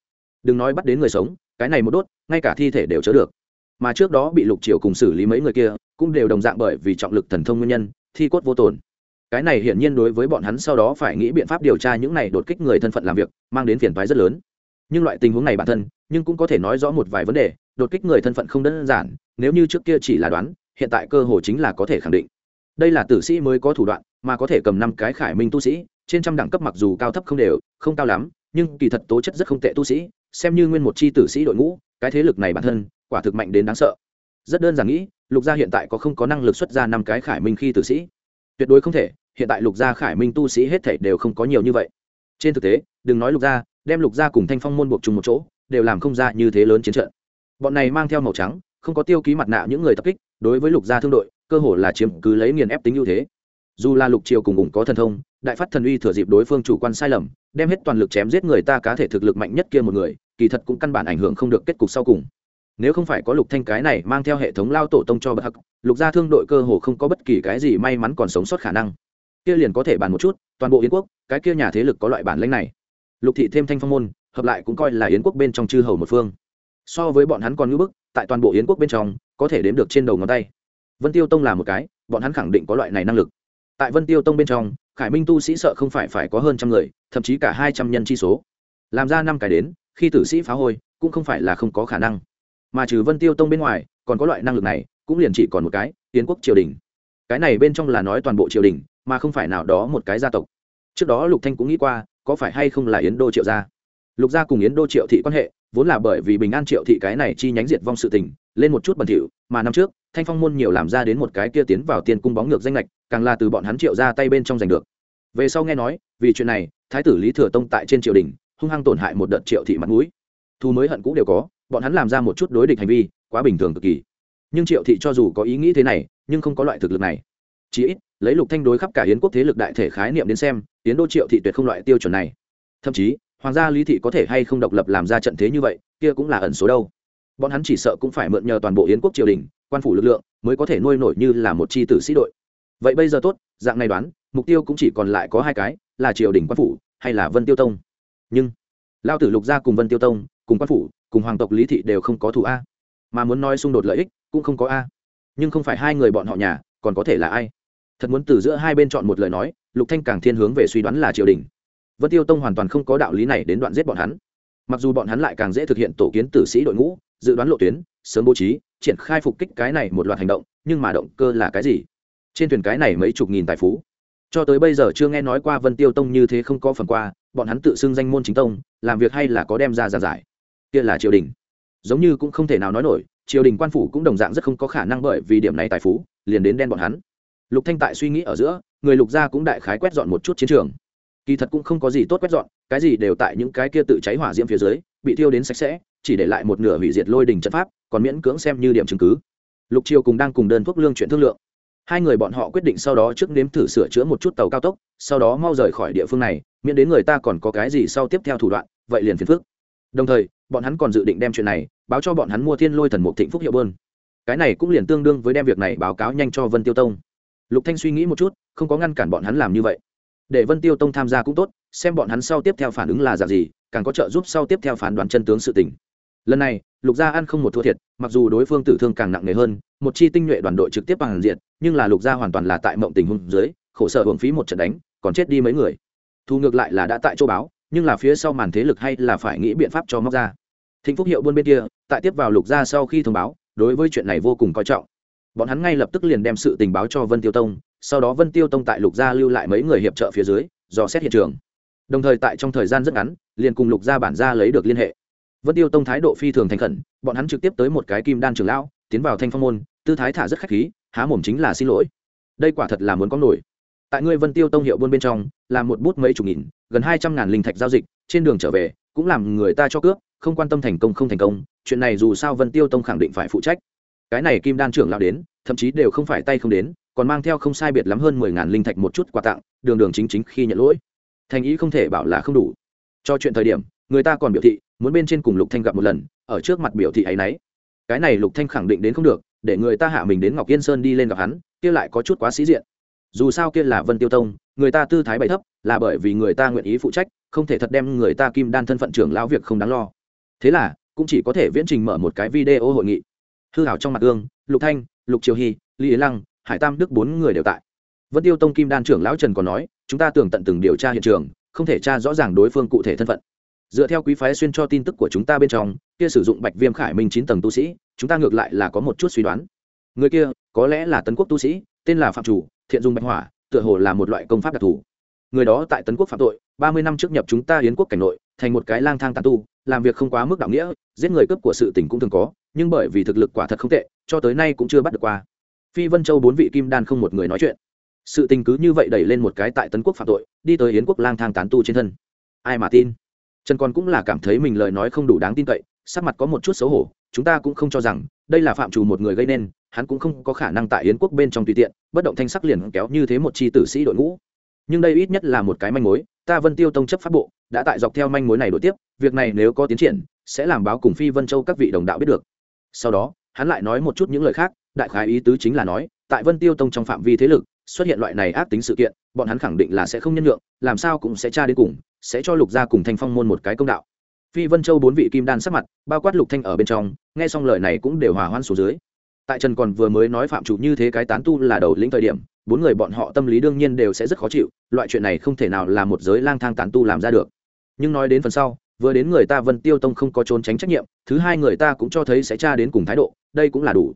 Đừng nói bắt đến người sống, cái này một đốt, ngay cả thi thể đều chớ được. Mà trước đó bị lục triều cùng xử lý mấy người kia, cũng đều đồng dạng bởi vì trọng lực thần thông nguyên nhân, thi cốt vô tồn. Cái này hiển nhiên đối với bọn hắn sau đó phải nghĩ biện pháp điều tra những này đột kích người thân phận làm việc, mang đến phiền toái rất lớn. Nhưng loại tình huống này bản thân nhưng cũng có thể nói rõ một vài vấn đề, đột kích người thân phận không đơn giản, nếu như trước kia chỉ là đoán, hiện tại cơ hồ chính là có thể khẳng định. Đây là tử sĩ mới có thủ đoạn, mà có thể cầm năm cái khải minh tu sĩ, trên trăm đẳng cấp mặc dù cao thấp không đều, không cao lắm, nhưng kỳ thật tố chất rất không tệ tu sĩ, xem như nguyên một chi tử sĩ đội ngũ, cái thế lực này bản thân, quả thực mạnh đến đáng sợ. Rất đơn giản nghĩ, lục gia hiện tại có không có năng lực xuất ra năm cái khải minh khi tử sĩ? Tuyệt đối không thể, hiện tại lục gia khải minh tu sĩ hết thảy đều không có nhiều như vậy. Trên thực tế, đừng nói lục gia, đem lục gia cùng thanh phong môn buộc chung một chỗ đều làm không ra như thế lớn chiến trận. Bọn này mang theo màu trắng, không có tiêu ký mặt nạ những người tập kích, đối với lục gia thương đội, cơ hồ là chiếm cứ lấy nghiền ép tính ưu thế. Dù là lục triều cùng ủng có thần thông, đại phát thần uy thừa dịp đối phương chủ quan sai lầm, đem hết toàn lực chém giết người ta cá thể thực lực mạnh nhất kia một người, kỳ thật cũng căn bản ảnh hưởng không được kết cục sau cùng. Nếu không phải có lục thanh cái này mang theo hệ thống lao tổ tông cho bất hắc, lục gia thương đội cơ hồ không có bất kỳ cái gì may mắn còn sống sót khả năng. Kia liền có thể bàn một chút, toàn bộ yến quốc, cái kia nhà thế lực có loại bản lĩnh này. Lục thị thêm thanh phong môn hợp lại cũng coi là yến quốc bên trong chư hầu một phương. So với bọn hắn còn ngữ bức, tại toàn bộ yến quốc bên trong, có thể đếm được trên đầu ngón tay. Vân tiêu tông là một cái, bọn hắn khẳng định có loại này năng lực. Tại vân tiêu tông bên trong, khải minh tu sĩ sợ không phải phải có hơn trăm người, thậm chí cả hai trăm nhân chi số. Làm ra năm cái đến, khi tử sĩ phá hôi, cũng không phải là không có khả năng. Mà trừ vân tiêu tông bên ngoài, còn có loại năng lực này, cũng liền chỉ còn một cái, yến quốc triều đình. Cái này bên trong là nói toàn bộ triều đình, mà không phải nào đó một cái gia tộc. Trước đó lục thanh cũng nghĩ qua, có phải hay không là yến đô triệu gia? Lục gia cùng yến đô triệu thị quan hệ, vốn là bởi vì bình an triệu thị cái này chi nhánh diệt vong sự tình, lên một chút bẩn thỉu, mà năm trước, thanh phong môn nhiều làm ra đến một cái kia tiến vào tiền cung bóng ngược danh lệch, càng là từ bọn hắn triệu ra tay bên trong giành được. Về sau nghe nói, vì chuyện này, thái tử lý thừa tông tại trên triều đình, hung hăng tổn hại một đợt triệu thị mặt mũi. Thu mới hận cũ đều có, bọn hắn làm ra một chút đối địch hành vi, quá bình thường cực kỳ. Nhưng triệu thị cho dù có ý nghĩ thế này, nhưng không có loại thực lực này. Chỉ ít, lấy lục thanh đối khắp cả hiến quốc thế lực đại thể khái niệm đến xem tiến đô triệu thị tuyệt không loại tiêu chuẩn này. Thậm chí hoàng gia lý thị có thể hay không độc lập làm ra trận thế như vậy, kia cũng là ẩn số đâu. Bọn hắn chỉ sợ cũng phải mượn nhờ toàn bộ yến quốc triều đình, quan phủ lực lượng, mới có thể nuôi nổi như là một chi tử sĩ đội. Vậy bây giờ tốt, dạng này đoán, mục tiêu cũng chỉ còn lại có hai cái, là triều đình quan phủ, hay là vân tiêu tông? Nhưng, lao tử lục gia cùng vân tiêu tông, cùng quan phủ, cùng hoàng tộc lý thị đều không có thủ a. Mà muốn nói xung đột lợi ích, cũng không có a. Nhưng không phải hai người bọn họ nhà, còn có thể là ai? Thật muốn từ giữa hai bên chọn một lời nói, lục thanh càng thiên hướng về suy đoán là triều đình vân tiêu tông hoàn toàn không có đạo lý này đến đoạn giết bọn hắn. Mặc dù bọn hắn lại càng dễ thực hiện tổ kiến tử sĩ đội ngũ, dự đoán lộ tuyến, sớm bố trí, triển khai phục kích cái này một loạt hành động, nhưng mà động cơ là cái gì? Trên thuyền cái này mấy chục nghìn tài phú. Cho tới bây giờ chưa nghe nói qua vân tiêu tông như thế không có phần qua, bọn hắn tự xưng danh môn chính tông, làm việc hay là có đem ra giảng giải. Kia là triều đình. Giống như cũng không thể nào nói nổi, triều đình quan phủ cũng đồng dạng rất không có khả năng bởi vì điểm này tài phú, liền đến đen bọn hắn. Lục thanh tại suy nghĩ ở giữa, người lục gia cũng đại khái quét dọn một chút chiến trường kỳ thật cũng không có gì tốt quét dọn, cái gì đều tại những cái kia tự cháy hỏa diễm phía dưới, bị thiêu đến sạch sẽ, chỉ để lại một nửa hủy diệt lôi đình trận pháp, còn miễn cưỡng xem như điểm chứng cứ. Lục triều cùng đang cùng đơn thuốc lương chuyện thương lượng. Hai người bọn họ quyết định sau đó trước nếm thử sửa chữa một chút tàu cao tốc, sau đó mau rời khỏi địa phương này, miễn đến người ta còn có cái gì sau tiếp theo thủ đoạn, vậy liền phiền phức. Đồng thời, bọn hắn còn dự định đem chuyện này báo cho bọn hắn mua thiên lôi thần mục thịnh phúc hiệu bơn. Cái này cũng liền tương đương với đem việc này báo cáo nhanh cho vân tiêu tông. Lục thanh suy nghĩ một chút, không có ngăn cản bọn hắn làm như vậy để vân tiêu tông tham gia cũng tốt, xem bọn hắn sau tiếp theo phản ứng là dạng gì, càng có trợ giúp sau tiếp theo phán đoán chân tướng sự tình. Lần này, lục gia ăn không một thua thiệt, mặc dù đối phương tử thương càng nặng nề hơn, một chi tinh nhuệ đoàn đội trực tiếp bằng diện, nhưng là lục gia hoàn toàn là tại mộng tình huống dưới, khổ sở hưởng phí một trận đánh, còn chết đi mấy người. Thu ngược lại là đã tại châu báo nhưng là phía sau màn thế lực hay là phải nghĩ biện pháp cho móc ra. Thịnh phúc hiệu buôn bên kia, tại tiếp vào lục gia sau khi thông báo, đối với chuyện này vô cùng coi trọng. Bọn hắn ngay lập tức liền đem sự tình báo cho vân tiêu tông sau đó vân tiêu tông tại lục gia lưu lại mấy người hiệp trợ phía dưới, dò xét hiện trường. Đồng thời tại trong thời gian rất ngắn, liền cùng lục gia bản gia lấy được liên hệ. Vân tiêu tông thái độ phi thường thành khẩn, bọn hắn trực tiếp tới một cái kim đan trường lão, tiến vào thanh phong môn, tư thái thả rất khách khí, há mồm chính là xin lỗi. Đây quả thật là muốn có nổi. Tại ngươi vân tiêu tông hiệu buôn bên trong là một bút mấy chục nghìn, gần hai trăm ngàn linh thạch giao dịch, trên đường trở về, cũng làm người ta cho cướp, không quan tâm thành công không thành công, chuyện này dù sao vân tiêu tông khẳng định phải phụ trách. Cái này kim đan trưởng lão đến, thậm chí đều không phải tay không đến còn mang theo không sai biệt lắm hơn mười ngàn linh thạch một chút quà tặng, đường đường chính chính khi nhận lỗi. Thành ý không thể bảo là không đủ. Cho chuyện thời điểm, người ta còn biểu thị, muốn bên trên cùng lục thanh gặp một lần, ở trước mặt biểu thị ấy nấy. Cái này lục thanh khẳng định đến không được, để người ta hạ mình đến ngọc yên sơn đi lên gặp hắn, kia lại có chút quá sĩ diện. Dù sao kia là vân tiêu tông, người ta tư thái bày thấp, là bởi vì người ta nguyện ý phụ trách, không thể thật đem người ta kim đan thân phận trưởng lão việc không đáng lo. Thế là, cũng chỉ có thể viễn trình mở một cái video hội nghị. Hư hảo trong mặt gương, lục thanh, lục triều hy, lý ý lăng hải tam đức bốn người đều tại. Vân tiêu tông kim đan trưởng lão trần còn nói, chúng ta tưởng tận từng điều tra hiện trường, không thể tra rõ ràng đối phương cụ thể thân phận. Dựa theo quý phái xuyên cho tin tức của chúng ta bên trong, kia sử dụng bạch viêm khải minh chín tầng tu sĩ, chúng ta ngược lại là có một chút suy đoán. Người kia, có lẽ là tấn quốc tu sĩ, tên là phạm chủ, thiện dung bạch hỏa, tựa hồ là một loại công pháp đặc thù. Người đó tại tấn quốc phạm tội, ba mươi năm trước nhập chúng ta hiến quốc cảnh nội, thành một cái lang thang tàn tu, làm việc không quá mức đạo nghĩa, giết người cướp của sự tình cũng thường có, nhưng bởi vì thực lực quả thật không tệ, cho tới nay cũng chưa bắt được qua phi vân châu bốn vị kim đan không một người nói chuyện. Sự tình cứ như vậy đẩy lên một cái tại tấn quốc phạm tội, đi tới Yến quốc lang thang tán tu trên thân. Ai mà tin? Trần còn cũng là cảm thấy mình lời nói không đủ đáng tin cậy, sắc mặt có một chút xấu hổ, chúng ta cũng không cho rằng, đây là phạm trù một người gây nên, hắn cũng không có khả năng tại yến quốc bên trong tùy tiện, bất động thanh sắc liền kéo như thế một chi tử sĩ đội ngũ. Nhưng đây ít nhất là một cái manh mối, ta vân tiêu tông chấp pháp bộ, đã tại dọc theo manh mối này đổi tiếp, việc này nếu có tiến triển, sẽ làm báo cùng phi vân châu các vị đồng đạo biết được. Sau đó, hắn lại nói một chút những lời khác đại khái ý tứ chính là nói, tại vân tiêu tông trong phạm vi thế lực, xuất hiện loại này ác tính sự kiện, bọn hắn khẳng định là sẽ không nhân lượng làm sao cũng sẽ tra đến cùng, sẽ cho lục gia cùng thanh phong môn một cái công đạo. Phi vân châu bốn vị kim đan sắc mặt, bao quát lục thanh ở bên trong, nghe xong lời này cũng đều hòa hoan xuống dưới. Tại trần còn vừa mới nói phạm chủ như thế cái tán tu là đầu lĩnh thời điểm, bốn người bọn họ tâm lý đương nhiên đều sẽ rất khó chịu, loại chuyện này không thể nào là một giới lang thang tán tu làm ra được. Nhưng nói đến phần sau, vừa đến người ta vân tiêu tông không có trốn tránh trách nhiệm, thứ hai người ta cũng cho thấy sẽ tra đến cùng thái độ, đây cũng là đủ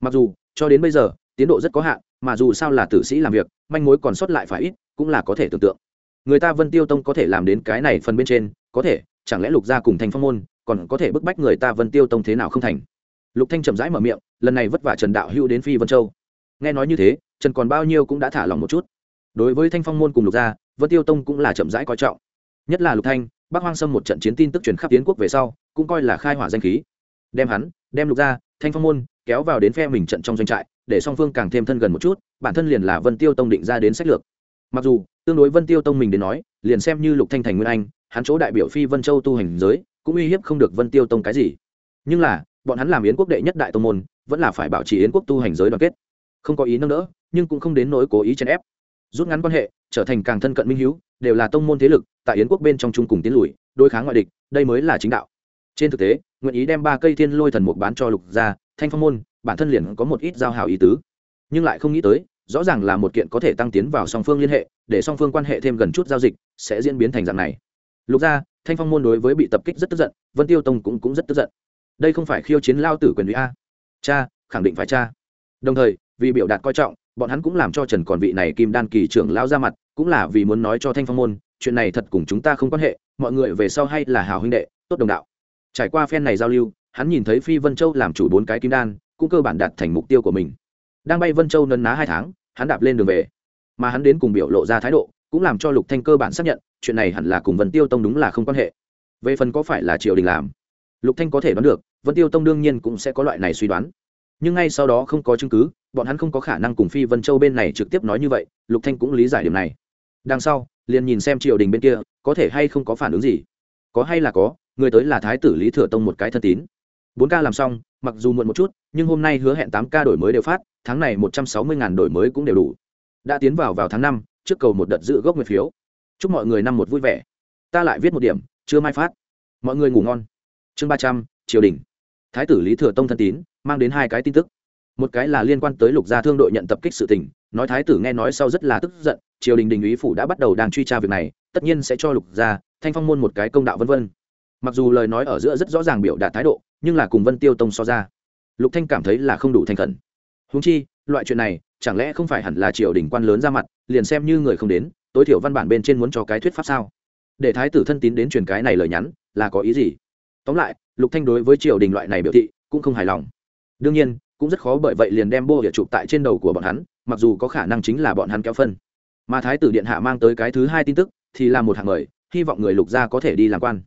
mặc dù, cho đến bây giờ, tiến độ rất có hạn, mà dù sao là tử sĩ làm việc, manh mối còn sót lại phải ít, cũng là có thể tưởng tượng. Người ta vân tiêu tông có thể làm đến cái này phần bên trên, có thể, chẳng lẽ lục gia cùng thành phong môn, còn có thể bức bách người ta vân tiêu tông thế nào không thành? Lục thanh chậm rãi mở miệng, lần này vất vả trần đạo hữu đến phi vân châu. Nghe nói như thế, trần còn bao nhiêu cũng đã thả lòng một chút. Đối với thanh phong môn cùng lục gia, vân tiêu tông cũng là chậm rãi coi trọng. Nhất là lục thanh, bắc hoang sâm một trận chiến tin tức truyền khắp tiến quốc về sau, cũng coi là khai hỏa danh khí. Đem hắn, đem lục gia thanh phong môn, kéo vào đến phe mình trận trong doanh trại, để song phương càng thêm thân gần một chút, bản thân liền là vân tiêu tông định ra đến sách lược. Mặc dù, tương đối vân tiêu tông mình đến nói, liền xem như lục thanh thành nguyên anh, hắn chỗ đại biểu phi vân châu tu hành giới, cũng uy hiếp không được vân tiêu tông cái gì. Nhưng là, bọn hắn làm yến quốc đệ nhất đại tông môn, vẫn là phải bảo trì yến quốc tu hành giới đoàn kết. Không có ý nâng đỡ, nhưng cũng không đến nỗi cố ý chèn ép. Rút ngắn quan hệ, trở thành càng thân cận minh hiếu, đều là tông môn thế lực, tại yến quốc bên trong chung cùng tiến lùi, đối kháng ngoại địch, đây mới là chính đạo. Trên thực tế nguyện ý đem ba cây thiên lôi thần mục bán cho lục gia, thanh phong môn, bản thân liền có một ít giao hảo ý tứ. Nhưng lại không nghĩ tới, rõ ràng là một kiện có thể tăng tiến vào song phương liên hệ, để song phương quan hệ thêm gần chút giao dịch, sẽ diễn biến thành dạng này. Lục gia, thanh phong môn đối với bị tập kích rất tức giận, vân tiêu tông cũng cũng rất tức giận. Đây không phải khiêu chiến lao tử quyền ủy a. Cha, khẳng định phải cha. Đồng thời, vì biểu đạt coi trọng, bọn hắn cũng làm cho trần còn vị này kim đan kỳ trưởng lao ra mặt, cũng là vì muốn nói cho thanh phong môn, chuyện này thật cùng chúng ta không quan hệ, mọi người về sau hay là hào huynh đệ, tốt đồng đạo trải qua phen này giao lưu, hắn nhìn thấy phi vân châu làm chủ bốn cái kim đan, cũng cơ bản đạt thành mục tiêu của mình. Đang bay vân châu nấn ná hai tháng, hắn đạp lên đường về. Mà hắn đến cùng biểu lộ ra thái độ, cũng làm cho lục thanh cơ bản xác nhận, chuyện này hẳn là cùng vân tiêu tông đúng là không quan hệ. Về phần có phải là triều đình làm, lục thanh có thể đoán được, vân tiêu tông đương nhiên cũng sẽ có loại này suy đoán. Nhưng ngay sau đó không có chứng cứ, bọn hắn không có khả năng cùng phi vân châu bên này trực tiếp nói như vậy, lục thanh cũng lý giải điểm này. Đằng sau, liền nhìn xem triều đình bên kia, có thể hay không có phản ứng gì. Có hay là có người tới là thái tử lý thừa tông một cái thân tín. Bốn ca làm xong, mặc dù muộn một chút, nhưng hôm nay hứa hẹn tám ca đổi mới đều phát, tháng này một trăm sáu mươi ngàn đổi mới cũng đều đủ. Đã tiến vào vào tháng năm, trước cầu một đợt giữ gốc nguyệt phiếu. Chúc mọi người năm một vui vẻ. Ta lại viết một điểm chưa mai phát. Mọi người ngủ ngon. Chương ba trăm, triều đình. Thái tử lý thừa tông thân tín, mang đến hai cái tin tức. Một cái là liên quan tới lục gia thương đội nhận tập kích sự tình, nói thái tử nghe nói sau rất là tức giận, triều đình đình ý phủ đã bắt đầu đang truy tra việc này, tất nhiên sẽ cho lục gia, thanh phong môn một cái công đạo vân vân mặc dù lời nói ở giữa rất rõ ràng biểu đạt thái độ, nhưng là cùng vân tiêu tông so ra, lục thanh cảm thấy là không đủ thành khẩn. Huống chi, loại chuyện này, chẳng lẽ không phải hẳn là triều đình quan lớn ra mặt, liền xem như người không đến, tối thiểu văn bản bên trên muốn cho cái thuyết pháp sao? Để thái tử thân tín đến truyền cái này lời nhắn, là có ý gì? Tóm lại, lục thanh đối với triều đình loại này biểu thị, cũng không hài lòng. Đương nhiên, cũng rất khó bởi vậy liền đem bô địa chụp tại trên đầu của bọn hắn, mặc dù có khả năng chính là bọn hắn kéo phân. Mà thái tử điện hạ mang tới cái thứ hai tin tức, thì là một hạng mời, hy vọng người lục gia có thể đi làm quan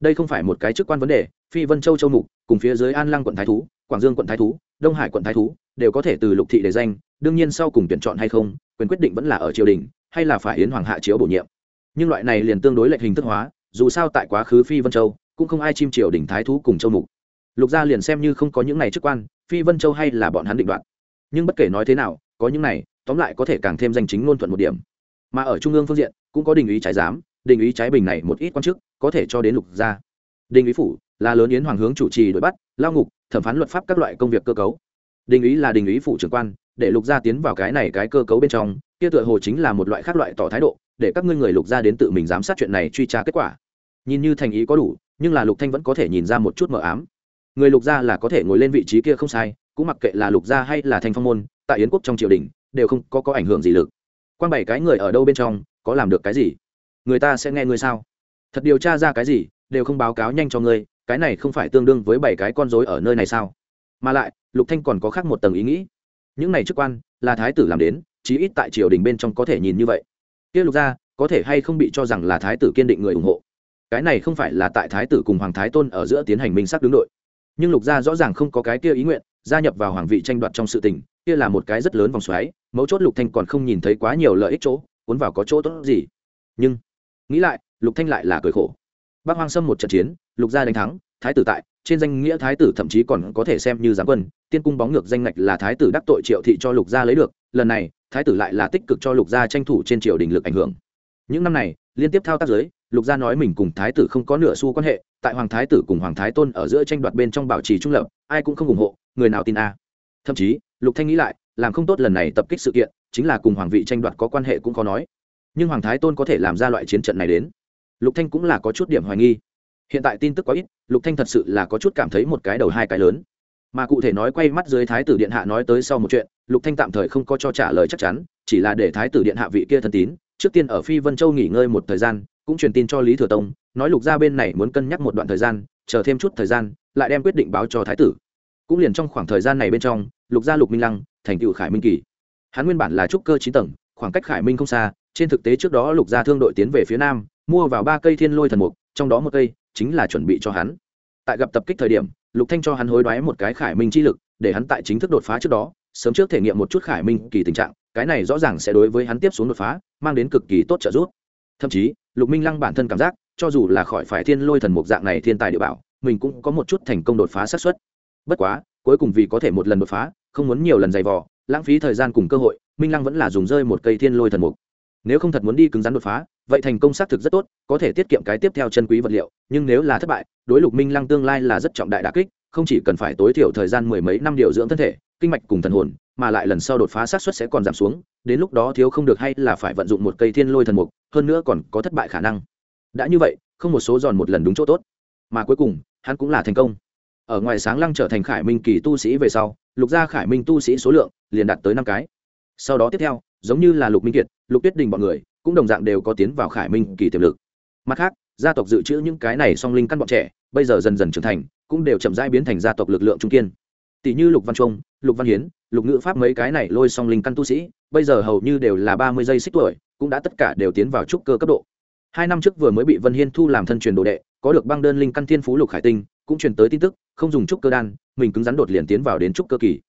đây không phải một cái chức quan vấn đề, phi vân châu châu mục, cùng phía dưới an lăng quận thái thú, quảng dương quận thái thú, đông hải quận thái thú, đều có thể từ lục thị để danh, đương nhiên sau cùng tuyển chọn hay không, quyền quyết định vẫn là ở triều đình, hay là phải yến hoàng hạ chiếu bổ nhiệm. Nhưng loại này liền tương đối lệnh hình thức hóa, dù sao tại quá khứ phi vân châu, cũng không ai chim triều đình thái thú cùng châu mục. Lục gia liền xem như không có những này chức quan, phi vân châu hay là bọn hắn định đoạt. Nhưng bất kể nói thế nào, có những này, tóm lại có thể càng thêm danh chính ngôn thuận một điểm. Mà ở trung ương phương diện, cũng có đình ý trái giám đình ý trái bình này một ít quan chức có thể cho đến lục gia. Đình ý phủ là lớn yến hoàng hướng chủ trì đuổi bắt, lao ngục, thẩm phán luật pháp các loại công việc cơ cấu. Đình ý là đình ý phủ trưởng quan, để lục gia tiến vào cái này cái cơ cấu bên trong, kia tựa hồ chính là một loại khác loại tỏ thái độ, để các ngươi người lục gia đến tự mình giám sát chuyện này truy tra kết quả. Nhìn như thành ý có đủ, nhưng là lục thanh vẫn có thể nhìn ra một chút mờ ám. Người lục gia là có thể ngồi lên vị trí kia không sai, cũng mặc kệ là lục gia hay là thanh phong môn, tại yến quốc trong triều đình, đều không có có ảnh hưởng gì lực. Quan bảy cái người ở đâu bên trong, có làm được cái gì? Người ta sẽ nghe ngươi sao? Thật điều tra ra cái gì, đều không báo cáo nhanh cho ngươi, cái này không phải tương đương với bảy cái con rối ở nơi này sao? Mà lại, lục thanh còn có khác một tầng ý nghĩ. Những này chức quan, là thái tử làm đến, chí ít tại triều đình bên trong có thể nhìn như vậy. Kia lục gia, có thể hay không bị cho rằng là thái tử kiên định người ủng hộ? Cái này không phải là tại thái tử cùng hoàng thái tôn ở giữa tiến hành minh sắc đứng đội. Nhưng lục gia rõ ràng không có cái kia ý nguyện, gia nhập vào hoàng vị tranh đoạt trong sự tình, kia là một cái rất lớn vòng xoáy, mấu chốt lục thanh còn không nhìn thấy quá nhiều lợi ích chỗ, cuốn vào có chỗ tốt gì. Nhưng nghĩ lại, lục thanh lại là cười khổ. Bắc hoang sâm một trận chiến, lục gia đánh thắng, thái tử tại, trên danh nghĩa thái tử thậm chí còn có thể xem như giáng quân, tiên cung bóng ngược danh ngạch là thái tử đắc tội triệu thị cho lục gia lấy được, lần này, thái tử lại là tích cực cho lục gia tranh thủ trên triều đình lực ảnh hưởng. Những năm này, liên tiếp thao tác giới, lục gia nói mình cùng thái tử không có nửa xu quan hệ, tại hoàng thái tử cùng hoàng thái tôn ở giữa tranh đoạt bên trong bảo trì trung lập, ai cũng không ủng hộ, người nào tin a? Thậm chí, lục thanh nghĩ lại, làm không tốt lần này tập kích sự kiện, chính là cùng hoàng vị tranh đoạt có quan hệ cũng khó nói nhưng hoàng thái tôn có thể làm ra loại chiến trận này đến. Lục thanh cũng là có chút điểm hoài nghi. Hiện tại tin tức quá ít, lục thanh thật sự là có chút cảm thấy một cái đầu hai cái lớn. Mà cụ thể nói quay mắt dưới thái tử điện hạ nói tới sau một chuyện, lục thanh tạm thời không có cho trả lời chắc chắn, chỉ là để thái tử điện hạ vị kia thân tín, trước tiên ở phi vân châu nghỉ ngơi một thời gian, cũng truyền tin cho lý thừa tông, nói lục gia bên này muốn cân nhắc một đoạn thời gian, chờ thêm chút thời gian, lại đem quyết định báo cho thái tử. Cũng liền trong khoảng thời gian này bên trong, lục gia lục minh lăng, thành tựu khải minh kỳ. Hắn nguyên bản là trúc cơ chín tầng, khoảng cách khải minh không xa trên thực tế trước đó lục gia thương đội tiến về phía nam, mua vào ba cây thiên lôi thần mục, trong đó một cây chính là chuẩn bị cho hắn. Tại gặp tập kích thời điểm, lục thanh cho hắn hối đoái một cái khải minh chi lực, để hắn tại chính thức đột phá trước đó, sớm trước thể nghiệm một chút khải minh kỳ tình trạng, cái này rõ ràng sẽ đối với hắn tiếp xuống đột phá, mang đến cực kỳ tốt trợ giúp. Thậm chí, lục minh lăng bản thân cảm giác, cho dù là khỏi phải thiên lôi thần mục dạng này thiên tài địa bảo, mình cũng có một chút thành công đột phá xác suất. Bất quá, cuối cùng vì có thể một lần đột phá, không muốn nhiều lần dày vò, lãng phí thời gian cùng cơ hội, minh lăng vẫn là dùng rơi một cây thiên lôi thần mục nếu không thật muốn đi cứng rắn đột phá, vậy thành công xác thực rất tốt, có thể tiết kiệm cái tiếp theo chân quý vật liệu, nhưng nếu là thất bại, đối lục minh lăng tương lai là rất trọng đại đà kích, không chỉ cần phải tối thiểu thời gian mười mấy năm điều dưỡng thân thể, kinh mạch cùng thần hồn, mà lại lần sau đột phá xác suất sẽ còn giảm xuống, đến lúc đó thiếu không được hay là phải vận dụng một cây thiên lôi thần mục, hơn nữa còn có thất bại khả năng. Đã như vậy, không một số giòn một lần đúng chỗ tốt. Mà cuối cùng, hắn cũng là thành công. Ở ngoài sáng lăng trở thành khải minh kỳ tu sĩ về sau, lục gia khải minh tu sĩ số lượng liền đạt tới năm cái. Sau đó tiếp theo giống như là lục minh kiệt, lục tuyết đình bọn người, cũng đồng dạng đều có tiến vào khải minh kỳ tiềm lực. Mặt khác, gia tộc dự trữ những cái này song linh căn bọn trẻ, bây giờ dần dần trưởng thành, cũng đều chậm rãi biến thành gia tộc lực lượng trung kiên. Tỷ như lục văn trung, lục văn hiến, lục ngữ pháp mấy cái này lôi song linh căn tu sĩ, bây giờ hầu như đều là ba mươi giây xích tuổi, cũng đã tất cả đều tiến vào trúc cơ cấp độ. Hai năm trước vừa mới bị vân hiên thu làm thân truyền đồ đệ, có được băng đơn linh căn thiên phú lục khải tinh, cũng truyền tới tin tức, không dùng trúc cơ đan, mình cứng rắn đột liền tiến vào đến trúc cơ kỳ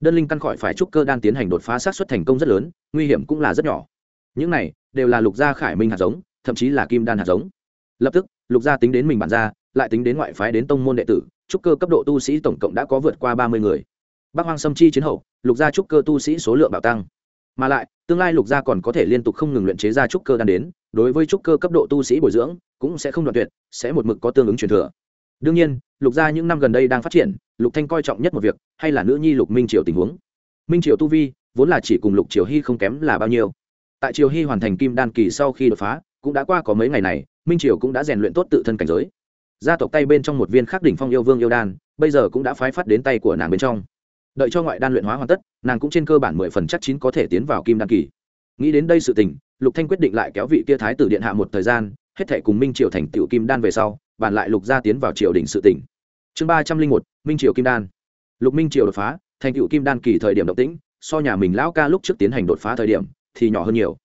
đơn linh căn khỏi phải trúc cơ đan tiến hành đột phá sát xuất thành công rất lớn, nguy hiểm cũng là rất nhỏ. Những này đều là lục gia khải minh hạt giống, thậm chí là kim đan hạt giống. Lập tức, lục gia tính đến mình bản gia, lại tính đến ngoại phái đến tông môn đệ tử, trúc cơ cấp độ tu sĩ tổng cộng đã có vượt qua ba mươi người. Bắc hoang sâm chi chiến hậu, lục gia trúc cơ tu sĩ số lượng bạo tăng. Mà lại, tương lai lục gia còn có thể liên tục không ngừng luyện chế ra trúc cơ đan đến, đối với trúc cơ cấp độ tu sĩ bồi dưỡng, cũng sẽ không đoạn tuyệt, sẽ một mực có tương ứng truyền thừa. Đương nhiên, lục gia những năm gần đây đang phát triển lục thanh coi trọng nhất một việc, hay là nữ nhi lục minh triều tình huống? Minh triều tu vi, vốn là chỉ cùng lục triều hy không kém là bao nhiêu. Tại triều hy hoàn thành kim đan kỳ sau khi đột phá, cũng đã qua có mấy ngày này, minh triều cũng đã rèn luyện tốt tự thân cảnh giới. Gia tộc tay bên trong một viên khắc đỉnh phong yêu vương yêu đan, bây giờ cũng đã phái phát đến tay của nàng bên trong. Đợi cho ngoại đan luyện hóa hoàn tất, nàng cũng trên cơ bản mười phần chắc chín có thể tiến vào kim đan kỳ. Nghĩ đến đây sự tình, lục thanh quyết định lại kéo vị kia thái tử điện hạ một thời gian, hết thể cùng minh triều thành tiểu kim đan về sau, bàn lại lục gia tiến vào triều đình sự tỉnh chương ba trăm linh một minh triều kim đan. Lục minh triều đột phá, thành tiểu kim đan kỳ thời điểm động tĩnh, so nhà mình lão ca lúc trước tiến hành đột phá thời điểm thì nhỏ hơn nhiều.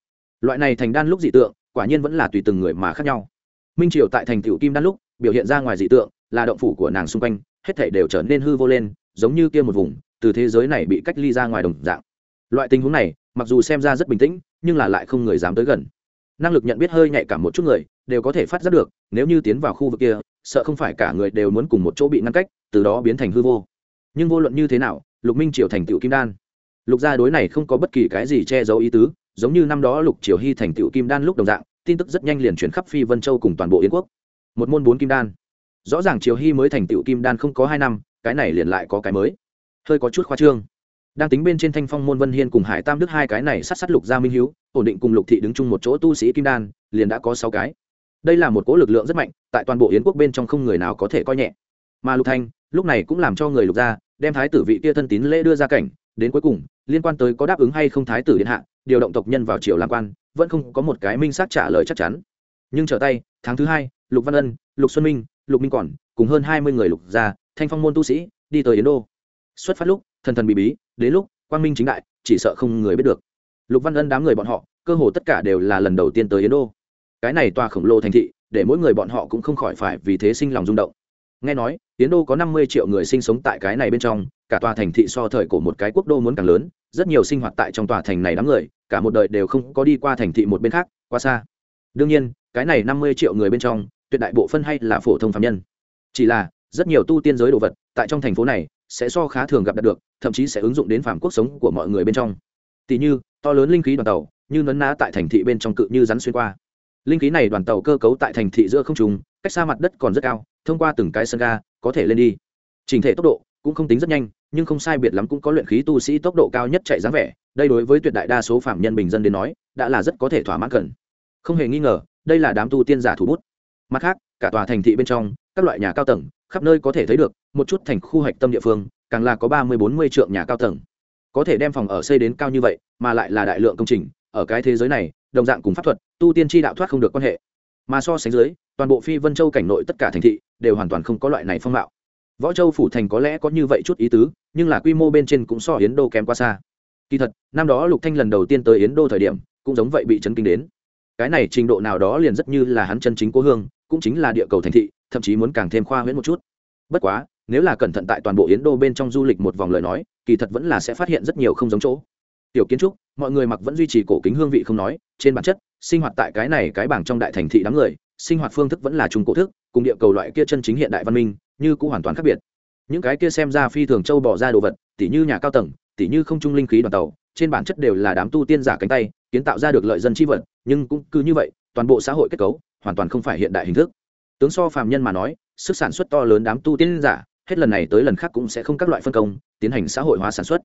Loại này thành đan lúc dị tượng, quả nhiên vẫn là tùy từng người mà khác nhau. Minh triều tại thành tiểu kim đan lúc, biểu hiện ra ngoài dị tượng, là động phủ của nàng xung quanh, hết thảy đều trở nên hư vô lên, giống như kia một vùng, từ thế giới này bị cách ly ra ngoài đồng dạng. Loại tình huống này, mặc dù xem ra rất bình tĩnh, nhưng là lại không người dám tới gần. Năng lực nhận biết hơi nhạy cảm một chút người, đều có thể phát giác được, nếu như tiến vào khu vực kia sợ không phải cả người đều muốn cùng một chỗ bị ngăn cách, từ đó biến thành hư vô. Nhưng vô luận như thế nào, lục minh triều thành tựu kim đan. Lục gia đối này không có bất kỳ cái gì che giấu ý tứ, giống như năm đó lục triều hy thành tựu kim đan lúc đồng dạng, tin tức rất nhanh liền chuyển khắp phi vân châu cùng toàn bộ yến quốc. Một môn bốn kim đan. Rõ ràng triều hy mới thành tựu kim đan không có hai năm, cái này liền lại có cái mới. Hơi có chút khoa trương. Đang tính bên trên thanh phong, môn vân hiên cùng hải tam đức hai cái này sát sát lục gia minh hiếu, ổn định cùng lục thị đứng chung một chỗ tu sĩ kim đan, liền đã có sáu cái đây là một cỗ lực lượng rất mạnh, tại toàn bộ yến quốc bên trong không người nào có thể coi nhẹ. Mà lục thanh, lúc này cũng làm cho người lục gia đem thái tử vị kia thân tín lễ đưa ra cảnh. Đến cuối cùng, liên quan tới có đáp ứng hay không thái tử điện hạ, điều động tộc nhân vào triều làm quan, vẫn không có một cái minh xác trả lời chắc chắn. Nhưng trở tay, tháng thứ hai, lục văn ân, lục xuân minh, lục minh còn, cùng hơn hai mươi người lục gia thanh phong môn tu sĩ, đi tới yến đô. Xuất phát lúc, thần thần bị bí, đến lúc, quang minh chính đại, chỉ sợ không người biết được. Lục văn ân đám người bọn họ, cơ hồ tất cả đều là lần đầu tiên tới yến đô cái này tòa khổng lồ thành thị, để mỗi người bọn họ cũng không khỏi phải vì thế sinh lòng rung động. Nghe nói tiến đô có năm mươi triệu người sinh sống tại cái này bên trong, cả tòa thành thị so thời của một cái quốc đô muốn càng lớn, rất nhiều sinh hoạt tại trong tòa thành này đám người, cả một đời đều không có đi qua thành thị một bên khác, quá xa. Đương nhiên, cái này năm mươi triệu người bên trong, tuyệt đại bộ phân hay là phổ thông phạm nhân. Chỉ là, rất nhiều tu tiên giới đồ vật, tại trong thành phố này, sẽ so khá thường gặp đạt được, thậm chí sẽ ứng dụng đến phạm quốc sống của mọi người bên trong. Tỷ như, to lớn linh khí đoàn tàu, như nấn ná tại thành thị bên trong cự như rắn xuyên qua linh khí này đoàn tàu cơ cấu tại thành thị giữa không trùng cách xa mặt đất còn rất cao, thông qua từng cái sân ga, có thể lên đi. Trình thể tốc độ cũng không tính rất nhanh, nhưng không sai biệt lắm cũng có luyện khí tu sĩ tốc độ cao nhất chạy dáng vẻ, đây đối với tuyệt đại đa số phạm nhân bình dân đến nói, đã là rất có thể thỏa mãn cần. Không hề nghi ngờ, đây là đám tu tiên giả thủ bút. Mặt khác, cả tòa thành thị bên trong, các loại nhà cao tầng, khắp nơi có thể thấy được, một chút thành khu hạch tâm địa phương, càng là có ba mươi bốn mươi trượng nhà cao tầng. Có thể đem phòng ở xây đến cao như vậy, mà lại là đại lượng công trình ở cái thế giới này, đồng dạng cùng pháp thuật, tu tiên tri đạo thoát không được quan hệ. Mà so sánh dưới, toàn bộ phi vân châu cảnh nội tất cả thành thị đều hoàn toàn không có loại này phong mạo võ châu phủ thành có lẽ có như vậy chút ý tứ, nhưng là quy mô bên trên cũng so yến đô kém quá xa. Kỳ thật, năm đó lục thanh lần đầu tiên tới yến đô thời điểm, cũng giống vậy bị chấn kinh đến. Cái này trình độ nào đó liền rất như là hắn chân chính cố hương, cũng chính là địa cầu thành thị, thậm chí muốn càng thêm khoa huyễn một chút. Bất quá, nếu là cẩn thận tại toàn bộ yến đô bên trong du lịch một vòng lời nói, kỳ thật vẫn là sẽ phát hiện rất nhiều không giống chỗ tiểu kiến trúc, mọi người mặc vẫn duy trì cổ kính hương vị không nói, trên bản chất, sinh hoạt tại cái này cái bảng trong đại thành thị đám người, sinh hoạt phương thức vẫn là trung cổ thức, cùng địa cầu loại kia chân chính hiện đại văn minh, như cũng hoàn toàn khác biệt. Những cái kia xem ra phi thường châu bỏ ra đồ vật, tỉ như nhà cao tầng, tỉ như không trung linh khí đoàn tàu, trên bản chất đều là đám tu tiên giả cánh tay, kiến tạo ra được lợi dân chi vật, nhưng cũng cứ như vậy, toàn bộ xã hội kết cấu, hoàn toàn không phải hiện đại hình thức. Tướng so phàm nhân mà nói, sức sản xuất to lớn đám tu tiên giả, hết lần này tới lần khác cũng sẽ không các loại phân công, tiến hành xã hội hóa sản xuất.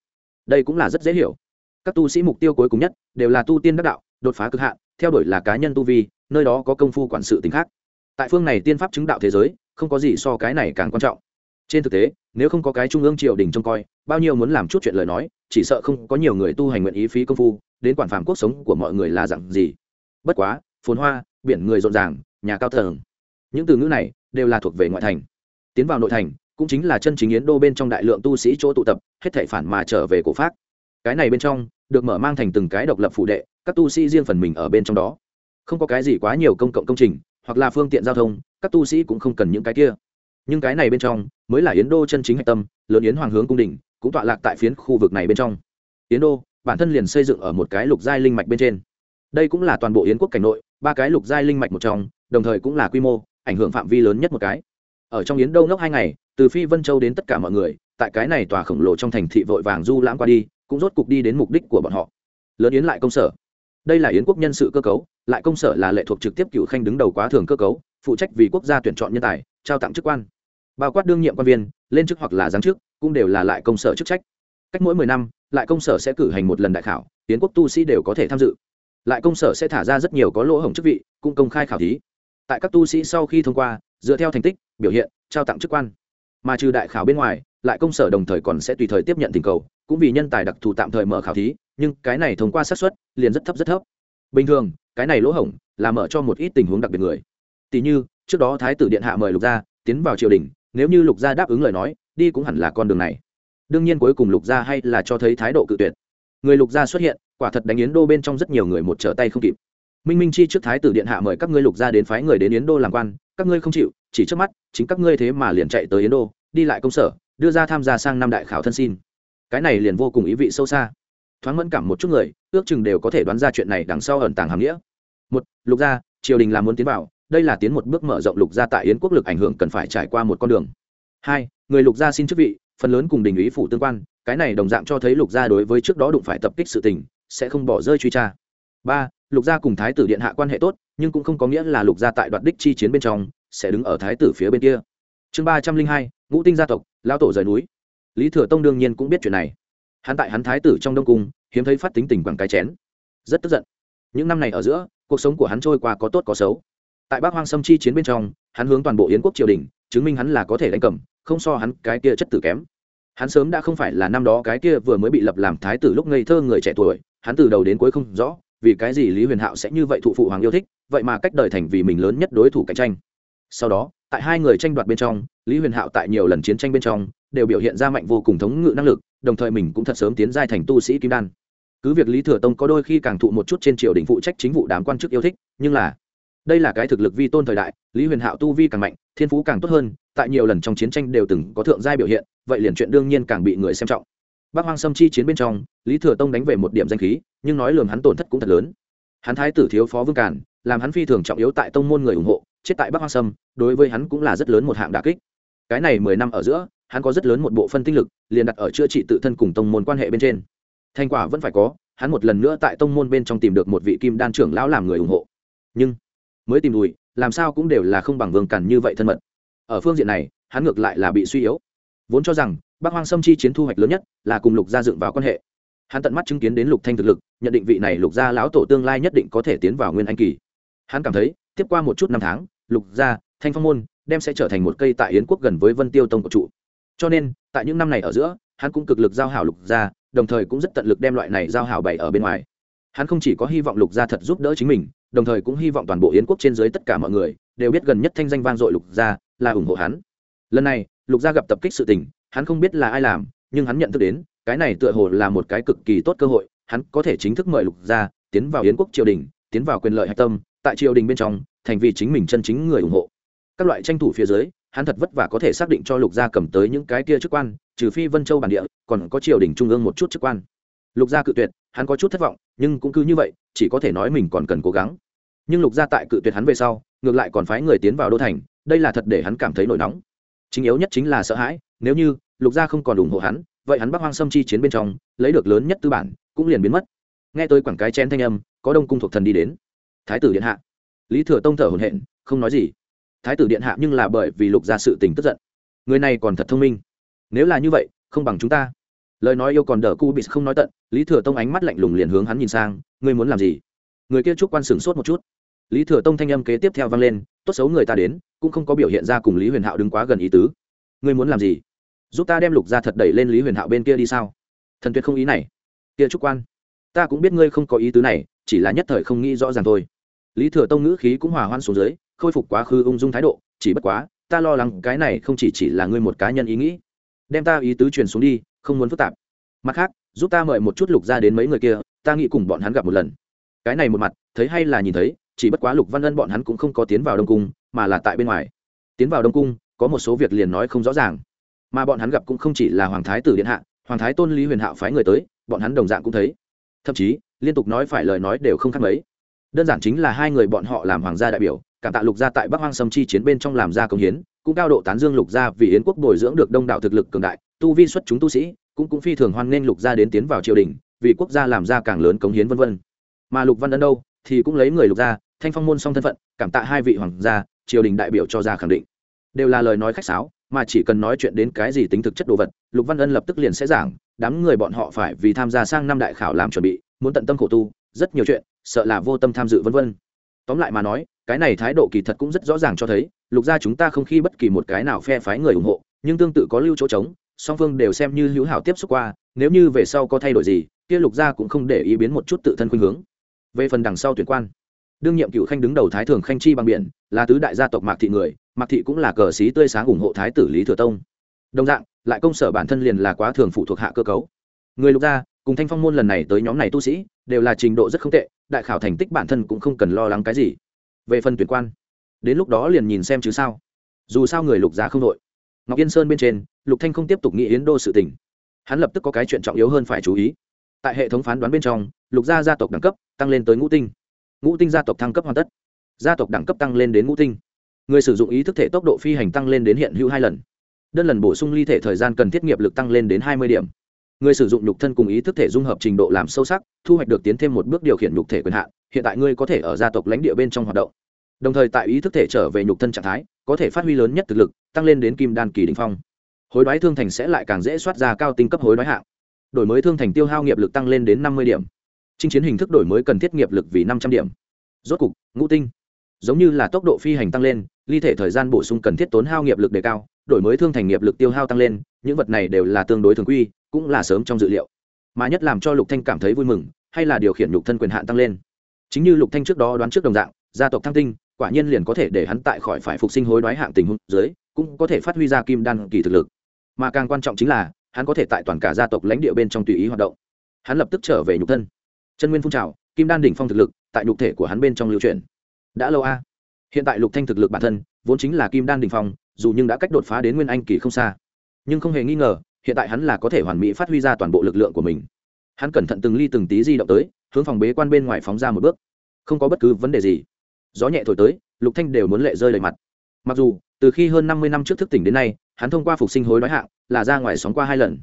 Đây cũng là rất dễ hiểu các tu sĩ mục tiêu cuối cùng nhất đều là tu tiên đắc đạo, đột phá cực hạn, theo đuổi là cá nhân tu vi, nơi đó có công phu quản sự tính khác. Tại phương này tiên pháp chứng đạo thế giới, không có gì so cái này càng quan trọng. Trên thực tế, nếu không có cái trung ương triều đình trông coi, bao nhiêu muốn làm chút chuyện lời nói, chỉ sợ không có nhiều người tu hành nguyện ý phí công phu, đến quản phạm cuộc sống của mọi người là dặn gì. Bất quá, phồn hoa, biển người rộn ràng, nhà cao tầng. Những từ ngữ này đều là thuộc về ngoại thành. Tiến vào nội thành cũng chính là chân chính yến đô bên trong đại lượng tu sĩ chỗ tụ tập, hết thể phản mà trở về cổ pháp cái này bên trong được mở mang thành từng cái độc lập phụ đệ, các tu sĩ riêng phần mình ở bên trong đó. Không có cái gì quá nhiều công cộng công trình, hoặc là phương tiện giao thông, các tu sĩ cũng không cần những cái kia. Nhưng cái này bên trong, mới là yến đô chân chính hạch tâm, lớn yến hoàng hướng cung đình, cũng tọa lạc tại phiến khu vực này bên trong. Yến đô, bản thân liền xây dựng ở một cái lục giai linh mạch bên trên. Đây cũng là toàn bộ yến quốc cảnh nội, ba cái lục giai linh mạch một trong, đồng thời cũng là quy mô, ảnh hưởng phạm vi lớn nhất một cái. Ở trong yến đô ngốc hai ngày, từ phi vân châu đến tất cả mọi người, tại cái này tòa khổng lồ trong thành thị vội vàng du lãng qua đi cũng rốt cục đi đến mục đích của bọn họ. Lớn yến lại công sở. Đây là yến quốc nhân sự cơ cấu, lại công sở là lệ thuộc trực tiếp cựu khanh đứng đầu quá thường cơ cấu, phụ trách vì quốc gia tuyển chọn nhân tài, trao tặng chức quan. Bao quát đương nhiệm quan viên, lên chức hoặc là giáng chức, cũng đều là lại công sở chức trách. Cách mỗi mười năm, lại công sở sẽ cử hành một lần đại khảo, Yến quốc tu sĩ đều có thể tham dự. Lại công sở sẽ thả ra rất nhiều có lỗ hổng chức vị, cũng công khai khảo thí. Tại các tu sĩ sau khi thông qua, dựa theo thành tích, biểu hiện, trao tặng chức quan. Mà trừ đại khảo bên ngoài, lại công sở đồng thời còn sẽ tùy thời tiếp nhận tình cầu cũng vì nhân tài đặc thù tạm thời mở khảo thí, nhưng cái này thông qua xác suất liền rất thấp rất thấp. Bình thường, cái này lỗ hổng là mở cho một ít tình huống đặc biệt người. Tỷ như, trước đó thái tử điện hạ mời lục gia tiến vào triều đình, nếu như lục gia đáp ứng lời nói, đi cũng hẳn là con đường này. Đương nhiên cuối cùng lục gia hay là cho thấy thái độ cự tuyệt. Người lục gia xuất hiện, quả thật đánh yến đô bên trong rất nhiều người một trở tay không kịp. Minh minh chi trước thái tử điện hạ mời các ngươi lục gia đến phái người đến yến đô làm quan, các ngươi không chịu, chỉ trước mắt, chính các ngươi thế mà liền chạy tới yến đô, đi lại công sở, đưa ra tham gia sang năm đại khảo thân xin cái này liền vô cùng ý vị sâu xa. Thoáng mẫn cảm một chút người, ước chừng đều có thể đoán ra chuyện này đằng sau ẩn tàng hàm nghĩa. Một, lục gia, triều đình làm muốn tiến vào, đây là tiến một bước mở rộng lục gia tại yến quốc lực ảnh hưởng cần phải trải qua một con đường. Hai, người lục gia xin chức vị, phần lớn cùng đình ý phủ tương quan, cái này đồng dạng cho thấy lục gia đối với trước đó đụng phải tập kích sự tình, sẽ không bỏ rơi truy tra. Ba, lục gia cùng thái tử điện hạ quan hệ tốt, nhưng cũng không có nghĩa là lục gia tại đoạt đích chi chiến bên trong, sẽ đứng ở thái tử phía bên kia. Chương ba trăm linh hai, ngũ tinh gia tộc lao tổ rời núi lý thừa tông đương nhiên cũng biết chuyện này. Hắn tại hắn thái tử trong đông cung, hiếm thấy phát tính tình quảng cái chén. Rất tức giận. Những năm này ở giữa, cuộc sống của hắn trôi qua có tốt có xấu. Tại bắc hoang sâm chi chiến bên trong, hắn hướng toàn bộ yến quốc triều đình, chứng minh hắn là có thể đánh cầm, không so hắn cái kia chất tử kém. Hắn sớm đã không phải là năm đó cái kia vừa mới bị lập làm thái tử lúc ngây thơ người trẻ tuổi, hắn từ đầu đến cuối không rõ, vì cái gì lý huyền hạo sẽ như vậy thụ phụ hoàng yêu thích, vậy mà cách đời thành vì mình lớn nhất đối thủ cạnh tranh sau đó, tại hai người tranh đoạt bên trong, lý huyền hạo tại nhiều lần chiến tranh bên trong, đều biểu hiện ra mạnh vô cùng thống ngự năng lực, đồng thời mình cũng thật sớm tiến giai thành tu sĩ kim đan. Cứ việc lý thừa tông có đôi khi càng thụ một chút trên triều đình phụ trách chính vụ đám quan chức yêu thích, nhưng là đây là cái thực lực vi tôn thời đại, lý huyền hạo tu vi càng mạnh, thiên phú càng tốt hơn, tại nhiều lần trong chiến tranh đều từng có thượng giai biểu hiện, vậy liền chuyện đương nhiên càng bị người xem trọng. Bác hoang sâm chi chiến bên trong, lý thừa tông đánh về một điểm danh khí, nhưng nói lường hắn tổn thất cũng thật lớn. Hắn thái tử thiếu phó vương cản làm hắn phi thường trọng yếu tại tông môn người ủng hộ chết tại bắc hoang sâm, đối với hắn cũng là rất lớn một hạng đà kích. Cái này mười năm ở giữa, hắn có rất lớn một bộ phân tinh lực, liền đặt ở chữa trị tự thân cùng tông môn quan hệ bên trên. Thành quả vẫn phải có, hắn một lần nữa tại tông môn bên trong tìm được một vị kim đan trưởng lão làm người ủng hộ. Nhưng, mới tìm đùi, làm sao cũng đều là không bằng vương cằn như vậy thân mật. Ở phương diện này, hắn ngược lại là bị suy yếu. Vốn cho rằng, bắc hoang sâm chi chiến thu hoạch lớn nhất là cùng lục gia dựng vào quan hệ. Hắn tận mắt chứng kiến đến lục thanh thực lực, nhận định vị này lục gia lão tổ tương lai nhất định có thể tiến vào nguyên anh kỳ. Hắn cảm thấy, tiếp qua một chút năm tháng lục gia, thanh phong môn, đem sẽ trở thành một cây tại yến quốc gần với vân tiêu tông của trụ cho nên, tại những năm này ở giữa, hắn cũng cực lực giao hảo lục gia, đồng thời cũng rất tận lực đem loại này giao hảo bày ở bên ngoài. Hắn không chỉ có hy vọng lục gia thật giúp đỡ chính mình, đồng thời cũng hy vọng toàn bộ yến quốc trên dưới tất cả mọi người đều biết gần nhất thanh danh vang dội lục gia là ủng hộ hắn. Lần này, lục gia gặp tập kích sự tình, hắn không biết là ai làm, nhưng hắn nhận thức đến, cái này tựa hồ là một cái cực kỳ tốt cơ hội, hắn có thể chính thức mời lục gia tiến vào yến quốc triều đình, tiến vào quyền lợi hạch tâm, tại triều đình bên trong thành vì chính mình chân chính người ủng hộ. Các loại tranh thủ phía dưới, hắn thật vất vả có thể xác định cho lục gia cầm tới những cái kia chức quan, trừ phi vân châu bản địa, còn có triều đình trung ương một chút chức quan. Lục gia cự tuyệt, hắn có chút thất vọng, nhưng cũng cứ như vậy, chỉ có thể nói mình còn cần cố gắng. Nhưng lục gia tại cự tuyệt hắn về sau, ngược lại còn phái người tiến vào đô thành, đây là thật để hắn cảm thấy nổi nóng. Chính yếu nhất chính là sợ hãi, nếu như lục gia không còn ủng hộ hắn, vậy hắn bắc hoang sâm chi chiến bên trong, lấy được lớn nhất tư bản, cũng liền biến mất. Nghe tôi quảng cái chen thanh âm, có đông cung thuộc thần đi đến. Thái tử điện hạ lý thừa tông thở hổn hển, không nói gì. Thái tử điện hạ nhưng là bởi vì lục gia sự tình tức giận. Người này còn thật thông minh. Nếu là như vậy, không bằng chúng ta. Lời nói yêu còn đỡ cu bị không nói tận, lý thừa tông ánh mắt lạnh lùng liền hướng hắn nhìn sang, ngươi muốn làm gì? Người kia trúc quan sửng sốt một chút. Lý thừa tông thanh âm kế tiếp theo vang lên, tốt xấu người ta đến, cũng không có biểu hiện ra cùng lý huyền hạo đứng quá gần ý tứ. Ngươi muốn làm gì? Giúp ta đem lục gia thật đẩy lên lý huyền hạo bên kia đi sao? Thần tuyệt không ý này. Kia trúc quan, ta cũng biết ngươi không có ý tứ này, chỉ là nhất thời không nghĩ rõ ràng thôi lý thừa tông ngữ khí cũng hòa hoan xuống dưới, khôi phục quá khứ ung dung thái độ, chỉ bất quá, ta lo lắng cái này không chỉ chỉ là ngươi một cá nhân ý nghĩ. Đem ta ý tứ truyền xuống đi, không muốn phức tạp. Mặt khác, giúp ta mời một chút lục ra đến mấy người kia, ta nghĩ cùng bọn hắn gặp một lần. Cái này một mặt, thấy hay là nhìn thấy, chỉ bất quá lục văn ân bọn hắn cũng không có tiến vào đông cung, mà là tại bên ngoài. Tiến vào đông cung, có một số việc liền nói không rõ ràng. Mà bọn hắn gặp cũng không chỉ là hoàng thái tử điện hạ, hoàng thái tôn lý huyền hạo phái người tới, bọn hắn đồng dạng cũng thấy. Thậm chí, liên tục nói phải lời nói đều không khác mấy đơn giản chính là hai người bọn họ làm hoàng gia đại biểu, cảm tạ lục gia tại bắc hoang sâm chi chiến bên trong làm ra công hiến, cũng cao độ tán dương lục gia vì yến quốc bồi dưỡng được đông đảo thực lực cường đại, tu vi xuất chúng tu sĩ, cũng cũng phi thường hoan nghênh lục gia đến tiến vào triều đình, vì quốc gia làm ra càng lớn cống hiến vân vân. Mà lục văn ân đâu, thì cũng lấy người lục gia, thanh phong môn song thân phận, cảm tạ hai vị hoàng gia, triều đình đại biểu cho ra khẳng định. Đều là lời nói khách sáo, mà chỉ cần nói chuyện đến cái gì tính thực chất đồ vật, lục văn ân lập tức liền sẽ giảng, đám người bọn họ phải vì tham gia sang năm đại khảo làm chuẩn bị, muốn tận tâm khổ tu, rất nhiều chuyện sợ là vô tâm tham dự vân vân. Tóm lại mà nói, cái này thái độ kỳ thật cũng rất rõ ràng cho thấy, lục gia chúng ta không khi bất kỳ một cái nào phe phái người ủng hộ, nhưng tương tự có lưu chỗ trống, song phương đều xem như hữu hảo tiếp xúc qua, nếu như về sau có thay đổi gì, kia lục gia cũng không để ý biến một chút tự thân khuynh hướng. Về phần đằng sau tuyển quan, đương nhiệm cựu khanh đứng đầu thái thường khanh chi bằng biển, là tứ đại gia tộc mạc thị người, mạc thị cũng là cờ sĩ tươi sáng ủng hộ thái tử lý thừa tông. Đồng dạng, lại công sở bản thân liền là quá thường phụ thuộc hạ cơ cấu. Người lục gia cùng thanh phong môn lần này tới nhóm này tu sĩ đều là trình độ rất không tệ đại khảo thành tích bản thân cũng không cần lo lắng cái gì về phần tuyển quan đến lúc đó liền nhìn xem chứ sao dù sao người lục gia không đội ngọc yên sơn bên trên lục thanh không tiếp tục nghĩ yến đô sự tình hắn lập tức có cái chuyện trọng yếu hơn phải chú ý tại hệ thống phán đoán bên trong lục gia gia tộc đẳng cấp tăng lên tới ngũ tinh ngũ tinh gia tộc thăng cấp hoàn tất gia tộc đẳng cấp tăng lên đến ngũ tinh người sử dụng ý thức thể tốc độ phi hành tăng lên đến hiện hữu hai lần đơn lần bổ sung ly thể thời gian cần thiết nghiệp lực tăng lên đến hai mươi điểm người sử dụng nhục thân cùng ý thức thể dung hợp trình độ làm sâu sắc, thu hoạch được tiến thêm một bước điều khiển nhục thể quyền hạn, hiện tại ngươi có thể ở gia tộc lãnh địa bên trong hoạt động. Đồng thời tại ý thức thể trở về nhục thân trạng thái, có thể phát huy lớn nhất thực lực, tăng lên đến kim đan kỳ đình phong. Hối đoái thương thành sẽ lại càng dễ soát ra cao tinh cấp hối đoái hạng. Đổi mới thương thành tiêu hao nghiệp lực tăng lên đến năm mươi điểm. Chinh chiến hình thức đổi mới cần thiết nghiệp lực vì năm trăm điểm. Rốt cục, ngũ tinh. Giống như là tốc độ phi hành tăng lên, ly thể thời gian bổ sung cần thiết tốn hao nghiệp lực đề cao, đổi mới thương thành nghiệp lực tiêu hao tăng lên những vật này đều là tương đối thường quy, cũng là sớm trong dự liệu. Mà nhất làm cho lục thanh cảm thấy vui mừng, hay là điều khiển nhục thân quyền hạn tăng lên. Chính như lục thanh trước đó đoán trước đồng dạng, gia tộc thăng tinh, quả nhiên liền có thể để hắn tại khỏi phải phục sinh hối đoái hạng tình huống dưới, cũng có thể phát huy ra kim đan kỳ thực lực. Mà càng quan trọng chính là, hắn có thể tại toàn cả gia tộc lãnh địa bên trong tùy ý hoạt động. Hắn lập tức trở về nhục thân. Chân nguyên phun trào, kim đan đỉnh phong thực lực tại nhục thể của hắn bên trong lưu truyền đã lâu a. Hiện tại lục thanh thực lực bản thân vốn chính là kim đan đỉnh phong, dù nhưng đã cách đột phá đến nguyên anh kỳ không xa nhưng không hề nghi ngờ, hiện tại hắn là có thể hoàn mỹ phát huy ra toàn bộ lực lượng của mình. Hắn cẩn thận từng ly từng tí di động tới, hướng phòng bế quan bên ngoài phóng ra một bước. Không có bất cứ vấn đề gì. Gió nhẹ thổi tới, lục thanh đều muốn lệ rơi đầy mặt. Mặc dù, từ khi hơn năm mươi năm trước thức tỉnh đến nay, hắn thông qua phục sinh hối đoái hạng là ra ngoài sóng qua hai lần.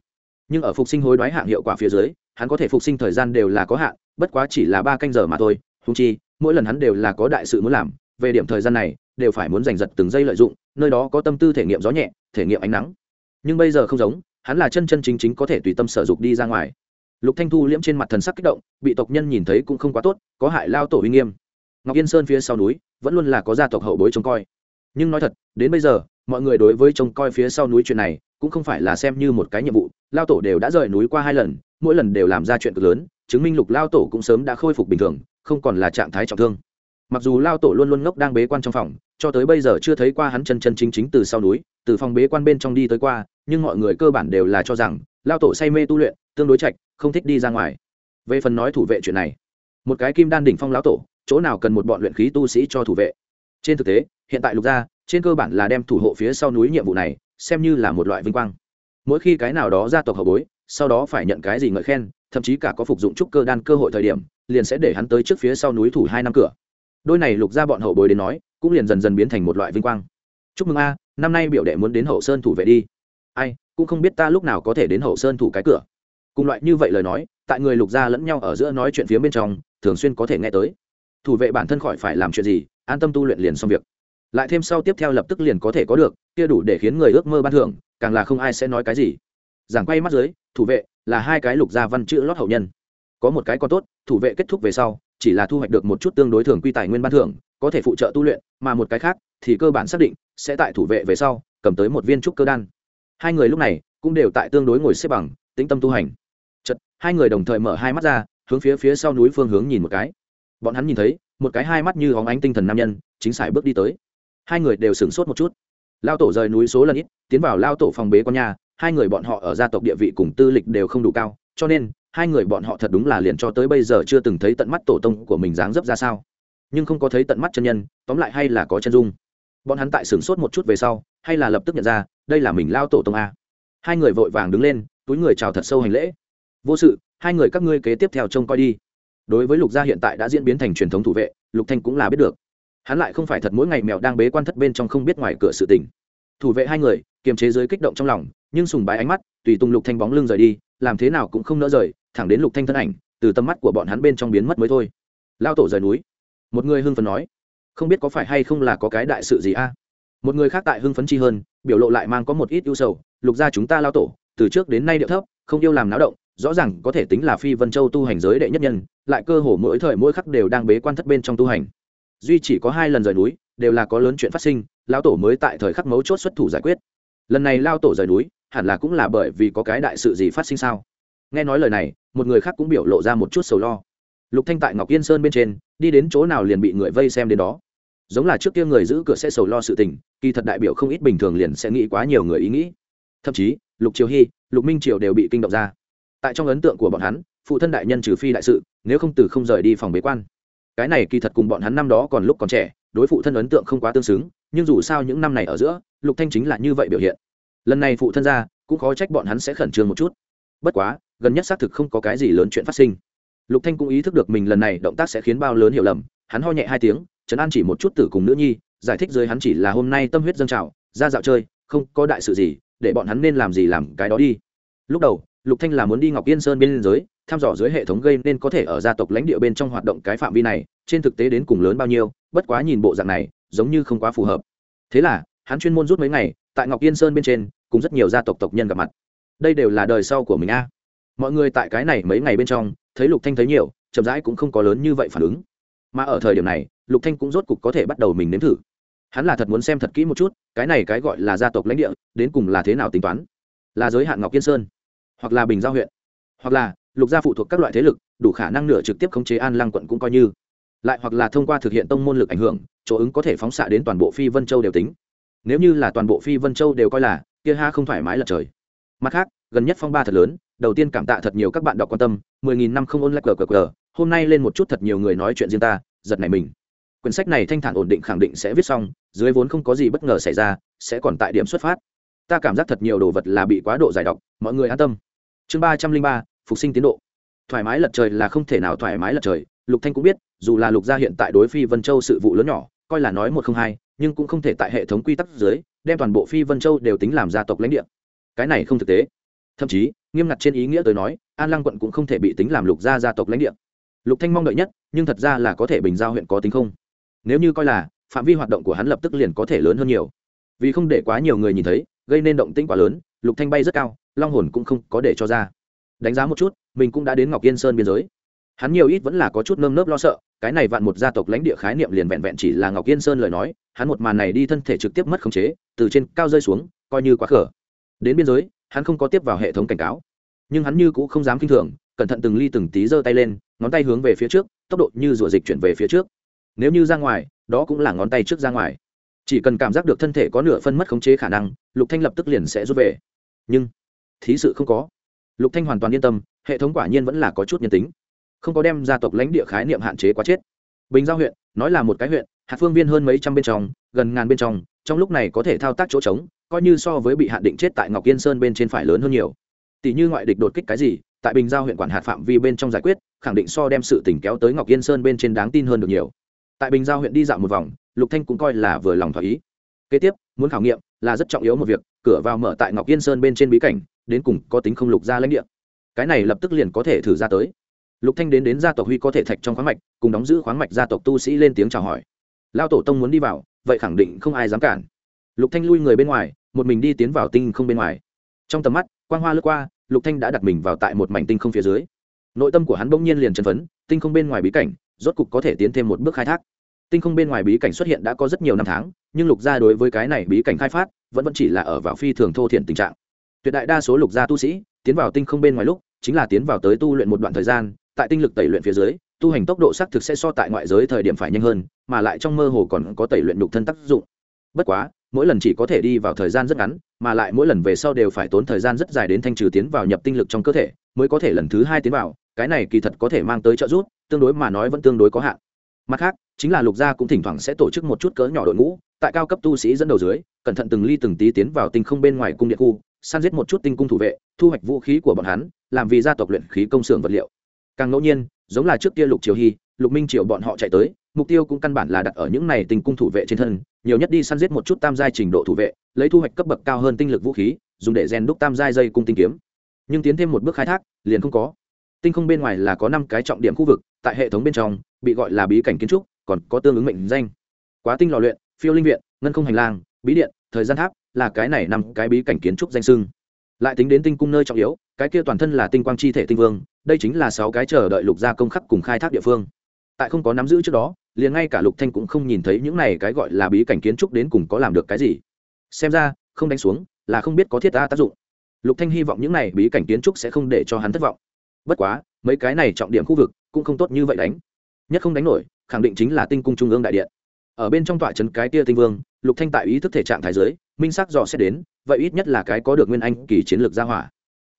Nhưng ở phục sinh hối đoái hạng hiệu quả phía dưới, hắn có thể phục sinh thời gian đều là có hạn, bất quá chỉ là ba canh giờ mà thôi. Húng chi, mỗi lần hắn đều là có đại sự muốn làm, về điểm thời gian này, đều phải muốn giành giật từng giây lợi dụng, nơi đó có tâm tư thể nghiệm gió nhẹ, thể nghiệm ánh nắng nhưng bây giờ không giống, hắn là chân chân chính chính có thể tùy tâm sở dục đi ra ngoài. Lục thanh thu liễm trên mặt thần sắc kích động, bị tộc nhân nhìn thấy cũng không quá tốt, có hại lao tổ uy nghiêm. Ngọc yên sơn phía sau núi, vẫn luôn là có gia tộc hậu bối trông coi. Nhưng nói thật, đến bây giờ, mọi người đối với trông coi phía sau núi chuyện này, cũng không phải là xem như một cái nhiệm vụ, lao tổ đều đã rời núi qua hai lần, mỗi lần đều làm ra chuyện cực lớn, chứng minh lục lao tổ cũng sớm đã khôi phục bình thường, không còn là trạng thái trọng thương. Mặc dù lao tổ luôn luôn ngốc đang bế quan trong phòng, cho tới bây giờ chưa thấy qua hắn chân chân chính chính từ sau núi từ phòng bế quan bên trong đi tới qua, nhưng mọi người cơ bản đều là cho rằng, lao tổ say mê tu luyện, tương đối chạch không thích đi ra ngoài. Về phần nói thủ vệ chuyện này, một cái kim đan đỉnh phong lão tổ, chỗ nào cần một bọn luyện khí tu sĩ cho thủ vệ? Trên thực tế, hiện tại lục gia, trên cơ bản là đem thủ hộ phía sau núi nhiệm vụ này, xem như là một loại vinh quang. Mỗi khi cái nào đó gia tộc hậu bối, sau đó phải nhận cái gì ngợi khen, thậm chí cả có phục dụng trúc cơ đan cơ hội thời điểm, liền sẽ để hắn tới trước phía sau núi thủ hai năm cửa. Đôi này lục ra bọn hậu bối đến nói, cũng liền dần dần biến thành một loại vinh quang. Chúc mừng a năm nay biểu đệ muốn đến hậu sơn thủ vệ đi. Ai, cũng không biết ta lúc nào có thể đến hậu sơn thủ cái cửa. Cùng loại như vậy lời nói, tại người lục gia lẫn nhau ở giữa nói chuyện phía bên trong, thường xuyên có thể nghe tới. Thủ vệ bản thân khỏi phải làm chuyện gì, an tâm tu luyện liền xong việc. Lại thêm sau tiếp theo lập tức liền có thể có được, kia đủ để khiến người ước mơ ban thưởng, càng là không ai sẽ nói cái gì. Giảng quay mắt dưới, thủ vệ là hai cái lục gia văn chữ lót hậu nhân. Có một cái còn tốt, thủ vệ kết thúc về sau, chỉ là thu hoạch được một chút tương đối thường quy tài nguyên ban thưởng, có thể phụ trợ tu luyện, mà một cái khác thì cơ bản xác định sẽ tại thủ vệ về sau, cầm tới một viên trúc cơ đan. Hai người lúc này cũng đều tại tương đối ngồi xếp bằng, tĩnh tâm tu hành. Chật hai người đồng thời mở hai mắt ra, hướng phía phía sau núi phương hướng nhìn một cái. Bọn hắn nhìn thấy, một cái hai mắt như hóng ánh tinh thần nam nhân, chính sải bước đi tới. Hai người đều sửng sốt một chút. Lao tổ rời núi số lần ít, tiến vào lao tổ phòng bế con nhà, hai người bọn họ ở gia tộc địa vị cùng tư lịch đều không đủ cao, cho nên, hai người bọn họ thật đúng là liền cho tới bây giờ chưa từng thấy tận mắt tổ tông của mình dáng dấp ra sao. Nhưng không có thấy tận mắt chân nhân, tóm lại hay là có chân dung bọn hắn tại sửng sốt một chút về sau, hay là lập tức nhận ra, đây là mình lao tổ tông a. Hai người vội vàng đứng lên, túi người chào thật sâu hành lễ. Vô sự, hai người các ngươi kế tiếp theo trông coi đi. Đối với lục gia hiện tại đã diễn biến thành truyền thống thủ vệ, lục thanh cũng là biết được. Hắn lại không phải thật mỗi ngày mèo đang bế quan thất bên trong không biết ngoài cửa sự tình. Thủ vệ hai người, kiềm chế dưới kích động trong lòng, nhưng sùng bái ánh mắt, tùy tung lục thanh bóng lưng rời đi, làm thế nào cũng không nỡ rời, thẳng đến lục thanh thân ảnh, từ tầm mắt của bọn hắn bên trong biến mất mới thôi. Lao tổ rời núi. Một người hưng phấn nói không biết có phải hay không là có cái đại sự gì a? Một người khác tại hưng phấn chi hơn, biểu lộ lại mang có một ít ưu sầu, lục gia chúng ta lao tổ, từ trước đến nay điệu thấp, không yêu làm náo động, rõ ràng có thể tính là phi vân châu tu hành giới đệ nhất nhân, lại cơ hồ mỗi thời mỗi khắc đều đang bế quan thất bên trong tu hành. Duy chỉ có hai lần rời núi, đều là có lớn chuyện phát sinh, lão tổ mới tại thời khắc mấu chốt xuất thủ giải quyết. Lần này lao tổ rời núi, hẳn là cũng là bởi vì có cái đại sự gì phát sinh sao? Nghe nói lời này, một người khác cũng biểu lộ ra một chút sầu lo lục thanh tại ngọc yên sơn bên trên, đi đến chỗ nào liền bị người vây xem đến đó. Giống là trước kia người giữ cửa sẽ sầu lo sự tình, kỳ thật đại biểu không ít bình thường liền sẽ nghĩ quá nhiều người ý nghĩ. Thậm chí, lục triều hy, lục minh triều đều bị kinh động ra. Tại trong ấn tượng của bọn hắn, phụ thân đại nhân trừ phi đại sự, nếu không từ không rời đi phòng bế quan. Cái này kỳ thật cùng bọn hắn năm đó còn lúc còn trẻ, đối phụ thân ấn tượng không quá tương xứng, nhưng dù sao những năm này ở giữa, lục thanh chính là như vậy biểu hiện. Lần này phụ thân ra, cũng khó trách bọn hắn sẽ khẩn trương một chút. Bất quá, gần nhất xác thực không có cái gì lớn chuyện phát sinh lục thanh cũng ý thức được mình lần này động tác sẽ khiến bao lớn hiểu lầm, hắn ho nhẹ hai tiếng trấn an chỉ một chút tử cùng nữ nhi, giải thích dưới hắn chỉ là hôm nay tâm huyết dâng trào, ra dạo chơi, không có đại sự gì, để bọn hắn nên làm gì làm cái đó đi. Lúc đầu, lục thanh là muốn đi ngọc yên sơn bên giới, thăm dò dưới hệ thống gây nên có thể ở gia tộc lãnh địa bên trong hoạt động cái phạm vi này, trên thực tế đến cùng lớn bao nhiêu, bất quá nhìn bộ dạng này, giống như không quá phù hợp. Thế là, hắn chuyên môn rút mấy ngày, tại ngọc yên sơn bên trên, cùng rất nhiều gia tộc tộc nhân gặp mặt. Đây đều là đời sau của mình a mọi người tại cái này mấy ngày bên trong, thấy lục thanh thấy nhiều, chậm rãi cũng không có lớn như vậy phản ứng. Mà ở thời điểm này, lục thanh cũng rốt cục có thể bắt đầu mình nếm thử. Hắn là thật muốn xem thật kỹ một chút, cái này cái gọi là gia tộc lãnh địa, đến cùng là thế nào tính toán? Là giới hạn ngọc kiên sơn, hoặc là bình giao huyện, hoặc là lục gia phụ thuộc các loại thế lực, đủ khả năng nửa trực tiếp khống chế an lăng quận cũng coi như. Lại hoặc là thông qua thực hiện tông môn lực ảnh hưởng, chỗ ứng có thể phóng xạ đến toàn bộ phi vân châu đều tính. Nếu như là toàn bộ phi vân châu đều coi là, kia ha không thoải mái lật trời. Mặt khác, gần nhất phong ba thật lớn đầu tiên cảm tạ thật nhiều các bạn đọc quan tâm, mười nghìn năm không ôn lại cờ cờ cờ, hôm nay lên một chút thật nhiều người nói chuyện riêng ta, giật này mình. Quyển sách này thanh thản ổn định khẳng định sẽ viết xong, dưới vốn không có gì bất ngờ xảy ra, sẽ còn tại điểm xuất phát. Ta cảm giác thật nhiều đồ vật là bị quá độ giải độc, mọi người an tâm. Chương ba trăm linh ba, phục sinh tiến độ. Thoải mái lật trời là không thể nào thoải mái lật trời, lục thanh cũng biết, dù là lục gia hiện tại đối phi vân châu sự vụ lớn nhỏ, coi là nói một không hai, nhưng cũng không thể tại hệ thống quy tắc dưới, đem toàn bộ phi vân châu đều tính làm gia tộc lãnh địa. Cái này không thực tế thậm chí, nghiêm ngặt trên ý nghĩa tới nói, an lăng quận cũng không thể bị tính làm lục gia gia tộc lãnh địa. Lục thanh mong đợi nhất, nhưng thật ra là có thể bình giao huyện có tính không? Nếu như coi là, phạm vi hoạt động của hắn lập tức liền có thể lớn hơn nhiều. Vì không để quá nhiều người nhìn thấy, gây nên động tĩnh quá lớn, lục thanh bay rất cao, long hồn cũng không có để cho ra. Đánh giá một chút, mình cũng đã đến ngọc yên sơn biên giới. Hắn nhiều ít vẫn là có chút nơm nớp lo sợ, cái này vạn một gia tộc lãnh địa khái niệm liền vẹn vẹn chỉ là ngọc yên sơn lời nói, hắn một màn này đi thân thể trực tiếp mất khống chế, từ trên cao rơi xuống, coi như quá khở. Đến biên giới hắn không có tiếp vào hệ thống cảnh cáo. Nhưng hắn như cũng không dám kinh thường, cẩn thận từng ly từng tí giơ tay lên, ngón tay hướng về phía trước, tốc độ như rủa dịch chuyển về phía trước. Nếu như ra ngoài, đó cũng là ngón tay trước ra ngoài. Chỉ cần cảm giác được thân thể có nửa phân mất khống chế khả năng, lục thanh lập tức liền sẽ rút về. Nhưng, thí sự không có. Lục thanh hoàn toàn yên tâm, hệ thống quả nhiên vẫn là có chút nhân tính. Không có đem gia tộc lãnh địa khái niệm hạn chế quá chết. Bình giao huyện, nói là một cái huyện, hạt phương viên hơn mấy trăm bên trong, gần ngàn bên trong trong lúc này có thể thao tác chỗ trống coi như so với bị hạn định chết tại ngọc yên sơn bên trên phải lớn hơn nhiều. Tỷ như ngoại địch đột kích cái gì, tại bình giao huyện quản hạt phạm vi bên trong giải quyết, khẳng định so đem sự tỉnh kéo tới ngọc yên sơn bên trên đáng tin hơn được nhiều. Tại bình giao huyện đi dạo một vòng, lục thanh cũng coi là vừa lòng thỏa ý. Kế tiếp, muốn khảo nghiệm là rất trọng yếu một việc, cửa vào mở tại ngọc yên sơn bên trên bí cảnh, đến cùng có tính không lục ra lãnh địa. Cái này lập tức liền có thể thử ra tới. Lục thanh đến đến gia tộc huy có thể thạch trong khoáng mạch, cùng đóng giữ khoáng mạch gia tộc tu sĩ lên tiếng chào hỏi. Lao tổ tông muốn đi vào, vậy khẳng định không ai dám cản lục thanh lui người bên ngoài, một mình đi tiến vào tinh không bên ngoài. Trong tầm mắt, quang hoa lướt qua, lục thanh đã đặt mình vào tại một mảnh tinh không phía dưới. Nội tâm của hắn bỗng nhiên liền chấn phấn, tinh không bên ngoài bí cảnh, rốt cục có thể tiến thêm một bước khai thác. Tinh không bên ngoài bí cảnh xuất hiện đã có rất nhiều năm tháng, nhưng lục gia đối với cái này bí cảnh khai phát, vẫn vẫn chỉ là ở vào phi thường thô thiển tình trạng. Tuyệt đại đa số lục gia tu sĩ, tiến vào tinh không bên ngoài lúc, chính là tiến vào tới tu luyện một đoạn thời gian, tại tinh lực tẩy luyện phía dưới, tu hành tốc độ xác thực sẽ so tại ngoại giới thời điểm phải nhanh hơn, mà lại trong mơ hồ còn có tẩy luyện nhục thân tác dụng. Bất quá mỗi lần chỉ có thể đi vào thời gian rất ngắn, mà lại mỗi lần về sau đều phải tốn thời gian rất dài đến thanh trừ tiến vào nhập tinh lực trong cơ thể, mới có thể lần thứ hai tiến vào, cái này kỳ thật có thể mang tới trợ giúp, tương đối mà nói vẫn tương đối có hạn. Mặt khác, chính là lục gia cũng thỉnh thoảng sẽ tổ chức một chút cỡ nhỏ đội ngũ, tại cao cấp tu sĩ dẫn đầu dưới, cẩn thận từng ly từng tí tiến vào tinh không bên ngoài cung điện khu, săn giết một chút tinh cung thủ vệ, thu hoạch vũ khí của bọn hắn, làm vì gia tộc luyện khí công xưởng vật liệu. Càng ngẫu nhiên, giống là trước kia lục triều hy lục minh triều bọn họ chạy tới mục tiêu cũng căn bản là đặt ở những này tình cung thủ vệ trên thân, nhiều nhất đi săn giết một chút tam giai trình độ thủ vệ, lấy thu hoạch cấp bậc cao hơn tinh lực vũ khí, dùng để rèn đúc tam giai dây cung tinh kiếm. Nhưng tiến thêm một bước khai thác, liền không có. Tinh không bên ngoài là có năm cái trọng điểm khu vực, tại hệ thống bên trong, bị gọi là bí cảnh kiến trúc, còn có tương ứng mệnh danh. Quá tinh lò luyện, phiêu linh viện, ngân không hành lang, bí điện, thời gian tháp, là cái này nằm cái bí cảnh kiến trúc danh sưng lại tính đến tinh cung nơi trọng yếu, cái kia toàn thân là tinh quang chi thể tinh vương, đây chính là sáu cái chờ đợi lục gia công khắc cùng khai thác địa phương. Tại không có nắm giữ trước đó liền ngay cả lục thanh cũng không nhìn thấy những này cái gọi là bí cảnh kiến trúc đến cùng có làm được cái gì. Xem ra, không đánh xuống là không biết có thiết ta tác dụng. Lục thanh hy vọng những này bí cảnh kiến trúc sẽ không để cho hắn thất vọng. Bất quá, mấy cái này trọng điểm khu vực cũng không tốt như vậy đánh. Nhất không đánh nổi, khẳng định chính là tinh cung trung ương đại điện. Ở bên trong tọa trấn cái kia tinh vương, lục thanh tại ý thức thể trạng thái giới, minh sắc dò sẽ đến, vậy ít nhất là cái có được nguyên anh kỳ chiến lược gia hỏa.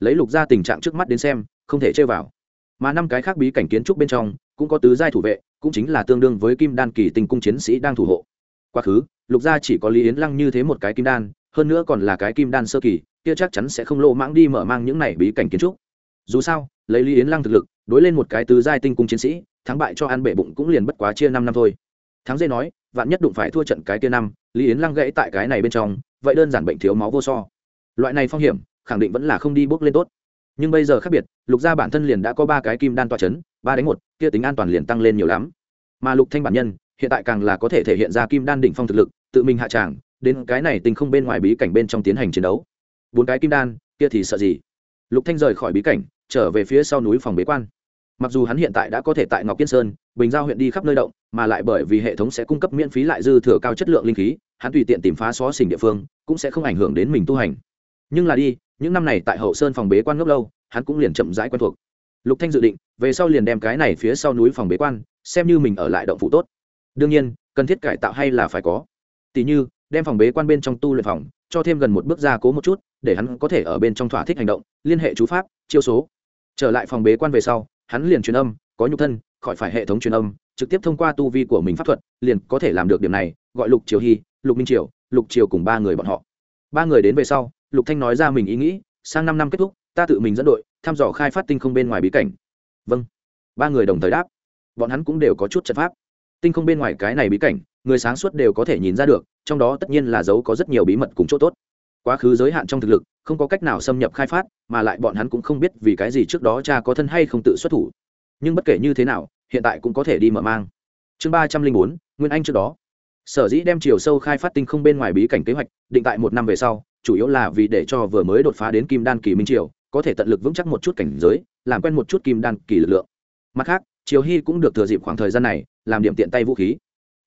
Lấy lục gia tình trạng trước mắt đến xem, không thể chơi vào. Mà năm cái khác bí cảnh kiến trúc bên trong, cũng có tứ giai thủ vệ cũng chính là tương đương với kim đan kỳ tinh cung chiến sĩ đang thủ hộ. Quá khứ, lục gia chỉ có lý yến lăng như thế một cái kim đan, hơn nữa còn là cái kim đan sơ kỳ, kia chắc chắn sẽ không lộ mãng đi mở mang những này bí cảnh kiến trúc. Dù sao, lấy lý yến lăng thực lực, đối lên một cái tứ giai tinh cung chiến sĩ, thắng bại cho ăn bệ bụng cũng liền bất quá chia năm năm thôi. Thắng dây nói, vạn nhất đụng phải thua trận cái kia năm, lý yến lăng gãy tại cái này bên trong, vậy đơn giản bệnh thiếu máu vô so. Loại này phong hiểm, khẳng định vẫn là không đi bước lên tốt nhưng bây giờ khác biệt, lục gia bản thân liền đã có ba cái kim đan toa c h ấ n ba đánh một, kia tính an toàn liền tăng lên nhiều lắm. Mà lục thanh bản nhân, hiện tại càng là có thể thể hiện ra kim đan đỉnh phong thực lực, tự mình hạ tràng, đến cái này tình không bên ngoài bí cảnh bên trong tiến hành chiến đấu. Bốn cái kim đan, kia thì sợ gì? Lục thanh rời khỏi bí cảnh, trở về phía sau núi phòng bế quan. Mặc dù hắn hiện tại đã có thể tại ngọc kiên sơn, bình giao huyện đi khắp nơi động, mà lại bởi vì hệ thống sẽ cung cấp miễn phí lại dư thừa cao chất lượng linh khí, hắn tùy tiện tìm phá xó xỉnh địa phương, cũng sẽ không ảnh hưởng đến mình tu hành nhưng là đi, những năm này tại hậu sơn phòng bế quan ngốc lâu, hắn cũng liền chậm rãi quen thuộc. Lục thanh dự định, về sau liền đem cái này phía sau núi phòng bế quan, xem như mình ở lại động phủ tốt. Đương nhiên, cần thiết cải tạo hay là phải có. Tỷ như, đem phòng bế quan bên trong tu luyện phòng, cho thêm gần một bước ra cố một chút, để hắn có thể ở bên trong thỏa thích hành động, liên hệ chú pháp, chiêu số. Trở lại phòng bế quan về sau, hắn liền truyền âm, có nhục thân, khỏi phải hệ thống truyền âm, trực tiếp thông qua tu vi của mình pháp thuật, liền có thể làm được điểm này, gọi lục triều hy, lục minh triều, lục triều cùng ba người bọn họ. Ba người đến về sau lục thanh nói ra mình ý nghĩ, sang năm năm kết thúc, ta tự mình dẫn đội, thăm dò khai phát tinh không bên ngoài bí cảnh. Vâng. Ba người đồng thời đáp. Bọn hắn cũng đều có chút trận pháp. Tinh không bên ngoài cái này bí cảnh, người sáng suốt đều có thể nhìn ra được, trong đó tất nhiên là dấu có rất nhiều bí mật cùng chỗ tốt. Quá khứ giới hạn trong thực lực, không có cách nào xâm nhập khai phát, mà lại bọn hắn cũng không biết vì cái gì trước đó cha có thân hay không tự xuất thủ. Nhưng bất kể như thế nào, hiện tại cũng có thể đi mở mang. Chương ba trăm linh bốn, nguyên anh trước đó sở dĩ đem chiều sâu khai phát tinh không bên ngoài bí cảnh kế hoạch định tại một năm về sau, chủ yếu là vì để cho vừa mới đột phá đến kim đan kỳ minh triều, có thể tận lực vững chắc một chút cảnh giới, làm quen một chút kim đan kỳ lực lượng. Mặt khác triều hy cũng được thừa dịp khoảng thời gian này, làm điểm tiện tay vũ khí.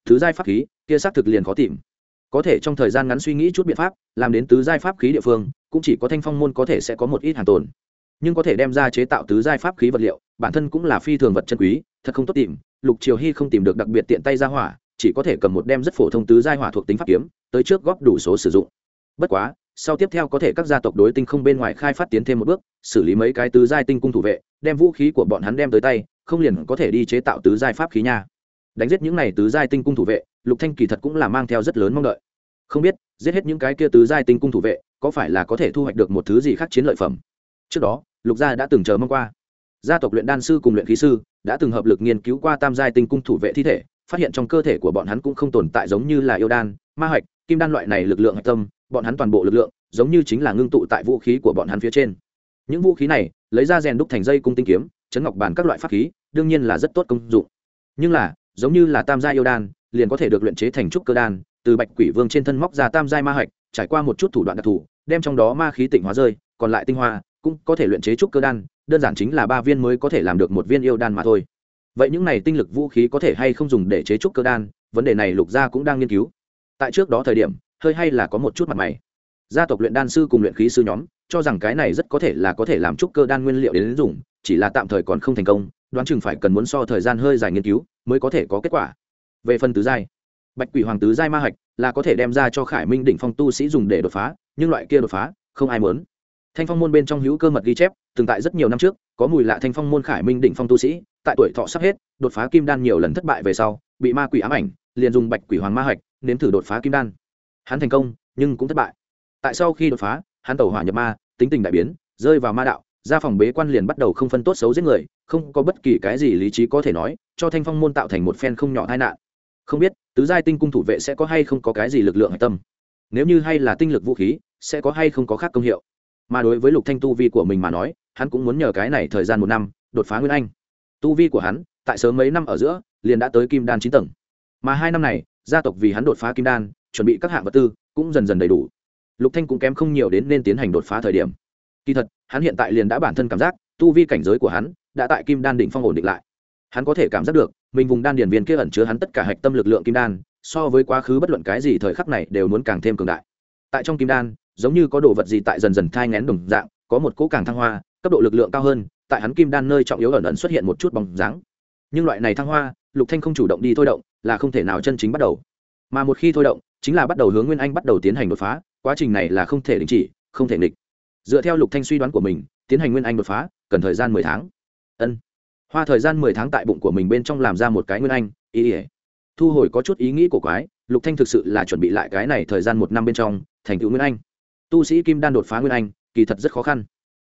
Thứ giai pháp khí, kia xác thực liền khó tìm. Có thể trong thời gian ngắn suy nghĩ chút biện pháp, làm đến tứ giai pháp khí địa phương, cũng chỉ có thanh phong môn có thể sẽ có một ít hàng tồn. Nhưng có thể đem ra chế tạo tứ giai pháp khí vật liệu, bản thân cũng là phi thường vật chân quý, thật không tốt tìm, lục triều hy không tìm được đặc biệt tiện tay ra hỏa chỉ có thể cầm một đem rất phổ thông tứ giai hỏa thuộc tính pháp kiếm, tới trước góp đủ số sử dụng. Bất quá, sau tiếp theo có thể các gia tộc đối tinh không bên ngoài khai phát tiến thêm một bước, xử lý mấy cái tứ giai tinh cung thủ vệ, đem vũ khí của bọn hắn đem tới tay, không liền có thể đi chế tạo tứ giai pháp khí nha. Đánh giết những này tứ giai tinh cung thủ vệ, lục thanh kỳ thật cũng là mang theo rất lớn mong đợi. Không biết, giết hết những cái kia tứ giai tinh cung thủ vệ, có phải là có thể thu hoạch được một thứ gì khác chiến lợi phẩm? Trước đó, lục gia đã từng chờ mong qua. Gia tộc luyện đan sư cùng luyện khí sư đã từng hợp lực nghiên cứu qua tam giai tinh cung thủ vệ thi thể phát hiện trong cơ thể của bọn hắn cũng không tồn tại giống như là yêu đan, ma hạch, kim đan loại này lực lượng hạch tâm, bọn hắn toàn bộ lực lượng, giống như chính là ngưng tụ tại vũ khí của bọn hắn phía trên. Những vũ khí này, lấy ra rèn đúc thành dây cung tinh kiếm, chấn ngọc bàn các loại pháp khí, đương nhiên là rất tốt công dụng. Nhưng là, giống như là tam gia yêu đan, liền có thể được luyện chế thành trúc cơ đan, từ bạch quỷ vương trên thân móc ra tam giai ma hạch, trải qua một chút thủ đoạn đặc thù, đem trong đó ma khí tịnh hóa rơi, còn lại tinh hoa cũng có thể luyện chế trúc cơ đan, đơn giản chính là ba viên mới có thể làm được một viên yêu đan mà thôi vậy những này tinh lực vũ khí có thể hay không dùng để chế trúc cơ đan? Vấn đề này lục gia cũng đang nghiên cứu. Tại trước đó thời điểm, hơi hay là có một chút mặt mày. Gia tộc luyện đan sư cùng luyện khí sư nhóm, cho rằng cái này rất có thể là có thể làm trúc cơ đan nguyên liệu đến dùng, chỉ là tạm thời còn không thành công, đoán chừng phải cần muốn so thời gian hơi dài nghiên cứu mới có thể có kết quả. Về phần tứ giai, bạch quỷ hoàng tứ giai ma hạch là có thể đem ra cho khải minh đỉnh phong tu sĩ dùng để đột phá, nhưng loại kia đột phá, không ai muốn thanh phong môn bên trong hữu cơ mật ghi chép, từng tại rất nhiều năm trước, có mùi lạ thanh phong môn khải minh đỉnh phong tu sĩ, tại tuổi thọ sắp hết, đột phá kim đan nhiều lần thất bại về sau, bị ma quỷ ám ảnh, liền dùng bạch quỷ hoàng ma hạch, nếm thử đột phá kim đan. Hắn thành công, nhưng cũng thất bại. Tại sau khi đột phá, hắn tẩu hỏa nhập ma, tính tình đại biến, rơi vào ma đạo ra phòng bế quan liền bắt đầu không phân tốt xấu giết người, không có bất kỳ cái gì lý trí có thể nói, cho thanh phong môn tạo thành một phen không nhỏ tai nạn. Không biết, tứ giai tinh cung thủ vệ sẽ có hay không có cái gì lực lượng hạch tâm. Nếu như hay là tinh lực vũ khí, sẽ có hay không có khác công hiệu mà đối với lục thanh tu vi của mình mà nói, hắn cũng muốn nhờ cái này thời gian một năm, đột phá nguyên anh. Tu vi của hắn, tại sớm mấy năm ở giữa, liền đã tới kim đan chín tầng. Mà hai năm này, gia tộc vì hắn đột phá kim đan, chuẩn bị các hạng vật tư, cũng dần dần đầy đủ. Lục thanh cũng kém không nhiều đến nên tiến hành đột phá thời điểm. Kỳ thật, hắn hiện tại liền đã bản thân cảm giác, tu vi cảnh giới của hắn, đã tại kim đan đỉnh phong ổn định lại. Hắn có thể cảm giác được, mình vùng đan điền viên kia ẩn chứa hắn tất cả hạch tâm lực lượng kim đan, so với quá khứ bất luận cái gì thời khắc này đều muốn càng thêm cường đại tại trong kim đan, giống như có đồ vật gì tại dần dần thai ngén đồng dạng, có một cỗ càng thăng hoa, cấp độ lực lượng cao hơn, tại hắn kim đan nơi trọng yếu ẩn ẩn xuất hiện một chút bóng dáng. Nhưng loại này thăng hoa, lục thanh không chủ động đi thôi động, là không thể nào chân chính bắt đầu. Mà một khi thôi động, chính là bắt đầu hướng nguyên anh bắt đầu tiến hành đột phá, quá trình này là không thể đình chỉ, không thể nghịch. Dựa theo lục thanh suy đoán của mình, tiến hành nguyên anh đột phá, cần thời gian mười tháng. Ân. Hoa thời gian mười tháng tại bụng của mình bên trong làm ra một cái nguyên anh, ý ỉa thu hồi có chút ý nghĩ của quái, lục thanh thực sự là chuẩn bị lại cái này thời gian một năm bên trong thành tựu nguyên anh. Tu sĩ kim đan đột phá nguyên anh, kỳ thật rất khó khăn.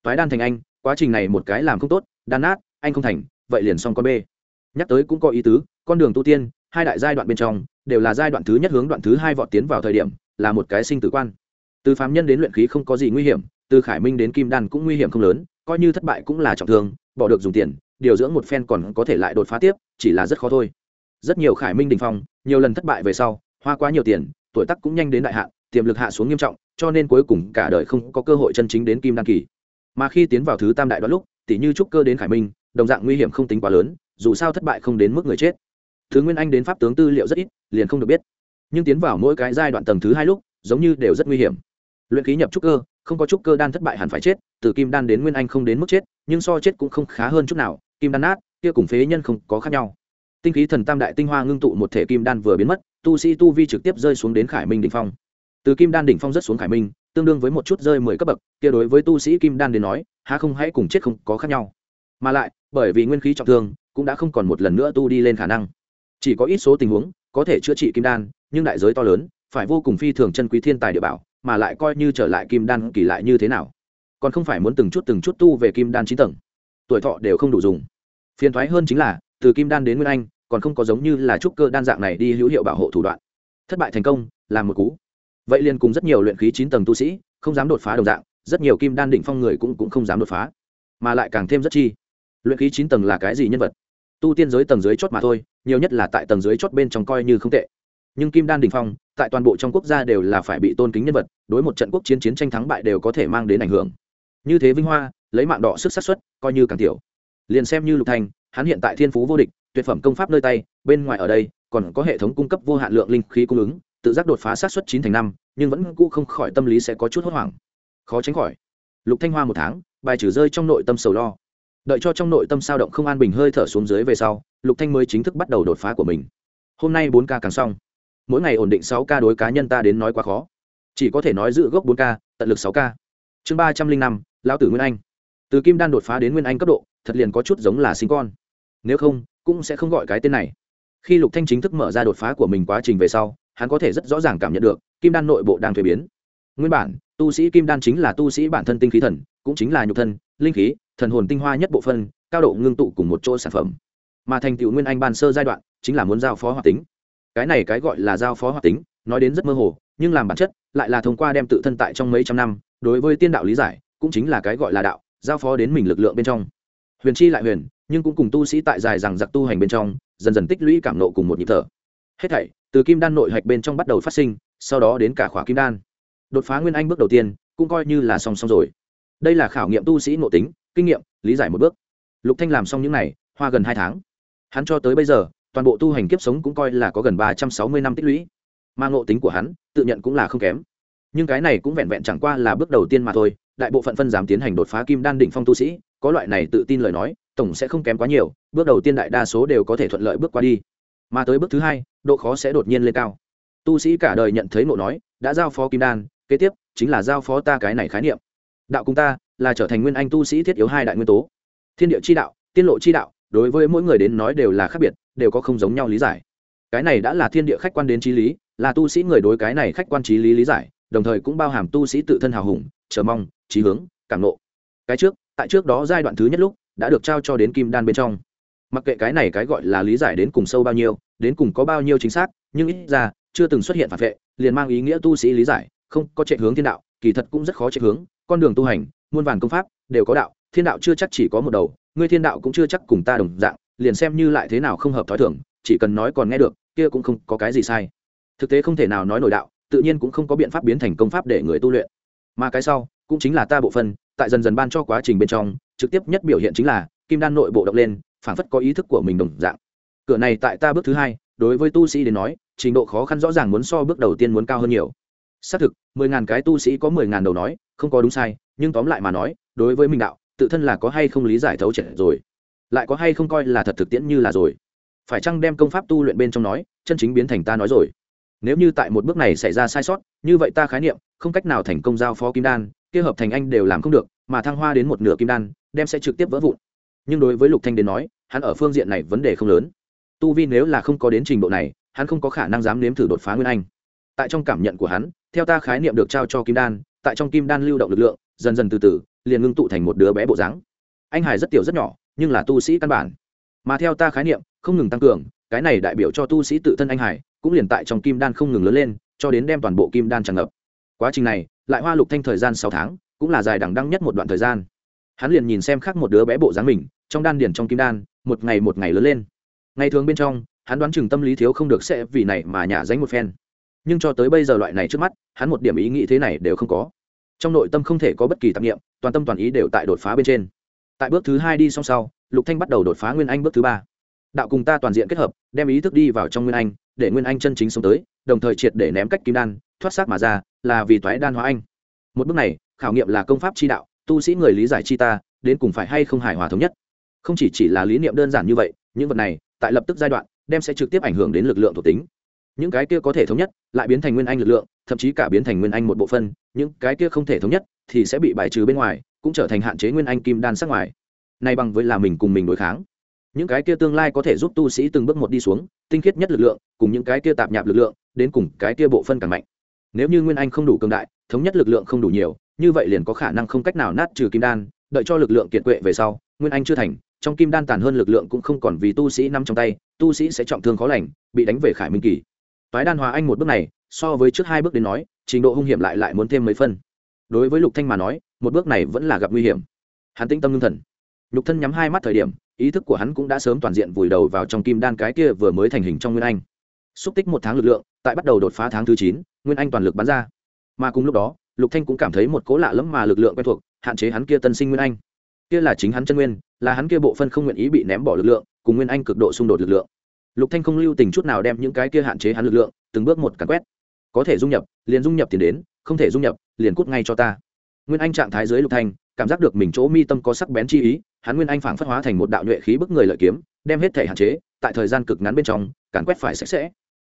Toái đan thành anh, quá trình này một cái làm không tốt, đan nát, anh không thành, vậy liền xong con b nhắc tới cũng có ý tứ, con đường tu tiên, hai đại giai đoạn bên trong, đều là giai đoạn thứ nhất hướng đoạn thứ hai vọt tiến vào thời điểm, là một cái sinh tử quan. Từ phàm nhân đến luyện khí không có gì nguy hiểm, từ khải minh đến kim đan cũng nguy hiểm không lớn, coi như thất bại cũng là trọng thương, bỏ được dùng tiền, điều dưỡng một phen còn có thể lại đột phá tiếp, chỉ là rất khó thôi. Rất nhiều khải minh đình phong, nhiều lần thất bại về sau, hoa quá nhiều tiền, tuổi tắc cũng nhanh đến đại hạn tiềm lực hạ xuống nghiêm trọng, cho nên cuối cùng cả đời không có cơ hội chân chính đến kim đan kỳ. Mà khi tiến vào thứ tam đại đoạn lúc, tỷ như trúc cơ đến khải minh, đồng dạng nguy hiểm không tính quá lớn, dù sao thất bại không đến mức người chết. Thứ nguyên anh đến pháp tướng tư liệu rất ít, liền không được biết. Nhưng tiến vào mỗi cái giai đoạn tầng thứ hai lúc, giống như đều rất nguy hiểm. Luyện khí nhập trúc cơ, không có trúc cơ đan thất bại hẳn phải chết, từ kim đan đến nguyên anh không đến mức chết, nhưng so chết cũng không khá hơn chút nào, kim đan nát, kia cùng phế nhân không có khác nhau. Tinh khí thần tam đại tinh hoa ngưng tụ một thể kim đan vừa biến mất, tu sĩ tu vi trực tiếp rơi xuống đến khải minh đỉnh phong từ kim đan đỉnh phong rất xuống khải minh, tương đương với một chút rơi mười cấp bậc, kia đối với tu sĩ kim đan đến nói, há không hãy cùng chết không có khác nhau. Mà lại, bởi vì nguyên khí trọng thương, cũng đã không còn một lần nữa tu đi lên khả năng. Chỉ có ít số tình huống, có thể chữa trị kim đan, nhưng đại giới to lớn, phải vô cùng phi thường chân quý thiên tài địa bảo, mà lại coi như trở lại kim đan kỳ lại như thế nào. Còn không phải muốn từng chút từng chút tu về kim đan chín tầng. Tuổi thọ đều không đủ dùng. Phiền thoái hơn chính là, từ kim đan đến nguyên anh, còn không có giống như là trúc cơ đan dạng này đi hữu hiệu bảo hộ thủ đoạn. Thất bại thành công, là một cú vậy liền cùng rất nhiều luyện khí chín tầng tu sĩ không dám đột phá đồng dạng rất nhiều kim đan định phong người cũng, cũng không dám đột phá mà lại càng thêm rất chi. Luyện khí chín tầng là cái gì nhân vật? Tu tiên giới tầng dưới chót mà thôi nhiều nhất là tại tầng dưới chót bên trong coi như không tệ. Nhưng kim đan đình phong tại toàn bộ trong quốc gia đều là phải bị tôn kính nhân vật đối một trận quốc chiến chiến tranh thắng bại đều có thể mang đến ảnh hưởng. Như thế vinh hoa lấy mạng đỏ sức sát xuất coi như càng tiểu. Liền xem như lục thành hắn hiện tại thiên phú vô địch tuyệt phẩm công pháp nơi tay bên ngoài ở đây còn có hệ thống cung cấp vô hạn lượng linh khí cung ứng tự giác đột phá sát xuất chín thành năm, nhưng vẫn cũ không khỏi tâm lý sẽ có chút hốt hoảng. Khó tránh khỏi. Lục thanh hoa một tháng, bài trừ rơi trong nội tâm sầu lo. Đợi cho trong nội tâm sao động không an bình hơi thở xuống dưới về sau, lục thanh mới chính thức bắt đầu đột phá của mình. Hôm nay bốn ca càng xong. Mỗi ngày ổn định sáu ca đối cá nhân ta đến nói quá khó. Chỉ có thể nói giữ gốc bốn ca, tận lực sáu ca. Chương ba trăm linh năm, lão tử nguyên anh. Từ kim đan đột phá đến nguyên anh cấp độ, thật liền có chút giống là sinh con. Nếu không, cũng sẽ không gọi cái tên này. Khi lục thanh chính thức mở ra đột phá của mình quá trình về sau hắn có thể rất rõ ràng cảm nhận được, kim đan nội bộ đang thuế biến. Nguyên bản, tu sĩ kim đan chính là tu sĩ bản thân tinh khí thần, cũng chính là nhục thân, linh khí, thần hồn tinh hoa nhất bộ phân, cao độ ngưng tụ cùng một chỗ sản phẩm. Mà thành tựu nguyên anh ban sơ giai đoạn, chính là muốn giao phó hoạt tính. Cái này cái gọi là giao phó hoạt tính, nói đến rất mơ hồ, nhưng làm bản chất, lại là thông qua đem tự thân tại trong mấy trăm năm, đối với tiên đạo lý giải, cũng chính là cái gọi là đạo, giao phó đến mình lực lượng bên trong. Huyền chi lại huyền, nhưng cũng cùng tu sĩ tại dài rằng giặc tu hành bên trong, dần dần tích lũy cảm nộ cùng một nhịp thở. Hết thảy từ kim đan nội hạch bên trong bắt đầu phát sinh, sau đó đến cả khỏa kim đan. Đột phá nguyên anh bước đầu tiên, cũng coi như là song song rồi. Đây là khảo nghiệm tu sĩ nội tính, kinh nghiệm, lý giải một bước. Lục thanh làm xong những này, hoa gần hai tháng. Hắn cho tới bây giờ, toàn bộ tu hành kiếp sống cũng coi là có gần ba trăm sáu mươi năm tích lũy. Mà ngộ tính của hắn, tự nhận cũng là không kém. Nhưng cái này cũng vẹn vẹn chẳng qua là bước đầu tiên mà thôi, đại bộ phận phân dám tiến hành đột phá kim đan đỉnh phong tu sĩ, có loại này tự tin lời nói, tổng sẽ không kém quá nhiều, bước đầu tiên đại đa số đều có thể thuận lợi bước qua đi. Mà tới bước thứ hai độ khó sẽ đột nhiên lên cao. Tu sĩ cả đời nhận thấy nộ nói, đã giao phó kim đan, kế tiếp chính là giao phó ta cái này khái niệm. Đạo cùng ta là trở thành nguyên anh tu sĩ thiết yếu hai đại nguyên tố. Thiên địa chi đạo, tiên lộ chi đạo, đối với mỗi người đến nói đều là khác biệt, đều có không giống nhau lý giải. Cái này đã là thiên địa khách quan đến trí lý, là tu sĩ người đối cái này khách quan trí lý lý giải, đồng thời cũng bao hàm tu sĩ tự thân hào hùng, chờ mong trí hướng, cảm nộ. Cái trước, tại trước đó giai đoạn thứ nhất lúc, đã được trao cho đến kim đan bên trong. Mặc kệ cái này cái gọi là lý giải đến cùng sâu bao nhiêu đến cùng có bao nhiêu chính xác, nhưng ít ra, chưa từng xuất hiện phản vệ, liền mang ý nghĩa tu sĩ lý giải, không có chạy hướng thiên đạo, kỳ thật cũng rất khó chạy hướng, con đường tu hành, muôn vàn công pháp, đều có đạo, thiên đạo chưa chắc chỉ có một đầu, ngươi thiên đạo cũng chưa chắc cùng ta đồng dạng, liền xem như lại thế nào không hợp thói thường, chỉ cần nói còn nghe được, kia cũng không có cái gì sai. Thực tế không thể nào nói nổi đạo, tự nhiên cũng không có biện pháp biến thành công pháp để người tu luyện. Mà cái sau, cũng chính là ta bộ phân tại dần dần ban cho quá trình bên trong, trực tiếp nhất biểu hiện chính là, kim đan nội bộ động lên, phản phất có ý thức của mình đồng dạng cửa này tại ta bước thứ hai, đối với tu sĩ đến nói, trình độ khó khăn rõ ràng muốn so bước đầu tiên muốn cao hơn nhiều. Xác thực, mười ngàn cái tu sĩ có mười ngàn đầu nói, không có đúng sai, nhưng tóm lại mà nói, đối với mình đạo, tự thân là có hay không lý giải thấu trẻ rồi. Lại có hay không coi là thật thực tiễn như là rồi. Phải chăng đem công pháp tu luyện bên trong nói, chân chính biến thành ta nói rồi? Nếu như tại một bước này xảy ra sai sót, như vậy ta khái niệm, không cách nào thành công giao phó kim đan, kia hợp thành anh đều làm không được, mà thăng hoa đến một nửa kim đan, đem sẽ trực tiếp vỡ vụn. Nhưng đối với lục thanh đến nói, hắn ở phương diện này vấn đề không lớn tu vi nếu là không có đến trình độ này, hắn không có khả năng dám nếm thử đột phá nguyên anh. Tại trong cảm nhận của hắn, theo ta khái niệm được trao cho kim đan, tại trong kim đan lưu động lực lượng, dần dần từ từ, liền ngưng tụ thành một đứa bé bộ dáng. Anh hải rất tiểu rất nhỏ, nhưng là tu sĩ căn bản. Mà theo ta khái niệm, không ngừng tăng cường, cái này đại biểu cho tu sĩ tự thân anh hải cũng liền tại trong kim đan không ngừng lớn lên, cho đến đem toàn bộ kim đan tràn ngập. Quá trình này, lại hoa lục thanh thời gian sáu tháng, cũng là dài đẳng đăng nhất một đoạn thời gian. Hắn liền nhìn xem khác một đứa bé bộ dáng mình, trong đan điển trong kim đan, một ngày một ngày lớn lên ngày thường bên trong, hắn đoán chừng tâm lý thiếu không được sẽ vì này mà nhả dánh một phen. Nhưng cho tới bây giờ loại này trước mắt, hắn một điểm ý nghĩ thế này đều không có. Trong nội tâm không thể có bất kỳ tạp nghiệm toàn tâm toàn ý đều tại đột phá bên trên. Tại bước thứ hai đi song sau, lục thanh bắt đầu đột phá nguyên anh bước thứ ba. Đạo cùng ta toàn diện kết hợp, đem ý thức đi vào trong nguyên anh, để nguyên anh chân chính sống tới, đồng thời triệt để ném cách kim đan, thoát xác mà ra, là vì toái đan hóa anh. Một bước này, khảo nghiệm là công pháp chi đạo, tu sĩ người lý giải chi ta, đến cùng phải hay không hài hòa thống nhất. Không chỉ chỉ là lý niệm đơn giản như vậy, những vật này tại lập tức giai đoạn, đem sẽ trực tiếp ảnh hưởng đến lực lượng thuộc tính. Những cái kia có thể thống nhất, lại biến thành nguyên anh lực lượng, thậm chí cả biến thành nguyên anh một bộ phân những cái kia không thể thống nhất, thì sẽ bị bài trừ bên ngoài, cũng trở thành hạn chế nguyên anh kim đan sắc ngoài. Nay bằng với là mình cùng mình đối kháng. Những cái kia tương lai có thể giúp tu sĩ từng bước một đi xuống, tinh khiết nhất lực lượng, cùng những cái kia tạp nhạp lực lượng, đến cùng cái kia bộ phân càng mạnh. Nếu như nguyên anh không đủ cường đại, thống nhất lực lượng không đủ nhiều, như vậy liền có khả năng không cách nào nát trừ kim đan, đợi cho lực lượng kiệt quệ về sau, nguyên anh chưa thành trong kim đan tàn hơn lực lượng cũng không còn vì tu sĩ nằm trong tay, tu sĩ sẽ trọng thương khó lành, bị đánh về khải minh kỳ. Toái đan hòa anh một bước này, so với trước hai bước đến nói, trình độ hung hiểm lại lại muốn thêm mấy phân. Đối với lục thanh mà nói, một bước này vẫn là gặp nguy hiểm. Hắn tĩnh tâm ngưng thần. Lục thân nhắm hai mắt thời điểm, ý thức của hắn cũng đã sớm toàn diện vùi đầu vào trong kim đan cái kia vừa mới thành hình trong nguyên anh. Xúc tích một tháng lực lượng, tại bắt đầu đột phá tháng thứ chín, nguyên anh toàn lực bắn ra. Mà cùng lúc đó, lục thanh cũng cảm thấy một cố lạ lẫm mà lực lượng quen thuộc, hạn chế hắn kia tân sinh nguyên anh kia là chính hắn chân nguyên, là hắn kia bộ phân không nguyện ý bị ném bỏ lực lượng, cùng nguyên anh cực độ xung đột lực lượng. Lục thanh không lưu tình chút nào đem những cái kia hạn chế hắn lực lượng, từng bước một càn quét. Có thể dung nhập, liền dung nhập tiền đến, không thể dung nhập, liền cút ngay cho ta. Nguyên anh trạng thái dưới lục thanh, cảm giác được mình chỗ mi tâm có sắc bén chi ý, hắn nguyên anh phảng phất hóa thành một đạo nhuệ khí bức người lợi kiếm, đem hết thể hạn chế, tại thời gian cực ngắn bên trong, càn quét phải sạch sẽ.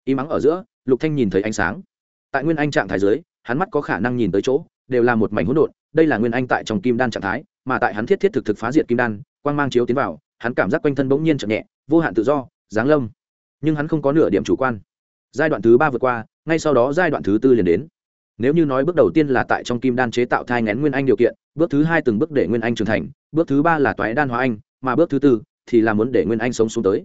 Y mắng ở giữa, lục thanh nhìn thấy ánh sáng. Tại nguyên anh trạng thái dưới, hắn mắt có khả năng nhìn tới chỗ, đều là một mảnh hỗn độn, đây là nguyên anh tại trong kim đan trạng thái mà tại hắn thiết thiết thực thực phá diệt kim đan, quang mang chiếu tiến vào, hắn cảm giác quanh thân bỗng nhiên chậm nhẹ, vô hạn tự do, giáng lâm. Nhưng hắn không có nửa điểm chủ quan. Giai đoạn thứ ba vượt qua, ngay sau đó giai đoạn thứ tư liền đến. Nếu như nói bước đầu tiên là tại trong kim đan chế tạo thai ngén nguyên anh điều kiện, bước thứ hai từng bước để nguyên anh trưởng thành, bước thứ ba là toái đan hóa anh, mà bước thứ tư thì là muốn để nguyên anh sống xuống tới.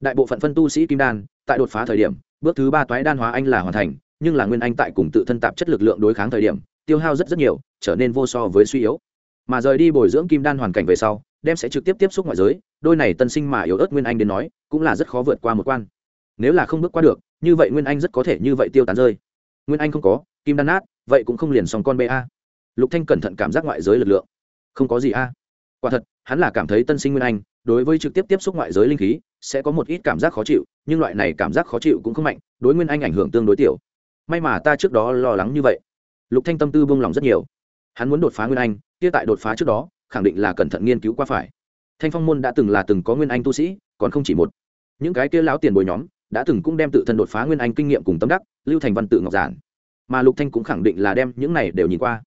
Đại bộ phận phân tu sĩ kim đan, tại đột phá thời điểm, bước thứ ba toái đan hóa anh là hoàn thành, nhưng là nguyên anh tại cùng tự thân tạp chất lực lượng đối kháng thời điểm, tiêu hao rất rất nhiều, trở nên vô so với suy yếu mà rời đi bồi dưỡng kim đan hoàn cảnh về sau, đem sẽ trực tiếp tiếp xúc ngoại giới, đôi này tân sinh mà yếu ớt nguyên anh đến nói, cũng là rất khó vượt qua một quan. Nếu là không bước qua được, như vậy nguyên anh rất có thể như vậy tiêu tán rơi. Nguyên anh không có, kim đan nát, vậy cũng không liền xong con ba lục thanh cẩn thận cảm giác ngoại giới lực lượng. Không có gì a. Quả thật, hắn là cảm thấy tân sinh nguyên anh, đối với trực tiếp tiếp xúc ngoại giới linh khí, sẽ có một ít cảm giác khó chịu, nhưng loại này cảm giác khó chịu cũng không mạnh, đối nguyên anh ảnh hưởng tương đối tiểu. May mà ta trước đó lo lắng như vậy. Lục thanh tâm tư buông lòng rất nhiều. Hắn muốn đột phá nguyên anh kia tại đột phá trước đó, khẳng định là cẩn thận nghiên cứu qua phải. Thanh phong môn đã từng là từng có nguyên anh tu sĩ, còn không chỉ một. Những cái kia lão tiền bồi nhóm, đã từng cũng đem tự thân đột phá nguyên anh kinh nghiệm cùng tâm đắc, lưu thành văn tự ngọc giản. Mà lục thanh cũng khẳng định là đem những này đều nhìn qua.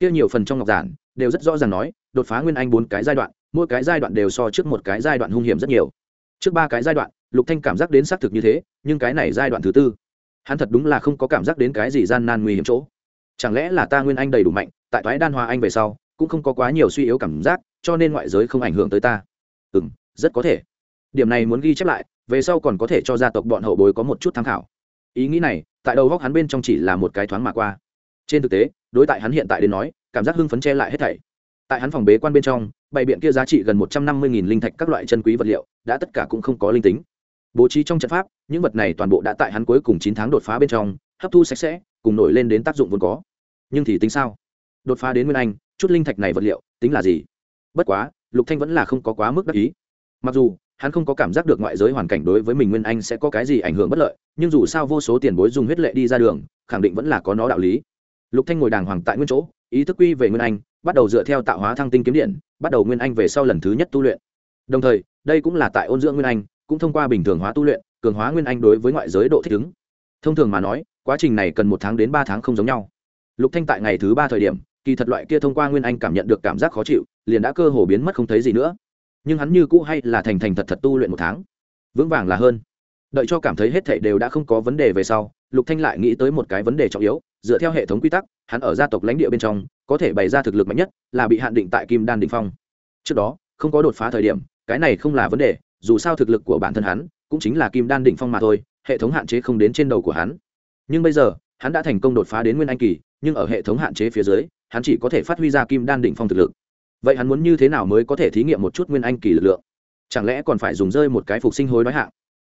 Kia nhiều phần trong ngọc giản, đều rất rõ ràng nói, đột phá nguyên anh bốn cái giai đoạn, mỗi cái giai đoạn đều so trước một cái giai đoạn hung hiểm rất nhiều. Trước ba cái giai đoạn, lục thanh cảm giác đến xác thực như thế, nhưng cái này giai đoạn thứ tư, hắn thật đúng là không có cảm giác đến cái gì gian nan nguy hiểm chỗ. Chẳng lẽ là ta nguyên anh đầy đủ mạnh, tại thái đan hòa anh về sau cũng không có quá nhiều suy yếu cảm giác, cho nên ngoại giới không ảnh hưởng tới ta. Ừ m rất có thể. Điểm này muốn ghi chép lại, về sau còn có thể cho gia tộc bọn hậu bối có một chút tham khảo. Ý nghĩ này, tại đầu góc hắn bên trong chỉ là một cái thoáng mà qua. Trên thực tế, đối tại hắn hiện tại đến nói, cảm giác hưng phấn che lại hết thảy. Tại hắn phòng bế quan bên trong, bày biện kia giá trị gần một trăm năm mươi linh thạch các loại chân quý vật liệu, đã tất cả cũng không có linh tính. Bố trí trong trận pháp, những vật này toàn bộ đã tại hắn cuối cùng chín tháng đột phá bên trong, hấp thu sạch sẽ, cùng nổi lên đến tác dụng vốn có. Nhưng thì tính sao? Đột phá đến nguyên anh, chút linh thạch này vật liệu, tính là gì? Bất quá, lục thanh vẫn là không có quá mức đắc ý. Mặc dù, hắn không có cảm giác được ngoại giới hoàn cảnh đối với mình nguyên anh sẽ có cái gì ảnh hưởng bất lợi, nhưng dù sao vô số tiền bối dùng huyết lệ đi ra đường, khẳng định vẫn là có nó đạo lý. Lục thanh ngồi đàng hoàng tại nguyên chỗ, ý thức quy về nguyên anh, bắt đầu dựa theo tạo hóa thăng tinh kiếm điện, bắt đầu nguyên anh về sau lần thứ nhất tu luyện. Đồng thời, đây cũng là tại ôn dưỡng nguyên anh, cũng thông qua bình thường hóa tu luyện, cường hóa nguyên anh đối với ngoại giới độ thích ứng. Thông thường mà nói, quá trình này cần một tháng đến ba tháng không giống nhau. Lục thanh tại ngày thứ ba thời điểm kỳ thật loại kia thông qua nguyên anh cảm nhận được cảm giác khó chịu, liền đã cơ hồ biến mất không thấy gì nữa. Nhưng hắn như cũ hay là thành thành thật thật tu luyện một tháng. Vững vàng là hơn. Đợi cho cảm thấy hết thảy đều đã không có vấn đề về sau, lục thanh lại nghĩ tới một cái vấn đề trọng yếu, dựa theo hệ thống quy tắc, hắn ở gia tộc lãnh địa bên trong, có thể bày ra thực lực mạnh nhất, là bị hạn định tại kim đan đỉnh phong. Trước đó, không có đột phá thời điểm, cái này không là vấn đề, dù sao thực lực của bản thân hắn, cũng chính là kim đan đỉnh phong mà thôi, hệ thống hạn chế không đến trên đầu của hắn. Nhưng bây giờ, hắn đã thành công đột phá đến nguyên anh kỳ, nhưng ở hệ thống hạn chế phía dưới hắn chỉ có thể phát huy ra kim đan đỉnh phong thực lực. Vậy hắn muốn như thế nào mới có thể thí nghiệm một chút nguyên anh kỳ lực lượng? Chẳng lẽ còn phải dùng rơi một cái phục sinh hối đoái hạng?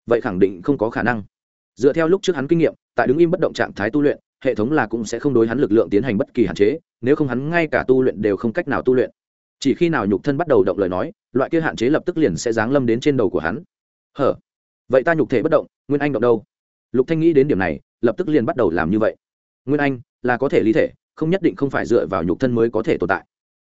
Vậy khẳng định không có khả năng. Dựa theo lúc trước hắn kinh nghiệm, tại đứng im bất động trạng thái tu luyện, hệ thống là cũng sẽ không đối hắn lực lượng tiến hành bất kỳ hạn chế, nếu không hắn ngay cả tu luyện đều không cách nào tu luyện. Chỉ khi nào nhục thân bắt đầu động lời nói, loại kia hạn chế lập tức liền sẽ giáng lâm đến trên đầu của hắn. Hở? Vậy ta nhục thể bất động, nguyên anh động đâu? Lục thanh nghĩ đến điểm này, lập tức liền bắt đầu làm như vậy. Nguyên anh là có thể lý thể không nhất định không phải dựa vào nhục thân mới có thể tồn tại.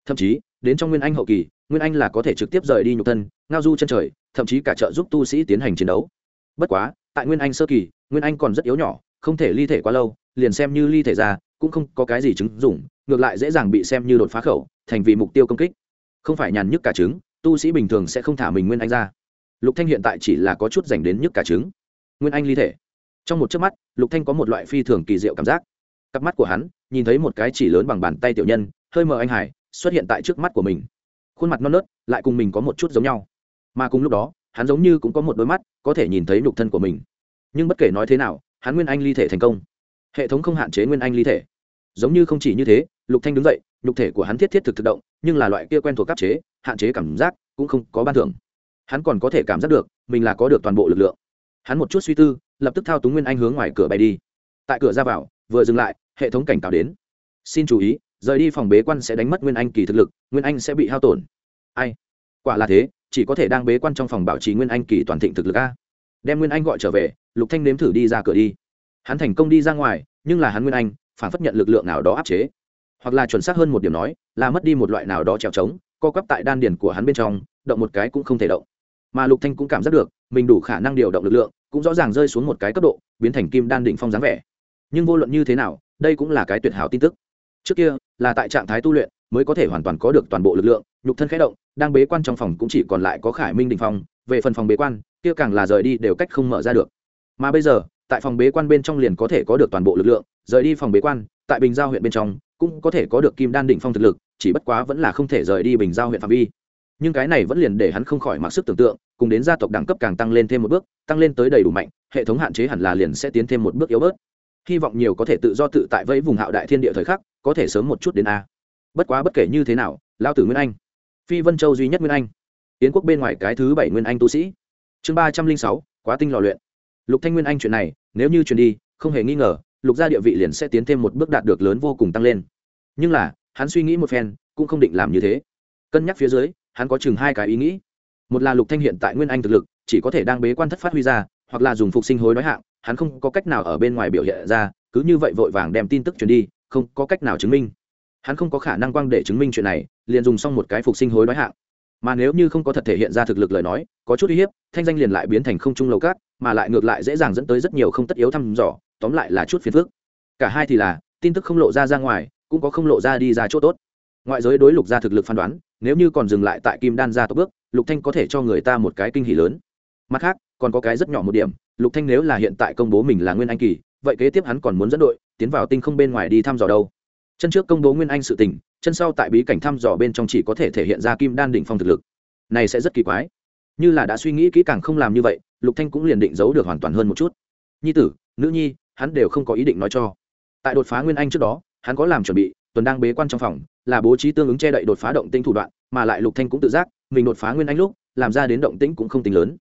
Thậm chí, đến trong nguyên anh hậu kỳ, nguyên anh là có thể trực tiếp rời đi nhục thân, ngao du chân trời, thậm chí cả trợ giúp tu sĩ tiến hành chiến đấu. Bất quá, tại nguyên anh sơ kỳ, nguyên anh còn rất yếu nhỏ, không thể ly thể quá lâu, liền xem như ly thể ra, cũng không có cái gì chứng dụng, ngược lại dễ dàng bị xem như đột phá khẩu, thành vì mục tiêu công kích. Không phải nhàn nhức cả trứng, tu sĩ bình thường sẽ không thả mình nguyên anh ra. Lục thanh hiện tại chỉ là có chút dành đến nhức cả trứng. Nguyên anh ly thể. Trong một chớp mắt, lục thanh có một loại phi thường kỳ diệu cảm giác cặp mắt của hắn nhìn thấy một cái chỉ lớn bằng bàn tay tiểu nhân, hơi mờ anh hải xuất hiện tại trước mắt của mình. Khuôn mặt non nớt, lại cùng mình có một chút giống nhau. Mà cùng lúc đó, hắn giống như cũng có một đôi mắt, có thể nhìn thấy nhục thân của mình. Nhưng bất kể nói thế nào, hắn nguyên anh ly thể thành công. Hệ thống không hạn chế nguyên anh ly thể. Giống như không chỉ như thế, lục thanh đứng dậy, nhục thể của hắn thiết thiết thực thực động, nhưng là loại kia quen thuộc cấp chế, hạn chế cảm giác cũng không có ban thưởng. Hắn còn có thể cảm giác được, mình là có được toàn bộ lực lượng. Hắn một chút suy tư, lập tức thao túng nguyên anh hướng ngoài cửa bay đi. Tại cửa ra vào vừa dừng lại, hệ thống cảnh cáo đến. Xin chú ý, rời đi phòng bế quan sẽ đánh mất nguyên anh kỳ thực lực, nguyên anh sẽ bị hao tổn. Ai? Quả là thế, chỉ có thể đang bế quan trong phòng bảo trì nguyên anh kỳ toàn thịnh thực lực a. Đem nguyên anh gọi trở về, lục thanh nếm thử đi ra cửa đi. Hắn thành công đi ra ngoài, nhưng là hắn nguyên anh, phản phất nhận lực lượng nào đó áp chế. Hoặc là chuẩn xác hơn một điểm nói, là mất đi một loại nào đó trèo trống, co quắp tại đan điền của hắn bên trong, động một cái cũng không thể động. Mà lục thanh cũng cảm giác được, mình đủ khả năng điều động lực lượng, cũng rõ ràng rơi xuống một cái cấp độ, biến thành kim đan đỉnh phong dáng vẻ nhưng vô luận như thế nào, đây cũng là cái tuyệt hảo tin tức. Trước kia, là tại trạng thái tu luyện, mới có thể hoàn toàn có được toàn bộ lực lượng, nhục thân khẽ động, đang bế quan trong phòng cũng chỉ còn lại có khải minh đình phòng, về phần phòng bế quan, kia càng là rời đi đều cách không mở ra được. Mà bây giờ, tại phòng bế quan bên trong liền có thể có được toàn bộ lực lượng, rời đi phòng bế quan, tại bình giao huyện bên trong, cũng có thể có được kim đan đỉnh phong thực lực, chỉ bất quá vẫn là không thể rời đi bình giao huyện phạm vi. Nhưng cái này vẫn liền để hắn không khỏi mặc sức tưởng tượng, cùng đến gia tộc đẳng cấp càng tăng lên thêm một bước, tăng lên tới đầy đủ mạnh, hệ thống hạn chế hẳn là liền sẽ tiến thêm một bước yếu bớt hy vọng nhiều có thể tự do tự tại vẫy vùng hạo đại thiên địa thời khắc, có thể sớm một chút đến a. Bất quá bất kể như thế nào, lao tử nguyên anh. Phi vân châu duy nhất nguyên anh. Yến quốc bên ngoài cái thứ bảy nguyên anh tu sĩ. Chương ba trăm linh sáu, quá tinh lò luyện. Lục thanh nguyên anh chuyện này, nếu như truyền đi, không hề nghi ngờ, lục gia địa vị liền sẽ tiến thêm một bước đạt được lớn vô cùng tăng lên. Nhưng là, hắn suy nghĩ một phen, cũng không định làm như thế. Cân nhắc phía dưới, hắn có chừng hai cái ý nghĩ. Một là lục thanh hiện tại nguyên anh thực lực, chỉ có thể đang bế quan thất phát huy ra, hoặc là dùng phục sinh hối nói hạng hắn không có cách nào ở bên ngoài biểu hiện ra, cứ như vậy vội vàng đem tin tức truyền đi, không có cách nào chứng minh. Hắn không có khả năng quang để chứng minh chuyện này, liền dùng xong một cái phục sinh hối đoái hạng. Mà nếu như không có thật thể hiện ra thực lực lời nói, có chút uy hiếp, thanh danh liền lại biến thành không trung lầu cát, mà lại ngược lại dễ dàng dẫn tới rất nhiều không tất yếu thăm dò, tóm lại là chút phiền phức. Cả hai thì là, tin tức không lộ ra ra ngoài, cũng có không lộ ra đi ra chỗ tốt. Ngoại giới đối lục gia thực lực phán đoán, nếu như còn dừng lại tại kim đan gia tốc bước, lục thanh có thể cho người ta một cái kinh hỉ lớn. Mặt khác còn có cái rất nhỏ một điểm, lục thanh nếu là hiện tại công bố mình là nguyên anh kỳ, vậy kế tiếp hắn còn muốn dẫn đội, tiến vào tinh không bên ngoài đi thăm dò đâu. Chân trước công bố nguyên anh sự tình, chân sau tại bí cảnh thăm dò bên trong chỉ có thể thể hiện ra kim đan đỉnh phong thực lực. Này sẽ rất kỳ quái. Như là đã suy nghĩ kỹ càng không làm như vậy, lục thanh cũng liền định giấu được hoàn toàn hơn một chút. Nhi tử, nữ nhi, hắn đều không có ý định nói cho. Tại đột phá nguyên anh trước đó, hắn có làm chuẩn bị, tuần đang bế quan trong phòng, là bố trí tương ứng che đậy đột phá động tĩnh thủ đoạn, mà lại lục thanh cũng tự giác, mình đột phá nguyên anh lúc, làm ra đến động tĩnh cũng không tính lớn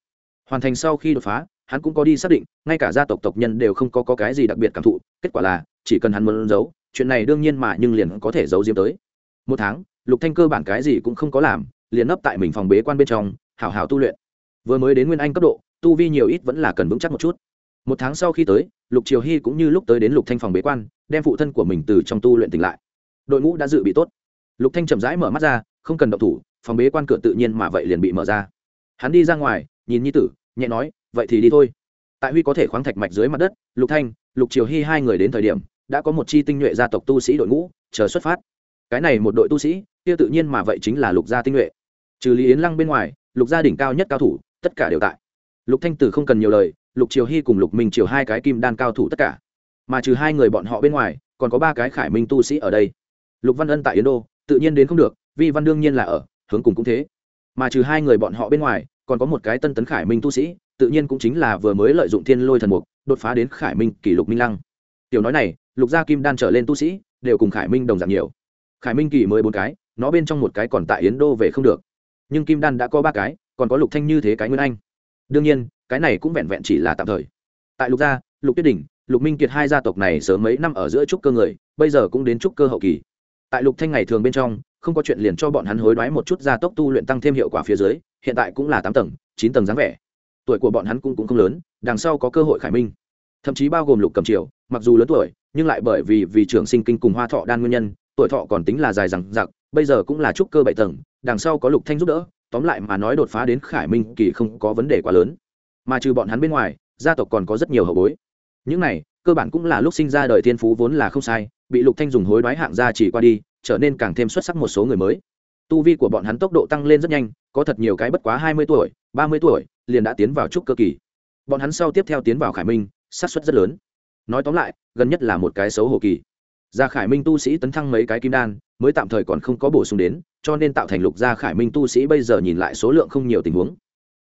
hoàn thành sau khi đột phá hắn cũng có đi xác định ngay cả gia tộc tộc nhân đều không có, có cái gì đặc biệt cảm thụ kết quả là chỉ cần hắn muốn giấu chuyện này đương nhiên mà nhưng liền có thể giấu diếm tới. Một tháng lục thanh cơ bản cái gì cũng không có làm liền nấp tại mình phòng bế quan bên trong hảo hảo tu luyện. Vừa mới đến nguyên anh cấp độ tu vi nhiều ít vẫn là cần vững chắc một chút. Một tháng sau khi tới lục triều hy cũng như lúc tới đến lục thanh phòng bế quan đem phụ thân của mình từ trong tu luyện tỉnh lại. Đội ngũ đã dự bị tốt. Lục thanh chậm rãi mở mắt ra không cần động thủ phòng bế quan cửa tự nhiên mà vậy liền bị mở ra. Hắn đi ra ngoài nhìn nhi tử nhẹ nói, vậy thì đi thôi. Tại huy có thể khoáng thạch mạch dưới mặt đất, lục thanh, lục triều hy hai người đến thời điểm, đã có một chi tinh nhuệ gia tộc tu sĩ đội ngũ, chờ xuất phát. Cái này một đội tu sĩ, kia tự nhiên mà vậy chính là lục gia tinh nhuệ. Trừ lý yến lăng bên ngoài, lục gia đỉnh cao nhất cao thủ, tất cả đều tại. Lục thanh tử không cần nhiều lời, lục triều hy cùng lục minh triều hai cái kim đan cao thủ tất cả. Mà trừ hai người bọn họ bên ngoài, còn có ba cái khải minh tu sĩ ở đây. Lục văn ân tại yến đô, tự nhiên đến không được, vi văn đương nhiên là ở, hướng cùng cũng thế. Mà trừ hai người bọn họ bên ngoài còn có một cái tân tấn khải minh tu sĩ, tự nhiên cũng chính là vừa mới lợi dụng thiên lôi thần mục, đột phá đến khải minh kỷ lục minh lăng. Tiểu nói này, lục gia kim đan trở lên tu sĩ, đều cùng khải minh đồng dạng nhiều. Khải minh kỳ mới bốn cái, nó bên trong một cái còn tại yến đô về không được. Nhưng kim đan đã có ba cái, còn có lục thanh như thế cái nguyên anh. Đương nhiên, cái này cũng vẹn vẹn chỉ là tạm thời. Tại lục gia, lục tuyết đỉnh, lục minh kiệt hai gia tộc này sớm mấy năm ở giữa trúc cơ người, bây giờ cũng đến trúc cơ hậu kỳ. Tại lục thanh ngày thường bên trong không có chuyện liền cho bọn hắn hối đoái một chút gia tốc tu luyện tăng thêm hiệu quả phía dưới, hiện tại cũng là tám tầng, chín tầng dáng vẻ. Tuổi của bọn hắn cũng cũng không lớn, đằng sau có cơ hội khải minh. Thậm chí bao gồm lục cầm triều, mặc dù lớn tuổi, nhưng lại bởi vì vì trưởng sinh kinh cùng hoa thọ đan nguyên nhân, tuổi thọ còn tính là dài rằng giặc bây giờ cũng là trúc cơ bảy tầng, đằng sau có lục thanh giúp đỡ, tóm lại mà nói đột phá đến khải minh kỳ không có vấn đề quá lớn. Mà trừ bọn hắn bên ngoài, gia tộc còn có rất nhiều hậu bối. Những này, cơ bản cũng là lúc sinh ra đời thiên phú vốn là không sai, bị lục thanh dùng hối đoái hạng gia chỉ qua đi trở nên càng thêm xuất sắc một số người mới. Tu vi của bọn hắn tốc độ tăng lên rất nhanh, có thật nhiều cái bất quá hai mươi tuổi, ba mươi tuổi, liền đã tiến vào trúc cơ kỳ. Bọn hắn sau tiếp theo tiến vào khải minh sát xuất rất lớn. Nói tóm lại, gần nhất là một cái xấu hổ kỳ. Gia khải minh tu sĩ tấn thăng mấy cái kim đan, mới tạm thời còn không có bổ sung đến, cho nên tạo thành lục gia khải minh tu sĩ bây giờ nhìn lại số lượng không nhiều tình huống.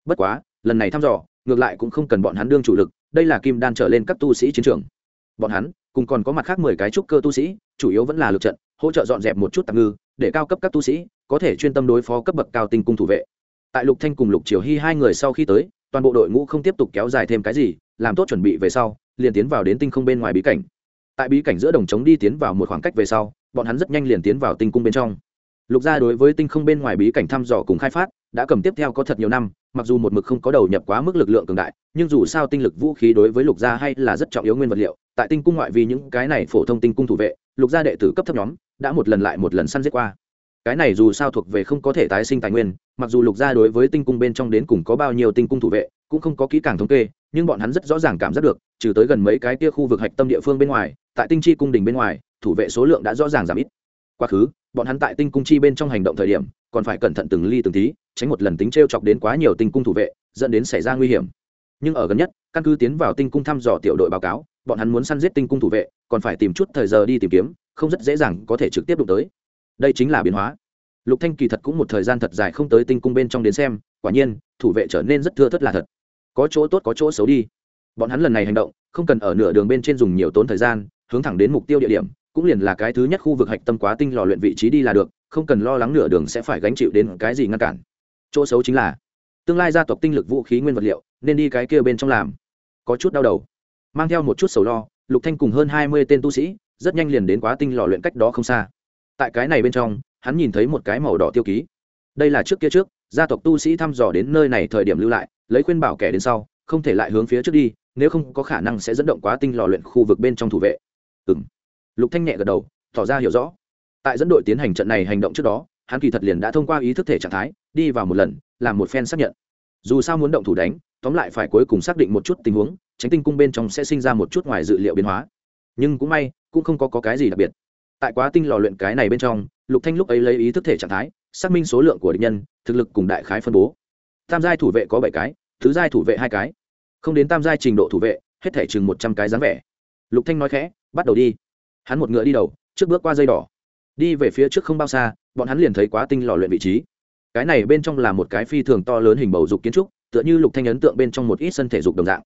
Bất quá, lần này thăm dò, ngược lại cũng không cần bọn hắn đương chủ lực, đây là kim đan trở lên các tu sĩ chiến trường. Bọn hắn, cùng còn có mặt khác mười cái trúc cơ tu sĩ chủ yếu vẫn là lực trận, hỗ trợ dọn dẹp một chút tạm ngư, để cao cấp các tu sĩ, có thể chuyên tâm đối phó cấp bậc cao tinh cung thủ vệ. Tại lục thanh cùng lục triều hy hai người sau khi tới, toàn bộ đội ngũ không tiếp tục kéo dài thêm cái gì, làm tốt chuẩn bị về sau, liền tiến vào đến tinh không bên ngoài bí cảnh. Tại bí cảnh giữa đồng trống đi tiến vào một khoảng cách về sau, bọn hắn rất nhanh liền tiến vào tinh cung bên trong. Lục gia đối với tinh không bên ngoài bí cảnh thăm dò cùng khai phát đã cầm tiếp theo có thật nhiều năm, mặc dù một mực không có đầu nhập quá mức lực lượng cường đại, nhưng dù sao tinh lực vũ khí đối với lục gia hay là rất trọng yếu nguyên vật liệu, tại tinh cung ngoại vì những cái này phổ thông tinh cung thủ vệ, lục gia đệ tử cấp thấp nhóm đã một lần lại một lần săn giết qua. Cái này dù sao thuộc về không có thể tái sinh tài nguyên, mặc dù lục gia đối với tinh cung bên trong đến cùng có bao nhiêu tinh cung thủ vệ, cũng không có kỹ càng thống kê, nhưng bọn hắn rất rõ ràng cảm giác được, trừ tới gần mấy cái kia khu vực hạch tâm địa phương bên ngoài, tại tinh chi cung đình bên ngoài, thủ vệ số lượng đã rõ ràng giảm ít. Quá khứ, bọn hắn tại tinh cung chi bên trong hành động thời điểm, còn phải cẩn thận từng ly từng tí tránh một lần tính t r e o chọc đến quá nhiều tinh cung thủ vệ, dẫn đến xảy ra nguy hiểm. Nhưng ở gần nhất, căn cứ tiến vào tinh cung thăm dò tiểu đội báo cáo, bọn hắn muốn săn giết tinh cung thủ vệ, còn phải tìm chút thời giờ đi tìm kiếm, không rất dễ dàng có thể trực tiếp đụng tới. Đây chính là biến hóa. Lục thanh kỳ thật cũng một thời gian thật dài không tới tinh cung bên trong đến xem, quả nhiên, thủ vệ trở nên rất thưa thất là thật. Có chỗ tốt có chỗ xấu đi. Bọn hắn lần này hành động, không cần ở nửa đường bên trên dùng nhiều tốn thời gian, hướng thẳng đến mục tiêu địa điểm, cũng liền là cái thứ nhất khu vực hạch tâm quá tinh lò luyện vị trí đi là được, không cần lo lắng nửa đường sẽ phải gánh chịu đến cái gì ngăn cản chỗ xấu chính là, tương lai gia tộc tinh lực vũ khí nguyên vật liệu, nên đi cái kia bên trong làm. Có chút đau đầu. Mang theo một chút sầu lo, lục thanh cùng hơn hai mươi tên tu sĩ, rất nhanh liền đến quá tinh lò luyện cách đó không xa. Tại cái này bên trong, hắn nhìn thấy một cái màu đỏ tiêu ký. Đây là trước kia trước, gia tộc tu sĩ thăm dò đến nơi này thời điểm lưu lại, lấy khuyên bảo kẻ đến sau, không thể lại hướng phía trước đi, nếu không có khả năng sẽ dẫn động quá tinh lò luyện khu vực bên trong thủ vệ. Ừm. Lục thanh nhẹ gật đầu, tỏ ra hiểu rõ. Tại dẫn đội tiến hành trận này hành động trước đó, hắn kỳ thật liền đã thông qua ý thức thể trạng thái đi vào một lần làm một phen xác nhận. Dù sao muốn động thủ đánh tóm lại phải cuối cùng xác định một chút tình huống tránh tinh cung bên trong sẽ sinh ra một chút ngoài dự liệu biến hóa. Nhưng cũng may cũng không có, có cái gì đặc biệt. Tại quá tinh lò luyện cái này bên trong lục thanh lúc ấy lấy ý thức thể trạng thái xác minh số lượng của địch nhân thực lực cùng đại khái phân bố. Tam giai thủ vệ có bảy cái thứ giai thủ vệ hai cái. Không đến tam giai trình độ thủ vệ hết thể chừng một trăm cái dáng vẻ. Lục thanh nói khẽ bắt đầu đi. Hắn một ngựa đi đầu trước bước qua dây đỏ. Đi về phía trước không bao xa bọn hắn liền thấy quá tinh lò luyện vị trí cái này bên trong là một cái phi thường to lớn hình bầu dục kiến trúc, tựa như lục thanh ấn tượng bên trong một ít sân thể dục đồng dạng.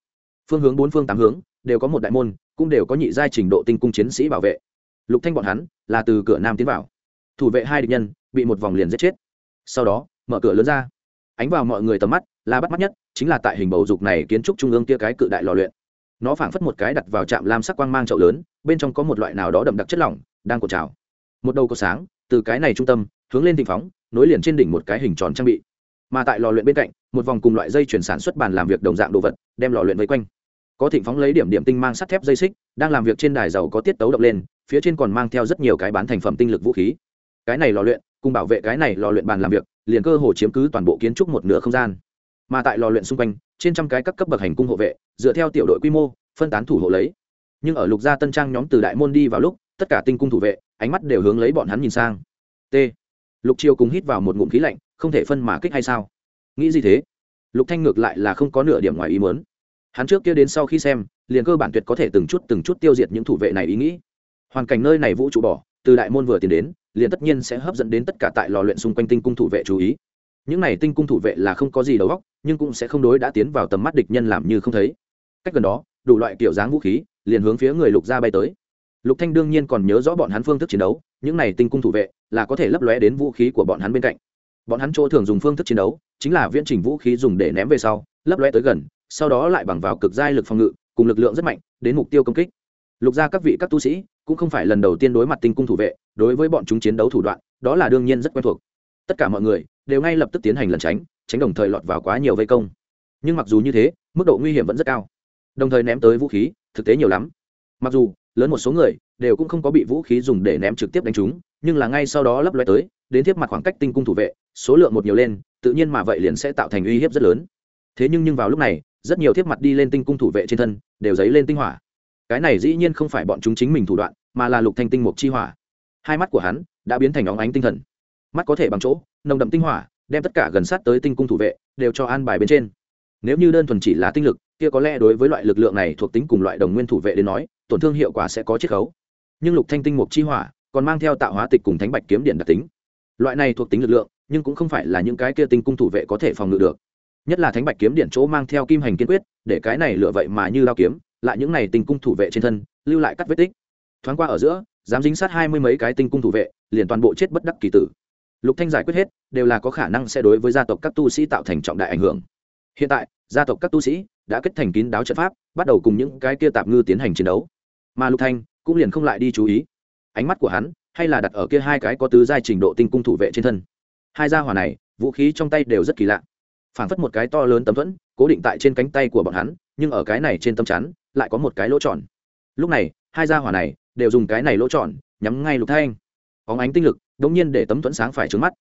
Phương hướng bốn phương tám hướng, đều có một đại môn, cũng đều có nhị giai trình độ tinh cung chiến sĩ bảo vệ. Lục thanh bọn hắn, là từ cửa nam tiến vào. Thủ vệ hai địch nhân, bị một vòng liền giết chết. Sau đó, mở cửa lớn ra. Ánh vào mọi người tầm mắt, là bắt mắt nhất, chính là tại hình bầu dục này kiến trúc trung ương kia cái cự đại lò luyện. Nó phảng phất một cái đặt vào trạm lam sắc quang mang chậu lớn, bên trong có một loại nào đó đậm đặc chất lỏng, đang cột trào. Một đầu có sáng, từ cái này trung tâm, hướng lên thịnh phóng nối liền trên đỉnh một cái hình tròn trang bị. Mà tại lò luyện bên cạnh, một vòng cùng loại dây chuyển sản xuất bàn làm việc đồng dạng đồ vật, đem lò luyện vây quanh. Có thịnh phóng lấy điểm điểm tinh mang sắt thép dây xích, đang làm việc trên đài dầu có tiết tấu động lên, phía trên còn mang theo rất nhiều cái bán thành phẩm tinh lực vũ khí. Cái này lò luyện, cùng bảo vệ cái này lò luyện bàn làm việc, liền cơ hồ chiếm cứ toàn bộ kiến trúc một nửa không gian. Mà tại lò luyện xung quanh, trên trăm cái các cấp bậc hành cung hộ vệ, dựa theo tiểu đội quy mô, phân tán thủ hộ lấy. Nhưng ở lục gia tân trang nhóm từ đại môn đi vào lúc, tất cả tinh cung thủ vệ, ánh mắt đều hướng lấy bọn hắn nhìn sang. T lục triều cùng hít vào một ngụm khí lạnh, không thể phân mà kích hay sao? Nghĩ gì thế? Lục thanh ngược lại là không có nửa điểm ngoài ý muốn. Hắn trước kia đến sau khi xem, liền cơ bản tuyệt có thể từng chút từng chút tiêu diệt những thủ vệ này ý nghĩ. Hoàn cảnh nơi này vũ trụ bỏ, từ đại môn vừa tiến đến, liền tất nhiên sẽ hấp dẫn đến tất cả tại lò luyện xung quanh tinh cung thủ vệ chú ý. Những này tinh cung thủ vệ là không có gì đầu óc, nhưng cũng sẽ không đối đã tiến vào tầm mắt địch nhân làm như không thấy. Cách gần đó, đủ loại kiểu dáng vũ khí, liền hướng phía người lục gia bay tới lục thanh đương nhiên còn nhớ rõ bọn hắn phương thức chiến đấu, những này tinh cung thủ vệ là có thể lấp lóe đến vũ khí của bọn hắn bên cạnh. Bọn hắn chỗ thường dùng phương thức chiến đấu chính là viễn trình vũ khí dùng để ném về sau, lấp lóe tới gần, sau đó lại bằng vào cực giai lực phòng ngự, cùng lực lượng rất mạnh, đến mục tiêu công kích. Lục gia các vị các tu sĩ cũng không phải lần đầu tiên đối mặt tinh cung thủ vệ, đối với bọn chúng chiến đấu thủ đoạn, đó là đương nhiên rất quen thuộc. Tất cả mọi người đều ngay lập tức tiến hành lẩn tránh tránh đồng thời lọt vào quá nhiều vây công. Nhưng mặc dù như thế, mức độ nguy hiểm vẫn rất cao. Đồng thời ném tới vũ khí, thực tế nhiều lắm. Mặc dù lớn một số người đều cũng không có bị vũ khí dùng để ném trực tiếp đánh chúng, nhưng là ngay sau đó lấp loe tới, đến tiếp mặt khoảng cách tinh cung thủ vệ, số lượng một nhiều lên, tự nhiên mà vậy liền sẽ tạo thành uy hiếp rất lớn. Thế nhưng nhưng vào lúc này, rất nhiều tiếp mặt đi lên tinh cung thủ vệ trên thân, đều dấy lên tinh hỏa. Cái này dĩ nhiên không phải bọn chúng chính mình thủ đoạn, mà là lục thanh tinh mục chi hỏa. Hai mắt của hắn đã biến thành óng ánh tinh thần. Mắt có thể bằng chỗ, nồng đậm tinh hỏa, đem tất cả gần sát tới tinh cung thủ vệ, đều cho an bài bên trên nếu như đơn thuần chỉ là tinh lực, kia có lẽ đối với loại lực lượng này thuộc tính cùng loại đồng nguyên thủ vệ đến nói, tổn thương hiệu quả sẽ có chiết khấu. Nhưng lục thanh tinh mục chi hỏa còn mang theo tạo hóa tịch cùng thánh bạch kiếm điện đặc tính. Loại này thuộc tính lực lượng, nhưng cũng không phải là những cái kia tinh cung thủ vệ có thể phòng ngự được. Nhất là thánh bạch kiếm điện chỗ mang theo kim hành kiên quyết, để cái này lựa vậy mà như lao kiếm, lại những này tinh cung thủ vệ trên thân, lưu lại cắt vết tích. Thoáng qua ở giữa, dám dính sát hai mươi mấy cái tinh cung thủ vệ, liền toàn bộ chết bất đắc kỳ tử. Lục thanh giải quyết hết, đều là có khả năng sẽ đối với gia tộc các tu sĩ tạo thành trọng đại ảnh hưởng hiện tại, gia tộc các tu sĩ đã kết thành kín đáo trận pháp, bắt đầu cùng những cái kia tạp ngư tiến hành chiến đấu. Mà lục thanh cũng liền không lại đi chú ý. Ánh mắt của hắn hay là đặt ở kia hai cái có tứ giai trình độ tinh cung thủ vệ trên thân. Hai gia hỏa này, vũ khí trong tay đều rất kỳ lạ. Phảng phất một cái to lớn tấm thuẫn, cố định tại trên cánh tay của bọn hắn, nhưng ở cái này trên tấm chắn lại có một cái lỗ tròn. Lúc này, hai gia hỏa này đều dùng cái này lỗ tròn nhắm ngay lục thanh. Óng ánh tinh lực đống nhiên để tấm thuẫn sáng phải trướng mắt.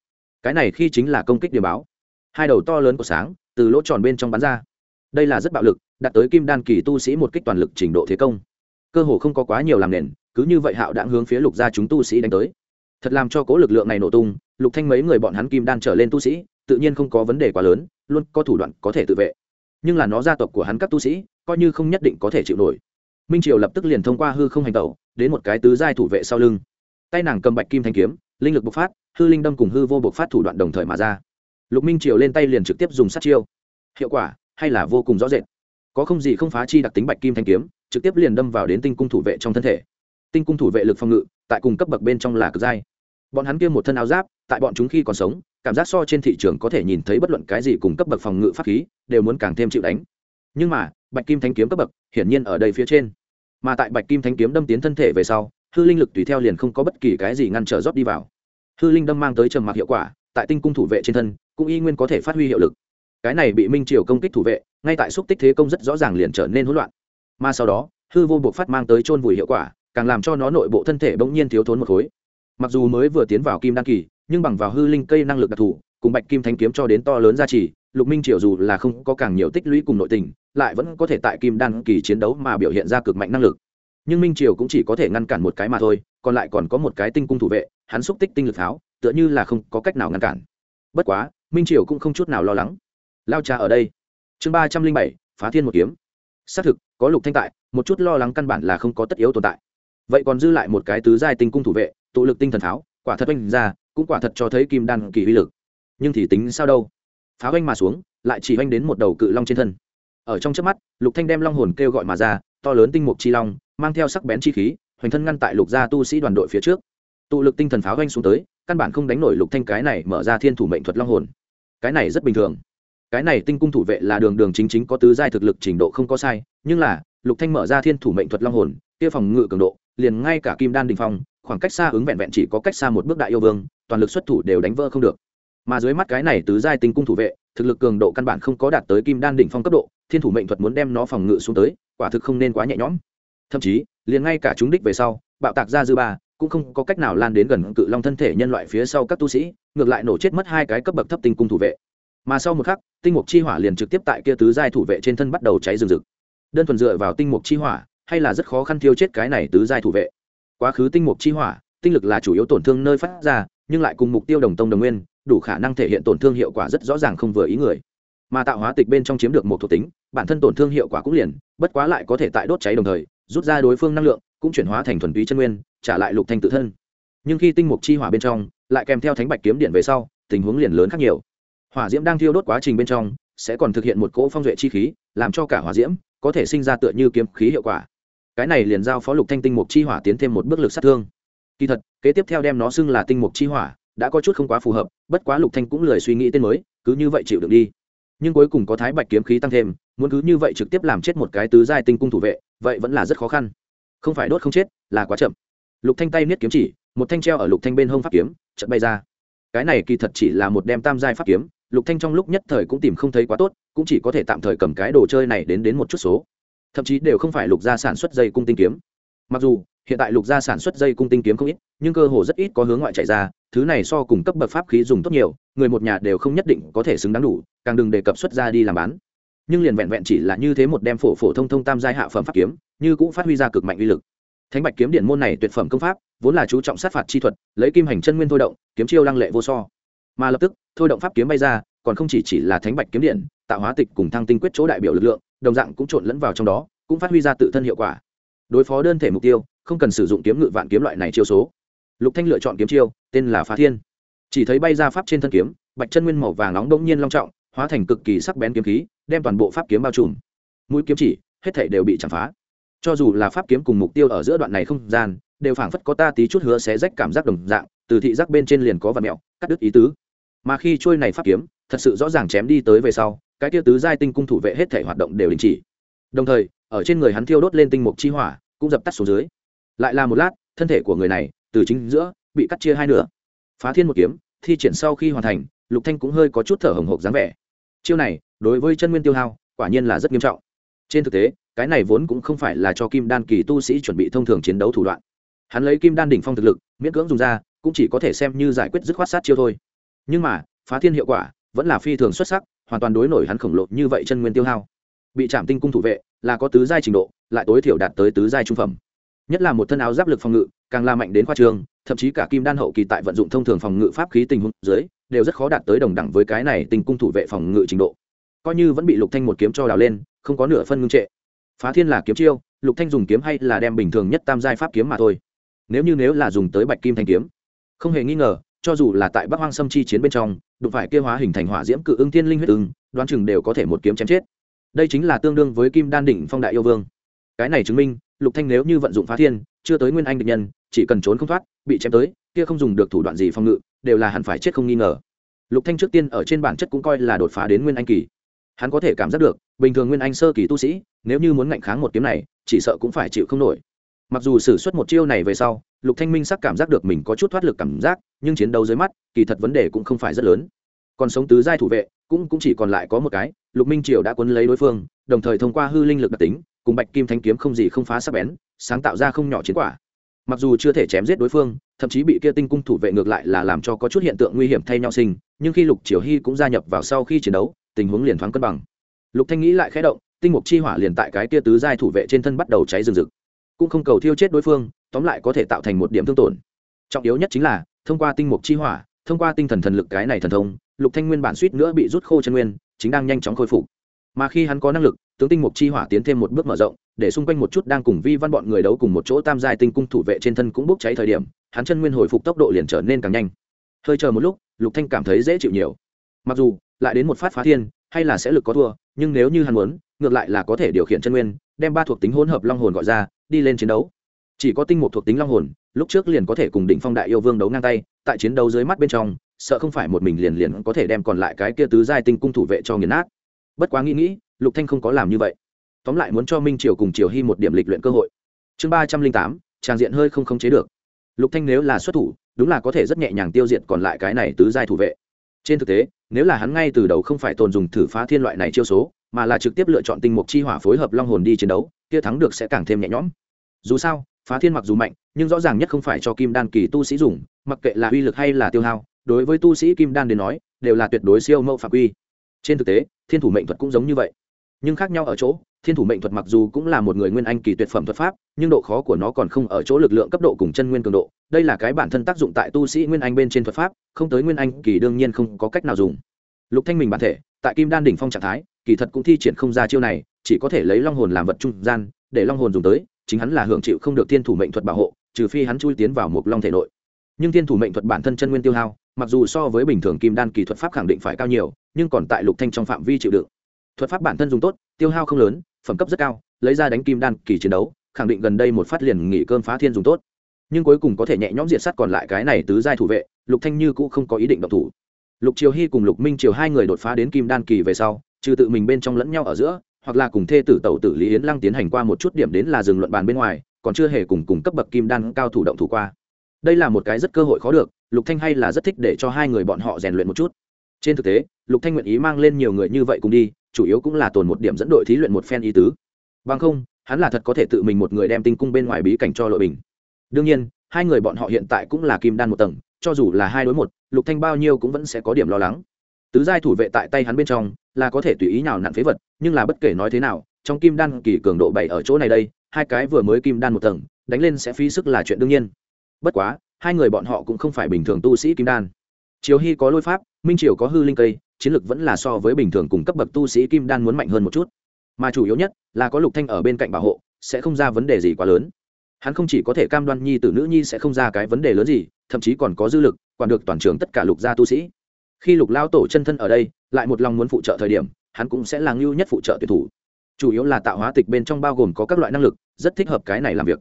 Cái này khi chính là công kích điều báo. Hai đầu to lớn của sáng từ lỗ tròn bên trong bắn ra. Đây là rất bạo lực, đạt tới kim đan kỳ tu sĩ một kích toàn lực trình độ thế công. Cơ hồ không có quá nhiều làm nền, cứ như vậy hạo đã hướng phía lục gia chúng tu sĩ đánh tới. Thật làm cho cố lực lượng này nổ tung, lục thanh mấy người bọn hắn kim đan trở lên tu sĩ, tự nhiên không có vấn đề quá lớn, luôn có thủ đoạn có thể tự vệ. Nhưng là nó gia tộc của hắn các tu sĩ, coi như không nhất định có thể chịu nổi. Minh triều lập tức liền thông qua hư không hành tẩu, đến một cái tứ giai thủ vệ sau lưng. Tay nàng cầm bạch kim thanh kiếm, linh lực bộc phát, hư linh đâm cùng hư vô bộc phát thủ đoạn đồng thời mà ra lục minh triều lên tay liền trực tiếp dùng sát chiêu. Hiệu quả, hay là vô cùng rõ rệt. Có không gì không phá chi đặc tính bạch kim thanh kiếm, trực tiếp liền đâm vào đến tinh cung thủ vệ trong thân thể. Tinh cung thủ vệ lực phòng ngự, tại cùng cấp bậc bên trong là cực giai. Bọn hắn kia một thân áo giáp, tại bọn chúng khi còn sống, cảm giác so trên thị trường có thể nhìn thấy bất luận cái gì cùng cấp bậc phòng ngự pháp khí, đều muốn càng thêm chịu đánh. Nhưng mà, bạch kim thanh kiếm cấp bậc, hiển nhiên ở đây phía trên. Mà tại bạch kim thanh kiếm đâm tiến thân thể về sau, hư linh lực tùy theo liền không có bất kỳ cái gì ngăn trở rót đi vào. Hư linh đâm mang tới trầm mặc hiệu quả, tại tinh cung thủ vệ trên thân cũng y nguyên có thể phát huy hiệu lực. Cái này bị minh triều công kích thủ vệ, ngay tại xúc tích thế công rất rõ ràng liền trở nên hỗn loạn. Mà sau đó, hư vô buộc phát mang tới chôn vùi hiệu quả, càng làm cho nó nội bộ thân thể bỗng nhiên thiếu thốn một khối. Mặc dù mới vừa tiến vào kim đan kỳ, nhưng bằng vào hư linh cây năng lực đặc thù, cùng bạch kim thanh kiếm cho đến to lớn gia trì, lục minh triều dù là không có càng nhiều tích lũy cùng nội tình, lại vẫn có thể tại kim đan kỳ chiến đấu mà biểu hiện ra cực mạnh năng lực. Nhưng minh triều cũng chỉ có thể ngăn cản một cái mà thôi, còn lại còn có một cái tinh cung thủ vệ, hắn xúc tích tinh lực pháo tựa như là không có cách nào ngăn cản. Bất quá minh triều cũng không chút nào lo lắng. Lao trà ở đây. Chương ba trăm linh bảy, phá thiên một kiếm. Xác thực, có lục thanh tại, một chút lo lắng căn bản là không có tất yếu tồn tại. Vậy còn dư lại một cái tứ giai tinh cung thủ vệ, tụ lực tinh thần tháo. quả thật oanh ra, cũng quả thật cho thấy kim đan kỳ uy lực. Nhưng thì tính sao đâu? Pháo oanh mà xuống, lại chỉ oanh đến một đầu cự long trên thân. Ở trong chớp mắt, lục thanh đem long hồn kêu gọi mà ra, to lớn tinh mục chi long, mang theo sắc bén chi khí, hoành thân ngăn tại lục gia tu sĩ đoàn đội phía trước. Tụ lực tinh thần pháo oanh xuống tới, căn bản không đánh nổi lục thanh cái này mở ra thiên thủ mệnh thuật long hồn cái này rất bình thường. Cái này tinh cung thủ vệ là đường đường chính chính có tứ giai thực lực trình độ không có sai, nhưng là, lục thanh mở ra thiên thủ mệnh thuật long hồn, kia phòng ngự cường độ, liền ngay cả kim đan đình phong, khoảng cách xa ứng vẹn vẹn chỉ có cách xa một bước đại yêu vương, toàn lực xuất thủ đều đánh vỡ không được. Mà dưới mắt cái này tứ giai tinh cung thủ vệ, thực lực cường độ căn bản không có đạt tới kim đan đỉnh phong cấp độ, thiên thủ mệnh thuật muốn đem nó phòng ngự xuống tới, quả thực không nên quá nhẹ nhõm. Thậm chí, liền ngay cả chúng đích về sau, bạo tạc ra dư ba cũng không có cách nào lan đến gần cự long thân thể nhân loại phía sau các tu sĩ, ngược lại nổ chết mất hai cái cấp bậc thấp tinh cung thủ vệ. Mà sau một khắc, tinh mục chi hỏa liền trực tiếp tại kia tứ giai thủ vệ trên thân bắt đầu cháy rừng rực. Đơn thuần dựa vào tinh mục chi hỏa, hay là rất khó khăn thiêu chết cái này tứ giai thủ vệ. Quá khứ tinh mục chi hỏa, tinh lực là chủ yếu tổn thương nơi phát ra, nhưng lại cùng mục tiêu đồng tông đồng nguyên, đủ khả năng thể hiện tổn thương hiệu quả rất rõ ràng không vừa ý người. Mà tạo hóa tịch bên trong chiếm được một thuộc tính, bản thân tổn thương hiệu quả cũng liền, bất quá lại có thể tại đốt cháy đồng thời, rút ra đối phương năng lượng cũng chuyển hóa thành thuần túy chân nguyên, trả lại lục thanh tự thân. Nhưng khi tinh mục chi hỏa bên trong, lại kèm theo thánh bạch kiếm điện về sau, tình huống liền lớn khác nhiều. Hỏa diễm đang thiêu đốt quá trình bên trong, sẽ còn thực hiện một cỗ phong duệ chi khí, làm cho cả hỏa diễm có thể sinh ra tựa như kiếm khí hiệu quả. Cái này liền giao phó lục thanh tinh mục chi hỏa tiến thêm một bước lực sát thương. Kỳ thật, kế tiếp theo đem nó xưng là tinh mục chi hỏa, đã có chút không quá phù hợp, bất quá lục thanh cũng lười suy nghĩ tên mới, cứ như vậy chịu được đi. Nhưng cuối cùng có thái bạch kiếm khí tăng thêm, muốn cứ như vậy trực tiếp làm chết một cái tứ giai tinh cung thủ vệ, vậy vẫn là rất khó khăn không phải đốt không chết, là quá chậm. Lục thanh tay niết kiếm chỉ, một thanh treo ở lục thanh bên hông pháp kiếm, chợt bay ra. Cái này kỳ thật chỉ là một đem tam giai pháp kiếm, lục thanh trong lúc nhất thời cũng tìm không thấy quá tốt, cũng chỉ có thể tạm thời cầm cái đồ chơi này đến đến một chút số. Thậm chí đều không phải lục gia sản xuất dây cung tinh kiếm. Mặc dù, hiện tại lục gia sản xuất dây cung tinh kiếm không ít, nhưng cơ hồ rất ít có hướng ngoại chạy ra, thứ này so cùng cấp bậc pháp khí dùng tốt nhiều, người một nhà đều không nhất định có thể xứng đáng đủ, càng đừng đề cập xuất ra đi làm bán nhưng liền vẹn vẹn chỉ là như thế một đem phổ phổ thông thông tam giai hạ phẩm pháp kiếm, như cũng phát huy ra cực mạnh uy lực. Thánh bạch kiếm điện môn này tuyệt phẩm công pháp, vốn là chú trọng sát phạt chi thuật, lấy kim hành chân nguyên thôi động, kiếm chiêu lăng lệ vô so. Mà lập tức, thôi động pháp kiếm bay ra, còn không chỉ chỉ là thánh bạch kiếm điện, tạo hóa tịch cùng thăng tinh quyết chỗ đại biểu lực lượng, đồng dạng cũng trộn lẫn vào trong đó, cũng phát huy ra tự thân hiệu quả. Đối phó đơn thể mục tiêu, không cần sử dụng kiếm ngự vạn kiếm loại này chiêu số. Lục thanh lựa chọn kiếm chiêu, tên là phá thiên. Chỉ thấy bay ra pháp trên thân kiếm, bạch chân nguyên màu vàng nóng đông nhiên long trọng, hóa thành cực kỳ sắc bén kiếm khí đem toàn bộ pháp kiếm bao trùm. Mũi kiếm chỉ, hết thảy đều bị chạm phá. Cho dù là pháp kiếm cùng mục tiêu ở giữa đoạn này không gian, đều phảng phất có ta tí chút hứa xé rách cảm giác đồng dạng, từ thị giác bên trên liền có vật mẹo, cắt đứt ý tứ. Mà khi trôi này pháp kiếm, thật sự rõ ràng chém đi tới về sau, cái tiêu tứ giai tinh cung thủ vệ hết thể hoạt động đều đình chỉ. Đồng thời, ở trên người hắn thiêu đốt lên tinh mục chi hỏa, cũng dập tắt xuống dưới. Lại là một lát, thân thể của người này, từ chính giữa, bị cắt chia hai nửa. Phá thiên một kiếm, thi triển sau khi hoàn thành, lục thanh cũng hơi có chút thở hồng hộc dáng vẻ. Chiêu này đối với chân nguyên tiêu hao, quả nhiên là rất nghiêm trọng. Trên thực tế, cái này vốn cũng không phải là cho kim đan kỳ tu sĩ chuẩn bị thông thường chiến đấu thủ đoạn. Hắn lấy kim đan đỉnh phong thực lực, miễn cưỡng dùng ra, cũng chỉ có thể xem như giải quyết dứt khoát sát chiêu thôi. Nhưng mà, phá thiên hiệu quả vẫn là phi thường xuất sắc, hoàn toàn đối nổi hắn khổng lồ như vậy chân nguyên tiêu hao. Bị chạm tinh cung thủ vệ, là có tứ giai trình độ, lại tối thiểu đạt tới tứ giai trung phẩm. Nhất là một thân áo giáp lực phòng ngự, càng la mạnh đến khoa trường, thậm chí cả kim đan hậu kỳ tại vận dụng thông thường phòng ngự pháp khí tình huống dưới, đều rất khó đạt tới đồng đẳng với cái này tình cung thủ vệ phòng ngự trình độ coi như vẫn bị lục thanh một kiếm cho đào lên, không có nửa phân ngưng trệ. Phá thiên là kiếm chiêu, lục thanh dùng kiếm hay là đem bình thường nhất tam giai pháp kiếm mà thôi. Nếu như nếu là dùng tới bạch kim thanh kiếm, không hề nghi ngờ, cho dù là tại bắc hoang sâm chi chiến bên trong, đụng phải kia hóa hình thành hỏa diễm cự ưng thiên linh huyết ưng đoán chừng đều có thể một kiếm chém chết. Đây chính là tương đương với kim đan đỉnh phong đại yêu vương. Cái này chứng minh, lục thanh nếu như vận dụng phá thiên, chưa tới nguyên anh địch nhân, chỉ cần trốn không thoát, bị chém tới, kia không dùng được thủ đoạn gì phong ngự, đều là hẳn phải chết không nghi ngờ. Lục thanh trước tiên ở trên bản chất cũng coi là đột phá đến nguyên anh kỳ hắn có thể cảm giác được, bình thường nguyên anh sơ kỳ tu sĩ, nếu như muốn ngạnh kháng một kiếm này, chỉ sợ cũng phải chịu không nổi. Mặc dù sử xuất một chiêu này về sau, lục thanh minh sắc cảm giác được mình có chút thoát lực cảm giác, nhưng chiến đấu dưới mắt, kỳ thật vấn đề cũng không phải rất lớn. Còn sống tứ giai thủ vệ, cũng cũng chỉ còn lại có một cái, lục minh triều đã quấn lấy đối phương, đồng thời thông qua hư linh lực đặc tính, cùng bạch kim thanh kiếm không gì không phá sắc bén, sáng tạo ra không nhỏ chiến quả. Mặc dù chưa thể chém giết đối phương, thậm chí bị kia tinh cung thủ vệ ngược lại là làm cho có chút hiện tượng nguy hiểm thay nhau sinh, nhưng khi lục triều hy cũng gia nhập vào sau khi chiến đấu tình huống liền thoáng cân bằng. Lục thanh nghĩ lại khẽ động, tinh mục chi hỏa liền tại cái kia tứ giai thủ vệ trên thân bắt đầu cháy rừng rực. Cũng không cầu thiêu chết đối phương, tóm lại có thể tạo thành một điểm thương tổn. Trọng yếu nhất chính là, thông qua tinh mục chi hỏa, thông qua tinh thần thần lực cái này thần thông, lục thanh nguyên bản suýt nữa bị rút khô chân nguyên, chính đang nhanh chóng khôi phục. Mà khi hắn có năng lực, tướng tinh mục chi hỏa tiến thêm một bước mở rộng, để xung quanh một chút đang cùng vi văn bọn người đấu cùng một chỗ tam giai tinh cung thủ vệ trên thân cũng bốc cháy thời điểm, hắn chân nguyên hồi phục tốc độ liền trở nên càng nhanh. Hơi chờ một lúc, lục thanh cảm thấy dễ chịu nhiều. Mặc dù lại đến một phát phá thiên, hay là sẽ lực có thua, nhưng nếu như hắn muốn, ngược lại là có thể điều khiển chân nguyên, đem ba thuộc tính hỗn hợp long hồn gọi ra, đi lên chiến đấu. Chỉ có tinh một thuộc tính long hồn, lúc trước liền có thể cùng đỉnh phong đại yêu vương đấu ngang tay, tại chiến đấu dưới mắt bên trong, sợ không phải một mình liền liền có thể đem còn lại cái kia tứ giai tinh cung thủ vệ cho nghiền nát. Bất quá nghĩ nghĩ, lục thanh không có làm như vậy. Tóm lại muốn cho minh triều cùng triều hy một điểm lịch luyện cơ hội. Chương ba trăm linh tám tràng diện hơi không khống chế được. Lục thanh nếu là xuất thủ, đúng là có thể rất nhẹ nhàng tiêu diệt còn lại cái này tứ giai thủ vệ. Trên thực tế nếu là hắn ngay từ đầu không phải tồn dùng thử phá thiên loại này chiêu số, mà là trực tiếp lựa chọn tinh mục chi hỏa phối hợp long hồn đi chiến đấu, kia thắng được sẽ càng thêm nhẹ nhõm. Dù sao, phá thiên mặc dù mạnh, nhưng rõ ràng nhất không phải cho kim đan kỳ tu sĩ dùng, mặc kệ là uy lực hay là tiêu hao, đối với tu sĩ kim đan đến nói, đều là tuyệt đối siêu mẫu phạm uy trên thực tế, thiên thủ mệnh thuật cũng giống như vậy. Nhưng khác nhau ở chỗ thiên thủ mệnh thuật mặc dù cũng là một người nguyên anh kỳ tuyệt phẩm thuật pháp, nhưng độ khó của nó còn không ở chỗ lực lượng cấp độ cùng chân nguyên cường độ. Đây là cái bản thân tác dụng tại tu sĩ nguyên anh bên trên thuật pháp, không tới nguyên anh kỳ đương nhiên không có cách nào dùng. Lục thanh mình bản thể, tại kim đan đỉnh phong trạng thái, kỳ thật cũng thi triển không ra chiêu này, chỉ có thể lấy long hồn làm vật trung gian, để long hồn dùng tới, chính hắn là hưởng chịu không được thiên thủ mệnh thuật bảo hộ, trừ phi hắn chui tiến vào một long thể nội. Nhưng thiên thủ mệnh thuật bản thân chân nguyên tiêu hao, mặc dù so với bình thường kim đan kỳ thuật pháp khẳng định phải cao nhiều, nhưng còn tại lục thanh trong phạm vi chịu đựng. Thuật pháp bản thân dùng tốt, tiêu hao không lớn phẩm cấp rất cao, lấy ra đánh kim đan kỳ chiến đấu, khẳng định gần đây một phát liền nghỉ cơn phá thiên dùng tốt. Nhưng cuối cùng có thể nhẹ nhõm diệt sát còn lại cái này tứ giai thủ vệ, lục thanh như cũng không có ý định động thủ. Lục triều hy cùng lục minh triều hai người đột phá đến kim đan kỳ về sau, trừ tự mình bên trong lẫn nhau ở giữa, hoặc là cùng thê tử tẩu tử lý yến lăng tiến hành qua một chút điểm đến là dừng luận bàn bên ngoài, còn chưa hề cùng cùng cấp bậc kim đan cao thủ động thủ qua. Đây là một cái rất cơ hội khó được, lục thanh hay là rất thích để cho hai người bọn họ rèn luyện một chút trên thực tế, lục thanh nguyện ý mang lên nhiều người như vậy cùng đi, chủ yếu cũng là tồn một điểm dẫn đội thí luyện một phen ý tứ. Bằng không, hắn là thật có thể tự mình một người đem tinh cung bên ngoài bí cảnh cho lội bình. Đương nhiên, hai người bọn họ hiện tại cũng là kim đan một tầng, cho dù là hai đối một, lục thanh bao nhiêu cũng vẫn sẽ có điểm lo lắng. Tứ giai thủ vệ tại tay hắn bên trong, là có thể tùy ý nào nặn phế vật, nhưng là bất kể nói thế nào, trong kim đan kỳ cường độ bảy ở chỗ này đây, hai cái vừa mới kim đan một tầng, đánh lên sẽ phí sức là chuyện đương nhiên. Bất quá, hai người bọn họ cũng không phải bình thường tu sĩ kim đan. Chiếu hy có lôi pháp minh triều có hư linh cây, chiến lược vẫn là so với bình thường cùng cấp bậc tu sĩ kim đan muốn mạnh hơn một chút. Mà chủ yếu nhất là có lục thanh ở bên cạnh bảo hộ, sẽ không ra vấn đề gì quá lớn. Hắn không chỉ có thể cam đoan nhi tử nữ nhi sẽ không ra cái vấn đề lớn gì, thậm chí còn có dư lực, quản được toàn trường tất cả lục gia tu sĩ. Khi lục lao tổ chân thân ở đây, lại một lòng muốn phụ trợ thời điểm, hắn cũng sẽ là ngưu nhất phụ trợ tuyển thủ. Chủ yếu là tạo hóa tịch bên trong bao gồm có các loại năng lực, rất thích hợp cái này làm việc.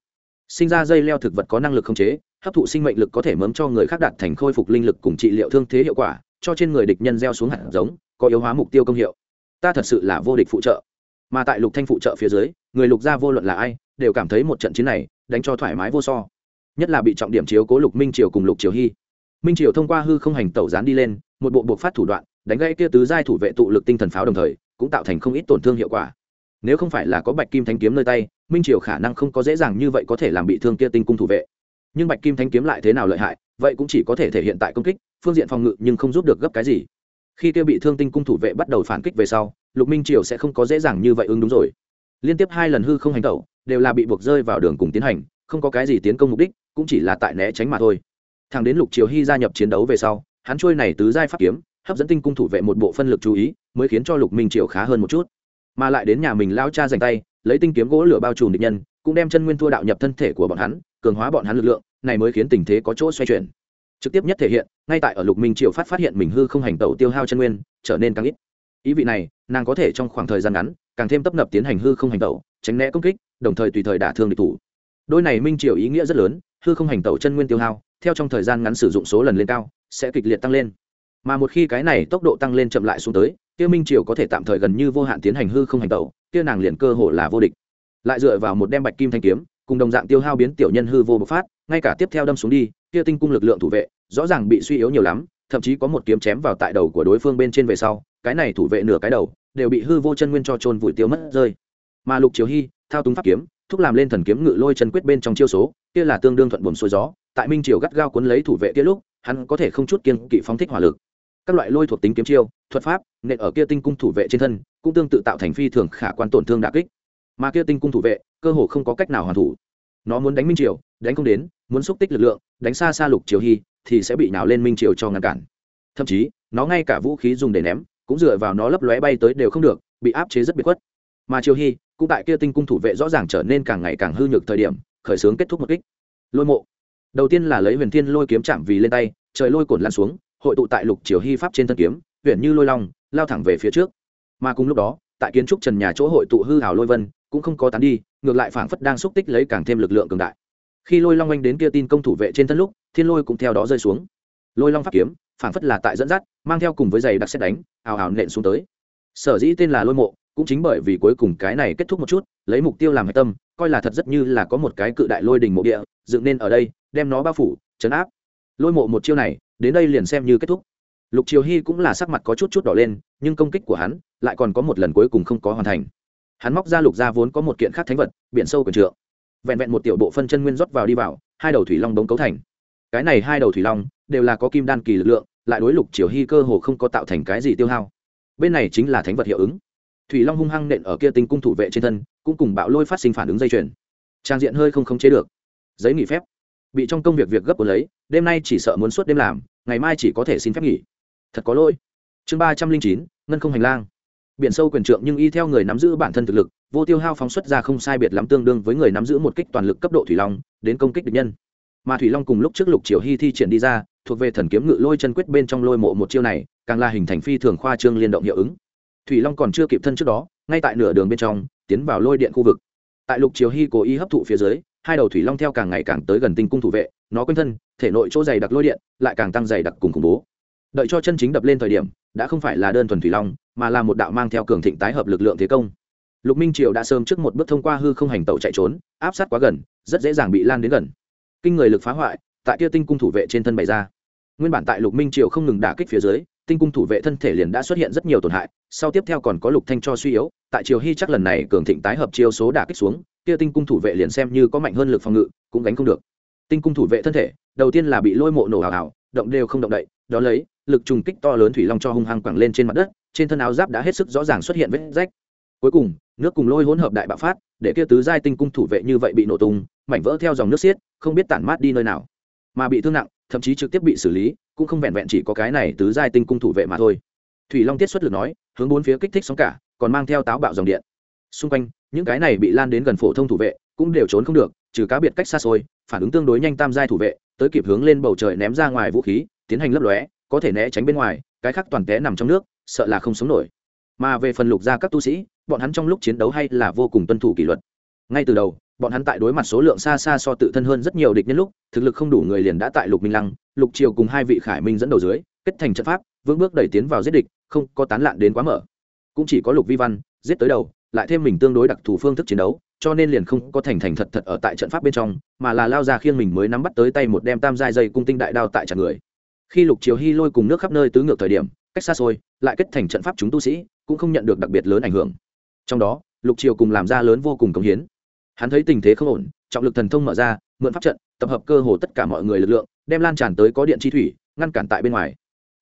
Sinh ra dây leo thực vật có năng lực khống chế, hấp thụ sinh mệnh lực có thể mớm cho người khác đạt thành khôi phục linh lực cùng trị liệu thương thế hiệu quả cho trên người địch nhân gieo xuống hạt giống, có yếu hóa mục tiêu công hiệu. Ta thật sự là vô địch phụ trợ. Mà tại lục thanh phụ trợ phía dưới, người lục gia vô luận là ai, đều cảm thấy một trận chiến này đánh cho thoải mái vô so. Nhất là bị trọng điểm chiếu cố lục minh triều cùng lục triều hy. Minh triều thông qua hư không hành tẩu dán đi lên, một bộ buộc phát thủ đoạn, đánh gãy kia tứ giai thủ vệ tụ lực tinh thần pháo đồng thời, cũng tạo thành không ít tổn thương hiệu quả. Nếu không phải là có bạch kim thanh kiếm nơi tay, minh triều khả năng không có dễ dàng như vậy có thể làm bị thương kia tinh cung thủ vệ. Nhưng bạch kim thanh kiếm lại thế nào lợi hại, vậy cũng chỉ có thể thể hiện tại công kích phương diện phòng ngự nhưng không giúp được gấp cái gì. Khi kia bị thương tinh cung thủ vệ bắt đầu phản kích về sau, lục minh triều sẽ không có dễ dàng như vậy ứng đúng rồi. Liên tiếp hai lần hư không hành tẩu, đều là bị buộc rơi vào đường cùng tiến hành, không có cái gì tiến công mục đích, cũng chỉ là tại né tránh mà thôi. Thằng đến lục triều hy gia nhập chiến đấu về sau, hắn trôi này tứ giai pháp kiếm, hấp dẫn tinh cung thủ vệ một bộ phân lực chú ý, mới khiến cho lục minh triều khá hơn một chút. Mà lại đến nhà mình lao cha dành tay, lấy tinh kiếm gỗ lửa bao trùm địch nhân, cũng đem chân nguyên thua đạo nhập thân thể của bọn hắn, cường hóa bọn hắn lực lượng, này mới khiến tình thế có chỗ xoay chuyển trực tiếp nhất thể hiện ngay tại ở lục minh triều phát phát hiện mình hư không hành tẩu tiêu hao chân nguyên trở nên càng ít ý vị này nàng có thể trong khoảng thời gian ngắn càng thêm tấp nập tiến hành hư không hành tẩu tránh né công kích đồng thời tùy thời đả thương địch thủ đôi này minh triều ý nghĩa rất lớn hư không hành tẩu chân nguyên tiêu hao theo trong thời gian ngắn sử dụng số lần lên cao sẽ kịch liệt tăng lên mà một khi cái này tốc độ tăng lên chậm lại xuống tới kia minh triều có thể tạm thời gần như vô hạn tiến hành hư không hành tẩu kia nàng liền cơ hội là vô địch lại dựa vào một đem bạch kim thanh kiếm cùng đồng dạng tiêu hao biến tiểu nhân hư vô bộc phát, ngay cả tiếp theo đâm xuống đi, kia tinh cung lực lượng thủ vệ, rõ ràng bị suy yếu nhiều lắm, thậm chí có một kiếm chém vào tại đầu của đối phương bên trên về sau, cái này thủ vệ nửa cái đầu, đều bị hư vô chân nguyên cho trôn vùi tiêu mất rơi. Mà lục chiếu hy, thao túng pháp kiếm, thúc làm lên thần kiếm ngự lôi chân quyết bên trong chiêu số, kia là tương đương thuận buồm xuôi gió, tại minh triều gắt gao cuốn lấy thủ vệ kia lúc, hắn có thể không chút kiên kỵ phóng thích hỏa lực. Các loại lôi thuộc tính kiếm chiêu, thuật pháp, nện ở kia tinh cung thủ vệ trên thân, cũng tương tự tạo thành phi thường khả quan tổn thương đả kích. Mà kia tinh cung thủ vệ cơ hồ không có cách nào hoàn thủ. Nó muốn đánh minh triều, đánh không đến, muốn xúc tích lực lượng, đánh xa xa lục triều hy, thì sẽ bị nào lên minh triều cho ngăn cản. Thậm chí, nó ngay cả vũ khí dùng để ném, cũng dựa vào nó lấp lóe bay tới đều không được, bị áp chế rất biệt khuất. Mà triều hy, cũng tại kia tinh cung thủ vệ rõ ràng trở nên càng ngày càng hư nhược thời điểm, khởi xướng kết thúc một kích. Lôi mộ. Đầu tiên là lấy huyền thiên lôi kiếm chạm vì lên tay, trời lôi cồn lan xuống, hội tụ tại lục triều hy pháp trên thân kiếm, huyền như lôi long, lao thẳng về phía trước. Mà cùng lúc đó, tại kiến trúc trần nhà chỗ hội tụ hư hào lôi vân cũng không có tán đi, ngược lại phảng phất đang xúc tích lấy càng thêm lực lượng cường đại. Khi lôi long oanh đến kia tin công thủ vệ trên thân lúc, thiên lôi cũng theo đó rơi xuống. Lôi long pháp kiếm, phảng phất là tại dẫn dắt, mang theo cùng với giày đặc xét đánh, ào ào nện xuống tới. Sở dĩ tên là lôi mộ, cũng chính bởi vì cuối cùng cái này kết thúc một chút, lấy mục tiêu làm hạch tâm, coi là thật rất như là có một cái cự đại lôi đình mộ địa, dựng nên ở đây, đem nó bao phủ chấn áp. Lôi mộ một chiêu này, đến đây liền xem như kết thúc. Lục triều hy cũng là sắc mặt có chút chút đỏ lên, nhưng công kích của hắn lại còn có một lần cuối cùng không có hoàn thành hắn móc ra lục ra vốn có một kiện khác thánh vật, biển sâu quần trượng. Vẹn vẹn một tiểu bộ phân chân nguyên rót vào đi vào, hai đầu thủy long đống cấu thành. Cái này hai đầu thủy long đều là có kim đan kỳ lực lượng, lại đối lục triều hy cơ hồ không có tạo thành cái gì tiêu hao. Bên này chính là thánh vật hiệu ứng. Thủy long hung hăng nện ở kia tinh cung thủ vệ trên thân, cũng cùng bạo lôi phát sinh phản ứng dây chuyền. Trang diện hơi không khống chế được. Giấy nghỉ phép. Bị trong công việc việc gấp của lấy, đêm nay chỉ sợ muốn suốt đêm làm, ngày mai chỉ có thể xin phép nghỉ. Thật có lỗi. Chương ba trăm linh chín, ngân không hành lang biển sâu quyền trượng nhưng y theo người nắm giữ bản thân thực lực, vô tiêu hao phóng xuất ra không sai biệt lắm tương đương với người nắm giữ một kích toàn lực cấp độ thủy long, đến công kích địch nhân. Mà thủy long cùng lúc trước lục triều hy thi triển đi ra, thuộc về thần kiếm ngự lôi chân quyết bên trong lôi mộ một chiêu này, càng là hình thành phi thường khoa trương liên động hiệu ứng. Thủy long còn chưa kịp thân trước đó, ngay tại nửa đường bên trong, tiến vào lôi điện khu vực. Tại lục triều hy cố ý hấp thụ phía dưới, hai đầu thủy long theo càng ngày càng tới gần tinh cung thủ vệ, nó quanh thân, thể nội chỗ dày đặc lôi điện, lại càng tăng dày đặc cùng khủng bố. Đợi cho chân chính đập lên thời điểm, đã không phải là đơn thuần thủy long mà là một đạo mang theo cường thịnh tái hợp lực lượng thế công. Lục minh triều đã sớm trước một bước thông qua hư không hành tẩu chạy trốn, áp sát quá gần, rất dễ dàng bị lan đến gần. Kinh người lực phá hoại, tại kia tinh cung thủ vệ trên thân bày ra. Nguyên bản tại lục minh triều không ngừng đả kích phía dưới, tinh cung thủ vệ thân thể liền đã xuất hiện rất nhiều tổn hại, sau tiếp theo còn có lục thanh cho suy yếu, tại triều hy chắc lần này cường thịnh tái hợp chiêu số đả kích xuống, kia tinh cung thủ vệ liền xem như có mạnh hơn lực phòng ngự, cũng gánh không được. Tinh cung thủ vệ thân thể, đầu tiên là bị lôi mộ nổ hào hào động đều không động đậy, đó lấy, lực trùng kích to lớn thủy long cho hung hăng quẳng lên trên mặt đất trên thân áo giáp đã hết sức rõ ràng xuất hiện vết rách. Cuối cùng, nước cùng lôi hỗn hợp đại bạo phát, để kia tứ giai tinh cung thủ vệ như vậy bị nổ tung, mảnh vỡ theo dòng nước xiết, không biết tản mát đi nơi nào. Mà bị thương nặng, thậm chí trực tiếp bị xử lý, cũng không vẹn vẹn chỉ có cái này tứ giai tinh cung thủ vệ mà thôi. Thủy long tiết xuất lực nói, hướng bốn phía kích thích sóng cả, còn mang theo táo bạo dòng điện. Xung quanh, những cái này bị lan đến gần phổ thông thủ vệ, cũng đều trốn không được, trừ cá biệt cách xa xôi, phản ứng tương đối nhanh tam giai thủ vệ, tới kịp hướng lên bầu trời ném ra ngoài vũ khí, tiến hành lấp lóe, có thể né tránh bên ngoài, cái khác toàn té nằm trong nước sợ là không sống nổi. Mà về phần lục gia các tu sĩ, bọn hắn trong lúc chiến đấu hay là vô cùng tuân thủ kỷ luật. Ngay từ đầu, bọn hắn tại đối mặt số lượng xa xa so tự thân hơn rất nhiều địch nhân lúc, thực lực không đủ người liền đã tại lục minh lăng, lục triều cùng hai vị khải minh dẫn đầu dưới, kết thành trận pháp, vững bước đẩy tiến vào giết địch, không có tán lạn đến quá mở. Cũng chỉ có lục vi văn, giết tới đầu, lại thêm mình tương đối đặc thù phương thức chiến đấu, cho nên liền không có thành thành thật thật ở tại trận pháp bên trong, mà là lao ra khiêng mình mới nắm bắt tới tay một đem tam giai dây cung tinh đại đao tại chặt người. Khi lục triều hy lôi cùng nước khắp nơi tứ ngược thời điểm cách xa xôi, lại kết thành trận pháp chúng tu sĩ, cũng không nhận được đặc biệt lớn ảnh hưởng. Trong đó, lục triều cùng làm ra lớn vô cùng công hiến. Hắn thấy tình thế không ổn, trọng lực thần thông mở ra, mượn pháp trận, tập hợp cơ hồ tất cả mọi người lực lượng, đem lan tràn tới có điện chi thủy, ngăn cản tại bên ngoài.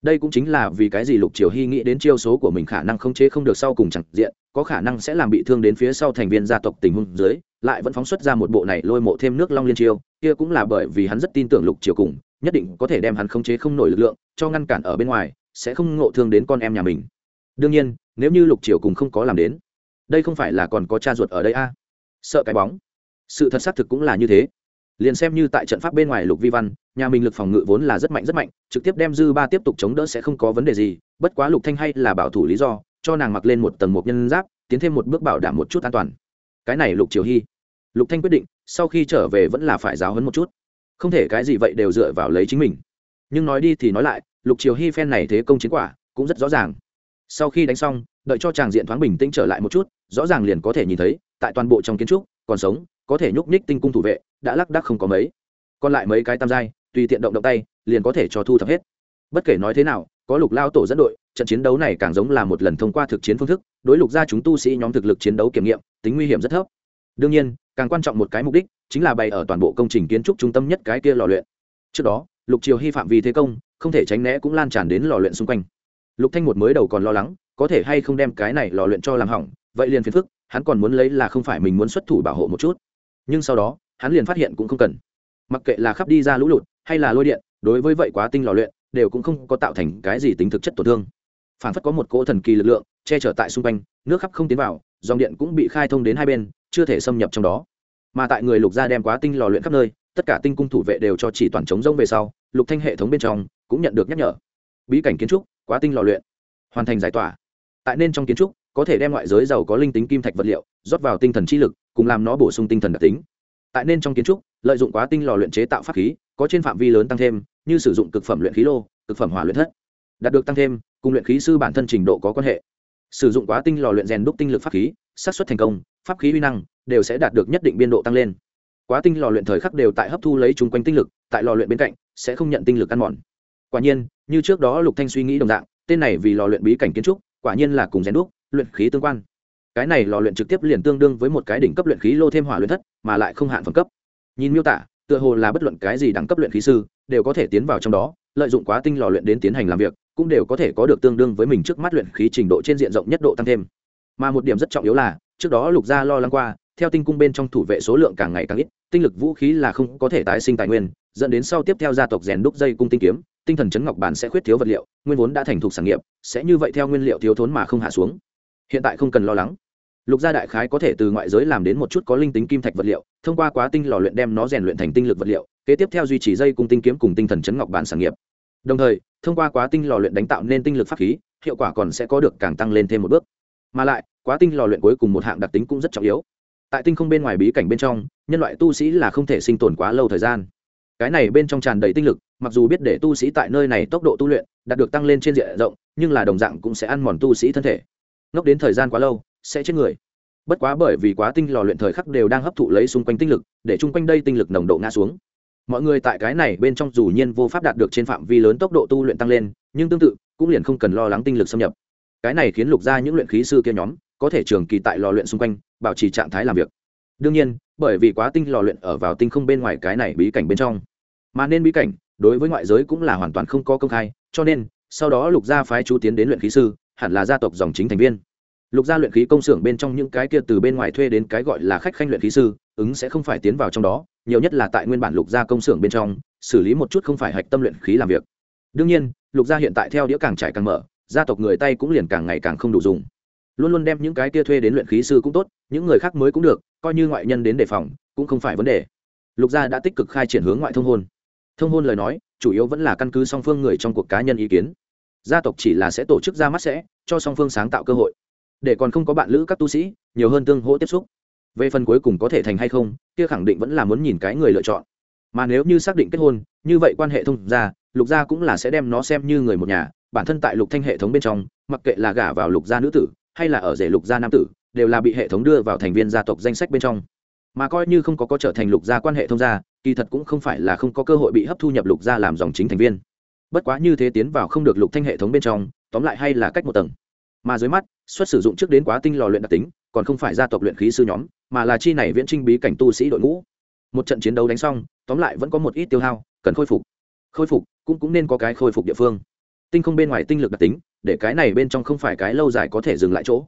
Đây cũng chính là vì cái gì lục triều hy nghĩ đến chiêu số của mình khả năng không chế không được sau cùng chẳng diện, có khả năng sẽ làm bị thương đến phía sau thành viên gia tộc tình huống dưới, lại vẫn phóng xuất ra một bộ này lôi mộ thêm nước long liên chiêu, kia cũng là bởi vì hắn rất tin tưởng lục triều cùng, nhất định có thể đem hắn không chế không nổi lực lượng, cho ngăn cản ở bên ngoài sẽ không ngộ thương đến con em nhà mình. Đương nhiên, nếu như lục triều cùng không có làm đến, đây không phải là còn có cha ruột ở đây a? À? sợ cái bóng. Sự thật xác thực cũng là như thế. Liền xem như tại trận pháp bên ngoài lục vi văn, nhà mình lực phòng ngự vốn là rất mạnh rất mạnh, trực tiếp đem dư ba tiếp tục chống đỡ sẽ không có vấn đề gì. Bất quá lục thanh hay là bảo thủ lý do, cho nàng mặc lên một tầng một nhân giáp, tiến thêm một bước bảo đảm một chút an toàn. Cái này lục triều hy lục thanh quyết định, sau khi trở về vẫn là phải giáo hấn một chút. Không thể cái gì vậy đều dựa vào lấy chính mình. Nhưng nói đi thì nói lại lục triều hy phen này thế công chiến quả cũng rất rõ ràng. Sau khi đánh xong, đợi cho tràng diện thoáng bình tĩnh trở lại một chút, rõ ràng liền có thể nhìn thấy, tại toàn bộ trong kiến trúc, còn sống, có thể nhúc nhích tinh cung thủ vệ, đã lắc đắc không có mấy. Còn lại mấy cái tam giai, tùy tiện động động tay, liền có thể cho thu thập hết. Bất kể nói thế nào, có lục lao tổ dẫn đội, trận chiến đấu này càng giống là một lần thông qua thực chiến phương thức, đối lục ra chúng tu sĩ nhóm thực lực chiến đấu kiểm nghiệm, tính nguy hiểm rất thấp. Đương nhiên, càng quan trọng một cái mục đích, chính là bày ở toàn bộ công trình kiến trúc trung tâm nhất cái kia lò luyện. Trước đó, lục triều hy phạm vi thế công không thể tránh né cũng lan tràn đến lò luyện xung quanh. Lục thanh một mới đầu còn lo lắng, có thể hay không đem cái này lò luyện cho làm hỏng, vậy liền phiền phức, hắn còn muốn lấy là không phải mình muốn xuất thủ bảo hộ một chút. Nhưng sau đó, hắn liền phát hiện cũng không cần. Mặc kệ là khắp đi ra lũ lụt, hay là lôi điện, đối với vậy quá tinh lò luyện, đều cũng không có tạo thành cái gì tính thực chất tổn thương. Phản phất có một cỗ thần kỳ lực lượng, che chở tại xung quanh, nước khắp không tiến vào, dòng điện cũng bị khai thông đến hai bên, chưa thể xâm nhập trong đó. Mà tại người lục gia đem quá tinh lò luyện khắp nơi, tất cả tinh cung thủ vệ đều cho chỉ toàn chống rông về sau, lục thanh hệ thống bên trong cũng nhận được nhắc nhở. Bí cảnh kiến trúc, quá tinh lò luyện. Hoàn thành giải tỏa. Tại nên trong kiến trúc, có thể đem ngoại giới giàu có linh tính kim thạch vật liệu, rót vào tinh thần chi lực, cùng làm nó bổ sung tinh thần đặc tính. Tại nên trong kiến trúc, lợi dụng quá tinh lò luyện chế tạo pháp khí, có trên phạm vi lớn tăng thêm, như sử dụng cực phẩm luyện khí lô, cực phẩm hỏa luyện thất. Đạt được tăng thêm, cùng luyện khí sư bản thân trình độ có quan hệ. Sử dụng quá tinh lò luyện rèn đúc tinh lực pháp khí, xác suất thành công, pháp khí uy năng đều sẽ đạt được nhất định biên độ tăng lên. Quá tinh lò luyện thời khắc đều tại hấp thu lấy chung quanh tinh lực, tại lò luyện bên cạnh, sẽ không nhận tinh lực ăn mòn quả nhiên, như trước đó lục thanh suy nghĩ đồng dạng, tên này vì lò luyện bí cảnh kiến trúc, quả nhiên là cùng rèn đúc, luyện khí tương quan. Cái này lò luyện trực tiếp liền tương đương với một cái đỉnh cấp luyện khí lô thêm hỏa luyện thất, mà lại không hạn phẩm cấp. Nhìn miêu tả, tựa hồ là bất luận cái gì đẳng cấp luyện khí sư, đều có thể tiến vào trong đó, lợi dụng quá tinh lò luyện đến tiến hành làm việc, cũng đều có thể có được tương đương với mình trước mắt luyện khí trình độ trên diện rộng nhất độ tăng thêm. Mà một điểm rất trọng yếu là, trước đó lục gia lo lắng qua theo tinh cung bên trong thủ vệ số lượng càng ngày càng ít, tinh lực vũ khí là không có thể tái sinh tài nguyên, dẫn đến sau tiếp theo gia tộc rèn đúc dây cung tinh kiếm, tinh thần chấn ngọc bản sẽ khuyết thiếu vật liệu, nguyên vốn đã thành thục sản nghiệp, sẽ như vậy theo nguyên liệu thiếu thốn mà không hạ xuống. Hiện tại không cần lo lắng. Lục gia đại khái có thể từ ngoại giới làm đến một chút có linh tính kim thạch vật liệu, thông qua quá tinh lò luyện đem nó rèn luyện thành tinh lực vật liệu, kế tiếp theo duy trì dây cung tinh kiếm cùng tinh thần chấn ngọc bản sản nghiệp. Đồng thời, thông qua quá tinh lò luyện đánh tạo nên tinh lực pháp khí, hiệu quả còn sẽ có được càng tăng lên thêm một bước. Mà lại, quá tinh lò luyện cuối cùng một hạng đặc tính cũng rất trọng yếu tại tinh không bên ngoài bí cảnh bên trong, nhân loại tu sĩ là không thể sinh tồn quá lâu thời gian. Cái này bên trong tràn đầy tinh lực, mặc dù biết để tu sĩ tại nơi này tốc độ tu luyện, đạt được tăng lên trên diện rộng, nhưng là đồng dạng cũng sẽ ăn mòn tu sĩ thân thể. Ngốc đến thời gian quá lâu, sẽ chết người. Bất quá bởi vì quá tinh lò luyện thời khắc đều đang hấp thụ lấy xung quanh tinh lực, để chung quanh đây tinh lực nồng độ ngã xuống. Mọi người tại cái này bên trong dù nhiên vô pháp đạt được trên phạm vi lớn tốc độ tu luyện tăng lên, nhưng tương tự, cũng liền không cần lo lắng tinh lực xâm nhập. Cái này khiến lục ra những luyện khí sư kia nhóm có thể trường kỳ tại lò luyện xung quanh, bảo trì trạng thái làm việc. Đương nhiên, bởi vì quá tinh lò luyện ở vào tinh không bên ngoài cái này bí cảnh bên trong. Mà nên bí cảnh, đối với ngoại giới cũng là hoàn toàn không có công khai, cho nên, sau đó lục gia phái chú tiến đến luyện khí sư, hẳn là gia tộc dòng chính thành viên. Lục gia luyện khí công xưởng bên trong những cái kia từ bên ngoài thuê đến cái gọi là khách khanh luyện khí sư, ứng sẽ không phải tiến vào trong đó, nhiều nhất là tại nguyên bản lục gia công xưởng bên trong, xử lý một chút không phải hạch tâm luyện khí làm việc. Đương nhiên, lục gia hiện tại theo đĩa càng trải càng mở, gia tộc người tay cũng liền càng ngày càng không đủ dùng luôn luôn đem những cái kia thuê đến luyện khí sư cũng tốt, những người khác mới cũng được, coi như ngoại nhân đến đề phòng, cũng không phải vấn đề. Lục gia đã tích cực khai triển hướng ngoại thông hôn. Thông hôn lời nói, chủ yếu vẫn là căn cứ song phương người trong cuộc cá nhân ý kiến. Gia tộc chỉ là sẽ tổ chức ra mắt sẽ, cho song phương sáng tạo cơ hội. Để còn không có bạn lữ các tu sĩ, nhiều hơn tương hỗ tiếp xúc. Về phần cuối cùng có thể thành hay không, kia khẳng định vẫn là muốn nhìn cái người lựa chọn. Mà nếu như xác định kết hôn, như vậy quan hệ thông gia, lục gia cũng là sẽ đem nó xem như người một nhà, bản thân tại lục thanh hệ thống bên trong, mặc kệ là gả vào lục gia nữ tử hay là ở rể lục gia nam tử, đều là bị hệ thống đưa vào thành viên gia tộc danh sách bên trong. Mà coi như không có có trở thành lục gia quan hệ thông gia, kỳ thật cũng không phải là không có cơ hội bị hấp thu nhập lục gia làm dòng chính thành viên. Bất quá như thế tiến vào không được lục thanh hệ thống bên trong, tóm lại hay là cách một tầng. Mà dưới mắt, xuất sử dụng trước đến quá tinh lò luyện đặc tính, còn không phải gia tộc luyện khí sư nhóm, mà là chi này viễn trinh bí cảnh tu sĩ đội ngũ. Một trận chiến đấu đánh xong, tóm lại vẫn có một ít tiêu hao, cần khôi phục. Khôi phục, cũng cũng nên có cái khôi phục địa phương. Tinh không bên ngoài tinh lực đặc tính để cái này bên trong không phải cái lâu dài có thể dừng lại chỗ.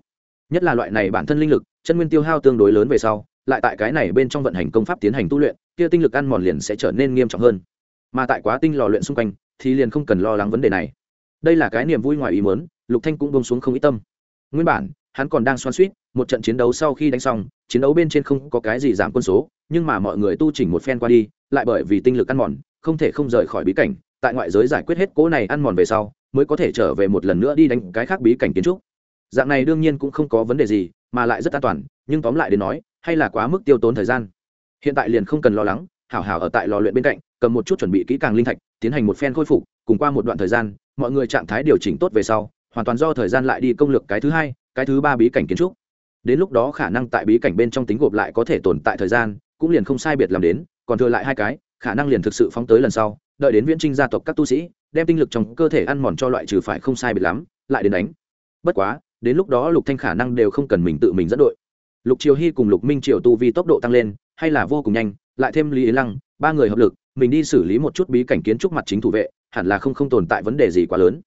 Nhất là loại này bản thân linh lực, chân nguyên tiêu hao tương đối lớn về sau, lại tại cái này bên trong vận hành công pháp tiến hành tu luyện, kia tinh lực ăn mòn liền sẽ trở nên nghiêm trọng hơn. Mà tại quá tinh lò luyện xung quanh, thì liền không cần lo lắng vấn đề này. Đây là cái niềm vui ngoài ý muốn, lục thanh cũng bông xuống không ít tâm. Nguyên bản, hắn còn đang xoan suýt một trận chiến đấu sau khi đánh xong, chiến đấu bên trên không có cái gì giảm quân số, nhưng mà mọi người tu chỉnh một phen qua đi, lại bởi vì tinh lực ăn mòn, không thể không rời khỏi bí cảnh, tại ngoại giới giải quyết hết cố này ăn mòn về sau mới có thể trở về một lần nữa đi đánh cái khác bí cảnh kiến trúc. Dạng này đương nhiên cũng không có vấn đề gì, mà lại rất an toàn, nhưng tóm lại đến nói, hay là quá mức tiêu tốn thời gian. Hiện tại liền không cần lo lắng, hảo hảo ở tại lò luyện bên cạnh, cầm một chút chuẩn bị kỹ càng linh thạch, tiến hành một phen khôi phục, cùng qua một đoạn thời gian, mọi người trạng thái điều chỉnh tốt về sau, hoàn toàn do thời gian lại đi công lược cái thứ hai, cái thứ ba bí cảnh kiến trúc. Đến lúc đó khả năng tại bí cảnh bên trong tính gộp lại có thể tồn tại thời gian, cũng liền không sai biệt làm đến, còn thừa lại hai cái, khả năng liền thực sự phóng tới lần sau, đợi đến viễn trinh gia tộc các tu sĩ đem tinh lực trong cơ thể ăn mòn cho loại trừ phải không sai biệt lắm, lại đến đánh. Bất quá, đến lúc đó lục thanh khả năng đều không cần mình tự mình dẫn đội. Lục triều hy cùng lục minh triều tu vi tốc độ tăng lên, hay là vô cùng nhanh, lại thêm lý y lăng, ba người hợp lực, mình đi xử lý một chút bí cảnh kiến trúc mặt chính thủ vệ, hẳn là không không tồn tại vấn đề gì quá lớn.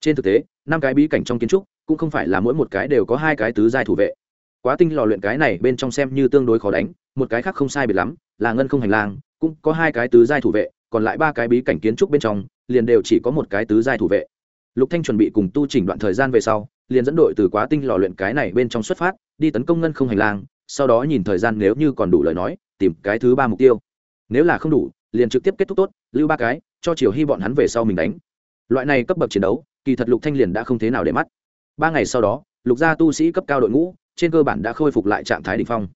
Trên thực tế, năm cái bí cảnh trong kiến trúc, cũng không phải là mỗi một cái đều có hai cái tứ giai thủ vệ. Quá tinh lò luyện cái này bên trong xem như tương đối khó đánh, một cái khác không sai biệt lắm, là ngân không hành lang, cũng có hai cái tứ giai thủ vệ, còn lại ba cái bí cảnh kiến trúc bên trong liền đều chỉ có một cái tứ giai thủ vệ. Lục thanh chuẩn bị cùng tu chỉnh đoạn thời gian về sau, liền dẫn đội từ quá tinh lò luyện cái này bên trong xuất phát, đi tấn công ngân không hành lang, sau đó nhìn thời gian nếu như còn đủ lời nói, tìm cái thứ ba mục tiêu. Nếu là không đủ, liền trực tiếp kết thúc tốt, lưu ba cái, cho chiều hy bọn hắn về sau mình đánh. Loại này cấp bậc chiến đấu, kỳ thật lục thanh liền đã không thế nào để mắt. Ba ngày sau đó, lục gia tu sĩ cấp cao đội ngũ, trên cơ bản đã khôi phục lại trạng thái đỉnh phong.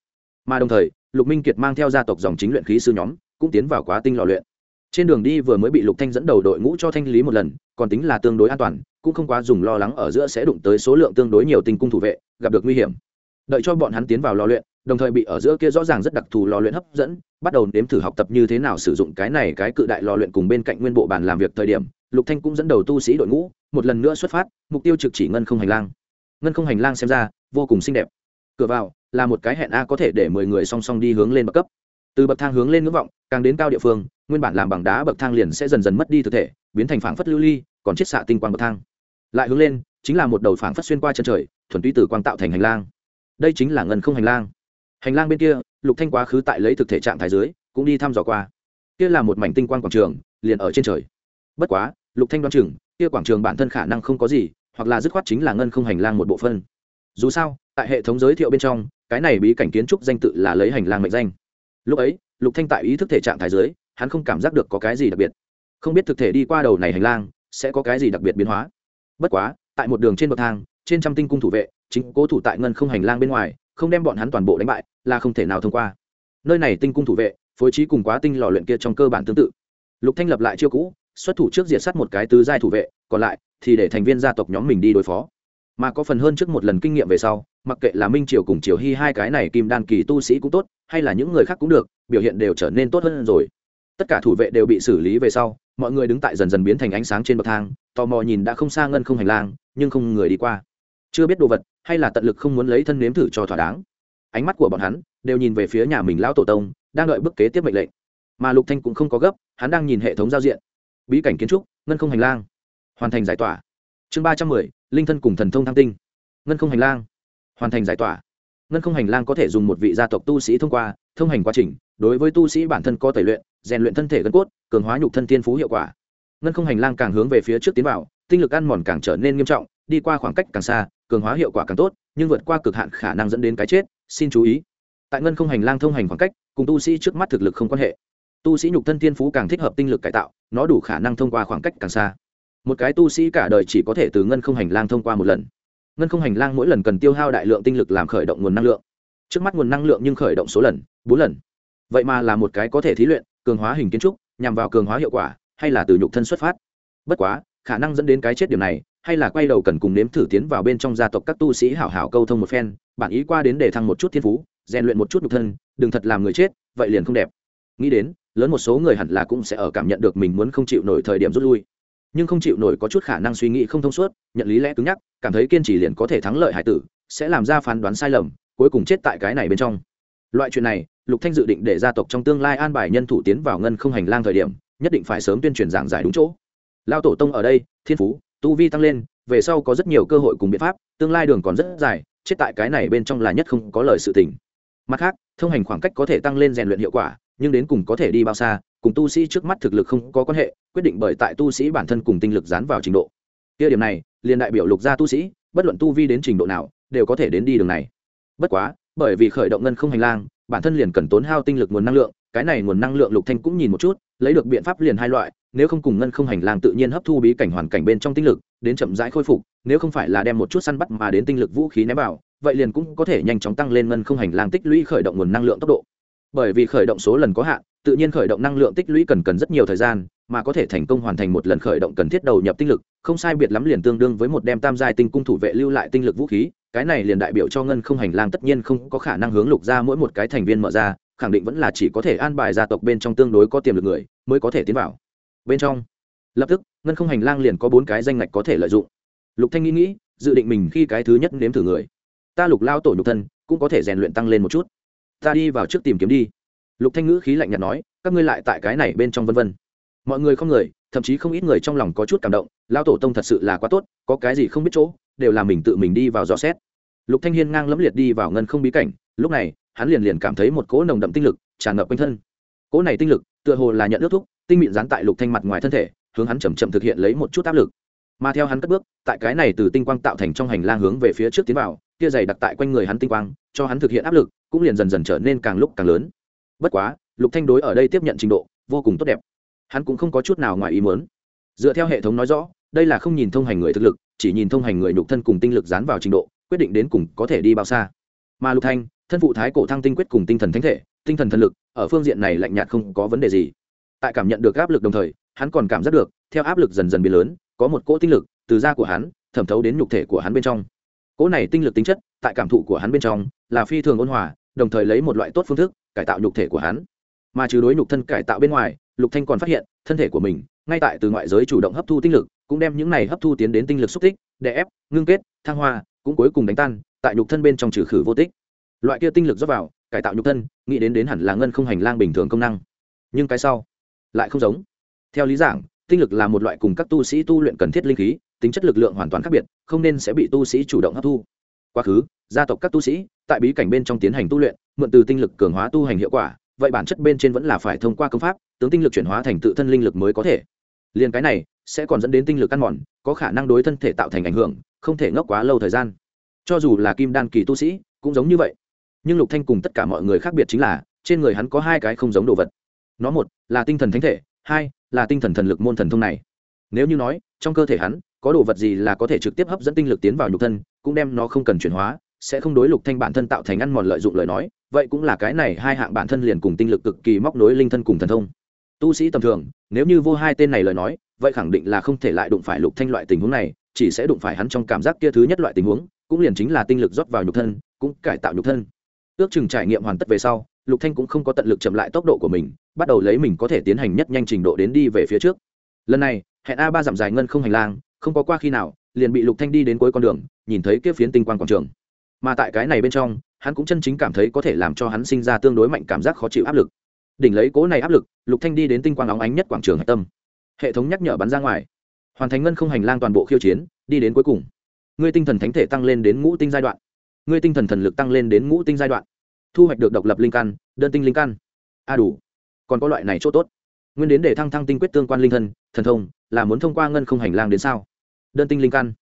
Mà đồng thời, lục minh kiệt mang theo gia tộc dòng chính luyện khí sư nhóm, cũng tiến vào quá tinh lò luyện trên đường đi vừa mới bị lục thanh dẫn đầu đội ngũ cho thanh lý một lần, còn tính là tương đối an toàn, cũng không quá dùng lo lắng ở giữa sẽ đụng tới số lượng tương đối nhiều tinh cung thủ vệ, gặp được nguy hiểm. Đợi cho bọn hắn tiến vào lò luyện, đồng thời bị ở giữa kia rõ ràng rất đặc thù lò luyện hấp dẫn, bắt đầu nếm thử học tập như thế nào sử dụng cái này cái cự đại lò luyện cùng bên cạnh nguyên bộ bàn làm việc thời điểm, lục thanh cũng dẫn đầu tu sĩ đội ngũ, một lần nữa xuất phát, mục tiêu trực chỉ ngân không hành lang. Ngân không hành lang xem ra, vô cùng xinh đẹp. Cửa vào, là một cái hẹn a có thể để mười người song song đi hướng lên bậc cấp. Từ bậc thang hướng lên ngưỡng vọng, càng đến cao địa phương nguyên bản làm bằng đá bậc thang liền sẽ dần dần mất đi thực thể, biến thành phảng phất lưu ly, còn chiết xạ tinh quang bậc thang. Lại hướng lên, chính là một đầu phảng phất xuyên qua chân trời, thuần túy từ quang tạo thành hành lang. Đây chính là ngân không hành lang. Hành lang bên kia, lục thanh quá khứ tại lấy thực thể trạng thái dưới, cũng đi thăm dò qua. Kia là một mảnh tinh quang quảng trường, liền ở trên trời. Bất quá, lục thanh đoán chừng, kia quảng trường bản thân khả năng không có gì, hoặc là dứt khoát chính là ngân không hành lang một bộ phân dù sao, tại hệ thống giới thiệu bên trong, cái này bí cảnh kiến trúc danh tự là lấy hành lang mệnh danh. Lúc ấy, lục thanh tại ý thức thể trạng thái dưới hắn không cảm giác được có cái gì đặc biệt. Không biết thực thể đi qua đầu này hành lang sẽ có cái gì đặc biệt biến hóa. Bất quá, tại một đường trên bậc thang, trên trăm tinh cung thủ vệ, chính cố thủ tại ngân không hành lang bên ngoài, không đem bọn hắn toàn bộ đánh bại, là không thể nào thông qua. Nơi này tinh cung thủ vệ, phối trí cùng quá tinh lò luyện kia trong cơ bản tương tự. Lục thanh lập lại chiêu cũ, xuất thủ trước diệt sát một cái tứ giai thủ vệ, còn lại thì để thành viên gia tộc nhóm mình đi đối phó. Mà có phần hơn trước một lần kinh nghiệm về sau, mặc kệ là minh triều cùng triều hy hai cái này kim đan kỳ tu sĩ cũng tốt, hay là những người khác cũng được, biểu hiện đều trở nên tốt hơn rồi tất cả thủ vệ đều bị xử lý về sau, mọi người đứng tại dần dần biến thành ánh sáng trên bậc thang, tò mò nhìn đã không xa ngân không hành lang, nhưng không người đi qua. Chưa biết đồ vật, hay là tận lực không muốn lấy thân nếm thử cho thỏa đáng. Ánh mắt của bọn hắn đều nhìn về phía nhà mình lão tổ tông, đang đợi bức kế tiếp mệnh lệnh. Mà lục thanh cũng không có gấp, hắn đang nhìn hệ thống giao diện. Bí cảnh kiến trúc, ngân không hành lang. Hoàn thành giải tỏa. Chương ba trăm mười, linh thân cùng thần thông thăng tinh. Ngân không hành lang. Hoàn thành giải tỏa. Ngân không hành lang có thể dùng một vị gia tộc tu sĩ thông qua, thông hành quá trình, đối với tu sĩ bản thân có tẩy luyện rèn luyện thân thể gân cốt, cường hóa nhục thân tiên phú hiệu quả. Ngân không hành lang càng hướng về phía trước tiến vào, tinh lực ăn mòn càng trở nên nghiêm trọng, đi qua khoảng cách càng xa, cường hóa hiệu quả càng tốt, nhưng vượt qua cực hạn khả năng dẫn đến cái chết, xin chú ý. Tại ngân không hành lang thông hành khoảng cách, cùng tu sĩ trước mắt thực lực không quan hệ. Tu sĩ nhục thân thiên phú càng thích hợp tinh lực cải tạo, nó đủ khả năng thông qua khoảng cách càng xa. Một cái tu sĩ cả đời chỉ có thể từ ngân không hành lang thông qua một lần. Ngân không hành lang mỗi lần cần tiêu hao đại lượng tinh lực làm khởi động nguồn năng lượng. Trước mắt nguồn năng lượng nhưng khởi động số lần, bốn lần. Vậy mà là một cái có thể thí luyện cường hóa hình kiến trúc, nhằm vào cường hóa hiệu quả, hay là từ nhục thân xuất phát. Bất quá, khả năng dẫn đến cái chết điểm này, hay là quay đầu cần cùng nếm thử tiến vào bên trong gia tộc các tu sĩ hảo hảo câu thông một phen bản ý qua đến để thăng một chút thiên phú, rèn luyện một chút nhục thân, đừng thật làm người chết, vậy liền không đẹp. Nghĩ đến, lớn một số người hẳn là cũng sẽ ở cảm nhận được mình muốn không chịu nổi thời điểm rút lui. Nhưng không chịu nổi có chút khả năng suy nghĩ không thông suốt, nhận lý lẽ cứng nhắc, cảm thấy kiên trì liền có thể thắng lợi hải tử, sẽ làm ra phán đoán sai lầm, cuối cùng chết tại cái này bên trong. Loại chuyện này lục thanh dự định để gia tộc trong tương lai an bài nhân thủ tiến vào ngân không hành lang thời điểm, nhất định phải sớm tuyên truyền giảng giải đúng chỗ. Lao tổ tông ở đây, thiên phú, tu vi tăng lên, về sau có rất nhiều cơ hội cùng biện pháp, tương lai đường còn rất dài, chết tại cái này bên trong là nhất không có lời sự tình. Mặt khác, thông hành khoảng cách có thể tăng lên rèn luyện hiệu quả, nhưng đến cùng có thể đi bao xa, cùng tu sĩ trước mắt thực lực không có quan hệ, quyết định bởi tại tu sĩ bản thân cùng tinh lực dán vào trình độ. Kia điểm này, liền đại biểu lục gia tu sĩ, bất luận tu vi đến trình độ nào, đều có thể đến đi đường này. Bất quá, bởi vì khởi động ngân không hành lang bản thân liền cần tốn hao tinh lực nguồn năng lượng, cái này nguồn năng lượng lục thanh cũng nhìn một chút, lấy được biện pháp liền hai loại, nếu không cùng ngân không hành lang tự nhiên hấp thu bí cảnh hoàn cảnh bên trong tinh lực, đến chậm rãi khôi phục, nếu không phải là đem một chút săn bắt mà đến tinh lực vũ khí ném vào, vậy liền cũng có thể nhanh chóng tăng lên ngân không hành lang tích lũy khởi động nguồn năng lượng tốc độ. Bởi vì khởi động số lần có hạn, tự nhiên khởi động năng lượng tích lũy cần cần rất nhiều thời gian, mà có thể thành công hoàn thành một lần khởi động cần thiết đầu nhập tinh lực, không sai biệt lắm liền tương đương với một đem tam giai tinh cung thủ vệ lưu lại tinh lực vũ khí cái này liền đại biểu cho ngân không hành lang tất nhiên không có khả năng hướng lục ra mỗi một cái thành viên mở ra, khẳng định vẫn là chỉ có thể an bài gia tộc bên trong tương đối có tiềm lực người mới có thể tiến vào. Bên trong, lập tức, ngân không hành lang liền có bốn cái danh ngạch có thể lợi dụng. Lục thanh nghĩ nghĩ, dự định mình khi cái thứ nhất nếm thử người. Ta lục lao tổ nhục thân, cũng có thể rèn luyện tăng lên một chút. Ta đi vào trước tìm kiếm đi. Lục thanh ngữ khí lạnh nhạt nói, các ngươi lại tại cái này bên trong vân vân. Mọi người không người, thậm chí không ít người trong lòng có chút cảm động, lao tổ tông thật sự là quá tốt, có cái gì không biết chỗ, đều là mình tự mình đi vào dò xét lục thanh hiên ngang lẫm liệt đi vào ngân không bí cảnh, lúc này, hắn liền liền cảm thấy một cỗ nồng đậm tinh lực tràn ngập quanh thân. Cỗ này tinh lực, tựa hồ là nhận ước thúc, tinh mịn dán tại lục thanh mặt ngoài thân thể, hướng hắn chậm chậm thực hiện lấy một chút áp lực. Mà theo hắn cất bước, tại cái này từ tinh quang tạo thành trong hành lang hướng về phía trước tiến vào, kia dày đặt tại quanh người hắn tinh quang, cho hắn thực hiện áp lực, cũng liền dần dần trở nên càng lúc càng lớn. Bất quá, lục thanh đối ở đây tiếp nhận trình độ, vô cùng tốt đẹp. Hắn cũng không có chút nào ngoài ý muốn. Dựa theo hệ thống nói rõ, đây là không nhìn thông hành người thực lực, chỉ nhìn thông hành người nhục thân cùng tinh lực dán vào trình độ quyết định đến cùng có thể đi bao xa. Mà lục thanh, thân phụ thái cổ thăng tinh quyết cùng tinh thần thánh thể, tinh thần thần lực, ở phương diện này lạnh nhạt không có vấn đề gì. Tại cảm nhận được áp lực đồng thời, hắn còn cảm giác được, theo áp lực dần dần biến lớn, có một cỗ tinh lực từ da của hắn thẩm thấu đến nhục thể của hắn bên trong. Cỗ này tinh lực tính chất, tại cảm thụ của hắn bên trong, là phi thường ôn hòa, đồng thời lấy một loại tốt phương thức cải tạo nhục thể của hắn. Mà trừ đối nhục thân cải tạo bên ngoài, lục thanh còn phát hiện, thân thể của mình, ngay tại từ ngoại giới chủ động hấp thu tinh lực, cũng đem những này hấp thu tiến đến tinh lực xúc tích, đè ép, ngưng kết, thăng hoa cũng cuối cùng đánh tan, tại nhục thân bên trong trừ khử vô tích. Loại kia tinh lực dốc vào, cải tạo nhục thân, nghĩ đến đến hẳn là ngân không hành lang bình thường công năng. Nhưng cái sau, lại không giống. Theo lý giảng, tinh lực là một loại cùng các tu sĩ tu luyện cần thiết linh khí, tính chất lực lượng hoàn toàn khác biệt, không nên sẽ bị tu sĩ chủ động hấp thu. Quá khứ, gia tộc các tu sĩ, tại bí cảnh bên trong tiến hành tu luyện, mượn từ tinh lực cường hóa tu hành hiệu quả, vậy bản chất bên trên vẫn là phải thông qua công pháp, tướng tinh lực chuyển hóa thành tự thân linh lực mới có thể. Liền cái này sẽ còn dẫn đến tinh lực ăn mòn, có khả năng đối thân thể tạo thành ảnh hưởng không thể ngốc quá lâu thời gian. Cho dù là kim đan kỳ tu sĩ, cũng giống như vậy. Nhưng lục thanh cùng tất cả mọi người khác biệt chính là, trên người hắn có hai cái không giống đồ vật. Nó một, là tinh thần thánh thể, hai, là tinh thần thần lực môn thần thông này. Nếu như nói, trong cơ thể hắn, có đồ vật gì là có thể trực tiếp hấp dẫn tinh lực tiến vào nhục thân, cũng đem nó không cần chuyển hóa, sẽ không đối lục thanh bản thân tạo thành ăn mòn lợi dụng lời nói, vậy cũng là cái này hai hạng bản thân liền cùng tinh lực cực kỳ móc nối linh thân cùng thần thông. Tu sĩ tầm thường, nếu như vô hai tên này lời nói, vậy khẳng định là không thể lại đụng phải lục thanh loại tình huống này chỉ sẽ đụng phải hắn trong cảm giác kia thứ nhất loại tình huống, cũng liền chính là tinh lực rót vào nhục thân, cũng cải tạo nhục thân. Ước chừng trải nghiệm hoàn tất về sau, lục thanh cũng không có tận lực chậm lại tốc độ của mình, bắt đầu lấy mình có thể tiến hành nhất nhanh trình độ đến đi về phía trước. Lần này, hẹn a ba giảm dài ngân không hành lang, không có qua khi nào, liền bị lục thanh đi đến cuối con đường, nhìn thấy kia phiến tinh quang quảng trường. Mà tại cái này bên trong, hắn cũng chân chính cảm thấy có thể làm cho hắn sinh ra tương đối mạnh cảm giác khó chịu áp lực. Đỉnh lấy cố này áp lực, lục thanh đi đến tinh quang óng ánh nhất quảng trường hạch tâm. Hệ thống nhắc nhở bắn ra ngoài hoàn thành ngân không hành lang toàn bộ khiêu chiến, đi đến cuối cùng. Ngươi tinh thần thánh thể tăng lên đến ngũ tinh giai đoạn. Ngươi tinh thần thần lực tăng lên đến ngũ tinh giai đoạn. Thu hoạch được độc lập linh căn, đơn tinh linh căn. A à đủ. Còn có loại này chỗ tốt. Nguyên đến để thăng thăng tinh quyết tương quan linh thân, thần thông, là muốn thông qua ngân không hành lang đến sao? Đơn tinh linh căn.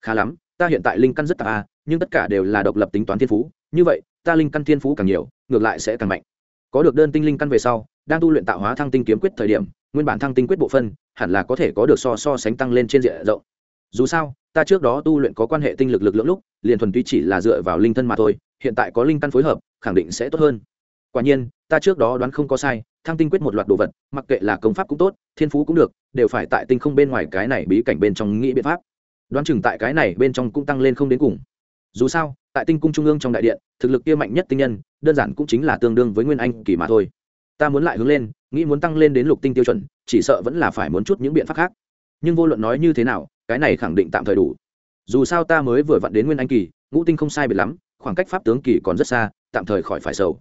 Khá lắm, ta hiện tại linh căn rất tạp a nhưng tất cả đều là độc lập tính toán thiên phú. Như vậy, ta linh căn thiên phú càng nhiều, ngược lại sẽ càng mạnh. Có được đơn tinh linh căn về sau, đang tu luyện tạo hóa thăng tinh kiếm quyết thời điểm, nguyên bản thăng tinh quyết bộ phân hẳn là có thể có được so so sánh tăng lên trên diện rộng. Dù sao, ta trước đó tu luyện có quan hệ tinh lực lực lượng lúc, liền thuần túy chỉ là dựa vào linh thân mà thôi, hiện tại có linh căn phối hợp, khẳng định sẽ tốt hơn. Quả nhiên, ta trước đó đoán không có sai, thăng tinh quyết một loạt đồ vật, mặc kệ là công pháp cũng tốt, thiên phú cũng được, đều phải tại tinh không bên ngoài cái này bí cảnh bên trong nghĩ biện pháp. Đoán chừng tại cái này bên trong cũng tăng lên không đến cùng. Dù sao, tại tinh cung trung ương trong đại điện, thực lực kia mạnh nhất tinh nhân, đơn giản cũng chính là tương đương với nguyên anh kỳ mà thôi. Ta muốn lại hướng lên nghĩ muốn tăng lên đến lục tinh tiêu chuẩn, chỉ sợ vẫn là phải muốn chút những biện pháp khác. Nhưng vô luận nói như thế nào, cái này khẳng định tạm thời đủ. Dù sao ta mới vừa vặn đến nguyên anh kỳ, ngũ tinh không sai biệt lắm, khoảng cách pháp tướng kỳ còn rất xa, tạm thời khỏi phải sầu.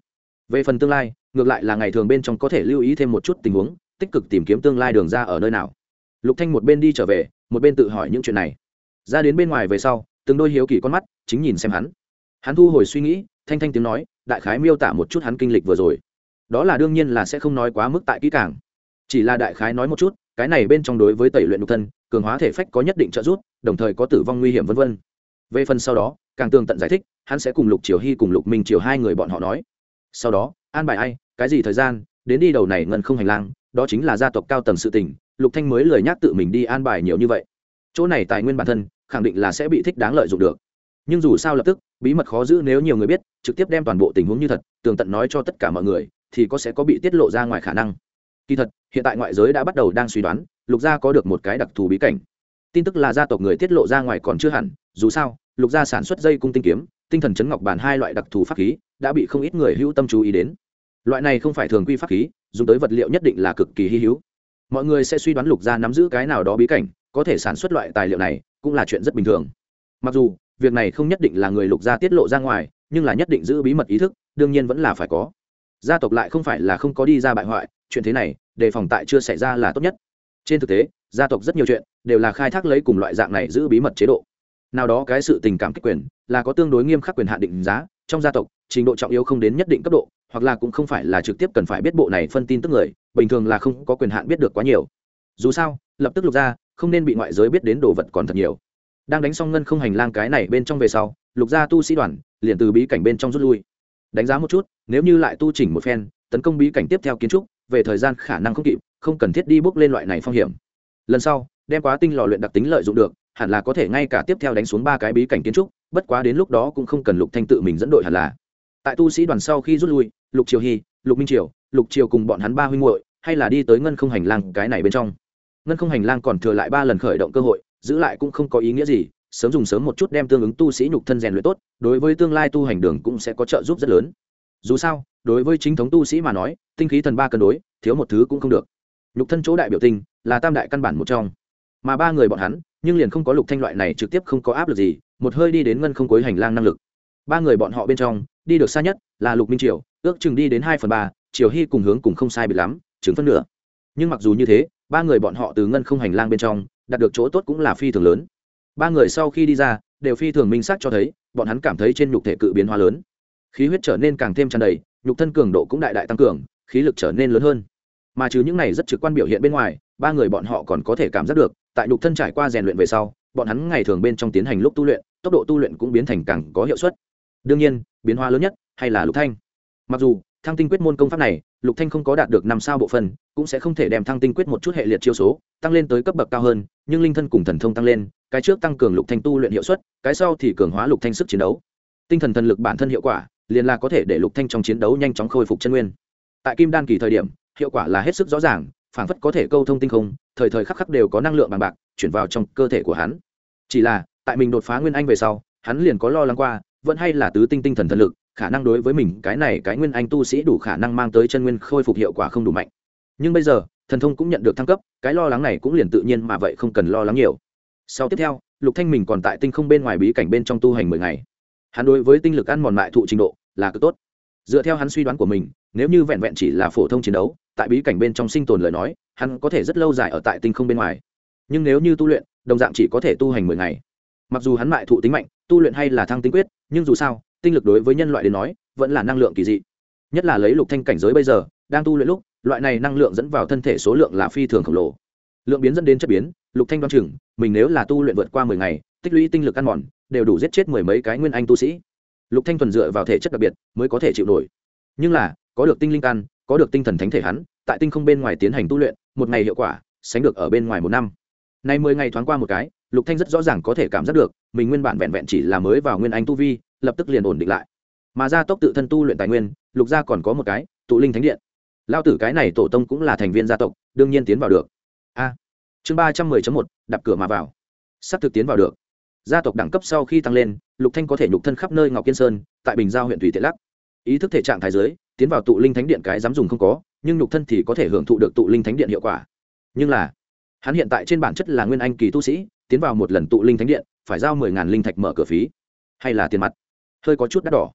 Về phần tương lai, ngược lại là ngày thường bên trong có thể lưu ý thêm một chút tình huống, tích cực tìm kiếm tương lai đường ra ở nơi nào. Lục thanh một bên đi trở về, một bên tự hỏi những chuyện này. Ra đến bên ngoài về sau, từng đôi hiếu kỳ con mắt chính nhìn xem hắn. Hắn thu hồi suy nghĩ, thanh thanh tiếng nói, đại khái miêu tả một chút hắn kinh lịch vừa rồi đó là đương nhiên là sẽ không nói quá mức tại kỹ càng. Chỉ là đại khái nói một chút, cái này bên trong đối với tẩy luyện nhục thân, cường hóa thể phách có nhất định trợ giúp, đồng thời có tử vong nguy hiểm vân vân. Về phần sau đó, càng tường tận giải thích, hắn sẽ cùng lục triều hy cùng lục minh triều hai người bọn họ nói. Sau đó, an bài ai, cái gì thời gian, đến đi đầu này ngân không hành lang, đó chính là gia tộc cao tầng sự tình, lục thanh mới lời nhắc tự mình đi an bài nhiều như vậy. Chỗ này tài nguyên bản thân, khẳng định là sẽ bị thích đáng lợi dụng được. Nhưng dù sao lập tức, bí mật khó giữ nếu nhiều người biết, trực tiếp đem toàn bộ tình huống như thật, tường tận nói cho tất cả mọi người thì có sẽ có bị tiết lộ ra ngoài khả năng. Kỳ thật, hiện tại ngoại giới đã bắt đầu đang suy đoán, lục gia có được một cái đặc thù bí cảnh. Tin tức là gia tộc người tiết lộ ra ngoài còn chưa hẳn, dù sao, lục gia sản xuất dây cung tinh kiếm, tinh thần chấn ngọc bản hai loại đặc thù pháp khí, đã bị không ít người hữu tâm chú ý đến. Loại này không phải thường quy pháp khí, dùng tới vật liệu nhất định là cực kỳ hy hữu. Mọi người sẽ suy đoán lục gia nắm giữ cái nào đó bí cảnh, có thể sản xuất loại tài liệu này, cũng là chuyện rất bình thường. Mặc dù, việc này không nhất định là người lục gia tiết lộ ra ngoài, nhưng là nhất định giữ bí mật ý thức, đương nhiên vẫn là phải có gia tộc lại không phải là không có đi ra bại hoại, chuyện thế này, đề phòng tại chưa xảy ra là tốt nhất. Trên thực tế, gia tộc rất nhiều chuyện đều là khai thác lấy cùng loại dạng này giữ bí mật chế độ. Nào đó cái sự tình cảm kích quyền là có tương đối nghiêm khắc quyền hạn định giá, trong gia tộc, trình độ trọng yếu không đến nhất định cấp độ, hoặc là cũng không phải là trực tiếp cần phải biết bộ này phân tin tức người, bình thường là không có quyền hạn biết được quá nhiều. Dù sao, lập tức lục ra, không nên bị ngoại giới biết đến đồ vật còn thật nhiều. Đang đánh xong ngân không hành lang cái này bên trong về sau, lục gia tu sĩ đoàn liền từ bí cảnh bên trong rút lui đánh giá một chút, nếu như lại tu chỉnh một phen, tấn công bí cảnh tiếp theo kiến trúc, về thời gian khả năng không kịp, không cần thiết đi bước lên loại này phong hiểm. Lần sau, đem quá tinh lò luyện đặc tính lợi dụng được, hẳn là có thể ngay cả tiếp theo đánh xuống ba cái bí cảnh kiến trúc, bất quá đến lúc đó cũng không cần lục thanh tự mình dẫn đội hẳn là. Tại tu sĩ đoàn sau khi rút lui, lục triều hy, lục minh triều, lục triều cùng bọn hắn ba huynh muội, hay là đi tới ngân không hành lang cái này bên trong. Ngân không hành lang còn thừa lại ba lần khởi động cơ hội, giữ lại cũng không có ý nghĩa gì sớm dùng sớm một chút đem tương ứng tu sĩ nhục thân rèn luyện tốt, đối với tương lai tu hành đường cũng sẽ có trợ giúp rất lớn. Dù sao, đối với chính thống tu sĩ mà nói, tinh khí thần ba cân đối, thiếu một thứ cũng không được. Nhục thân chỗ đại biểu tinh là tam đại căn bản một trong. Mà ba người bọn hắn, nhưng liền không có lục thanh loại này trực tiếp không có áp lực gì, một hơi đi đến ngân không cuối hành lang năng lực. Ba người bọn họ bên trong, đi được xa nhất là lục minh triều, ước chừng đi đến hai phần ba, triều hy cùng hướng cùng không sai biệt lắm chứng phân nửa. Nhưng mặc dù như thế, ba người bọn họ từ ngân không hành lang bên trong, đạt được chỗ tốt cũng là phi thường lớn ba người sau khi đi ra đều phi thường minh xác cho thấy bọn hắn cảm thấy trên nhục thể cự biến hóa lớn. Khí huyết trở nên càng thêm tràn đầy nhục thân cường độ cũng đại đại tăng cường khí lực trở nên lớn hơn. Mà trừ những này rất trực quan biểu hiện bên ngoài ba người bọn họ còn có thể cảm giác được tại nhục thân trải qua rèn luyện về sau bọn hắn ngày thường bên trong tiến hành lúc tu luyện tốc độ tu luyện cũng biến thành càng có hiệu suất. Đương nhiên biến hóa lớn nhất hay là lục thanh. Mặc dù thăng tinh quyết môn công pháp này lục thanh không có đạt được năm sao bộ phận, cũng sẽ không thể đem thăng tinh quyết một chút hệ liệt chiêu số tăng lên tới cấp bậc cao hơn nhưng linh thân cùng thần thông tăng lên cái trước tăng cường lục thanh tu luyện hiệu suất, cái sau thì cường hóa lục thanh sức chiến đấu. Tinh thần thần lực bản thân hiệu quả, liền là có thể để lục thanh trong chiến đấu nhanh chóng khôi phục chân nguyên. Tại kim đan kỳ thời điểm, hiệu quả là hết sức rõ ràng, phảng phất có thể câu thông tinh không, thời thời khắc khắc đều có năng lượng bằng bạc, chuyển vào trong cơ thể của hắn. Chỉ là, tại mình đột phá nguyên anh về sau, hắn liền có lo lắng qua, vẫn hay là tứ tinh tinh thần thần lực, khả năng đối với mình cái này cái nguyên anh tu sĩ đủ khả năng mang tới chân nguyên khôi phục hiệu quả không đủ mạnh. Nhưng bây giờ, thần thông cũng nhận được thăng cấp, cái lo lắng này cũng liền tự nhiên mà vậy không cần lo lắng nhiều sau tiếp theo, lục thanh mình còn tại tinh không bên ngoài bí cảnh bên trong tu hành mười ngày. Hắn đối với tinh lực ăn mòn mại thụ trình độ là cực tốt. Dựa theo hắn suy đoán của mình, nếu như vẹn vẹn chỉ là phổ thông chiến đấu, tại bí cảnh bên trong sinh tồn lời nói, hắn có thể rất lâu dài ở tại tinh không bên ngoài. Nhưng nếu như tu luyện, đồng dạng chỉ có thể tu hành mười ngày. Mặc dù hắn mại thụ tính mạnh, tu luyện hay là thăng tinh quyết, nhưng dù sao, tinh lực đối với nhân loại đến nói, vẫn là năng lượng kỳ dị. Nhất là lấy lục thanh cảnh giới bây giờ, đang tu luyện lúc, loại này năng lượng dẫn vào thân thể số lượng là phi thường khổng lồ lượng biến dẫn đến chất biến, lục thanh đoan chừng, mình nếu là tu luyện vượt qua mười ngày, tích lũy tinh lực ăn mòn, đều đủ giết chết mười mấy cái nguyên anh tu sĩ. Lục thanh thuần dựa vào thể chất đặc biệt, mới có thể chịu nổi. Nhưng là, có được tinh linh căn có được tinh thần thánh thể hắn, tại tinh không bên ngoài tiến hành tu luyện, một ngày hiệu quả, sánh được ở bên ngoài một năm. Nay mười ngày thoáng qua một cái, lục thanh rất rõ ràng có thể cảm giác được, mình nguyên bản vẹn vẹn chỉ là mới vào nguyên anh tu vi, lập tức liền ổn định lại. Mà gia tốc tự thân tu luyện tài nguyên, lục gia còn có một cái, tụ linh thánh điện. Lao tử cái này tổ tông cũng là thành viên gia tộc, đương nhiên tiến vào được a. Chương ba trăm mười một đập cửa mà vào. Sắp thực tiến vào được. Gia tộc đẳng cấp sau khi tăng lên, lục thanh có thể nhục thân khắp nơi ngọc kiên sơn, tại bình giao huyện thủy tiện lắc. Ý thức thể trạng thái giới, tiến vào tụ linh thánh điện cái dám dùng không có, nhưng nhục thân thì có thể hưởng thụ được tụ linh thánh điện hiệu quả. Nhưng là, hắn hiện tại trên bản chất là nguyên anh kỳ tu sĩ, tiến vào một lần tụ linh thánh điện, phải giao mười ngàn linh thạch mở cửa phí, hay là tiền mặt. Hơi có chút đắt đỏ.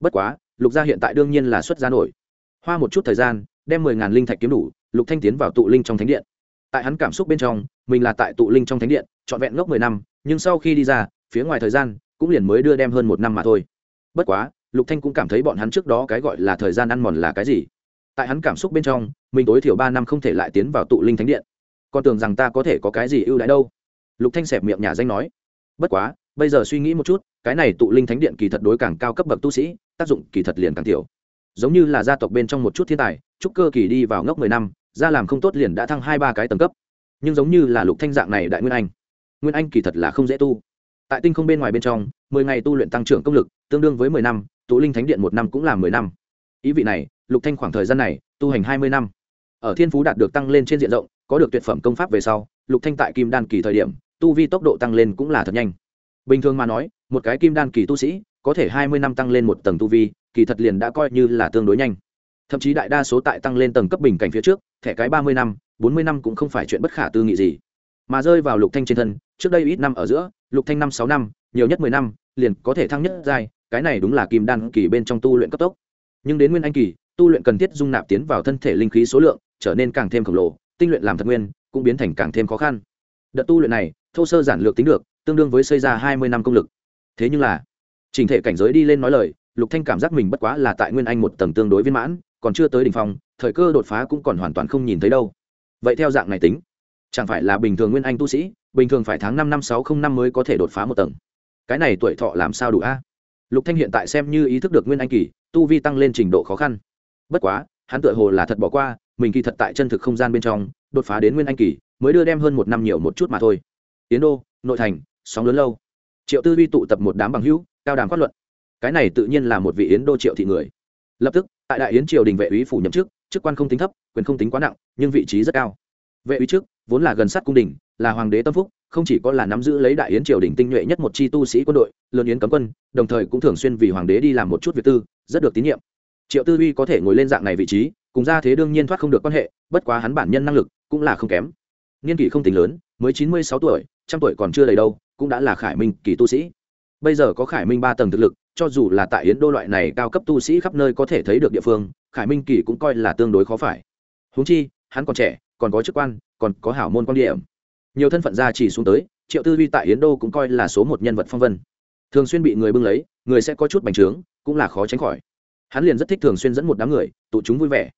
Bất quá, lục gia hiện tại đương nhiên là xuất gia nổi. Hoa một chút thời gian, đem mười ngàn linh thạch kiếm đủ, lục thanh tiến vào tụ linh trong thánh điện tại hắn cảm xúc bên trong, mình là tại tụ linh trong thánh điện, trọn vẹn ngốc mười năm, nhưng sau khi đi ra, phía ngoài thời gian, cũng liền mới đưa đem hơn một năm mà thôi. Bất quá, lục thanh cũng cảm thấy bọn hắn trước đó cái gọi là thời gian ăn mòn là cái gì. Tại hắn cảm xúc bên trong, mình tối thiểu ba năm không thể lại tiến vào tụ linh thánh điện. Con tưởng rằng ta có thể có cái gì ưu đãi đâu. Lục thanh xẹp miệng nhà danh nói. Bất quá, bây giờ suy nghĩ một chút, cái này tụ linh thánh điện kỳ thật đối càng cao cấp bậc tu sĩ, tác dụng kỳ thật liền càng tiểu. Giống như là gia tộc bên trong một chút thiên tài trúc cơ kỳ đi vào ngốc mười năm ra làm không tốt liền đã thăng hai ba cái tầng cấp. Nhưng giống như là lục thanh dạng này đại nguyên anh. Nguyên anh kỳ thật là không dễ tu. Tại tinh không bên ngoài bên trong, mười ngày tu luyện tăng trưởng công lực, tương đương với mười năm tụ linh thánh điện một năm cũng là mười năm. Ý vị này, lục thanh khoảng thời gian này, tu hành hai mươi năm. Ở thiên phú đạt được tăng lên trên diện rộng, có được tuyệt phẩm công pháp về sau, lục thanh tại kim đan kỳ thời điểm, tu vi tốc độ tăng lên cũng là thật nhanh. Bình thường mà nói, một cái kim đan kỳ tu sĩ, có thể hai mươi năm tăng lên một tầng tu vi, kỳ thật liền đã coi như là tương đối nhanh. Thậm chí đại đa số tại tăng lên tầng cấp bình cảnh phía trước thẻ cái ba mươi năm, bốn mươi năm cũng không phải chuyện bất khả tư nghị gì. Mà rơi vào lục thanh trên thân, trước đây ít năm ở giữa, lục thanh năm sáu năm, nhiều nhất mười năm, liền có thể thăng nhất giai, cái này đúng là kim đan kỳ bên trong tu luyện cấp tốc. Nhưng đến nguyên anh kỳ, tu luyện cần thiết dung nạp tiến vào thân thể linh khí số lượng, trở nên càng thêm khổng lồ, tinh luyện làm thật nguyên, cũng biến thành càng thêm khó khăn. Đợt tu luyện này, thô sơ giản lược tính được, tương đương với xây ra hai mươi năm công lực. Thế nhưng là, trình thể cảnh giới đi lên nói lời, lục thanh cảm giác mình bất quá là tại nguyên anh một tầng tương đối viên mãn, còn chưa tới đỉnh phong thời cơ đột phá cũng còn hoàn toàn không nhìn thấy đâu. Vậy theo dạng này tính, chẳng phải là bình thường nguyên anh tu sĩ, bình thường phải tháng năm năm sáu không năm mới có thể đột phá một tầng. Cái này tuổi thọ làm sao đủ a? Lục thanh hiện tại xem như ý thức được nguyên anh kỳ, tu vi tăng lên trình độ khó khăn. Bất quá, hắn tựa hồ là thật bỏ qua, mình kỳ thật tại chân thực không gian bên trong, đột phá đến nguyên anh kỳ, mới đưa đem hơn một năm nhiều một chút mà thôi. Tiến đô, nội thành, sóng lớn lâu. Triệu tư vi tụ tập một đám bằng hữu, cao đàm phát luận. Cái này tự nhiên là một vị yến đô triệu thị người. Lập tức, tại đại yến triều đình vệ úy phủ nhậm chức chức quan không tính thấp, quyền không tính quá nặng, nhưng vị trí rất cao. Vệ Uy trước, vốn là gần sát cung đình, là hoàng đế tâm phúc, không chỉ có là nắm giữ lấy đại yến triều đình tinh nhuệ nhất một chi tu sĩ quân đội, lớn yến cấm quân, đồng thời cũng thường xuyên vì hoàng đế đi làm một chút việc tư, rất được tín nhiệm. Triệu tư uy có thể ngồi lên dạng này vị trí, cùng ra thế đương nhiên thoát không được quan hệ, bất quá hắn bản nhân năng lực cũng là không kém. Niên kỷ không tính lớn, mới chín mươi sáu tuổi, trăm tuổi còn chưa đầy đâu, cũng đã là khải minh kỳ tu sĩ. Bây giờ có khải minh ba tầng thực lực cho dù là tại yến đô loại này cao cấp tu sĩ khắp nơi có thể thấy được địa phương, khải minh kỳ cũng coi là tương đối khó phải. Húng chi, hắn còn trẻ, còn có chức quan, còn có hảo môn quan điểm. Nhiều thân phận gia chỉ xuống tới, triệu tư vi tại yến đô cũng coi là số một nhân vật phong vân. Thường xuyên bị người bưng lấy, người sẽ có chút bành trướng, cũng là khó tránh khỏi. Hắn liền rất thích thường xuyên dẫn một đám người, tụ chúng vui vẻ.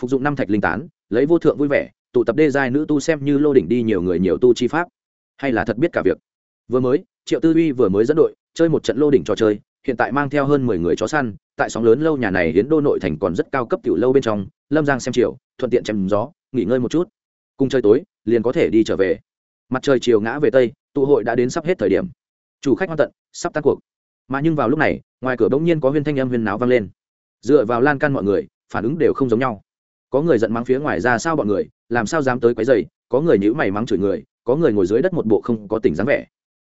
Phục dụng năm thạch linh tán, lấy vô thượng vui vẻ, tụ tập đê giai nữ tu xem như lô đỉnh đi nhiều người nhiều tu chi pháp. Hay là thật biết cả việc. Vừa mới, triệu tư uy vừa mới dẫn đội, chơi một trận lô đỉnh trò chơi hiện tại mang theo hơn mười người chó săn, tại sóng lớn lâu nhà này hiến đô nội thành còn rất cao cấp tiểu lâu bên trong, lâm giang xem chiều, thuận tiện chém gió, nghỉ ngơi một chút. Cùng chơi tối, liền có thể đi trở về. Mặt trời chiều ngã về tây, tụ hội đã đến sắp hết thời điểm. Chủ khách hoan tận, sắp tan cuộc. Mà nhưng vào lúc này, ngoài cửa bỗng nhiên có huyên thanh âm huyên náo vang lên. Dựa vào lan can mọi người, phản ứng đều không giống nhau. Có người giận mắng phía ngoài ra sao bọn người, làm sao dám tới quấy dày có người nhữ mày mắng chửi người, có người ngồi dưới đất một bộ không có tỉnh dáng vẻ.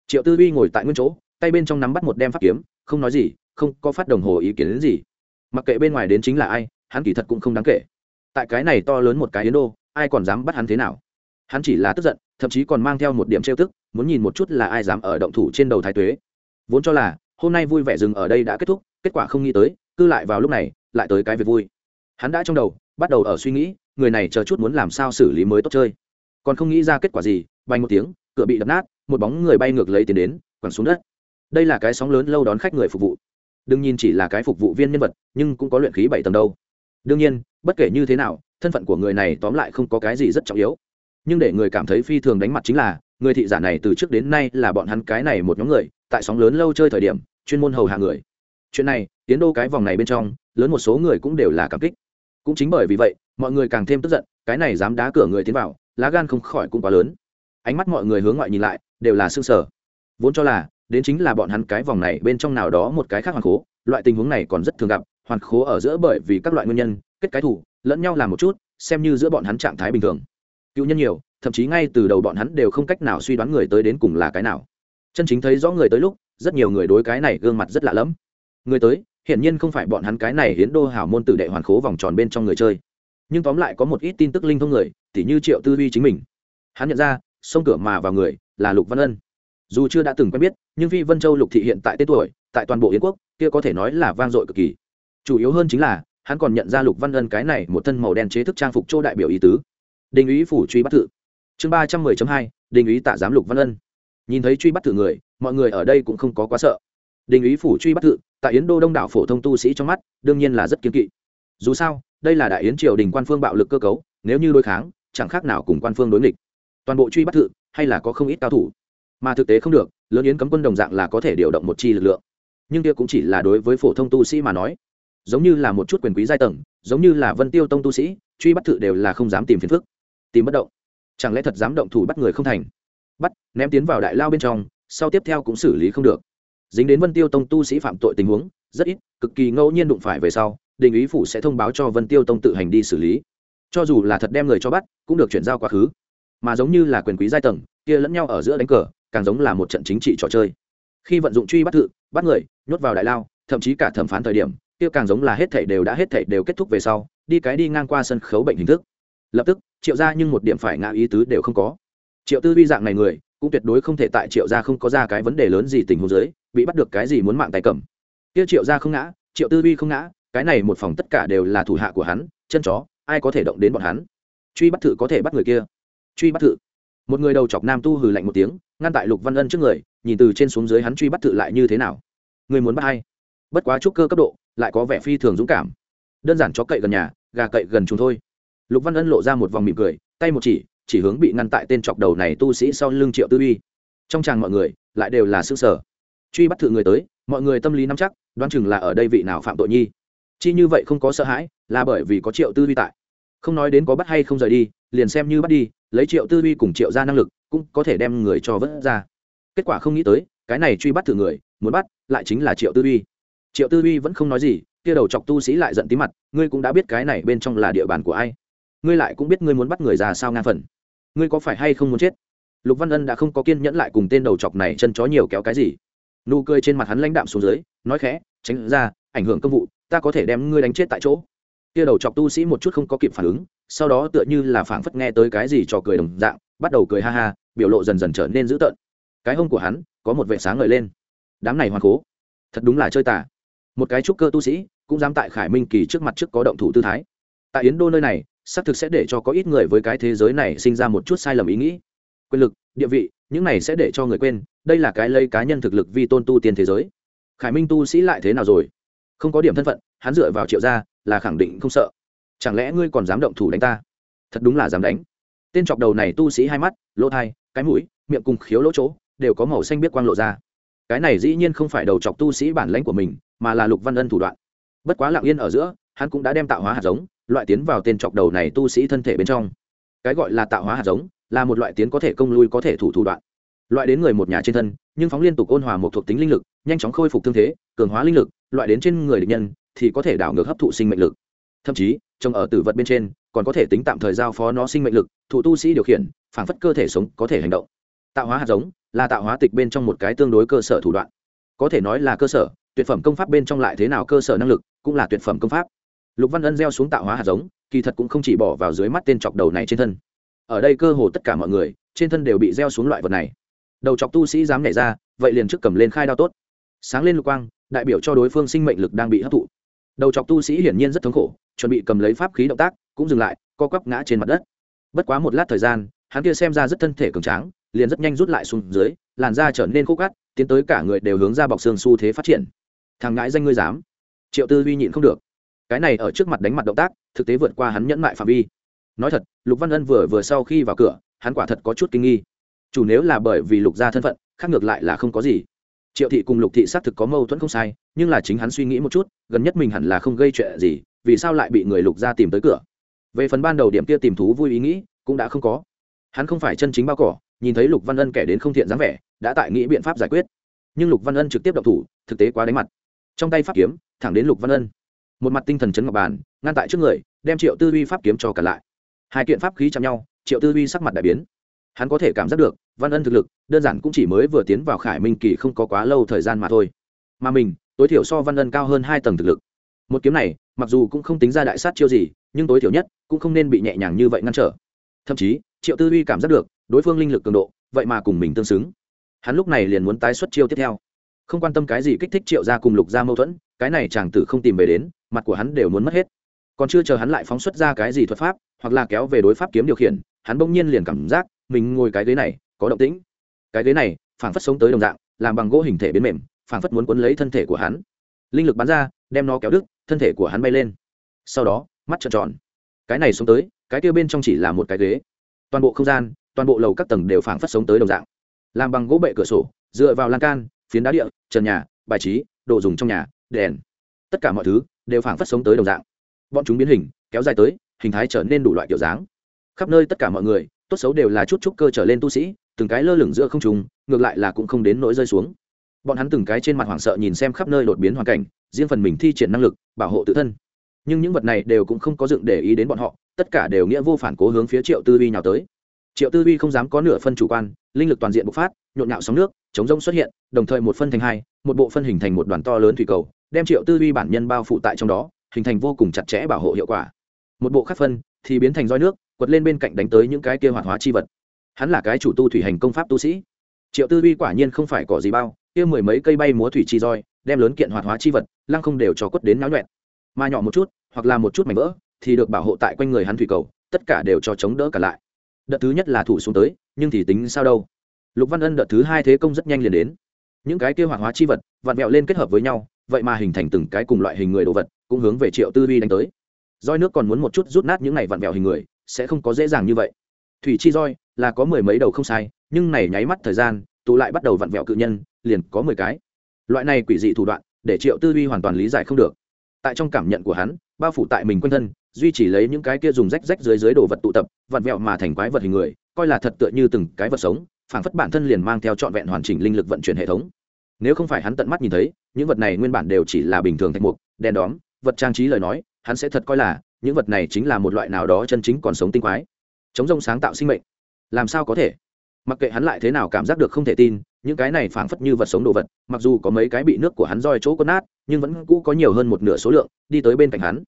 Triệu tư uy ngồi tại nguyên chỗ tay bên trong nắm bắt một đem pháp kiếm, không nói gì, không có phát đồng hồ ý kiến đến gì. Mặc kệ bên ngoài đến chính là ai, hắn kỳ thật cũng không đáng kể. Tại cái này to lớn một cái yến đô, ai còn dám bắt hắn thế nào? Hắn chỉ là tức giận, thậm chí còn mang theo một điểm trêu tức, muốn nhìn một chút là ai dám ở động thủ trên đầu thái tuế. Vốn cho là, hôm nay vui vẻ dừng ở đây đã kết thúc, kết quả không nghĩ tới cư lại vào lúc này, lại tới cái việc vui. Hắn đã trong đầu, bắt đầu ở suy nghĩ, người này chờ chút muốn làm sao xử lý mới tốt chơi. Còn không nghĩ ra kết quả gì bay một tiếng, cửa bị đập nát, một bóng người bay ngược lấy tiền đến, quẳng xuống đất đây là cái sóng lớn lâu đón khách người phục vụ. Đừng nhìn chỉ là cái phục vụ viên nhân vật, nhưng cũng có luyện khí bảy tầng đâu. Đương nhiên, bất kể như thế nào, thân phận của người này tóm lại không có cái gì rất trọng yếu. Nhưng để người cảm thấy phi thường đánh mặt chính là, người thị giả này từ trước đến nay là bọn hắn cái này một nhóm người, tại sóng lớn lâu chơi thời điểm, chuyên môn hầu hạ người. Chuyện này, tiến đô cái vòng này bên trong, lớn một số người cũng đều là cảm kích. Cũng chính bởi vì vậy, mọi người càng thêm tức giận, cái này dám đá cửa người tiến vào, lá gan không khỏi cũng quá lớn. Ánh mắt mọi người hướng ngoại nhìn lại, đều là s ư ơ n g sở. Vốn cho là đến chính là bọn hắn cái vòng này bên trong nào đó một cái khác hoàn khố, loại tình huống này còn rất thường gặp, hoàn khố ở giữa bởi vì các loại nguyên nhân, kết cái thủ, lẫn nhau làm một chút, xem như giữa bọn hắn trạng thái bình thường. Cựu nhân nhiều, thậm chí ngay từ đầu bọn hắn đều không cách nào suy đoán người tới đến cùng là cái nào. Chân chính thấy rõ người tới lúc, rất nhiều người đối cái này gương mặt rất lạ lẫm. Người tới, hiển nhiên không phải bọn hắn cái này hiến đô hảo môn tử đệ hoàn khố vòng tròn bên trong người chơi. Nhưng tóm lại có một ít tin tức linh thông người, tỉ như triệu tư duy chính mình. Hắn nhận ra xông cửa mà vào người là lục văn ân dù chưa đã từng quen biết, nhưng phi vân châu lục thị hiện tại tên tuổi, tại toàn bộ yến quốc, kia có thể nói là vang dội cực kỳ. Chủ yếu hơn chính là, hắn còn nhận ra lục văn ân cái này một thân màu đen chế thức trang phục châu đại biểu ý tứ. Đình ý phủ truy bắt thự. Chương ba trăm mười hai, đình ý tạ giám lục văn ân. Nhìn thấy truy bắt thự người, mọi người ở đây cũng không có quá sợ. Đình ý phủ truy bắt thự, tại yến đô đông đảo phổ thông tu sĩ trong mắt, đương nhiên là rất kiên kỵ. Dù sao, đây là đại yến triều đình quan phương bạo lực cơ cấu, nếu như đối kháng, chẳng khác nào cùng quan phương đối nghịch. Toàn bộ truy bắt thự, hay là có không ít cao thủ mà thực tế không được, lớn yến cấm quân đồng dạng là có thể điều động một chi lực lượng. Nhưng kia cũng chỉ là đối với phổ thông tu sĩ mà nói. Giống như là một chút quyền quý giai tầng, giống như là vân tiêu tông tu sĩ, truy bắt thự đều là không dám tìm phiền phức. Tìm bất động. Chẳng lẽ thật dám động thủ bắt người không thành? Bắt, ném tiến vào đại lao bên trong, sau tiếp theo cũng xử lý không được. Dính đến vân tiêu tông tu sĩ phạm tội tình huống, rất ít, cực kỳ ngẫu nhiên đụng phải về sau, đình ý phủ sẽ thông báo cho vân tiêu tông tự hành đi xử lý. Cho dù là thật đem người cho bắt, cũng được chuyển giao quá khứ. Mà giống như là quyền quý giai tầng, kia lẫn nhau ở giữa đánh cờ càng giống là một trận chính trị trò chơi. Khi vận dụng truy bắt thự bắt người, nhốt vào đại lao, thậm chí cả thẩm phán thời điểm, kia càng giống là hết thảy đều đã hết thảy đều kết thúc về sau, đi cái đi ngang qua sân khấu bệnh hình thức. Lập tức, triệu ra nhưng một điểm phải ngã ý tứ đều không có. Triệu tư vi dạng này người, cũng tuyệt đối không thể tại triệu gia không có ra cái vấn đề lớn gì tình huống dưới, bị bắt được cái gì muốn mạng tay cầm. Kia triệu gia không ngã, triệu tư vi không ngã, cái này một phòng tất cả đều là thủ hạ của hắn, chân chó, ai có thể động đến bọn hắn? Truy bắt thự có thể bắt người kia. Truy bắt thự một người đầu chọc nam tu hừ lạnh một tiếng ngăn tại lục văn ân trước người, nhìn từ trên xuống dưới hắn truy bắt tự lại như thế nào. Người muốn bắt hay bất quá trúc cơ cấp độ, lại có vẻ phi thường dũng cảm. Đơn giản chó cậy gần nhà, gà cậy gần chúng thôi. Lục văn ân lộ ra một vòng mỉm cười, tay một chỉ chỉ hướng bị ngăn tại tên chọc đầu này tu sĩ sau lưng triệu tư uy. Trong tràng mọi người, lại đều là xương sở truy bắt thử người tới, mọi người tâm lý nắm chắc, đoán chừng là ở đây vị nào phạm tội nhi. Chi như vậy không có sợ hãi, là bởi vì có triệu tư uy tại không nói đến có bắt hay không rời đi, liền xem như bắt đi, lấy triệu tư uy cùng triệu ra năng lực, cũng có thể đem người cho vớt ra. Kết quả không nghĩ tới, cái này truy bắt thử người, muốn bắt, lại chính là triệu tư uy triệu tư uy vẫn không nói gì, kia đầu chọc tu sĩ lại giận tí mặt, ngươi cũng đã biết cái này bên trong là địa bàn của ai. Ngươi lại cũng biết ngươi muốn bắt người ra sao ngang phần. Ngươi có phải hay không muốn chết? Lục văn ân đã không có kiên nhẫn lại cùng tên đầu chọc này chân chó nhiều kéo cái gì. Nụ cười trên mặt hắn lãnh đạm xuống dưới, nói khẽ, tránh ra, ảnh hưởng công vụ, ta có thể đem ngươi đánh chết tại chỗ kia đầu chọc tu sĩ một chút không có kịp phản ứng, sau đó tựa như là phảng phất nghe tới cái gì trò cười đồng dạng, bắt đầu cười ha ha, biểu lộ dần dần trở nên dữ tợn. Cái hông của hắn có một vệ sáng ngời lên. Đám này hoàn cố thật đúng là chơi tả một cái trúc cơ tu sĩ cũng dám tại khải minh kỳ trước mặt trước có động thủ tư thái. Tại yến đô nơi này, xác thực sẽ để cho có ít người với cái thế giới này sinh ra một chút sai lầm ý nghĩ. Quyền lực, địa vị, những này sẽ để cho người quên, đây là cái lây cá nhân thực lực vi tôn tu tiên thế giới. Khải minh tu sĩ lại thế nào rồi? Không có điểm thân phận, hắn dựa vào triệu gia là khẳng định không sợ. Chẳng lẽ ngươi còn dám động thủ đánh ta? Thật đúng là dám đánh. Tên chọc đầu này tu sĩ hai mắt, lỗ thai, cái mũi, miệng cùng khiếu lỗ chỗ, đều có màu xanh biết quang lộ ra. Cái này dĩ nhiên không phải đầu chọc tu sĩ bản lãnh của mình, mà là lục văn ân thủ đoạn. Bất quá lặng yên ở giữa, hắn cũng đã đem tạo hóa hạt giống, loại tiến vào tên chọc đầu này tu sĩ thân thể bên trong. Cái gọi là tạo hóa hạt giống, là một loại tiến có thể công lui có thể thủ thủ đoạn. Loại đến người một nhà trên thân, nhưng phóng liên tục ôn hòa một thuộc tính linh lực, nhanh chóng khôi phục thương thế, cường hóa linh lực loại đến trên người địch nhân thì có thể đảo ngược hấp thụ sinh mệnh lực. Thậm chí, trông ở tử vật bên trên còn có thể tính tạm thời giao phó nó sinh mệnh lực thủ tu sĩ điều khiển, phản phất cơ thể sống có thể hành động. Tạo hóa hạt giống là tạo hóa tịch bên trong một cái tương đối cơ sở thủ đoạn. Có thể nói là cơ sở, tuyệt phẩm công pháp bên trong lại thế nào cơ sở năng lực cũng là tuyệt phẩm công pháp. Lục văn ân gieo xuống tạo hóa hạt giống, kỳ thật cũng không chỉ bỏ vào dưới mắt tên chọc đầu này trên thân. Ở đây cơ hồ tất cả mọi người trên thân đều bị gieo xuống loại vật này. Đầu chọc tu sĩ dám nhảy ra, vậy liền trước cầm lên khai đao tốt. Sáng lên lục quang đại biểu cho đối phương sinh mệnh lực đang bị hấp thụ. Đầu chọc tu sĩ hiển nhiên rất thống khổ chuẩn bị cầm lấy pháp khí động tác cũng dừng lại co quắp ngã trên mặt đất. Bất quá một lát thời gian hắn kia xem ra rất thân thể cường tráng liền rất nhanh rút lại xuống dưới làn da trở nên khô gắt, tiến tới cả người đều hướng ra bọc xương xu thế phát triển. Thằng ngãi danh ngươi dám. Triệu tư duy nhịn không được. Cái này ở trước mặt đánh mặt động tác thực tế vượt qua hắn nhẫn mại phạm vi. Nói thật lục văn ân vừa vừa sau khi vào cửa hắn quả thật có chút kinh nghi. Chủ nếu là bởi vì lục gia thân phận khác ngược lại là không có gì triệu thị cùng lục thị xác thực có mâu thuẫn không sai, nhưng là chính hắn suy nghĩ một chút, gần nhất mình hẳn là không gây chuyện gì, vì sao lại bị người lục gia tìm tới cửa? Về phần ban đầu điểm kia tìm thú vui ý nghĩ, cũng đã không có. Hắn không phải chân chính bao cỏ, nhìn thấy lục văn ân kẻ đến không thiện dáng vẻ, đã tại nghĩ biện pháp giải quyết. Nhưng lục văn ân trực tiếp động thủ, thực tế quá đánh mặt. Trong tay pháp kiếm, thẳng đến lục văn ân. Một mặt tinh thần chấn ngọc bàn, ngăn tại trước người, đem triệu tư uy pháp kiếm cho cả lại. Hai kiện pháp khí chạm nhau, triệu tư uy sắc mặt đại biến. Hắn có thể cảm giác được văn ân thực lực, đơn giản cũng chỉ mới vừa tiến vào khải minh kỳ không có quá lâu thời gian mà thôi. Mà mình, tối thiểu so văn ân cao hơn hai tầng thực lực. Một kiếm này, mặc dù cũng không tính ra đại sát chiêu gì, nhưng tối thiểu nhất, cũng không nên bị nhẹ nhàng như vậy ngăn trở. Thậm chí, triệu tư uy cảm giác được, đối phương linh lực cường độ, vậy mà cùng mình tương xứng. Hắn lúc này liền muốn tái xuất chiêu tiếp theo. Không quan tâm cái gì kích thích triệu ra cùng lục ra mâu thuẫn, cái này chàng tử không tìm về đến, mặt của hắn đều muốn mất hết. Còn chưa chờ hắn lại phóng xuất ra cái gì thuật pháp, hoặc là kéo về đối pháp kiếm điều khiển, hắn bỗng nhiên liền cảm giác, mình ngồi cái ghế này có động tĩnh. Cái ghế này, phảng phất sống tới đồng dạng, làm bằng gỗ hình thể biến mềm, phảng phất muốn cuốn lấy thân thể của hắn. Linh lực bắn ra, đem nó kéo đứt, thân thể của hắn bay lên. Sau đó, mắt trợn tròn. Cái này sống tới, cái kia bên trong chỉ là một cái ghế. Toàn bộ không gian, toàn bộ lầu các tầng đều phảng phất sống tới đồng dạng. Làm bằng gỗ bệ cửa sổ, dựa vào lan can, phiến đá địa, trần nhà, bài trí, đồ dùng trong nhà, đèn. Tất cả mọi thứ đều phảng phất sống tới đồng dạng. Bọn chúng biến hình, kéo dài tới, hình thái trở nên đủ loại kiểu dáng. Khắp nơi tất cả mọi người, tốt xấu đều là chút chút cơ trở lên tu sĩ từng cái lơ lửng giữa không trùng ngược lại là cũng không đến nỗi rơi xuống. Bọn hắn từng cái trên mặt hoảng sợ nhìn xem khắp nơi đột biến hoàn cảnh, riêng phần mình thi triển năng lực, bảo hộ tự thân. Nhưng những vật này đều cũng không có dựng để ý đến bọn họ, tất cả đều nghĩa vô phản cố hướng phía triệu tư vi nhào tới. Triệu tư vi không dám có nửa phân chủ quan, linh lực toàn diện bộc phát, nhộn nhạo sóng nước, chống rông xuất hiện, đồng thời một phân thành hai, một bộ phân hình thành một đoàn to lớn thủy cầu, đem triệu tư vi bản nhân bao phủ tại trong đó, hình thành vô cùng chặt chẽ bảo hộ hiệu quả. Một bộ khác phân thì biến thành roi nước, quật lên bên cạnh đánh tới những cái kia hoạt hóa chi vật hắn là cái chủ tu thủy hành công pháp tu sĩ. Triệu tư duy quả nhiên không phải cỏ gì bao, kia mười mấy cây bay múa thủy chi roi, đem lớn kiện hoạt hóa chi vật, lăng không đều cho quất đến náo nhuẹn. Mà nhỏ một chút, hoặc là một chút mảnh vỡ, thì được bảo hộ tại quanh người hắn thủy cầu, tất cả đều cho chống đỡ cả lại. Đợt thứ nhất là thủ xuống tới, nhưng thì tính sao đâu. Lục văn ân đợt thứ hai thế công rất nhanh liền đến. Những cái kia hoạt hóa chi vật, vặn vẹo lên kết hợp với nhau, vậy mà hình thành từng cái cùng loại hình người đồ vật, cũng hướng về triệu tư duy đánh tới. Roi nước còn muốn một chút rút nát những này vặn vẹo hình người, sẽ không có dễ dàng như vậy. Thủy chi roi là có mười mấy đầu không sai, nhưng này nháy mắt thời gian, tụ lại bắt đầu vặn vẹo cự nhân, liền có mười cái. Loại này quỷ dị thủ đoạn, để triệu tư duy hoàn toàn lý giải không được. Tại trong cảm nhận của hắn, bao phủ tại mình quanh thân, duy chỉ lấy những cái kia dùng rách rách dưới dưới đồ vật tụ tập, vặn vẹo mà thành quái vật hình người, coi là thật tựa như từng cái vật sống, phảng phất bản thân liền mang theo trọn vẹn hoàn chỉnh linh lực vận chuyển hệ thống. Nếu không phải hắn tận mắt nhìn thấy, những vật này nguyên bản đều chỉ là bình thường thạch mục, đèn đóm, vật trang trí lời nói, hắn sẽ thật coi là, những vật này chính là một loại nào đó chân chính còn sống tinh quái. Chống rông sáng tạo sinh mệnh làm sao có thể? Mặc kệ hắn lại thế nào cảm giác được không thể tin, những cái này phảng phất như vật sống đồ vật, mặc dù có mấy cái bị nước của hắn roi chỗ con nát, nhưng vẫn cũ có nhiều hơn một nửa số lượng, đi tới bên cạnh hắn.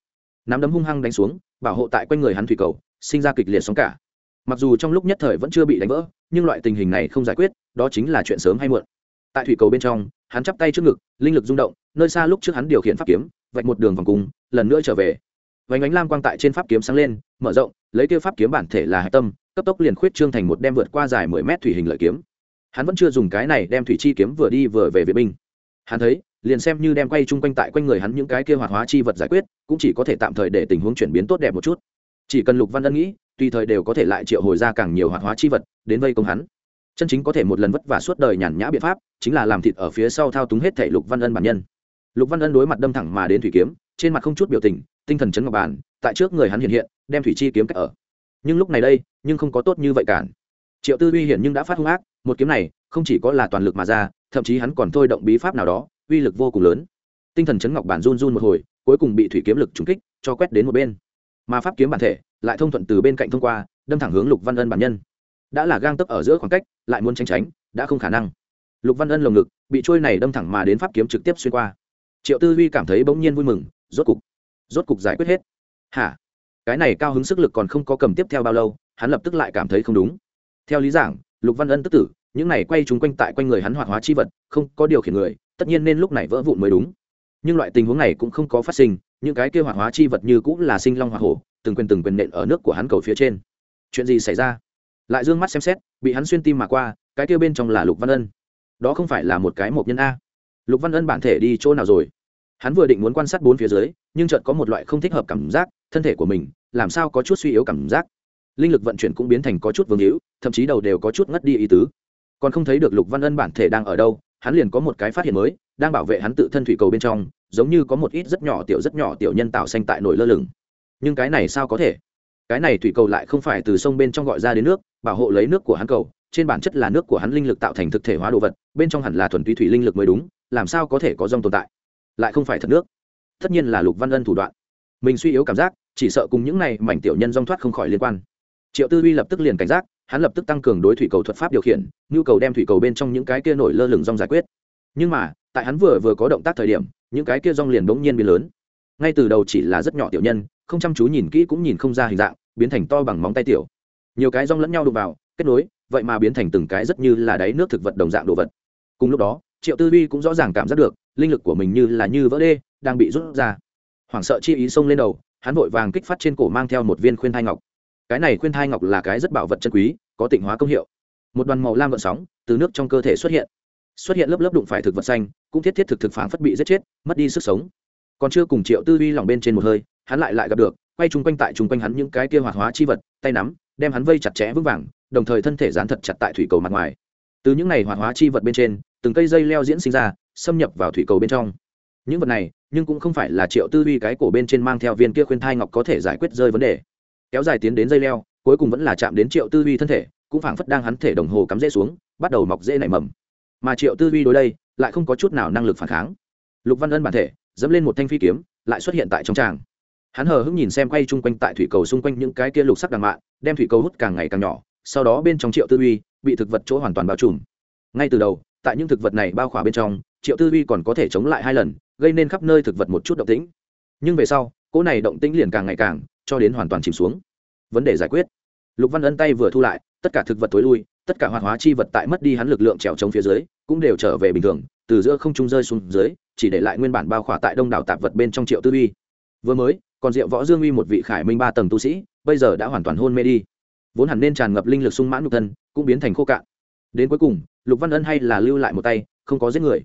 Nắm đấm hung hăng đánh xuống, bảo hộ tại quanh người hắn thủy cầu, sinh ra kịch liệt sóng cả. Mặc dù trong lúc nhất thời vẫn chưa bị đánh vỡ, nhưng loại tình hình này không giải quyết, đó chính là chuyện sớm hay muộn. Tại thủy cầu bên trong, hắn chắp tay trước ngực, linh lực rung động, nơi xa lúc trước hắn điều khiển pháp kiếm, vạch một đường vòng cung, lần nữa trở về. Vánh ánh lam quang tại trên pháp kiếm sáng lên, mở rộng, lấy kêu pháp kiếm bản thể là hạch tâm cấp tốc liền khuyết trương thành một đem vượt qua dài mười mét thủy hình lợi kiếm. Hắn vẫn chưa dùng cái này đem thủy chi kiếm vừa đi vừa về vệ binh. Hắn thấy, liền xem như đem quay chung quanh tại quanh người hắn những cái kia hoạt hóa chi vật giải quyết, cũng chỉ có thể tạm thời để tình huống chuyển biến tốt đẹp một chút. Chỉ cần lục văn ân nghĩ, tùy thời đều có thể lại triệu hồi ra càng nhiều hoạt hóa chi vật, đến vây công hắn. Chân chính có thể một lần vất vả suốt đời nhàn nhã biện pháp, chính là làm thịt ở phía sau thao túng hết thể lục văn ân bản nhân. Lục văn ân đối mặt đâm thẳng mà đến thủy kiếm, trên mặt không chút biểu tình, tinh thần chấn ngọc bàn, tại trước người hắn hiện hiện, đem thủy chi kiếm cách ở nhưng lúc này đây, nhưng không có tốt như vậy cản. Triệu tư uy hiển nhưng đã phát hung ác, một kiếm này, không chỉ có là toàn lực mà ra, thậm chí hắn còn thôi động bí pháp nào đó, uy lực vô cùng lớn. Tinh thần chấn ngọc bản run run một hồi, cuối cùng bị thủy kiếm lực trúng kích, cho quét đến một bên. Mà pháp kiếm bản thể, lại thông thuận từ bên cạnh thông qua, đâm thẳng hướng lục văn ân bản nhân. Đã là gang tấp ở giữa khoảng cách, lại muốn tránh tránh, đã không khả năng. Lục văn ân lồng ngực, bị trôi này đâm thẳng mà đến pháp kiếm trực tiếp xuyên qua. Triệu tư huy cảm thấy bỗng nhiên vui mừng, rốt cục rốt cục giải quyết hết. Hả? Cái này cao hứng sức lực còn không có cầm tiếp theo bao lâu, hắn lập tức lại cảm thấy không đúng. Theo lý giảng, lục văn ân tức tử, những này quay chúng quanh tại quanh người hắn hoạt hóa chi vật, không có điều khiển người, tất nhiên nên lúc này vỡ vụn mới đúng. Nhưng loại tình huống này cũng không có phát sinh, những cái kia hoạt hóa chi vật như cũng là sinh long hoa hổ, từng quyền từng quyền nện ở nước của hắn cầu phía trên. Chuyện gì xảy ra? Lại d ư ơ n g mắt xem xét, bị hắn xuyên tim mà qua, cái kia bên trong là lục văn ân. Đó không phải là một cái một nhân a. Lục văn ân bản thể đi chỗ nào rồi? Hắn vừa định muốn quan sát bốn phía dưới, nhưng chợt có một loại không thích hợp cảm giác, thân thể của mình, làm sao có chút suy yếu cảm giác. Linh lực vận chuyển cũng biến thành có chút vương hữu, thậm chí đầu đều có chút ngất đi ý tứ. Còn không thấy được lục văn ân bản thể đang ở đâu, hắn liền có một cái phát hiện mới, đang bảo vệ hắn tự thân thủy cầu bên trong, giống như có một ít rất nhỏ tiểu rất nhỏ tiểu nhân tạo xanh tại nổi lơ lửng. Nhưng cái này sao có thể? Cái này thủy cầu lại không phải từ sông bên trong gọi ra đến nước, bảo hộ lấy nước của hắn cầu, trên bản chất là nước của hắn linh lực tạo thành thực thể hóa đồ vật, bên trong hẳn là thuần túy thủy linh lực mới đúng, làm sao có thể có dòng tồn tại? Lại không phải thật nước. Tất nhiên là lục văn ân thủ đoạn. Mình suy yếu cảm giác, chỉ sợ cùng những này mảnh tiểu nhân dong thoát không khỏi liên quan. Triệu tư duy lập tức liền cảnh giác, hắn lập tức tăng cường đối thủy cầu thuật pháp điều khiển, nhu cầu đem thủy cầu bên trong những cái kia nổi lơ lửng rong giải quyết. Nhưng mà, tại hắn vừa vừa có động tác thời điểm, những cái kia rong liền bỗng nhiên biến lớn. Ngay từ đầu chỉ là rất nhỏ tiểu nhân, không chăm chú nhìn kỹ cũng nhìn không ra hình dạng, biến thành to bằng móng tay tiểu. Nhiều cái rong lẫn nhau đụng vào, kết nối, vậy mà biến thành từng cái rất như là đáy nước thực vật đồng dạng đồ vật. Cùng lúc đó, triệu tư duy cũng rõ ràng cảm giác được linh lực của mình như là như vỡ đê, đang bị rút ra. Hoảng sợ chi ý xông lên đầu, hắn vội vàng kích phát trên cổ mang theo một viên khuyên thai ngọc. Cái này khuyên thai ngọc là cái rất bảo vật chân quý, có tịnh hóa công hiệu. Một đoàn màu lam vận sóng từ nước trong cơ thể xuất hiện. Xuất hiện lớp lớp đụng phải thực vật xanh, cũng thiết thiết thực thực phản phất bị giết chết, mất đi sức sống. Còn chưa cùng triệu tư duy lòng bên trên một hơi, hắn lại lại gặp được, quay chung quanh tại chung quanh hắn những cái kia hoạt hóa chi vật, tay nắm, đem hắn vây chặt chẽ vững vàng, đồng thời thân thể dán thật chặt tại thủy cầu mặt ngoài. Từ những này hoạt hóa chi vật bên trên, từng cây dây leo diễn sinh ra xâm nhập vào thủy cầu bên trong. Những vật này, nhưng cũng không phải là triệu tư duy cái cổ bên trên mang theo viên kia khuyên thai ngọc có thể giải quyết rơi vấn đề. Kéo dài tiến đến dây leo, cuối cùng vẫn là chạm đến triệu tư duy thân thể, cũng phảng phất đang hắn thể đồng hồ cắm rễ xuống, bắt đầu mọc rễ nảy mầm. Mà triệu tư duy đối đây, lại không có chút nào năng lực phản kháng. Lục văn ân bản thể, dẫm lên một thanh phi kiếm, lại xuất hiện tại trong tràng. Hắn hờ hững nhìn xem quay chung quanh tại thủy cầu xung quanh những cái kia lục sắc đằng mạ đem thủy cầu hút càng ngày càng nhỏ, sau đó bên trong triệu tư uy bị thực vật chỗ hoàn toàn bao trùm. Ngay từ đầu tại những thực vật này bao khỏa bên trong, triệu tư uy còn có thể chống lại hai lần, gây nên khắp nơi thực vật một chút động tĩnh. Nhưng về sau, cỗ này động tĩnh liền càng ngày càng, cho đến hoàn toàn chìm xuống. Vấn đề giải quyết. Lục văn ân tay vừa thu lại, tất cả thực vật tối lui, tất cả hoạt hóa chi vật tại mất đi hắn lực lượng trèo chống phía dưới, cũng đều trở về bình thường, từ giữa không trung rơi xuống dưới, chỉ để lại nguyên bản bao khỏa tại đông đảo tạp vật bên trong triệu tư uy vừa mới, còn diệu võ dương uy một vị khải minh ba tầng tu sĩ, bây giờ đã hoàn toàn hôn mê đi. Vốn hẳn nên tràn ngập linh lực sung mãn nhục thân, cũng biến thành khô cạn đến cuối cùng, lục văn ân hay là lưu lại một tay, không có giết người.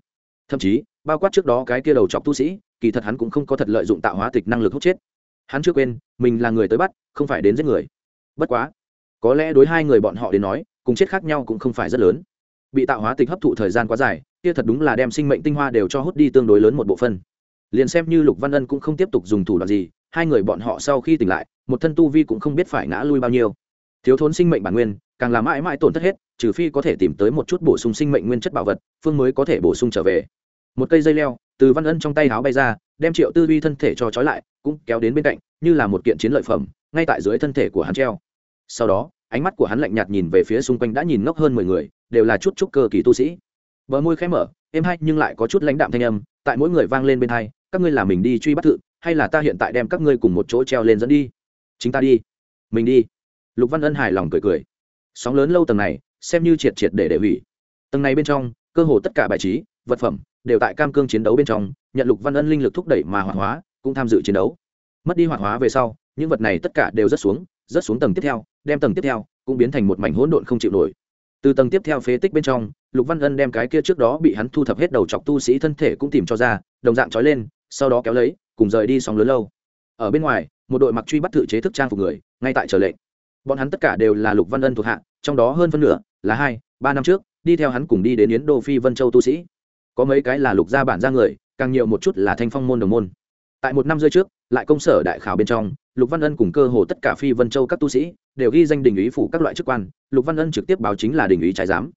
Thậm chí, bao quát trước đó cái kia đầu chọc tu sĩ, kỳ thật hắn cũng không có thật lợi dụng tạo hóa tịch năng lực hút chết. Hắn chưa quên, mình là người tới bắt, không phải đến giết người. Bất quá, có lẽ đối hai người bọn họ đến nói, cùng chết khác nhau cũng không phải rất lớn. Bị tạo hóa tịch hấp thụ thời gian quá dài, kia thật đúng là đem sinh mệnh tinh hoa đều cho hút đi tương đối lớn một bộ phân liền xem như lục văn ân cũng không tiếp tục dùng thủ đoạn gì, hai người bọn họ sau khi tỉnh lại, một thân tu vi cũng không biết phải ngã lui bao nhiêu. Thiếu thốn sinh mệnh bản nguyên, càng là mãi mãi tổn thất hết trừ phi có thể tìm tới một chút bổ sung sinh mệnh nguyên chất bảo vật phương mới có thể bổ sung trở về. Một cây dây leo từ văn ân trong tay áo bay ra đem triệu tư vi thân thể cho trói lại cũng kéo đến bên cạnh như là một kiện chiến lợi phẩm ngay tại dưới thân thể của hắn treo. Sau đó ánh mắt của hắn lạnh nhạt nhìn về phía xung quanh đã nhìn ngốc hơn mười người đều là chút chút cơ kỳ tu sĩ. Bờ môi khẽ mở êm hay nhưng lại có chút lãnh đạm thanh âm tại mỗi người vang lên bên tai, các ngươi là mình đi truy bắt tự, hay là ta hiện tại đem các ngươi cùng một chỗ treo lên dẫn đi? Chính ta đi. Mình đi. Lục văn ân hài lòng cười cười. Sóng lớn lâu tầng này xem như triệt triệt để để hủy. Tầng này bên trong, cơ hồ tất cả bài trí, vật phẩm, đều tại cam cương chiến đấu bên trong, nhận lục văn ân linh lực thúc đẩy mà hoạt hóa, cũng tham dự chiến đấu. Mất đi hoạt hóa về sau, những vật này tất cả đều rất xuống rất xuống tầng tiếp theo, đem tầng tiếp theo cũng biến thành một mảnh hỗn độn không chịu nổi. Từ tầng tiếp theo phế tích bên trong, lục văn ân đem cái kia trước đó bị hắn thu thập hết đầu chọc tu sĩ thân thể cũng tìm cho ra, đồng dạng trói lên, sau đó kéo lấy, cùng rời đi sóng lớn lâu. Ở bên ngoài, một đội mặc truy bắt tự chế thức trang phục người, ngay tại chờ lệnh. Bọn hắn tất cả đều là lục văn ân thuộc hạ, trong đó hơn phân nửa là hai, ba năm trước, đi theo hắn cùng đi đến yến đô phi vân châu tu sĩ. Có mấy cái là lục gia bản gia người, càng nhiều một chút là thanh phong môn đồng môn. Tại một năm rơi trước, lại công sở đại khảo bên trong, lục văn ân cùng cơ hồ tất cả phi vân châu các tu sĩ đều ghi danh đình ý phủ các loại chức quan, lục văn ân trực tiếp báo chính là đình ý trái giám.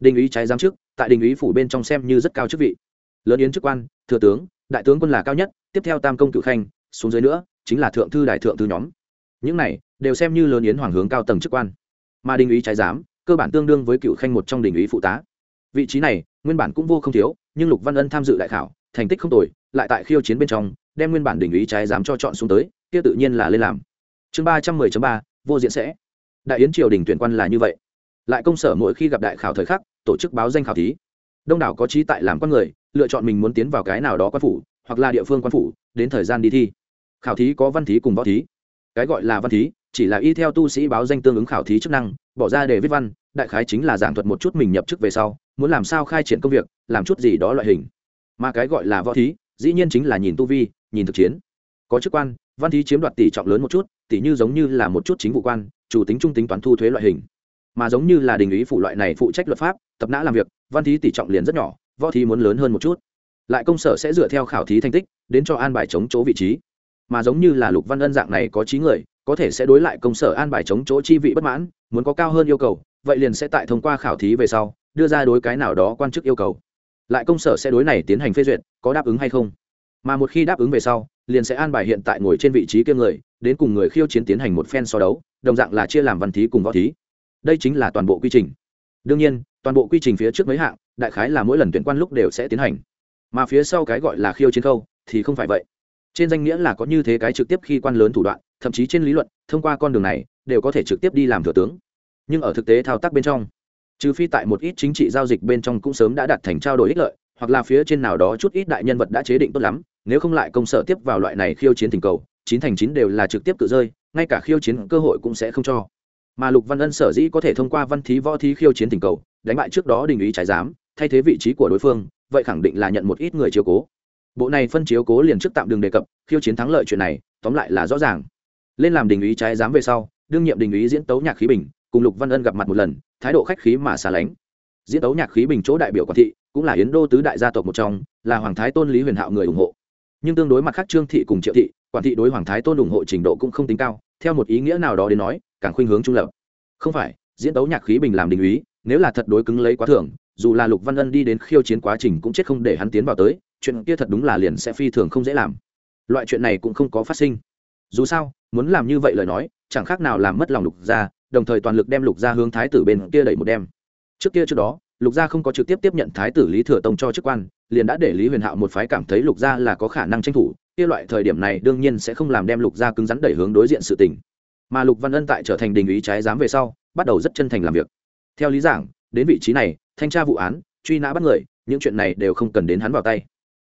Đình ý trái giám trước, tại đình ý phủ bên trong xem như rất cao chức vị. Lớn yến chức quan, thừa tướng, đại tướng quân là cao nhất, tiếp theo tam công cựu khanh, xuống dưới nữa, chính là thượng thư đại thượng thư nhóm. Những này đều xem như lớn yến hoàng hướng cao tầng chức quan. Mà đình ý trái giám cơ bản tương đương với cựu khanh một trong đình ý phụ tá. Vị trí này, nguyên bản cũng vô không thiếu, nhưng lục văn ân tham dự đại khảo, thành tích không tồi, lại tại khiêu chiến bên trong, đem nguyên bản đình ý trái giám cho chọn xuống tới, kia tự nhiên là lên làm. Chương ba trăm mười ba, vô diện sẽ. Đại yến triều đình tuyển quan là như vậy. Lại công sở mỗi khi gặp đại khảo thời khắc, tổ chức báo danh khảo thí. Đông đảo có trí tại làm con người, lựa chọn mình muốn tiến vào cái nào đó quan phủ, hoặc là địa phương quan phủ, đến thời gian đi thi. Khảo thí có văn thí cùng võ thí. Cái gọi là văn thí, chỉ là y theo tu sĩ báo danh tương ứng khảo thí chức năng bỏ ra để viết văn, đại khái chính là giảng thuật một chút mình nhập chức về sau, muốn làm sao khai triển công việc, làm chút gì đó loại hình. Mà cái gọi là võ thí, dĩ nhiên chính là nhìn tu vi, nhìn thực chiến. Có chức quan, văn thí chiếm đoạt tỷ trọng lớn một chút, tỷ như giống như là một chút chính vụ quan, chủ tính trung tính toán thu thuế loại hình. Mà giống như là đình ý phụ loại này phụ trách luật pháp, tập nã làm việc, văn thí tỷ trọng liền rất nhỏ, võ thí muốn lớn hơn một chút. Lại công sở sẽ dựa theo khảo thí thành tích, đến cho an bài chống chỗ vị trí. Mà giống như là lục văn ân dạng này có trí người, có thể sẽ đối lại công sở an bài chống chỗ chi vị bất mãn muốn có cao hơn yêu cầu, vậy liền sẽ tại thông qua khảo thí về sau, đưa ra đối cái nào đó quan chức yêu cầu. Lại công sở sẽ đối này tiến hành phê duyệt, có đáp ứng hay không. Mà một khi đáp ứng về sau, liền sẽ an bài hiện tại ngồi trên vị trí kiêm người, đến cùng người khiêu chiến tiến hành một phen so đấu, đồng dạng là chia làm văn thí cùng võ thí. Đây chính là toàn bộ quy trình. Đương nhiên, toàn bộ quy trình phía trước mấy hạng, đại khái là mỗi lần tuyển quan lúc đều sẽ tiến hành. Mà phía sau cái gọi là khiêu chiến khâu, thì không phải vậy. Trên danh nghĩa là có như thế cái trực tiếp khi quan lớn thủ đoạn, thậm chí trên lý luận, thông qua con đường này đều có thể trực tiếp đi làm thừa tướng. Nhưng ở thực tế thao tác bên trong, trừ phi tại một ít chính trị giao dịch bên trong cũng sớm đã đạt thành trao đổi ích lợi, hoặc là phía trên nào đó chút ít đại nhân vật đã chế định tốt lắm, nếu không lại công sở tiếp vào loại này khiêu chiến tình cầu, chín thành chín đều là trực tiếp tự rơi, ngay cả khiêu chiến cơ hội cũng sẽ không cho. Mà lục văn ân sở dĩ có thể thông qua văn thí võ thí khiêu chiến tình cầu, đánh bại trước đó đình ý trái giám, thay thế vị trí của đối phương, vậy khẳng định là nhận một ít người chiếu cố. Bộ này phân chiếu cố liền trước tạm đường đề cập, khiêu chiến thắng lợi chuyện này, tóm lại là rõ ràng. Lên làm đình ý trái giám về sau đương nhiệm đình ý diễn tấu nhạc khí bình, cùng lục văn ân gặp mặt một lần, thái độ khách khí mà xa lánh. Diễn tấu nhạc khí bình chỗ đại biểu quản thị, cũng là yến đô tứ đại gia tộc một trong, là hoàng thái tôn lý huyền hạo người ủng hộ. Nhưng tương đối mặt khác trương thị cùng triệu thị, quản thị đối hoàng thái tôn ủng hộ trình độ cũng không tính cao, theo một ý nghĩa nào đó đến nói, càng khuynh hướng trung lập. Không phải, diễn tấu nhạc khí bình làm đình úy nếu là thật đối cứng lấy quá thường, dù là lục văn ân đi đến khiêu chiến quá trình cũng chết không để hắn tiến vào tới, chuyện kia thật đúng là liền sẽ phi thường không dễ làm. Loại chuyện này cũng không có phát sinh. Dù sao, muốn làm như vậy lời nói chẳng khác nào làm mất lòng lục gia, đồng thời toàn lực đem lục gia hướng thái tử bên kia đẩy một đem. Trước kia trước đó, lục gia không có trực tiếp tiếp nhận thái tử lý thừa tông cho chức quan, liền đã để lý huyền hạo một phái cảm thấy lục gia là có khả năng tranh thủ, kia loại thời điểm này đương nhiên sẽ không làm đem lục gia cứng rắn đẩy hướng đối diện sự tình. Mà lục văn ân tại trở thành đình ý trái giám về sau, bắt đầu rất chân thành làm việc. Theo lý giảng, đến vị trí này, thanh tra vụ án, truy nã bắt người, những chuyện này đều không cần đến hắn vào tay.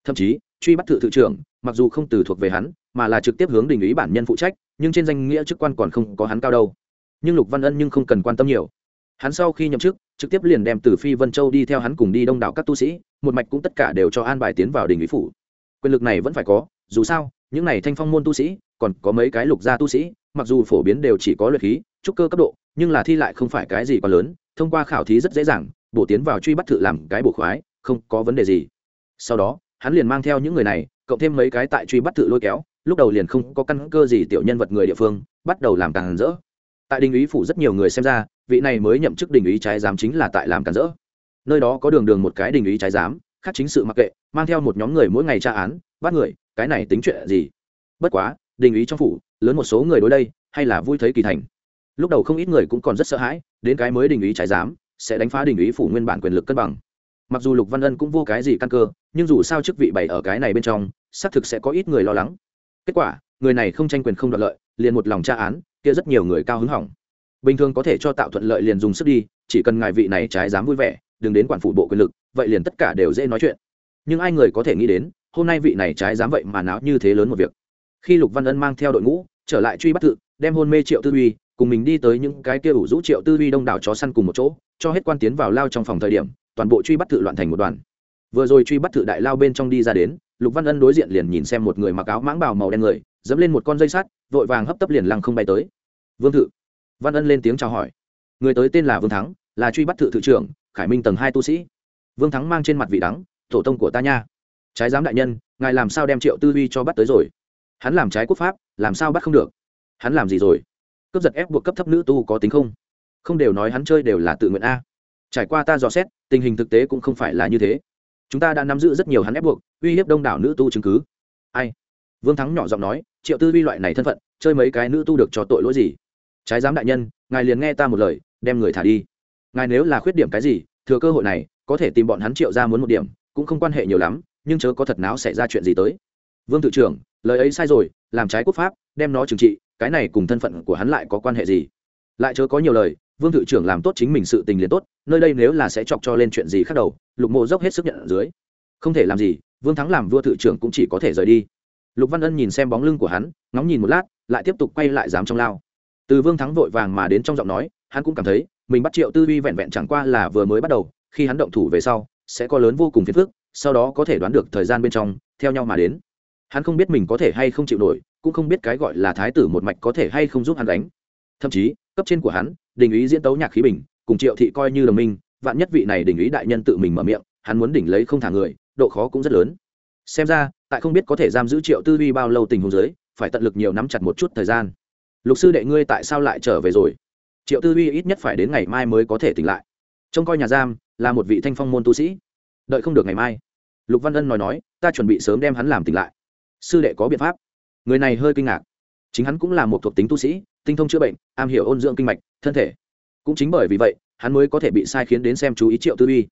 Thậm chí, truy bắt thự thự trưởng, mặc dù không từ thuộc về hắn mà là trực tiếp hướng đình ý bản nhân phụ trách, nhưng trên danh nghĩa chức quan còn không có hắn cao đâu. Nhưng lục văn ân nhưng không cần quan tâm nhiều. Hắn sau khi nhậm chức, trực tiếp liền đem từ phi vân châu đi theo hắn cùng đi đông đảo các tu sĩ, một mạch cũng tất cả đều cho an bài tiến vào đình ý phủ. Quyền lực này vẫn phải có, dù sao, những này thanh phong môn tu sĩ, còn có mấy cái lục gia tu sĩ, mặc dù phổ biến đều chỉ có luyện khí, trúc cơ cấp độ, nhưng là thi lại không phải cái gì quá lớn, thông qua khảo thí rất dễ dàng, bổ tiến vào truy bắt thự làm cái bổ khoái, không có vấn đề gì. Sau đó, hắn liền mang theo những người này, cộng thêm mấy cái tại truy bắt thự lôi kéo lúc đầu liền không có căn cơ gì tiểu nhân vật người địa phương, bắt đầu làm càng rỡ. Tại đình ý phủ rất nhiều người xem ra, vị này mới nhậm chức đình ý trái giám chính là tại làm càng rỡ. Nơi đó có đường đường một cái đình ý trái giám, khác chính sự mặc kệ, mang theo một nhóm người mỗi ngày tra án, bắt người, cái này tính chuyện gì? Bất quá, đình ý trong phủ, lớn một số người đối đây, hay là vui thấy kỳ thành. Lúc đầu không ít người cũng còn rất sợ hãi, đến cái mới đình ý trái giám, sẽ đánh phá đình ý phủ nguyên bản quyền lực cân bằng. Mặc dù lục văn ân cũng vô cái gì căn cơ, nhưng dù sao chức vị bày ở cái này bên trong, xác thực sẽ có ít người lo lắng kết quả, người này không tranh quyền không đoạt lợi, liền một lòng tra án, kia rất nhiều người cao hứng hỏng. Bình thường có thể cho tạo thuận lợi liền dùng sức đi, chỉ cần ngài vị này trái dám vui vẻ, đừng đến quản phụ bộ quyền lực, vậy liền tất cả đều dễ nói chuyện. Nhưng ai người có thể nghĩ đến, hôm nay vị này trái dám vậy mà náo như thế lớn một việc. Khi lục văn ân mang theo đội ngũ, trở lại truy bắt tự đem hôn mê triệu tư uy, cùng mình đi tới những cái kia ủ rũ triệu tư uy đông đảo chó săn cùng một chỗ, cho hết quan tiến vào lao trong phòng thời điểm, toàn bộ truy bắt tự loạn thành một đoàn. Vừa rồi truy bắt tự đại lao bên trong đi ra đến lục văn ân đối diện liền nhìn xem một người mặc áo mãng bào màu đen người, dẫm lên một con dây sắt, vội vàng hấp tấp liền lăng không bay tới. Vương thự. Văn ân lên tiếng chào hỏi. Người tới tên là vương thắng, là truy bắt thự thự trưởng, khải minh tầng hai tu sĩ. Vương thắng mang trên mặt vị đắng, tổ tông của ta nha, trái giám đại nhân, ngài làm sao đem triệu tư duy cho bắt tới rồi? Hắn làm trái quốc pháp, làm sao bắt không được? Hắn làm gì rồi? Cướp giật ép buộc cấp thấp nữ tu có tính không? Không đều nói hắn chơi đều là tự nguyện a. Trải qua ta dò xét, tình hình thực tế cũng không phải là như thế chúng ta đã nắm giữ rất nhiều hắn ép buộc, uy hiếp đông đảo nữ tu chứng cứ. Ai? Vương thắng nhỏ giọng nói, triệu tư vi loại này thân phận, chơi mấy cái nữ tu được cho tội lỗi gì? Trái giám đại nhân, ngài liền nghe ta một lời, đem người thả đi. Ngài nếu là khuyết điểm cái gì, thừa cơ hội này, có thể tìm bọn hắn triệu ra muốn một điểm, cũng không quan hệ nhiều lắm, nhưng chớ có thật náo xảy ra chuyện gì tới. Vương tự trưởng, lời ấy sai rồi, làm trái quốc pháp, đem nó trừng trị, cái này cùng thân phận của hắn lại có quan hệ gì? Lại chớ có nhiều lời vương thự trưởng làm tốt chính mình sự tình liền tốt, nơi đây nếu là sẽ chọc cho lên chuyện gì khác đầu, lục mộ dốc hết sức nhận ở dưới. Không thể làm gì, vương thắng làm vua thự trưởng cũng chỉ có thể rời đi. Lục văn ân nhìn xem bóng lưng của hắn, ngóng nhìn một lát, lại tiếp tục quay lại dám trong lao. Từ vương thắng vội vàng mà đến trong giọng nói, hắn cũng cảm thấy, mình bắt triệu tư duy vẹn vẹn chẳng qua là vừa mới bắt đầu, khi hắn động thủ về sau, sẽ có lớn vô cùng phiền phức, sau đó có thể đoán được thời gian bên trong, theo nhau mà đến. Hắn không biết mình có thể hay không chịu nổi, cũng không biết cái gọi là thái tử một mạch có thể hay không giúp hắn đánh thậm chí, cấp trên của hắn đình ý diễn tấu nhạc khí bình, cùng triệu thị coi như đồng minh, vạn nhất vị này đình ý đại nhân tự mình mở miệng, hắn muốn đỉnh lấy không thả người, độ khó cũng rất lớn. Xem ra, tại không biết có thể giam giữ triệu tư duy bao lâu tình huống dưới, phải tận lực nhiều nắm chặt một chút thời gian. Lục sư đệ ngươi tại sao lại trở về rồi? Triệu tư duy ít nhất phải đến ngày mai mới có thể tỉnh lại. Trông coi nhà giam, là một vị thanh phong môn tu sĩ. Đợi không được ngày mai. Lục văn ân nói nói, ta chuẩn bị sớm đem hắn làm tỉnh lại. Sư đệ có biện pháp. Người này hơi kinh ngạc. Chính hắn cũng là một thuộc tính tu sĩ tinh thông chữa bệnh, am hiểu ôn dưỡng kinh mạch, thân thể. Cũng chính bởi vì vậy, hắn mới có thể bị sai khiến đến xem chú ý triệu tư uy.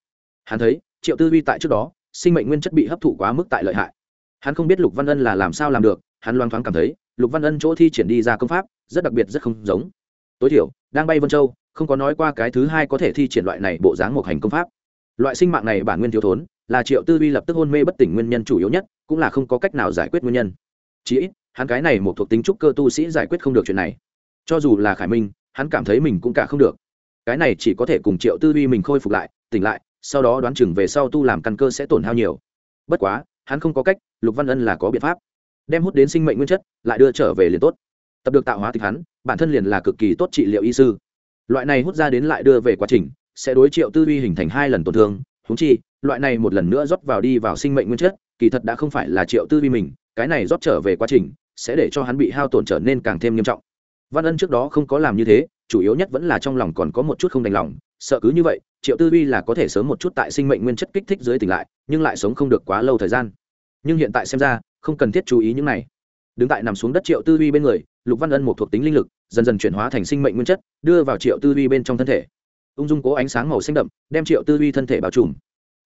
Hắn thấy, triệu tư uy tại trước đó, sinh mệnh nguyên chất bị hấp thụ quá mức tại lợi hại. Hắn không biết lục văn ân là làm sao làm được, hắn loang thoáng cảm thấy, lục văn ân chỗ thi triển đi ra công pháp, rất đặc biệt, rất không giống. Tối thiểu, đang bay vân châu, không có nói qua cái thứ hai có thể thi triển loại này bộ dáng một hành công pháp. Loại sinh mạng này bản nguyên thiếu thốn, là triệu tư vi lập tức hôn mê bất tỉnh nguyên nhân chủ yếu nhất, cũng là không có cách nào giải quyết nguyên nhân. Chí ít, hắn cái này một thuộc tính trúc cơ tu sĩ giải quyết không được chuyện này cho dù là khải minh, hắn cảm thấy mình cũng cả không được. Cái này chỉ có thể cùng triệu tư vi mình khôi phục lại, tỉnh lại, sau đó đoán chừng về sau tu làm căn cơ sẽ tổn hao nhiều. Bất quá, hắn không có cách, lục văn ân là có biện pháp. Đem hút đến sinh mệnh nguyên chất, lại đưa trở về liền tốt. Tập được tạo hóa tịch hắn, bản thân liền là cực kỳ tốt trị liệu y sư. Loại này hút ra đến lại đưa về quá trình, sẽ đối triệu tư duy hình thành hai lần tổn thương. Húng chi, loại này một lần nữa rót vào đi vào sinh mệnh nguyên chất, kỳ thật đã không phải là triệu tư duy mình, cái này rót trở về quá trình, sẽ để cho hắn bị hao tổn trở nên càng thêm nghiêm trọng văn ân trước đó không có làm như thế, chủ yếu nhất vẫn là trong lòng còn có một chút không đành lòng, sợ cứ như vậy, triệu tư duy là có thể sớm một chút tại sinh mệnh nguyên chất kích thích dưới tỉnh lại, nhưng lại sống không được quá lâu thời gian. Nhưng hiện tại xem ra, không cần thiết chú ý những này. Đứng tại nằm xuống đất triệu tư duy bên người, lục văn ân một thuộc tính linh lực, dần dần chuyển hóa thành sinh mệnh nguyên chất, đưa vào triệu tư duy bên trong thân thể. Ung dung cố ánh sáng màu xanh đậm, đem triệu tư duy thân thể bao trùm.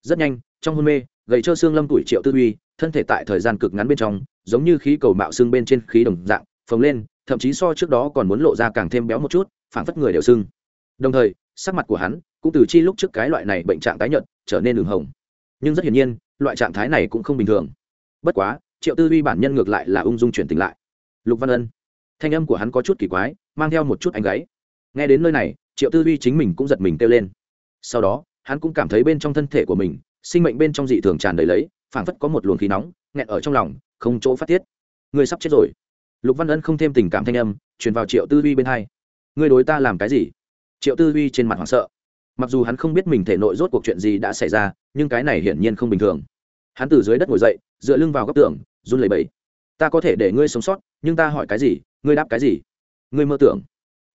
Rất nhanh, trong hôn mê, gầy trơ xương lâm tuổi triệu tư duy thân thể tại thời gian cực ngắn bên trong, giống như khí cầu mạo xương bên trên khí đồng dạng, phồng lên thậm chí so trước đó còn muốn lộ ra càng thêm béo một chút phản phất người đều sưng. Đồng thời, sắc mặt của hắn cũng từ chi lúc trước cái loại này bệnh trạng tái nhợt trở nên đường hồng. Nhưng rất hiển nhiên, loại trạng thái này cũng không bình thường. Bất quá, triệu tư duy bản nhân ngược lại là ung dung chuyển tỉnh lại. Lục văn ân, thanh âm của hắn có chút kỳ quái, mang theo một chút ánh gáy. Nghe đến nơi này, triệu tư duy chính mình cũng giật mình kêu lên. Sau đó, hắn cũng cảm thấy bên trong thân thể của mình, sinh mệnh bên trong dị thường tràn đầy lấy, phảng phất có một luồng khí nóng, nghẹn ở trong lòng, không chỗ phát tiết. Người sắp chết rồi lục văn ân không thêm tình cảm thanh âm, truyền vào triệu tư duy bên hai. Ngươi đối ta làm cái gì? Triệu tư duy trên mặt hoảng sợ. Mặc dù hắn không biết mình thể nội rốt cuộc chuyện gì đã xảy ra, nhưng cái này hiển nhiên không bình thường. Hắn từ dưới đất ngồi dậy, dựa lưng vào góc tường, run lẩy bẩy. Ta có thể để ngươi sống sót, nhưng ta hỏi cái gì, ngươi đáp cái gì? Ngươi mơ tưởng.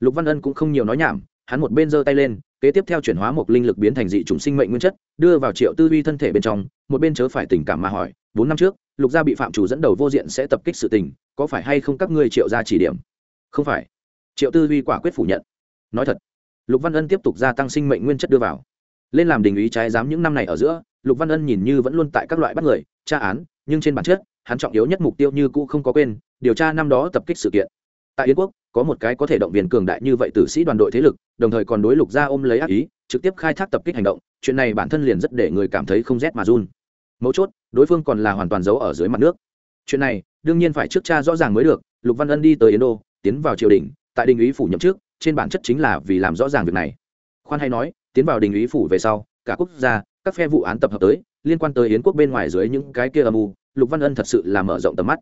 Lục văn ân cũng không nhiều nói nhảm, hắn một bên giơ tay lên, kế tiếp theo chuyển hóa một linh lực biến thành dị chủng sinh mệnh nguyên chất, đưa vào triệu tư duy thân thể bên trong, một bên chớ phải tình cảm mà hỏi bốn năm trước, lục gia bị phạm chủ dẫn đầu vô diện sẽ tập kích sự tình, có phải hay không các ngươi triệu gia chỉ điểm? Không phải. Triệu tư duy quả quyết phủ nhận. Nói thật, lục văn ân tiếp tục gia tăng sinh mệnh nguyên chất đưa vào. Lên làm đình ý trái giám những năm này ở giữa, lục văn ân nhìn như vẫn luôn tại các loại bắt người, tra án, nhưng trên bản chất, hắn trọng yếu nhất mục tiêu như cũ không có quên, điều tra năm đó tập kích sự kiện. Tại yến quốc, có một cái có thể động viên cường đại như vậy tử sĩ đoàn đội thế lực, đồng thời còn đối lục gia ôm lấy ác ý, trực tiếp khai thác tập kích hành động, chuyện này bản thân liền rất để người cảm thấy không rét mà run mấu chốt, đối phương còn là hoàn toàn giấu ở dưới mặt nước. Chuyện này, đương nhiên phải trước cha rõ ràng mới được, lục văn ân đi tới yến đô, tiến vào triều đình, tại đình ý phủ nhậm trước trên bản chất chính là vì làm rõ ràng việc này. Khoan hay nói, tiến vào đình ý phủ về sau, cả quốc gia, các phe vụ án tập hợp tới, liên quan tới yến quốc bên ngoài dưới những cái kia âm u, lục văn ân thật sự là mở rộng tầm mắt.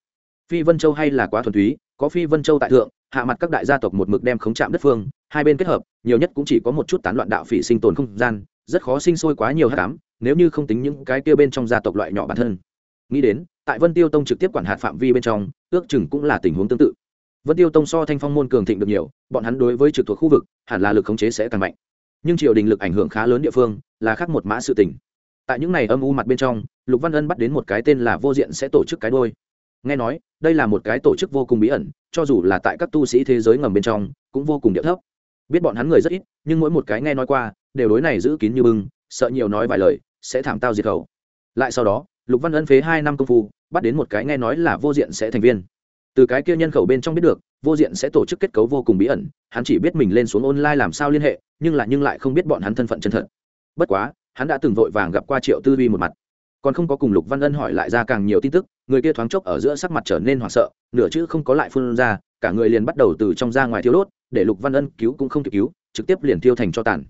Phi vân châu hay là quá thuần túy, có phi vân châu tại thượng, hạ mặt các đại gia tộc một mực đem khống chạm đất phương, hai bên kết hợp, nhiều nhất cũng chỉ có một chút tán loạn đạo phỉ sinh tồn không gian, rất khó sinh sôi quá nhiều hát cám nếu như không tính những cái kia bên trong gia tộc loại nhỏ bản thân. Nghĩ đến, tại vân tiêu tông trực tiếp quản hạt phạm vi bên trong, ước chừng cũng là tình huống tương tự. Vân tiêu tông so thanh phong môn cường thịnh được nhiều, bọn hắn đối với trực thuộc khu vực, hẳn là lực khống chế sẽ càng mạnh. Nhưng triều đình lực ảnh hưởng khá lớn địa phương, là khác một mã sự tình. Tại những này âm u mặt bên trong, lục văn ân bắt đến một cái tên là vô diện sẽ tổ chức cái đôi. Nghe nói, đây là một cái tổ chức vô cùng bí ẩn, cho dù là tại các tu sĩ thế giới ngầm bên trong, cũng vô cùng địa thấp. Biết bọn hắn người rất ít, nhưng mỗi một cái nghe nói qua, đều đối này giữ kín như bưng sợ nhiều nói vài lời, sẽ thảm tao diệt khẩu. Lại sau đó, lục văn ân phế hai năm công phu, bắt đến một cái nghe nói là vô diện sẽ thành viên. Từ cái kia nhân khẩu bên trong biết được, vô diện sẽ tổ chức kết cấu vô cùng bí ẩn, hắn chỉ biết mình lên xuống online làm sao liên hệ, nhưng lại nhưng lại không biết bọn hắn thân phận chân thật. Bất quá, hắn đã từng vội vàng gặp qua triệu tư vi một mặt. Còn không có cùng lục văn ân hỏi lại ra càng nhiều tin tức, người kia thoáng chốc ở giữa sắc mặt trở nên hoảng sợ, nửa chữ không có lại phun ra, cả người liền bắt đầu từ trong ra ngoài thiêu đốt, để lục văn ân cứu cũng không kịp cứu, trực tiếp liền thiêu thành cho tàn.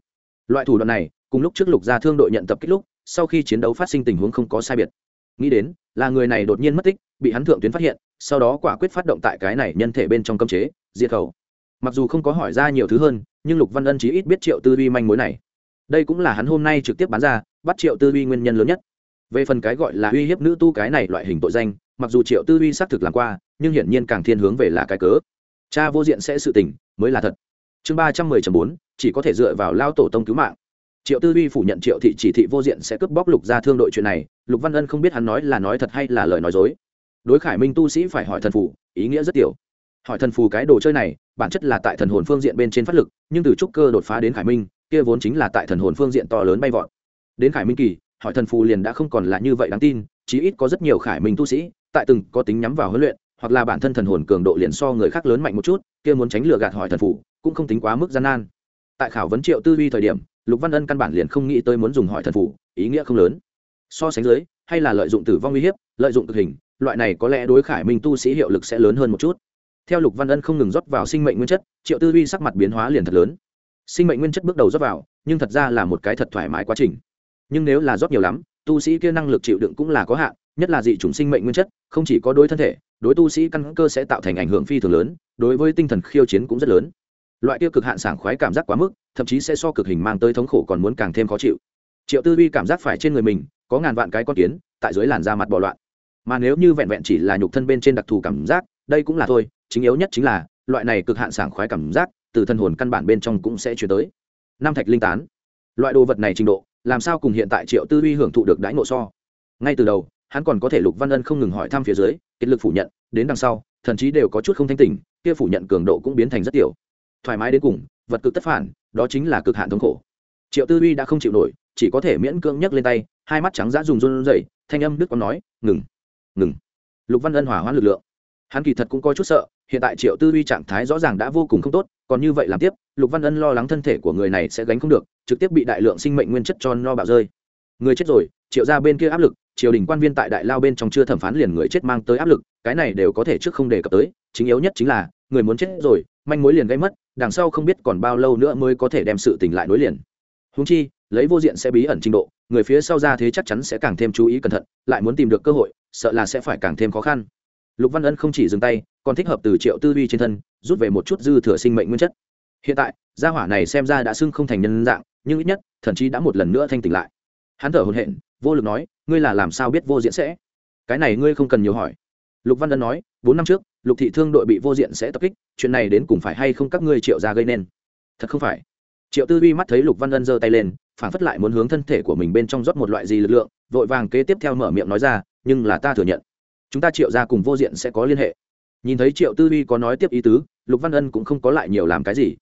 Loại thủ đoạn này cùng lúc trước lục gia thương đội nhận tập kích lúc, sau khi chiến đấu phát sinh tình huống không có sai biệt. Nghĩ đến, là người này đột nhiên mất tích, bị hắn thượng tuyến phát hiện, sau đó quả quyết phát động tại cái này nhân thể bên trong cấm chế, diệt khẩu. Mặc dù không có hỏi ra nhiều thứ hơn, nhưng lục văn ân chí ít biết triệu tư vi manh mối này. Đây cũng là hắn hôm nay trực tiếp bán ra, bắt triệu tư duy nguyên nhân lớn nhất. Về phần cái gọi là uy hiếp nữ tu cái này loại hình tội danh, mặc dù triệu tư duy xác thực làm qua, nhưng hiển nhiên càng thiên hướng về là cái cớ. Cha vô diện sẽ sự tình, mới là thật. Chương ba trăm mười bốn, chỉ có thể dựa vào lao tổ tông cứu mạng triệu tư uy phủ nhận triệu thị chỉ thị vô diện sẽ cướp bóc lục ra thương đội chuyện này, lục văn ân không biết hắn nói là nói thật hay là lời nói dối. Đối khải minh tu sĩ phải hỏi thần phủ ý nghĩa rất tiểu. Hỏi thần phù cái đồ chơi này, bản chất là tại thần hồn phương diện bên trên phát lực, nhưng từ trúc cơ đột phá đến khải minh, kia vốn chính là tại thần hồn phương diện to lớn bay vọt. Đến khải minh kỳ, hỏi thần phù liền đã không còn là như vậy đáng tin, chí ít có rất nhiều khải minh tu sĩ, tại từng có tính nhắm vào huấn luyện, hoặc là bản thân thần hồn cường độ liền so người khác lớn mạnh một chút, kia muốn tránh lừa gạt hỏi thần phù, cũng không tính quá mức gian nan. Tại khảo vấn triệu tư vi thời điểm lục văn ân căn bản liền không nghĩ tới muốn dùng hỏi thần phủ, ý nghĩa không lớn. So sánh dưới, hay là lợi dụng tử vong uy hiếp, lợi dụng thực hình, loại này có lẽ đối khải minh tu sĩ hiệu lực sẽ lớn hơn một chút. Theo lục văn ân không ngừng rót vào sinh mệnh nguyên chất, triệu tư duy sắc mặt biến hóa liền thật lớn. Sinh mệnh nguyên chất bước đầu rót vào, nhưng thật ra là một cái thật thoải mái quá trình. Nhưng nếu là rót nhiều lắm, tu sĩ kia năng lực chịu đựng cũng là có hạn, nhất là dị chủng sinh mệnh nguyên chất, không chỉ có đối thân thể, đối tu sĩ căn cơ sẽ tạo thành ảnh hưởng phi thường lớn, đối với tinh thần khiêu chiến cũng rất lớn loại tiêu cực hạn sảng khoái cảm giác quá mức, thậm chí sẽ so cực hình mang tới thống khổ còn muốn càng thêm khó chịu. Triệu tư vi cảm giác phải trên người mình, có ngàn vạn cái con kiến, tại dưới làn da mặt bọ loạn. Mà nếu như vẹn vẹn chỉ là nhục thân bên trên đặc thù cảm giác, đây cũng là thôi, chính yếu nhất chính là, loại này cực hạn sảng khoái cảm giác, từ thân hồn căn bản bên trong cũng sẽ chuyển tới. Nam thạch linh tán. Loại đồ vật này trình độ, làm sao cùng hiện tại triệu tư uy hưởng thụ được đãi ngộ so? Ngay từ đầu, hắn còn có thể lục văn ân không ngừng hỏi thăm phía dưới, kết lực phủ nhận, đến đằng sau thậm chí đều có chút không thanh tỉnh, kia phủ nhận cường độ cũng biến thành rất tiểu thoải mái đến cùng, vật cực tất phản, đó chính là cực hạn thống khổ. Triệu tư uy đã không chịu nổi, chỉ có thể miễn cưỡng nhấc lên tay, hai mắt trắng dã dùng run rẩy, thanh âm đức còn nói, ngừng ngừng. Lục văn ân hỏa hoãn lực lượng. Hắn kỳ thật cũng có chút sợ, hiện tại triệu tư uy trạng thái rõ ràng đã vô cùng không tốt, còn như vậy làm tiếp, lục văn ân lo lắng thân thể của người này sẽ gánh không được, trực tiếp bị đại lượng sinh mệnh nguyên chất cho no bạo rơi. Người chết rồi, triệu ra bên kia áp lực, triều đình quan viên tại đại lao bên trong chưa thẩm phán liền người chết mang tới áp lực, cái này đều có thể trước không đề cập tới, chính yếu nhất chính là người muốn chết rồi, manh mối liền gây mất, đằng sau không biết còn bao lâu nữa mới có thể đem sự tình lại nối liền. Húng chi, lấy vô diện sẽ bí ẩn trình độ, người phía sau ra thế chắc chắn sẽ càng thêm chú ý cẩn thận, lại muốn tìm được cơ hội, sợ là sẽ phải càng thêm khó khăn. Lục văn ân không chỉ dừng tay, còn thích hợp từ triệu tư duy trên thân, rút về một chút dư thừa sinh mệnh nguyên chất. Hiện tại, gia hỏa này xem ra đã xưng không thành nhân dạng, nhưng ít nhất thần chí đã một lần nữa thanh tỉnh lại. Hắn thở hồn hện vô lực nói, ngươi là làm sao biết vô diện sẽ? Cái này ngươi không cần nhiều hỏi. Lục văn ân nói, bốn năm trước lục thị thương đội bị vô diện sẽ tập kích, chuyện này đến cùng phải hay không các ngươi triệu ra gây nên? Thật không phải. Triệu tư duy mắt thấy lục văn ân giơ tay lên, phản phất lại muốn hướng thân thể của mình bên trong rót một loại gì lực lượng, vội vàng kế tiếp theo mở miệng nói ra, nhưng là ta thừa nhận, chúng ta triệu ra cùng vô diện sẽ có liên hệ. Nhìn thấy triệu tư duy có nói tiếp ý tứ, lục văn ân cũng không có lại nhiều làm cái gì.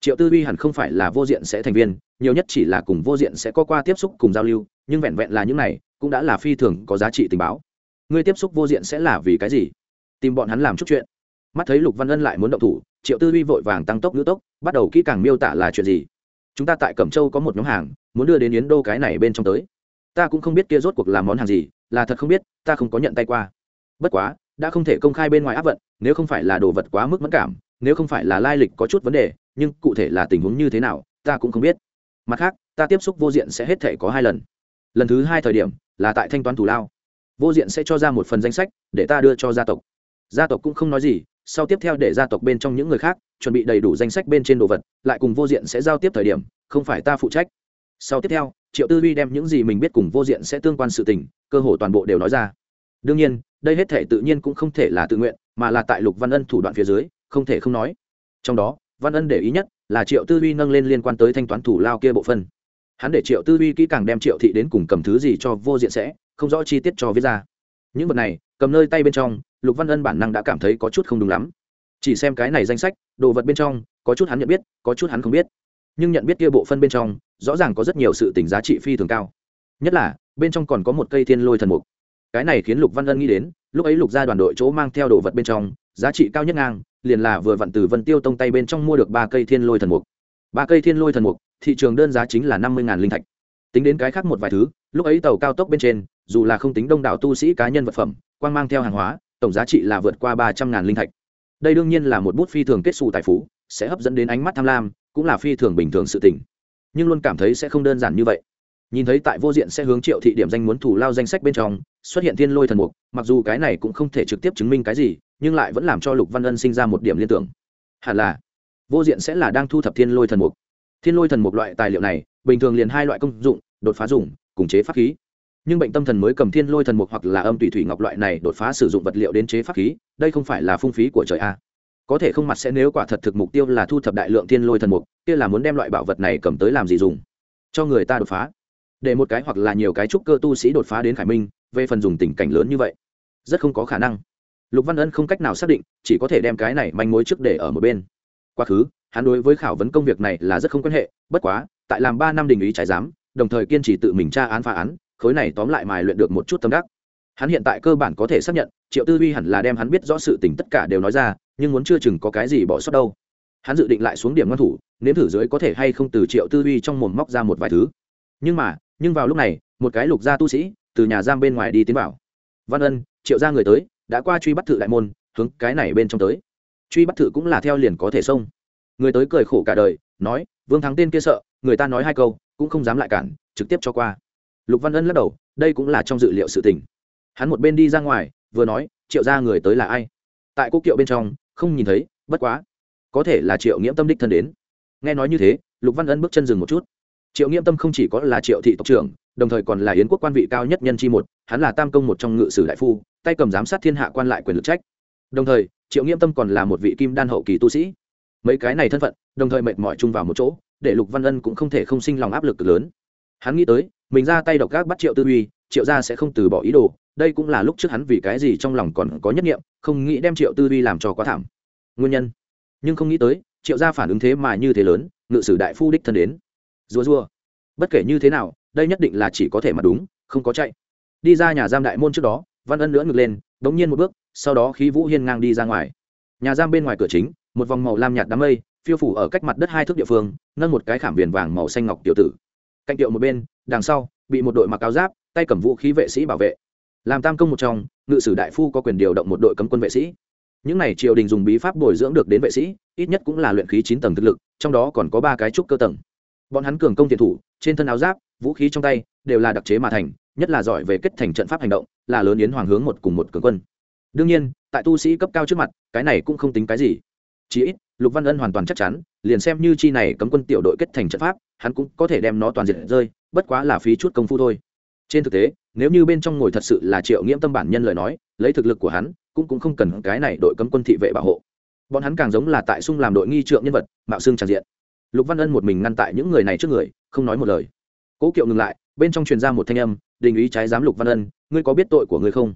Triệu tư duy hẳn không phải là vô diện sẽ thành viên, nhiều nhất chỉ là cùng vô diện sẽ có qua tiếp xúc cùng giao lưu, nhưng vẹn vẹn là những này, cũng đã là phi thường có giá trị tình báo. Ngươi tiếp xúc vô diện sẽ là vì cái gì? Tìm bọn hắn làm chút chuyện. Mắt thấy lục văn ân lại muốn động thủ, triệu tư duy vội vàng tăng tốc ngữ tốc, bắt đầu kỹ càng miêu tả là chuyện gì. Chúng ta tại cẩm châu có một nhóm hàng, muốn đưa đến yến đô cái này bên trong tới. Ta cũng không biết kia rốt cuộc làm món hàng gì, là thật không biết, ta không có nhận tay qua. Bất quá, đã không thể công khai bên ngoài áp vận, nếu không phải là đồ vật quá mức mất cảm, nếu không phải là lai lịch có chút vấn đề, nhưng cụ thể là tình huống như thế nào, ta cũng không biết. Mặt khác, ta tiếp xúc vô diện sẽ hết thể có hai lần. Lần thứ hai thời điểm, là tại thanh toán thủ lao. Vô diện sẽ cho ra một phần danh sách, để ta đưa cho gia tộc gia tộc cũng không nói gì, sau tiếp theo để gia tộc bên trong những người khác, chuẩn bị đầy đủ danh sách bên trên đồ vật, lại cùng vô diện sẽ giao tiếp thời điểm, không phải ta phụ trách. Sau tiếp theo, triệu tư duy đem những gì mình biết cùng vô diện sẽ tương quan sự tình, cơ hồ toàn bộ đều nói ra. Đương nhiên, đây hết thể tự nhiên cũng không thể là tự nguyện, mà là tại lục văn ân thủ đoạn phía dưới, không thể không nói. Trong đó, văn ân để ý nhất là triệu tư duy nâng lên liên quan tới thanh toán thủ lao kia bộ phân hắn để triệu tư duy kỹ càng đem triệu thị đến cùng cầm thứ gì cho vô diện sẽ, không rõ chi tiết cho viết ra. Những vật này cầm nơi tay bên trong, lục văn ân bản năng đã cảm thấy có chút không đúng lắm. Chỉ xem cái này danh sách, đồ vật bên trong, có chút hắn nhận biết, có chút hắn không biết. Nhưng nhận biết kia bộ phân bên trong, rõ ràng có rất nhiều sự tỉnh giá trị phi thường cao. Nhất là, bên trong còn có một cây thiên lôi thần mục. Cái này khiến lục văn ân nghĩ đến, lúc ấy lục ra đoàn đội chỗ mang theo đồ vật bên trong, giá trị cao nhất ngang, liền là vừa vặn từ vân tiêu tông tay bên trong mua được ba cây thiên lôi thần mục. Ba cây thiên lôi thần mục, thị trường đơn giá chính là năm mươi linh thạch. Tính đến cái khác một vài thứ, lúc ấy tàu cao tốc bên trên, dù là không tính đông đảo tu sĩ cá nhân vật phẩm Quang mang theo hàng hóa, tổng giá trị là vượt qua ba trăm ngàn linh thạch. Đây đương nhiên là một bút phi thường kết xù tài phú, sẽ hấp dẫn đến ánh mắt tham lam, cũng là phi thường bình thường sự tình. Nhưng luôn cảm thấy sẽ không đơn giản như vậy. Nhìn thấy tại vô diện sẽ hướng triệu thị điểm danh muốn thủ lao danh sách bên trong, xuất hiện thiên lôi thần mục, mặc dù cái này cũng không thể trực tiếp chứng minh cái gì, nhưng lại vẫn làm cho lục văn ân sinh ra một điểm liên tưởng. Hẳn là, vô diện sẽ là đang thu thập thiên lôi thần mục. Thiên lôi thần mục loại tài liệu này, bình thường liền hai loại công dụng, đột phá dùng, cùng chế pháp khí nhưng bệnh tâm thần mới cầm thiên lôi thần mục hoặc là âm tùy thủy ngọc loại này đột phá sử dụng vật liệu đến chế pháp khí, đây không phải là phung phí của trời a có thể không mặt sẽ nếu quả thật thực mục tiêu là thu thập đại lượng thiên lôi thần mục, kia là muốn đem loại bảo vật này cầm tới làm gì dùng? Cho người ta đột phá. Để một cái hoặc là nhiều cái trúc cơ tu sĩ đột phá đến khải minh, về phần dùng tình cảnh lớn như vậy, rất không có khả năng. Lục văn ân không cách nào xác định, chỉ có thể đem cái này manh mối trước để ở một bên. Quá khứ, hắn đối với khảo vấn công việc này là rất không quan hệ, bất quá, tại làm ba năm đình ý trái giám, đồng thời kiên trì tự mình tra án phá án khối này tóm lại mài luyện được một chút tâm đắc. Hắn hiện tại cơ bản có thể xác nhận, triệu tư duy hẳn là đem hắn biết rõ sự tình tất cả đều nói ra, nhưng muốn chưa chừng có cái gì bỏ sót đâu. Hắn dự định lại xuống điểm ngoan thủ, nếm thử dưới có thể hay không từ triệu tư duy trong mồm móc ra một vài thứ. Nhưng mà, nhưng vào lúc này, một cái lục gia tu sĩ từ nhà giam bên ngoài đi tiến vào. Văn ân, triệu gia người tới, đã qua truy bắt thự đại môn, hướng cái này bên trong tới. Truy bắt thự cũng là theo liền có thể xông. Người tới cười khổ cả đời, nói, vương thắng tên kia sợ, người ta nói hai câu, cũng không dám lại cản, trực tiếp cho qua lục văn ân lắc đầu, đây cũng là trong dự liệu sự tình. Hắn một bên đi ra ngoài, vừa nói, triệu gia người tới là ai? Tại cô kiệu bên trong, không nhìn thấy, bất quá, có thể là triệu nghiễm tâm đích thân đến. Nghe nói như thế, lục văn ân bước chân dừng một chút. Triệu nghiễm tâm không chỉ có là triệu thị tộc trưởng, đồng thời còn là yến quốc quan vị cao nhất nhân chi một, hắn là tam công một trong ngự sử đại phu, tay cầm giám sát thiên hạ quan lại quyền lực trách. Đồng thời, triệu nghiễm tâm còn là một vị kim đan hậu kỳ tu sĩ. Mấy cái này thân phận, đồng thời mệt mỏi chung vào một chỗ, để lục văn ân cũng không thể không sinh lòng áp lực lớn. Hắn nghĩ tới mình ra tay độc gác bắt triệu tư uy, triệu gia sẽ không từ bỏ ý đồ, đây cũng là lúc trước hắn vì cái gì trong lòng còn có nhất nghiệm không nghĩ đem triệu tư uy làm cho quá thảm. Nguyên nhân? Nhưng không nghĩ tới, triệu gia phản ứng thế mà như thế lớn, ngự sử đại phu đích thân đến. Rùa rùa. Bất kể như thế nào, đây nhất định là chỉ có thể mà đúng, không có chạy. Đi ra nhà giam đại môn trước đó, văn ân lưỡn ngược lên đ ố n g nhiên một bước, sau đó khí vũ hiên ngang đi ra ngoài. Nhà giam bên ngoài cửa chính, một vòng màu lam nhạt đám mây, phiêu phủ ở cách mặt đất hai thước địa phương, nâng một cái khảm viền vàng màu xanh ngọc tiểu tử. Cạnh tiệu một bên đằng sau, bị một đội mặc áo giáp, tay cầm vũ khí vệ sĩ bảo vệ. Làm tam công một trong, ngự sử đại phu có quyền điều động một đội cấm quân vệ sĩ. Những n à y triều đình dùng bí pháp bồi dưỡng được đến vệ sĩ, ít nhất cũng là luyện khí chín tầng thực lực, trong đó còn có ba cái trúc cơ tầng. Bọn hắn cường công tiền thủ, trên thân áo giáp, vũ khí trong tay, đều là đặc chế mà thành, nhất là giỏi về kết thành trận pháp hành động, là lớn yến hoàng hướng một cùng một cường quân. Đương nhiên, tại tu sĩ cấp cao trước mặt, cái này cũng không tính cái gì. Chí ít, lục văn ân hoàn toàn chắc chắn, liền xem như chi này cấm quân tiểu đội kết thành trận pháp, hắn cũng có thể đem nó toàn diện rơi bất quá là phí chút công phu thôi. Trên thực tế, nếu như bên trong ngồi thật sự là triệu nghiễm tâm bản nhân lời nói, lấy thực lực của hắn, cũng cũng không cần cái này đội cấm quân thị vệ bảo hộ. Bọn hắn càng giống là tại sung làm đội nghi trượng nhân vật, mạo xương tràn diện. Lục văn ân một mình ngăn tại những người này trước người, không nói một lời. Cố kiệu ngừng lại, bên trong truyền ra một thanh âm, đình ý trái giám lục văn ân, ngươi có biết tội của ngươi không?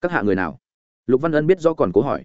Các hạ người nào? Lục văn ân biết do còn cố hỏi.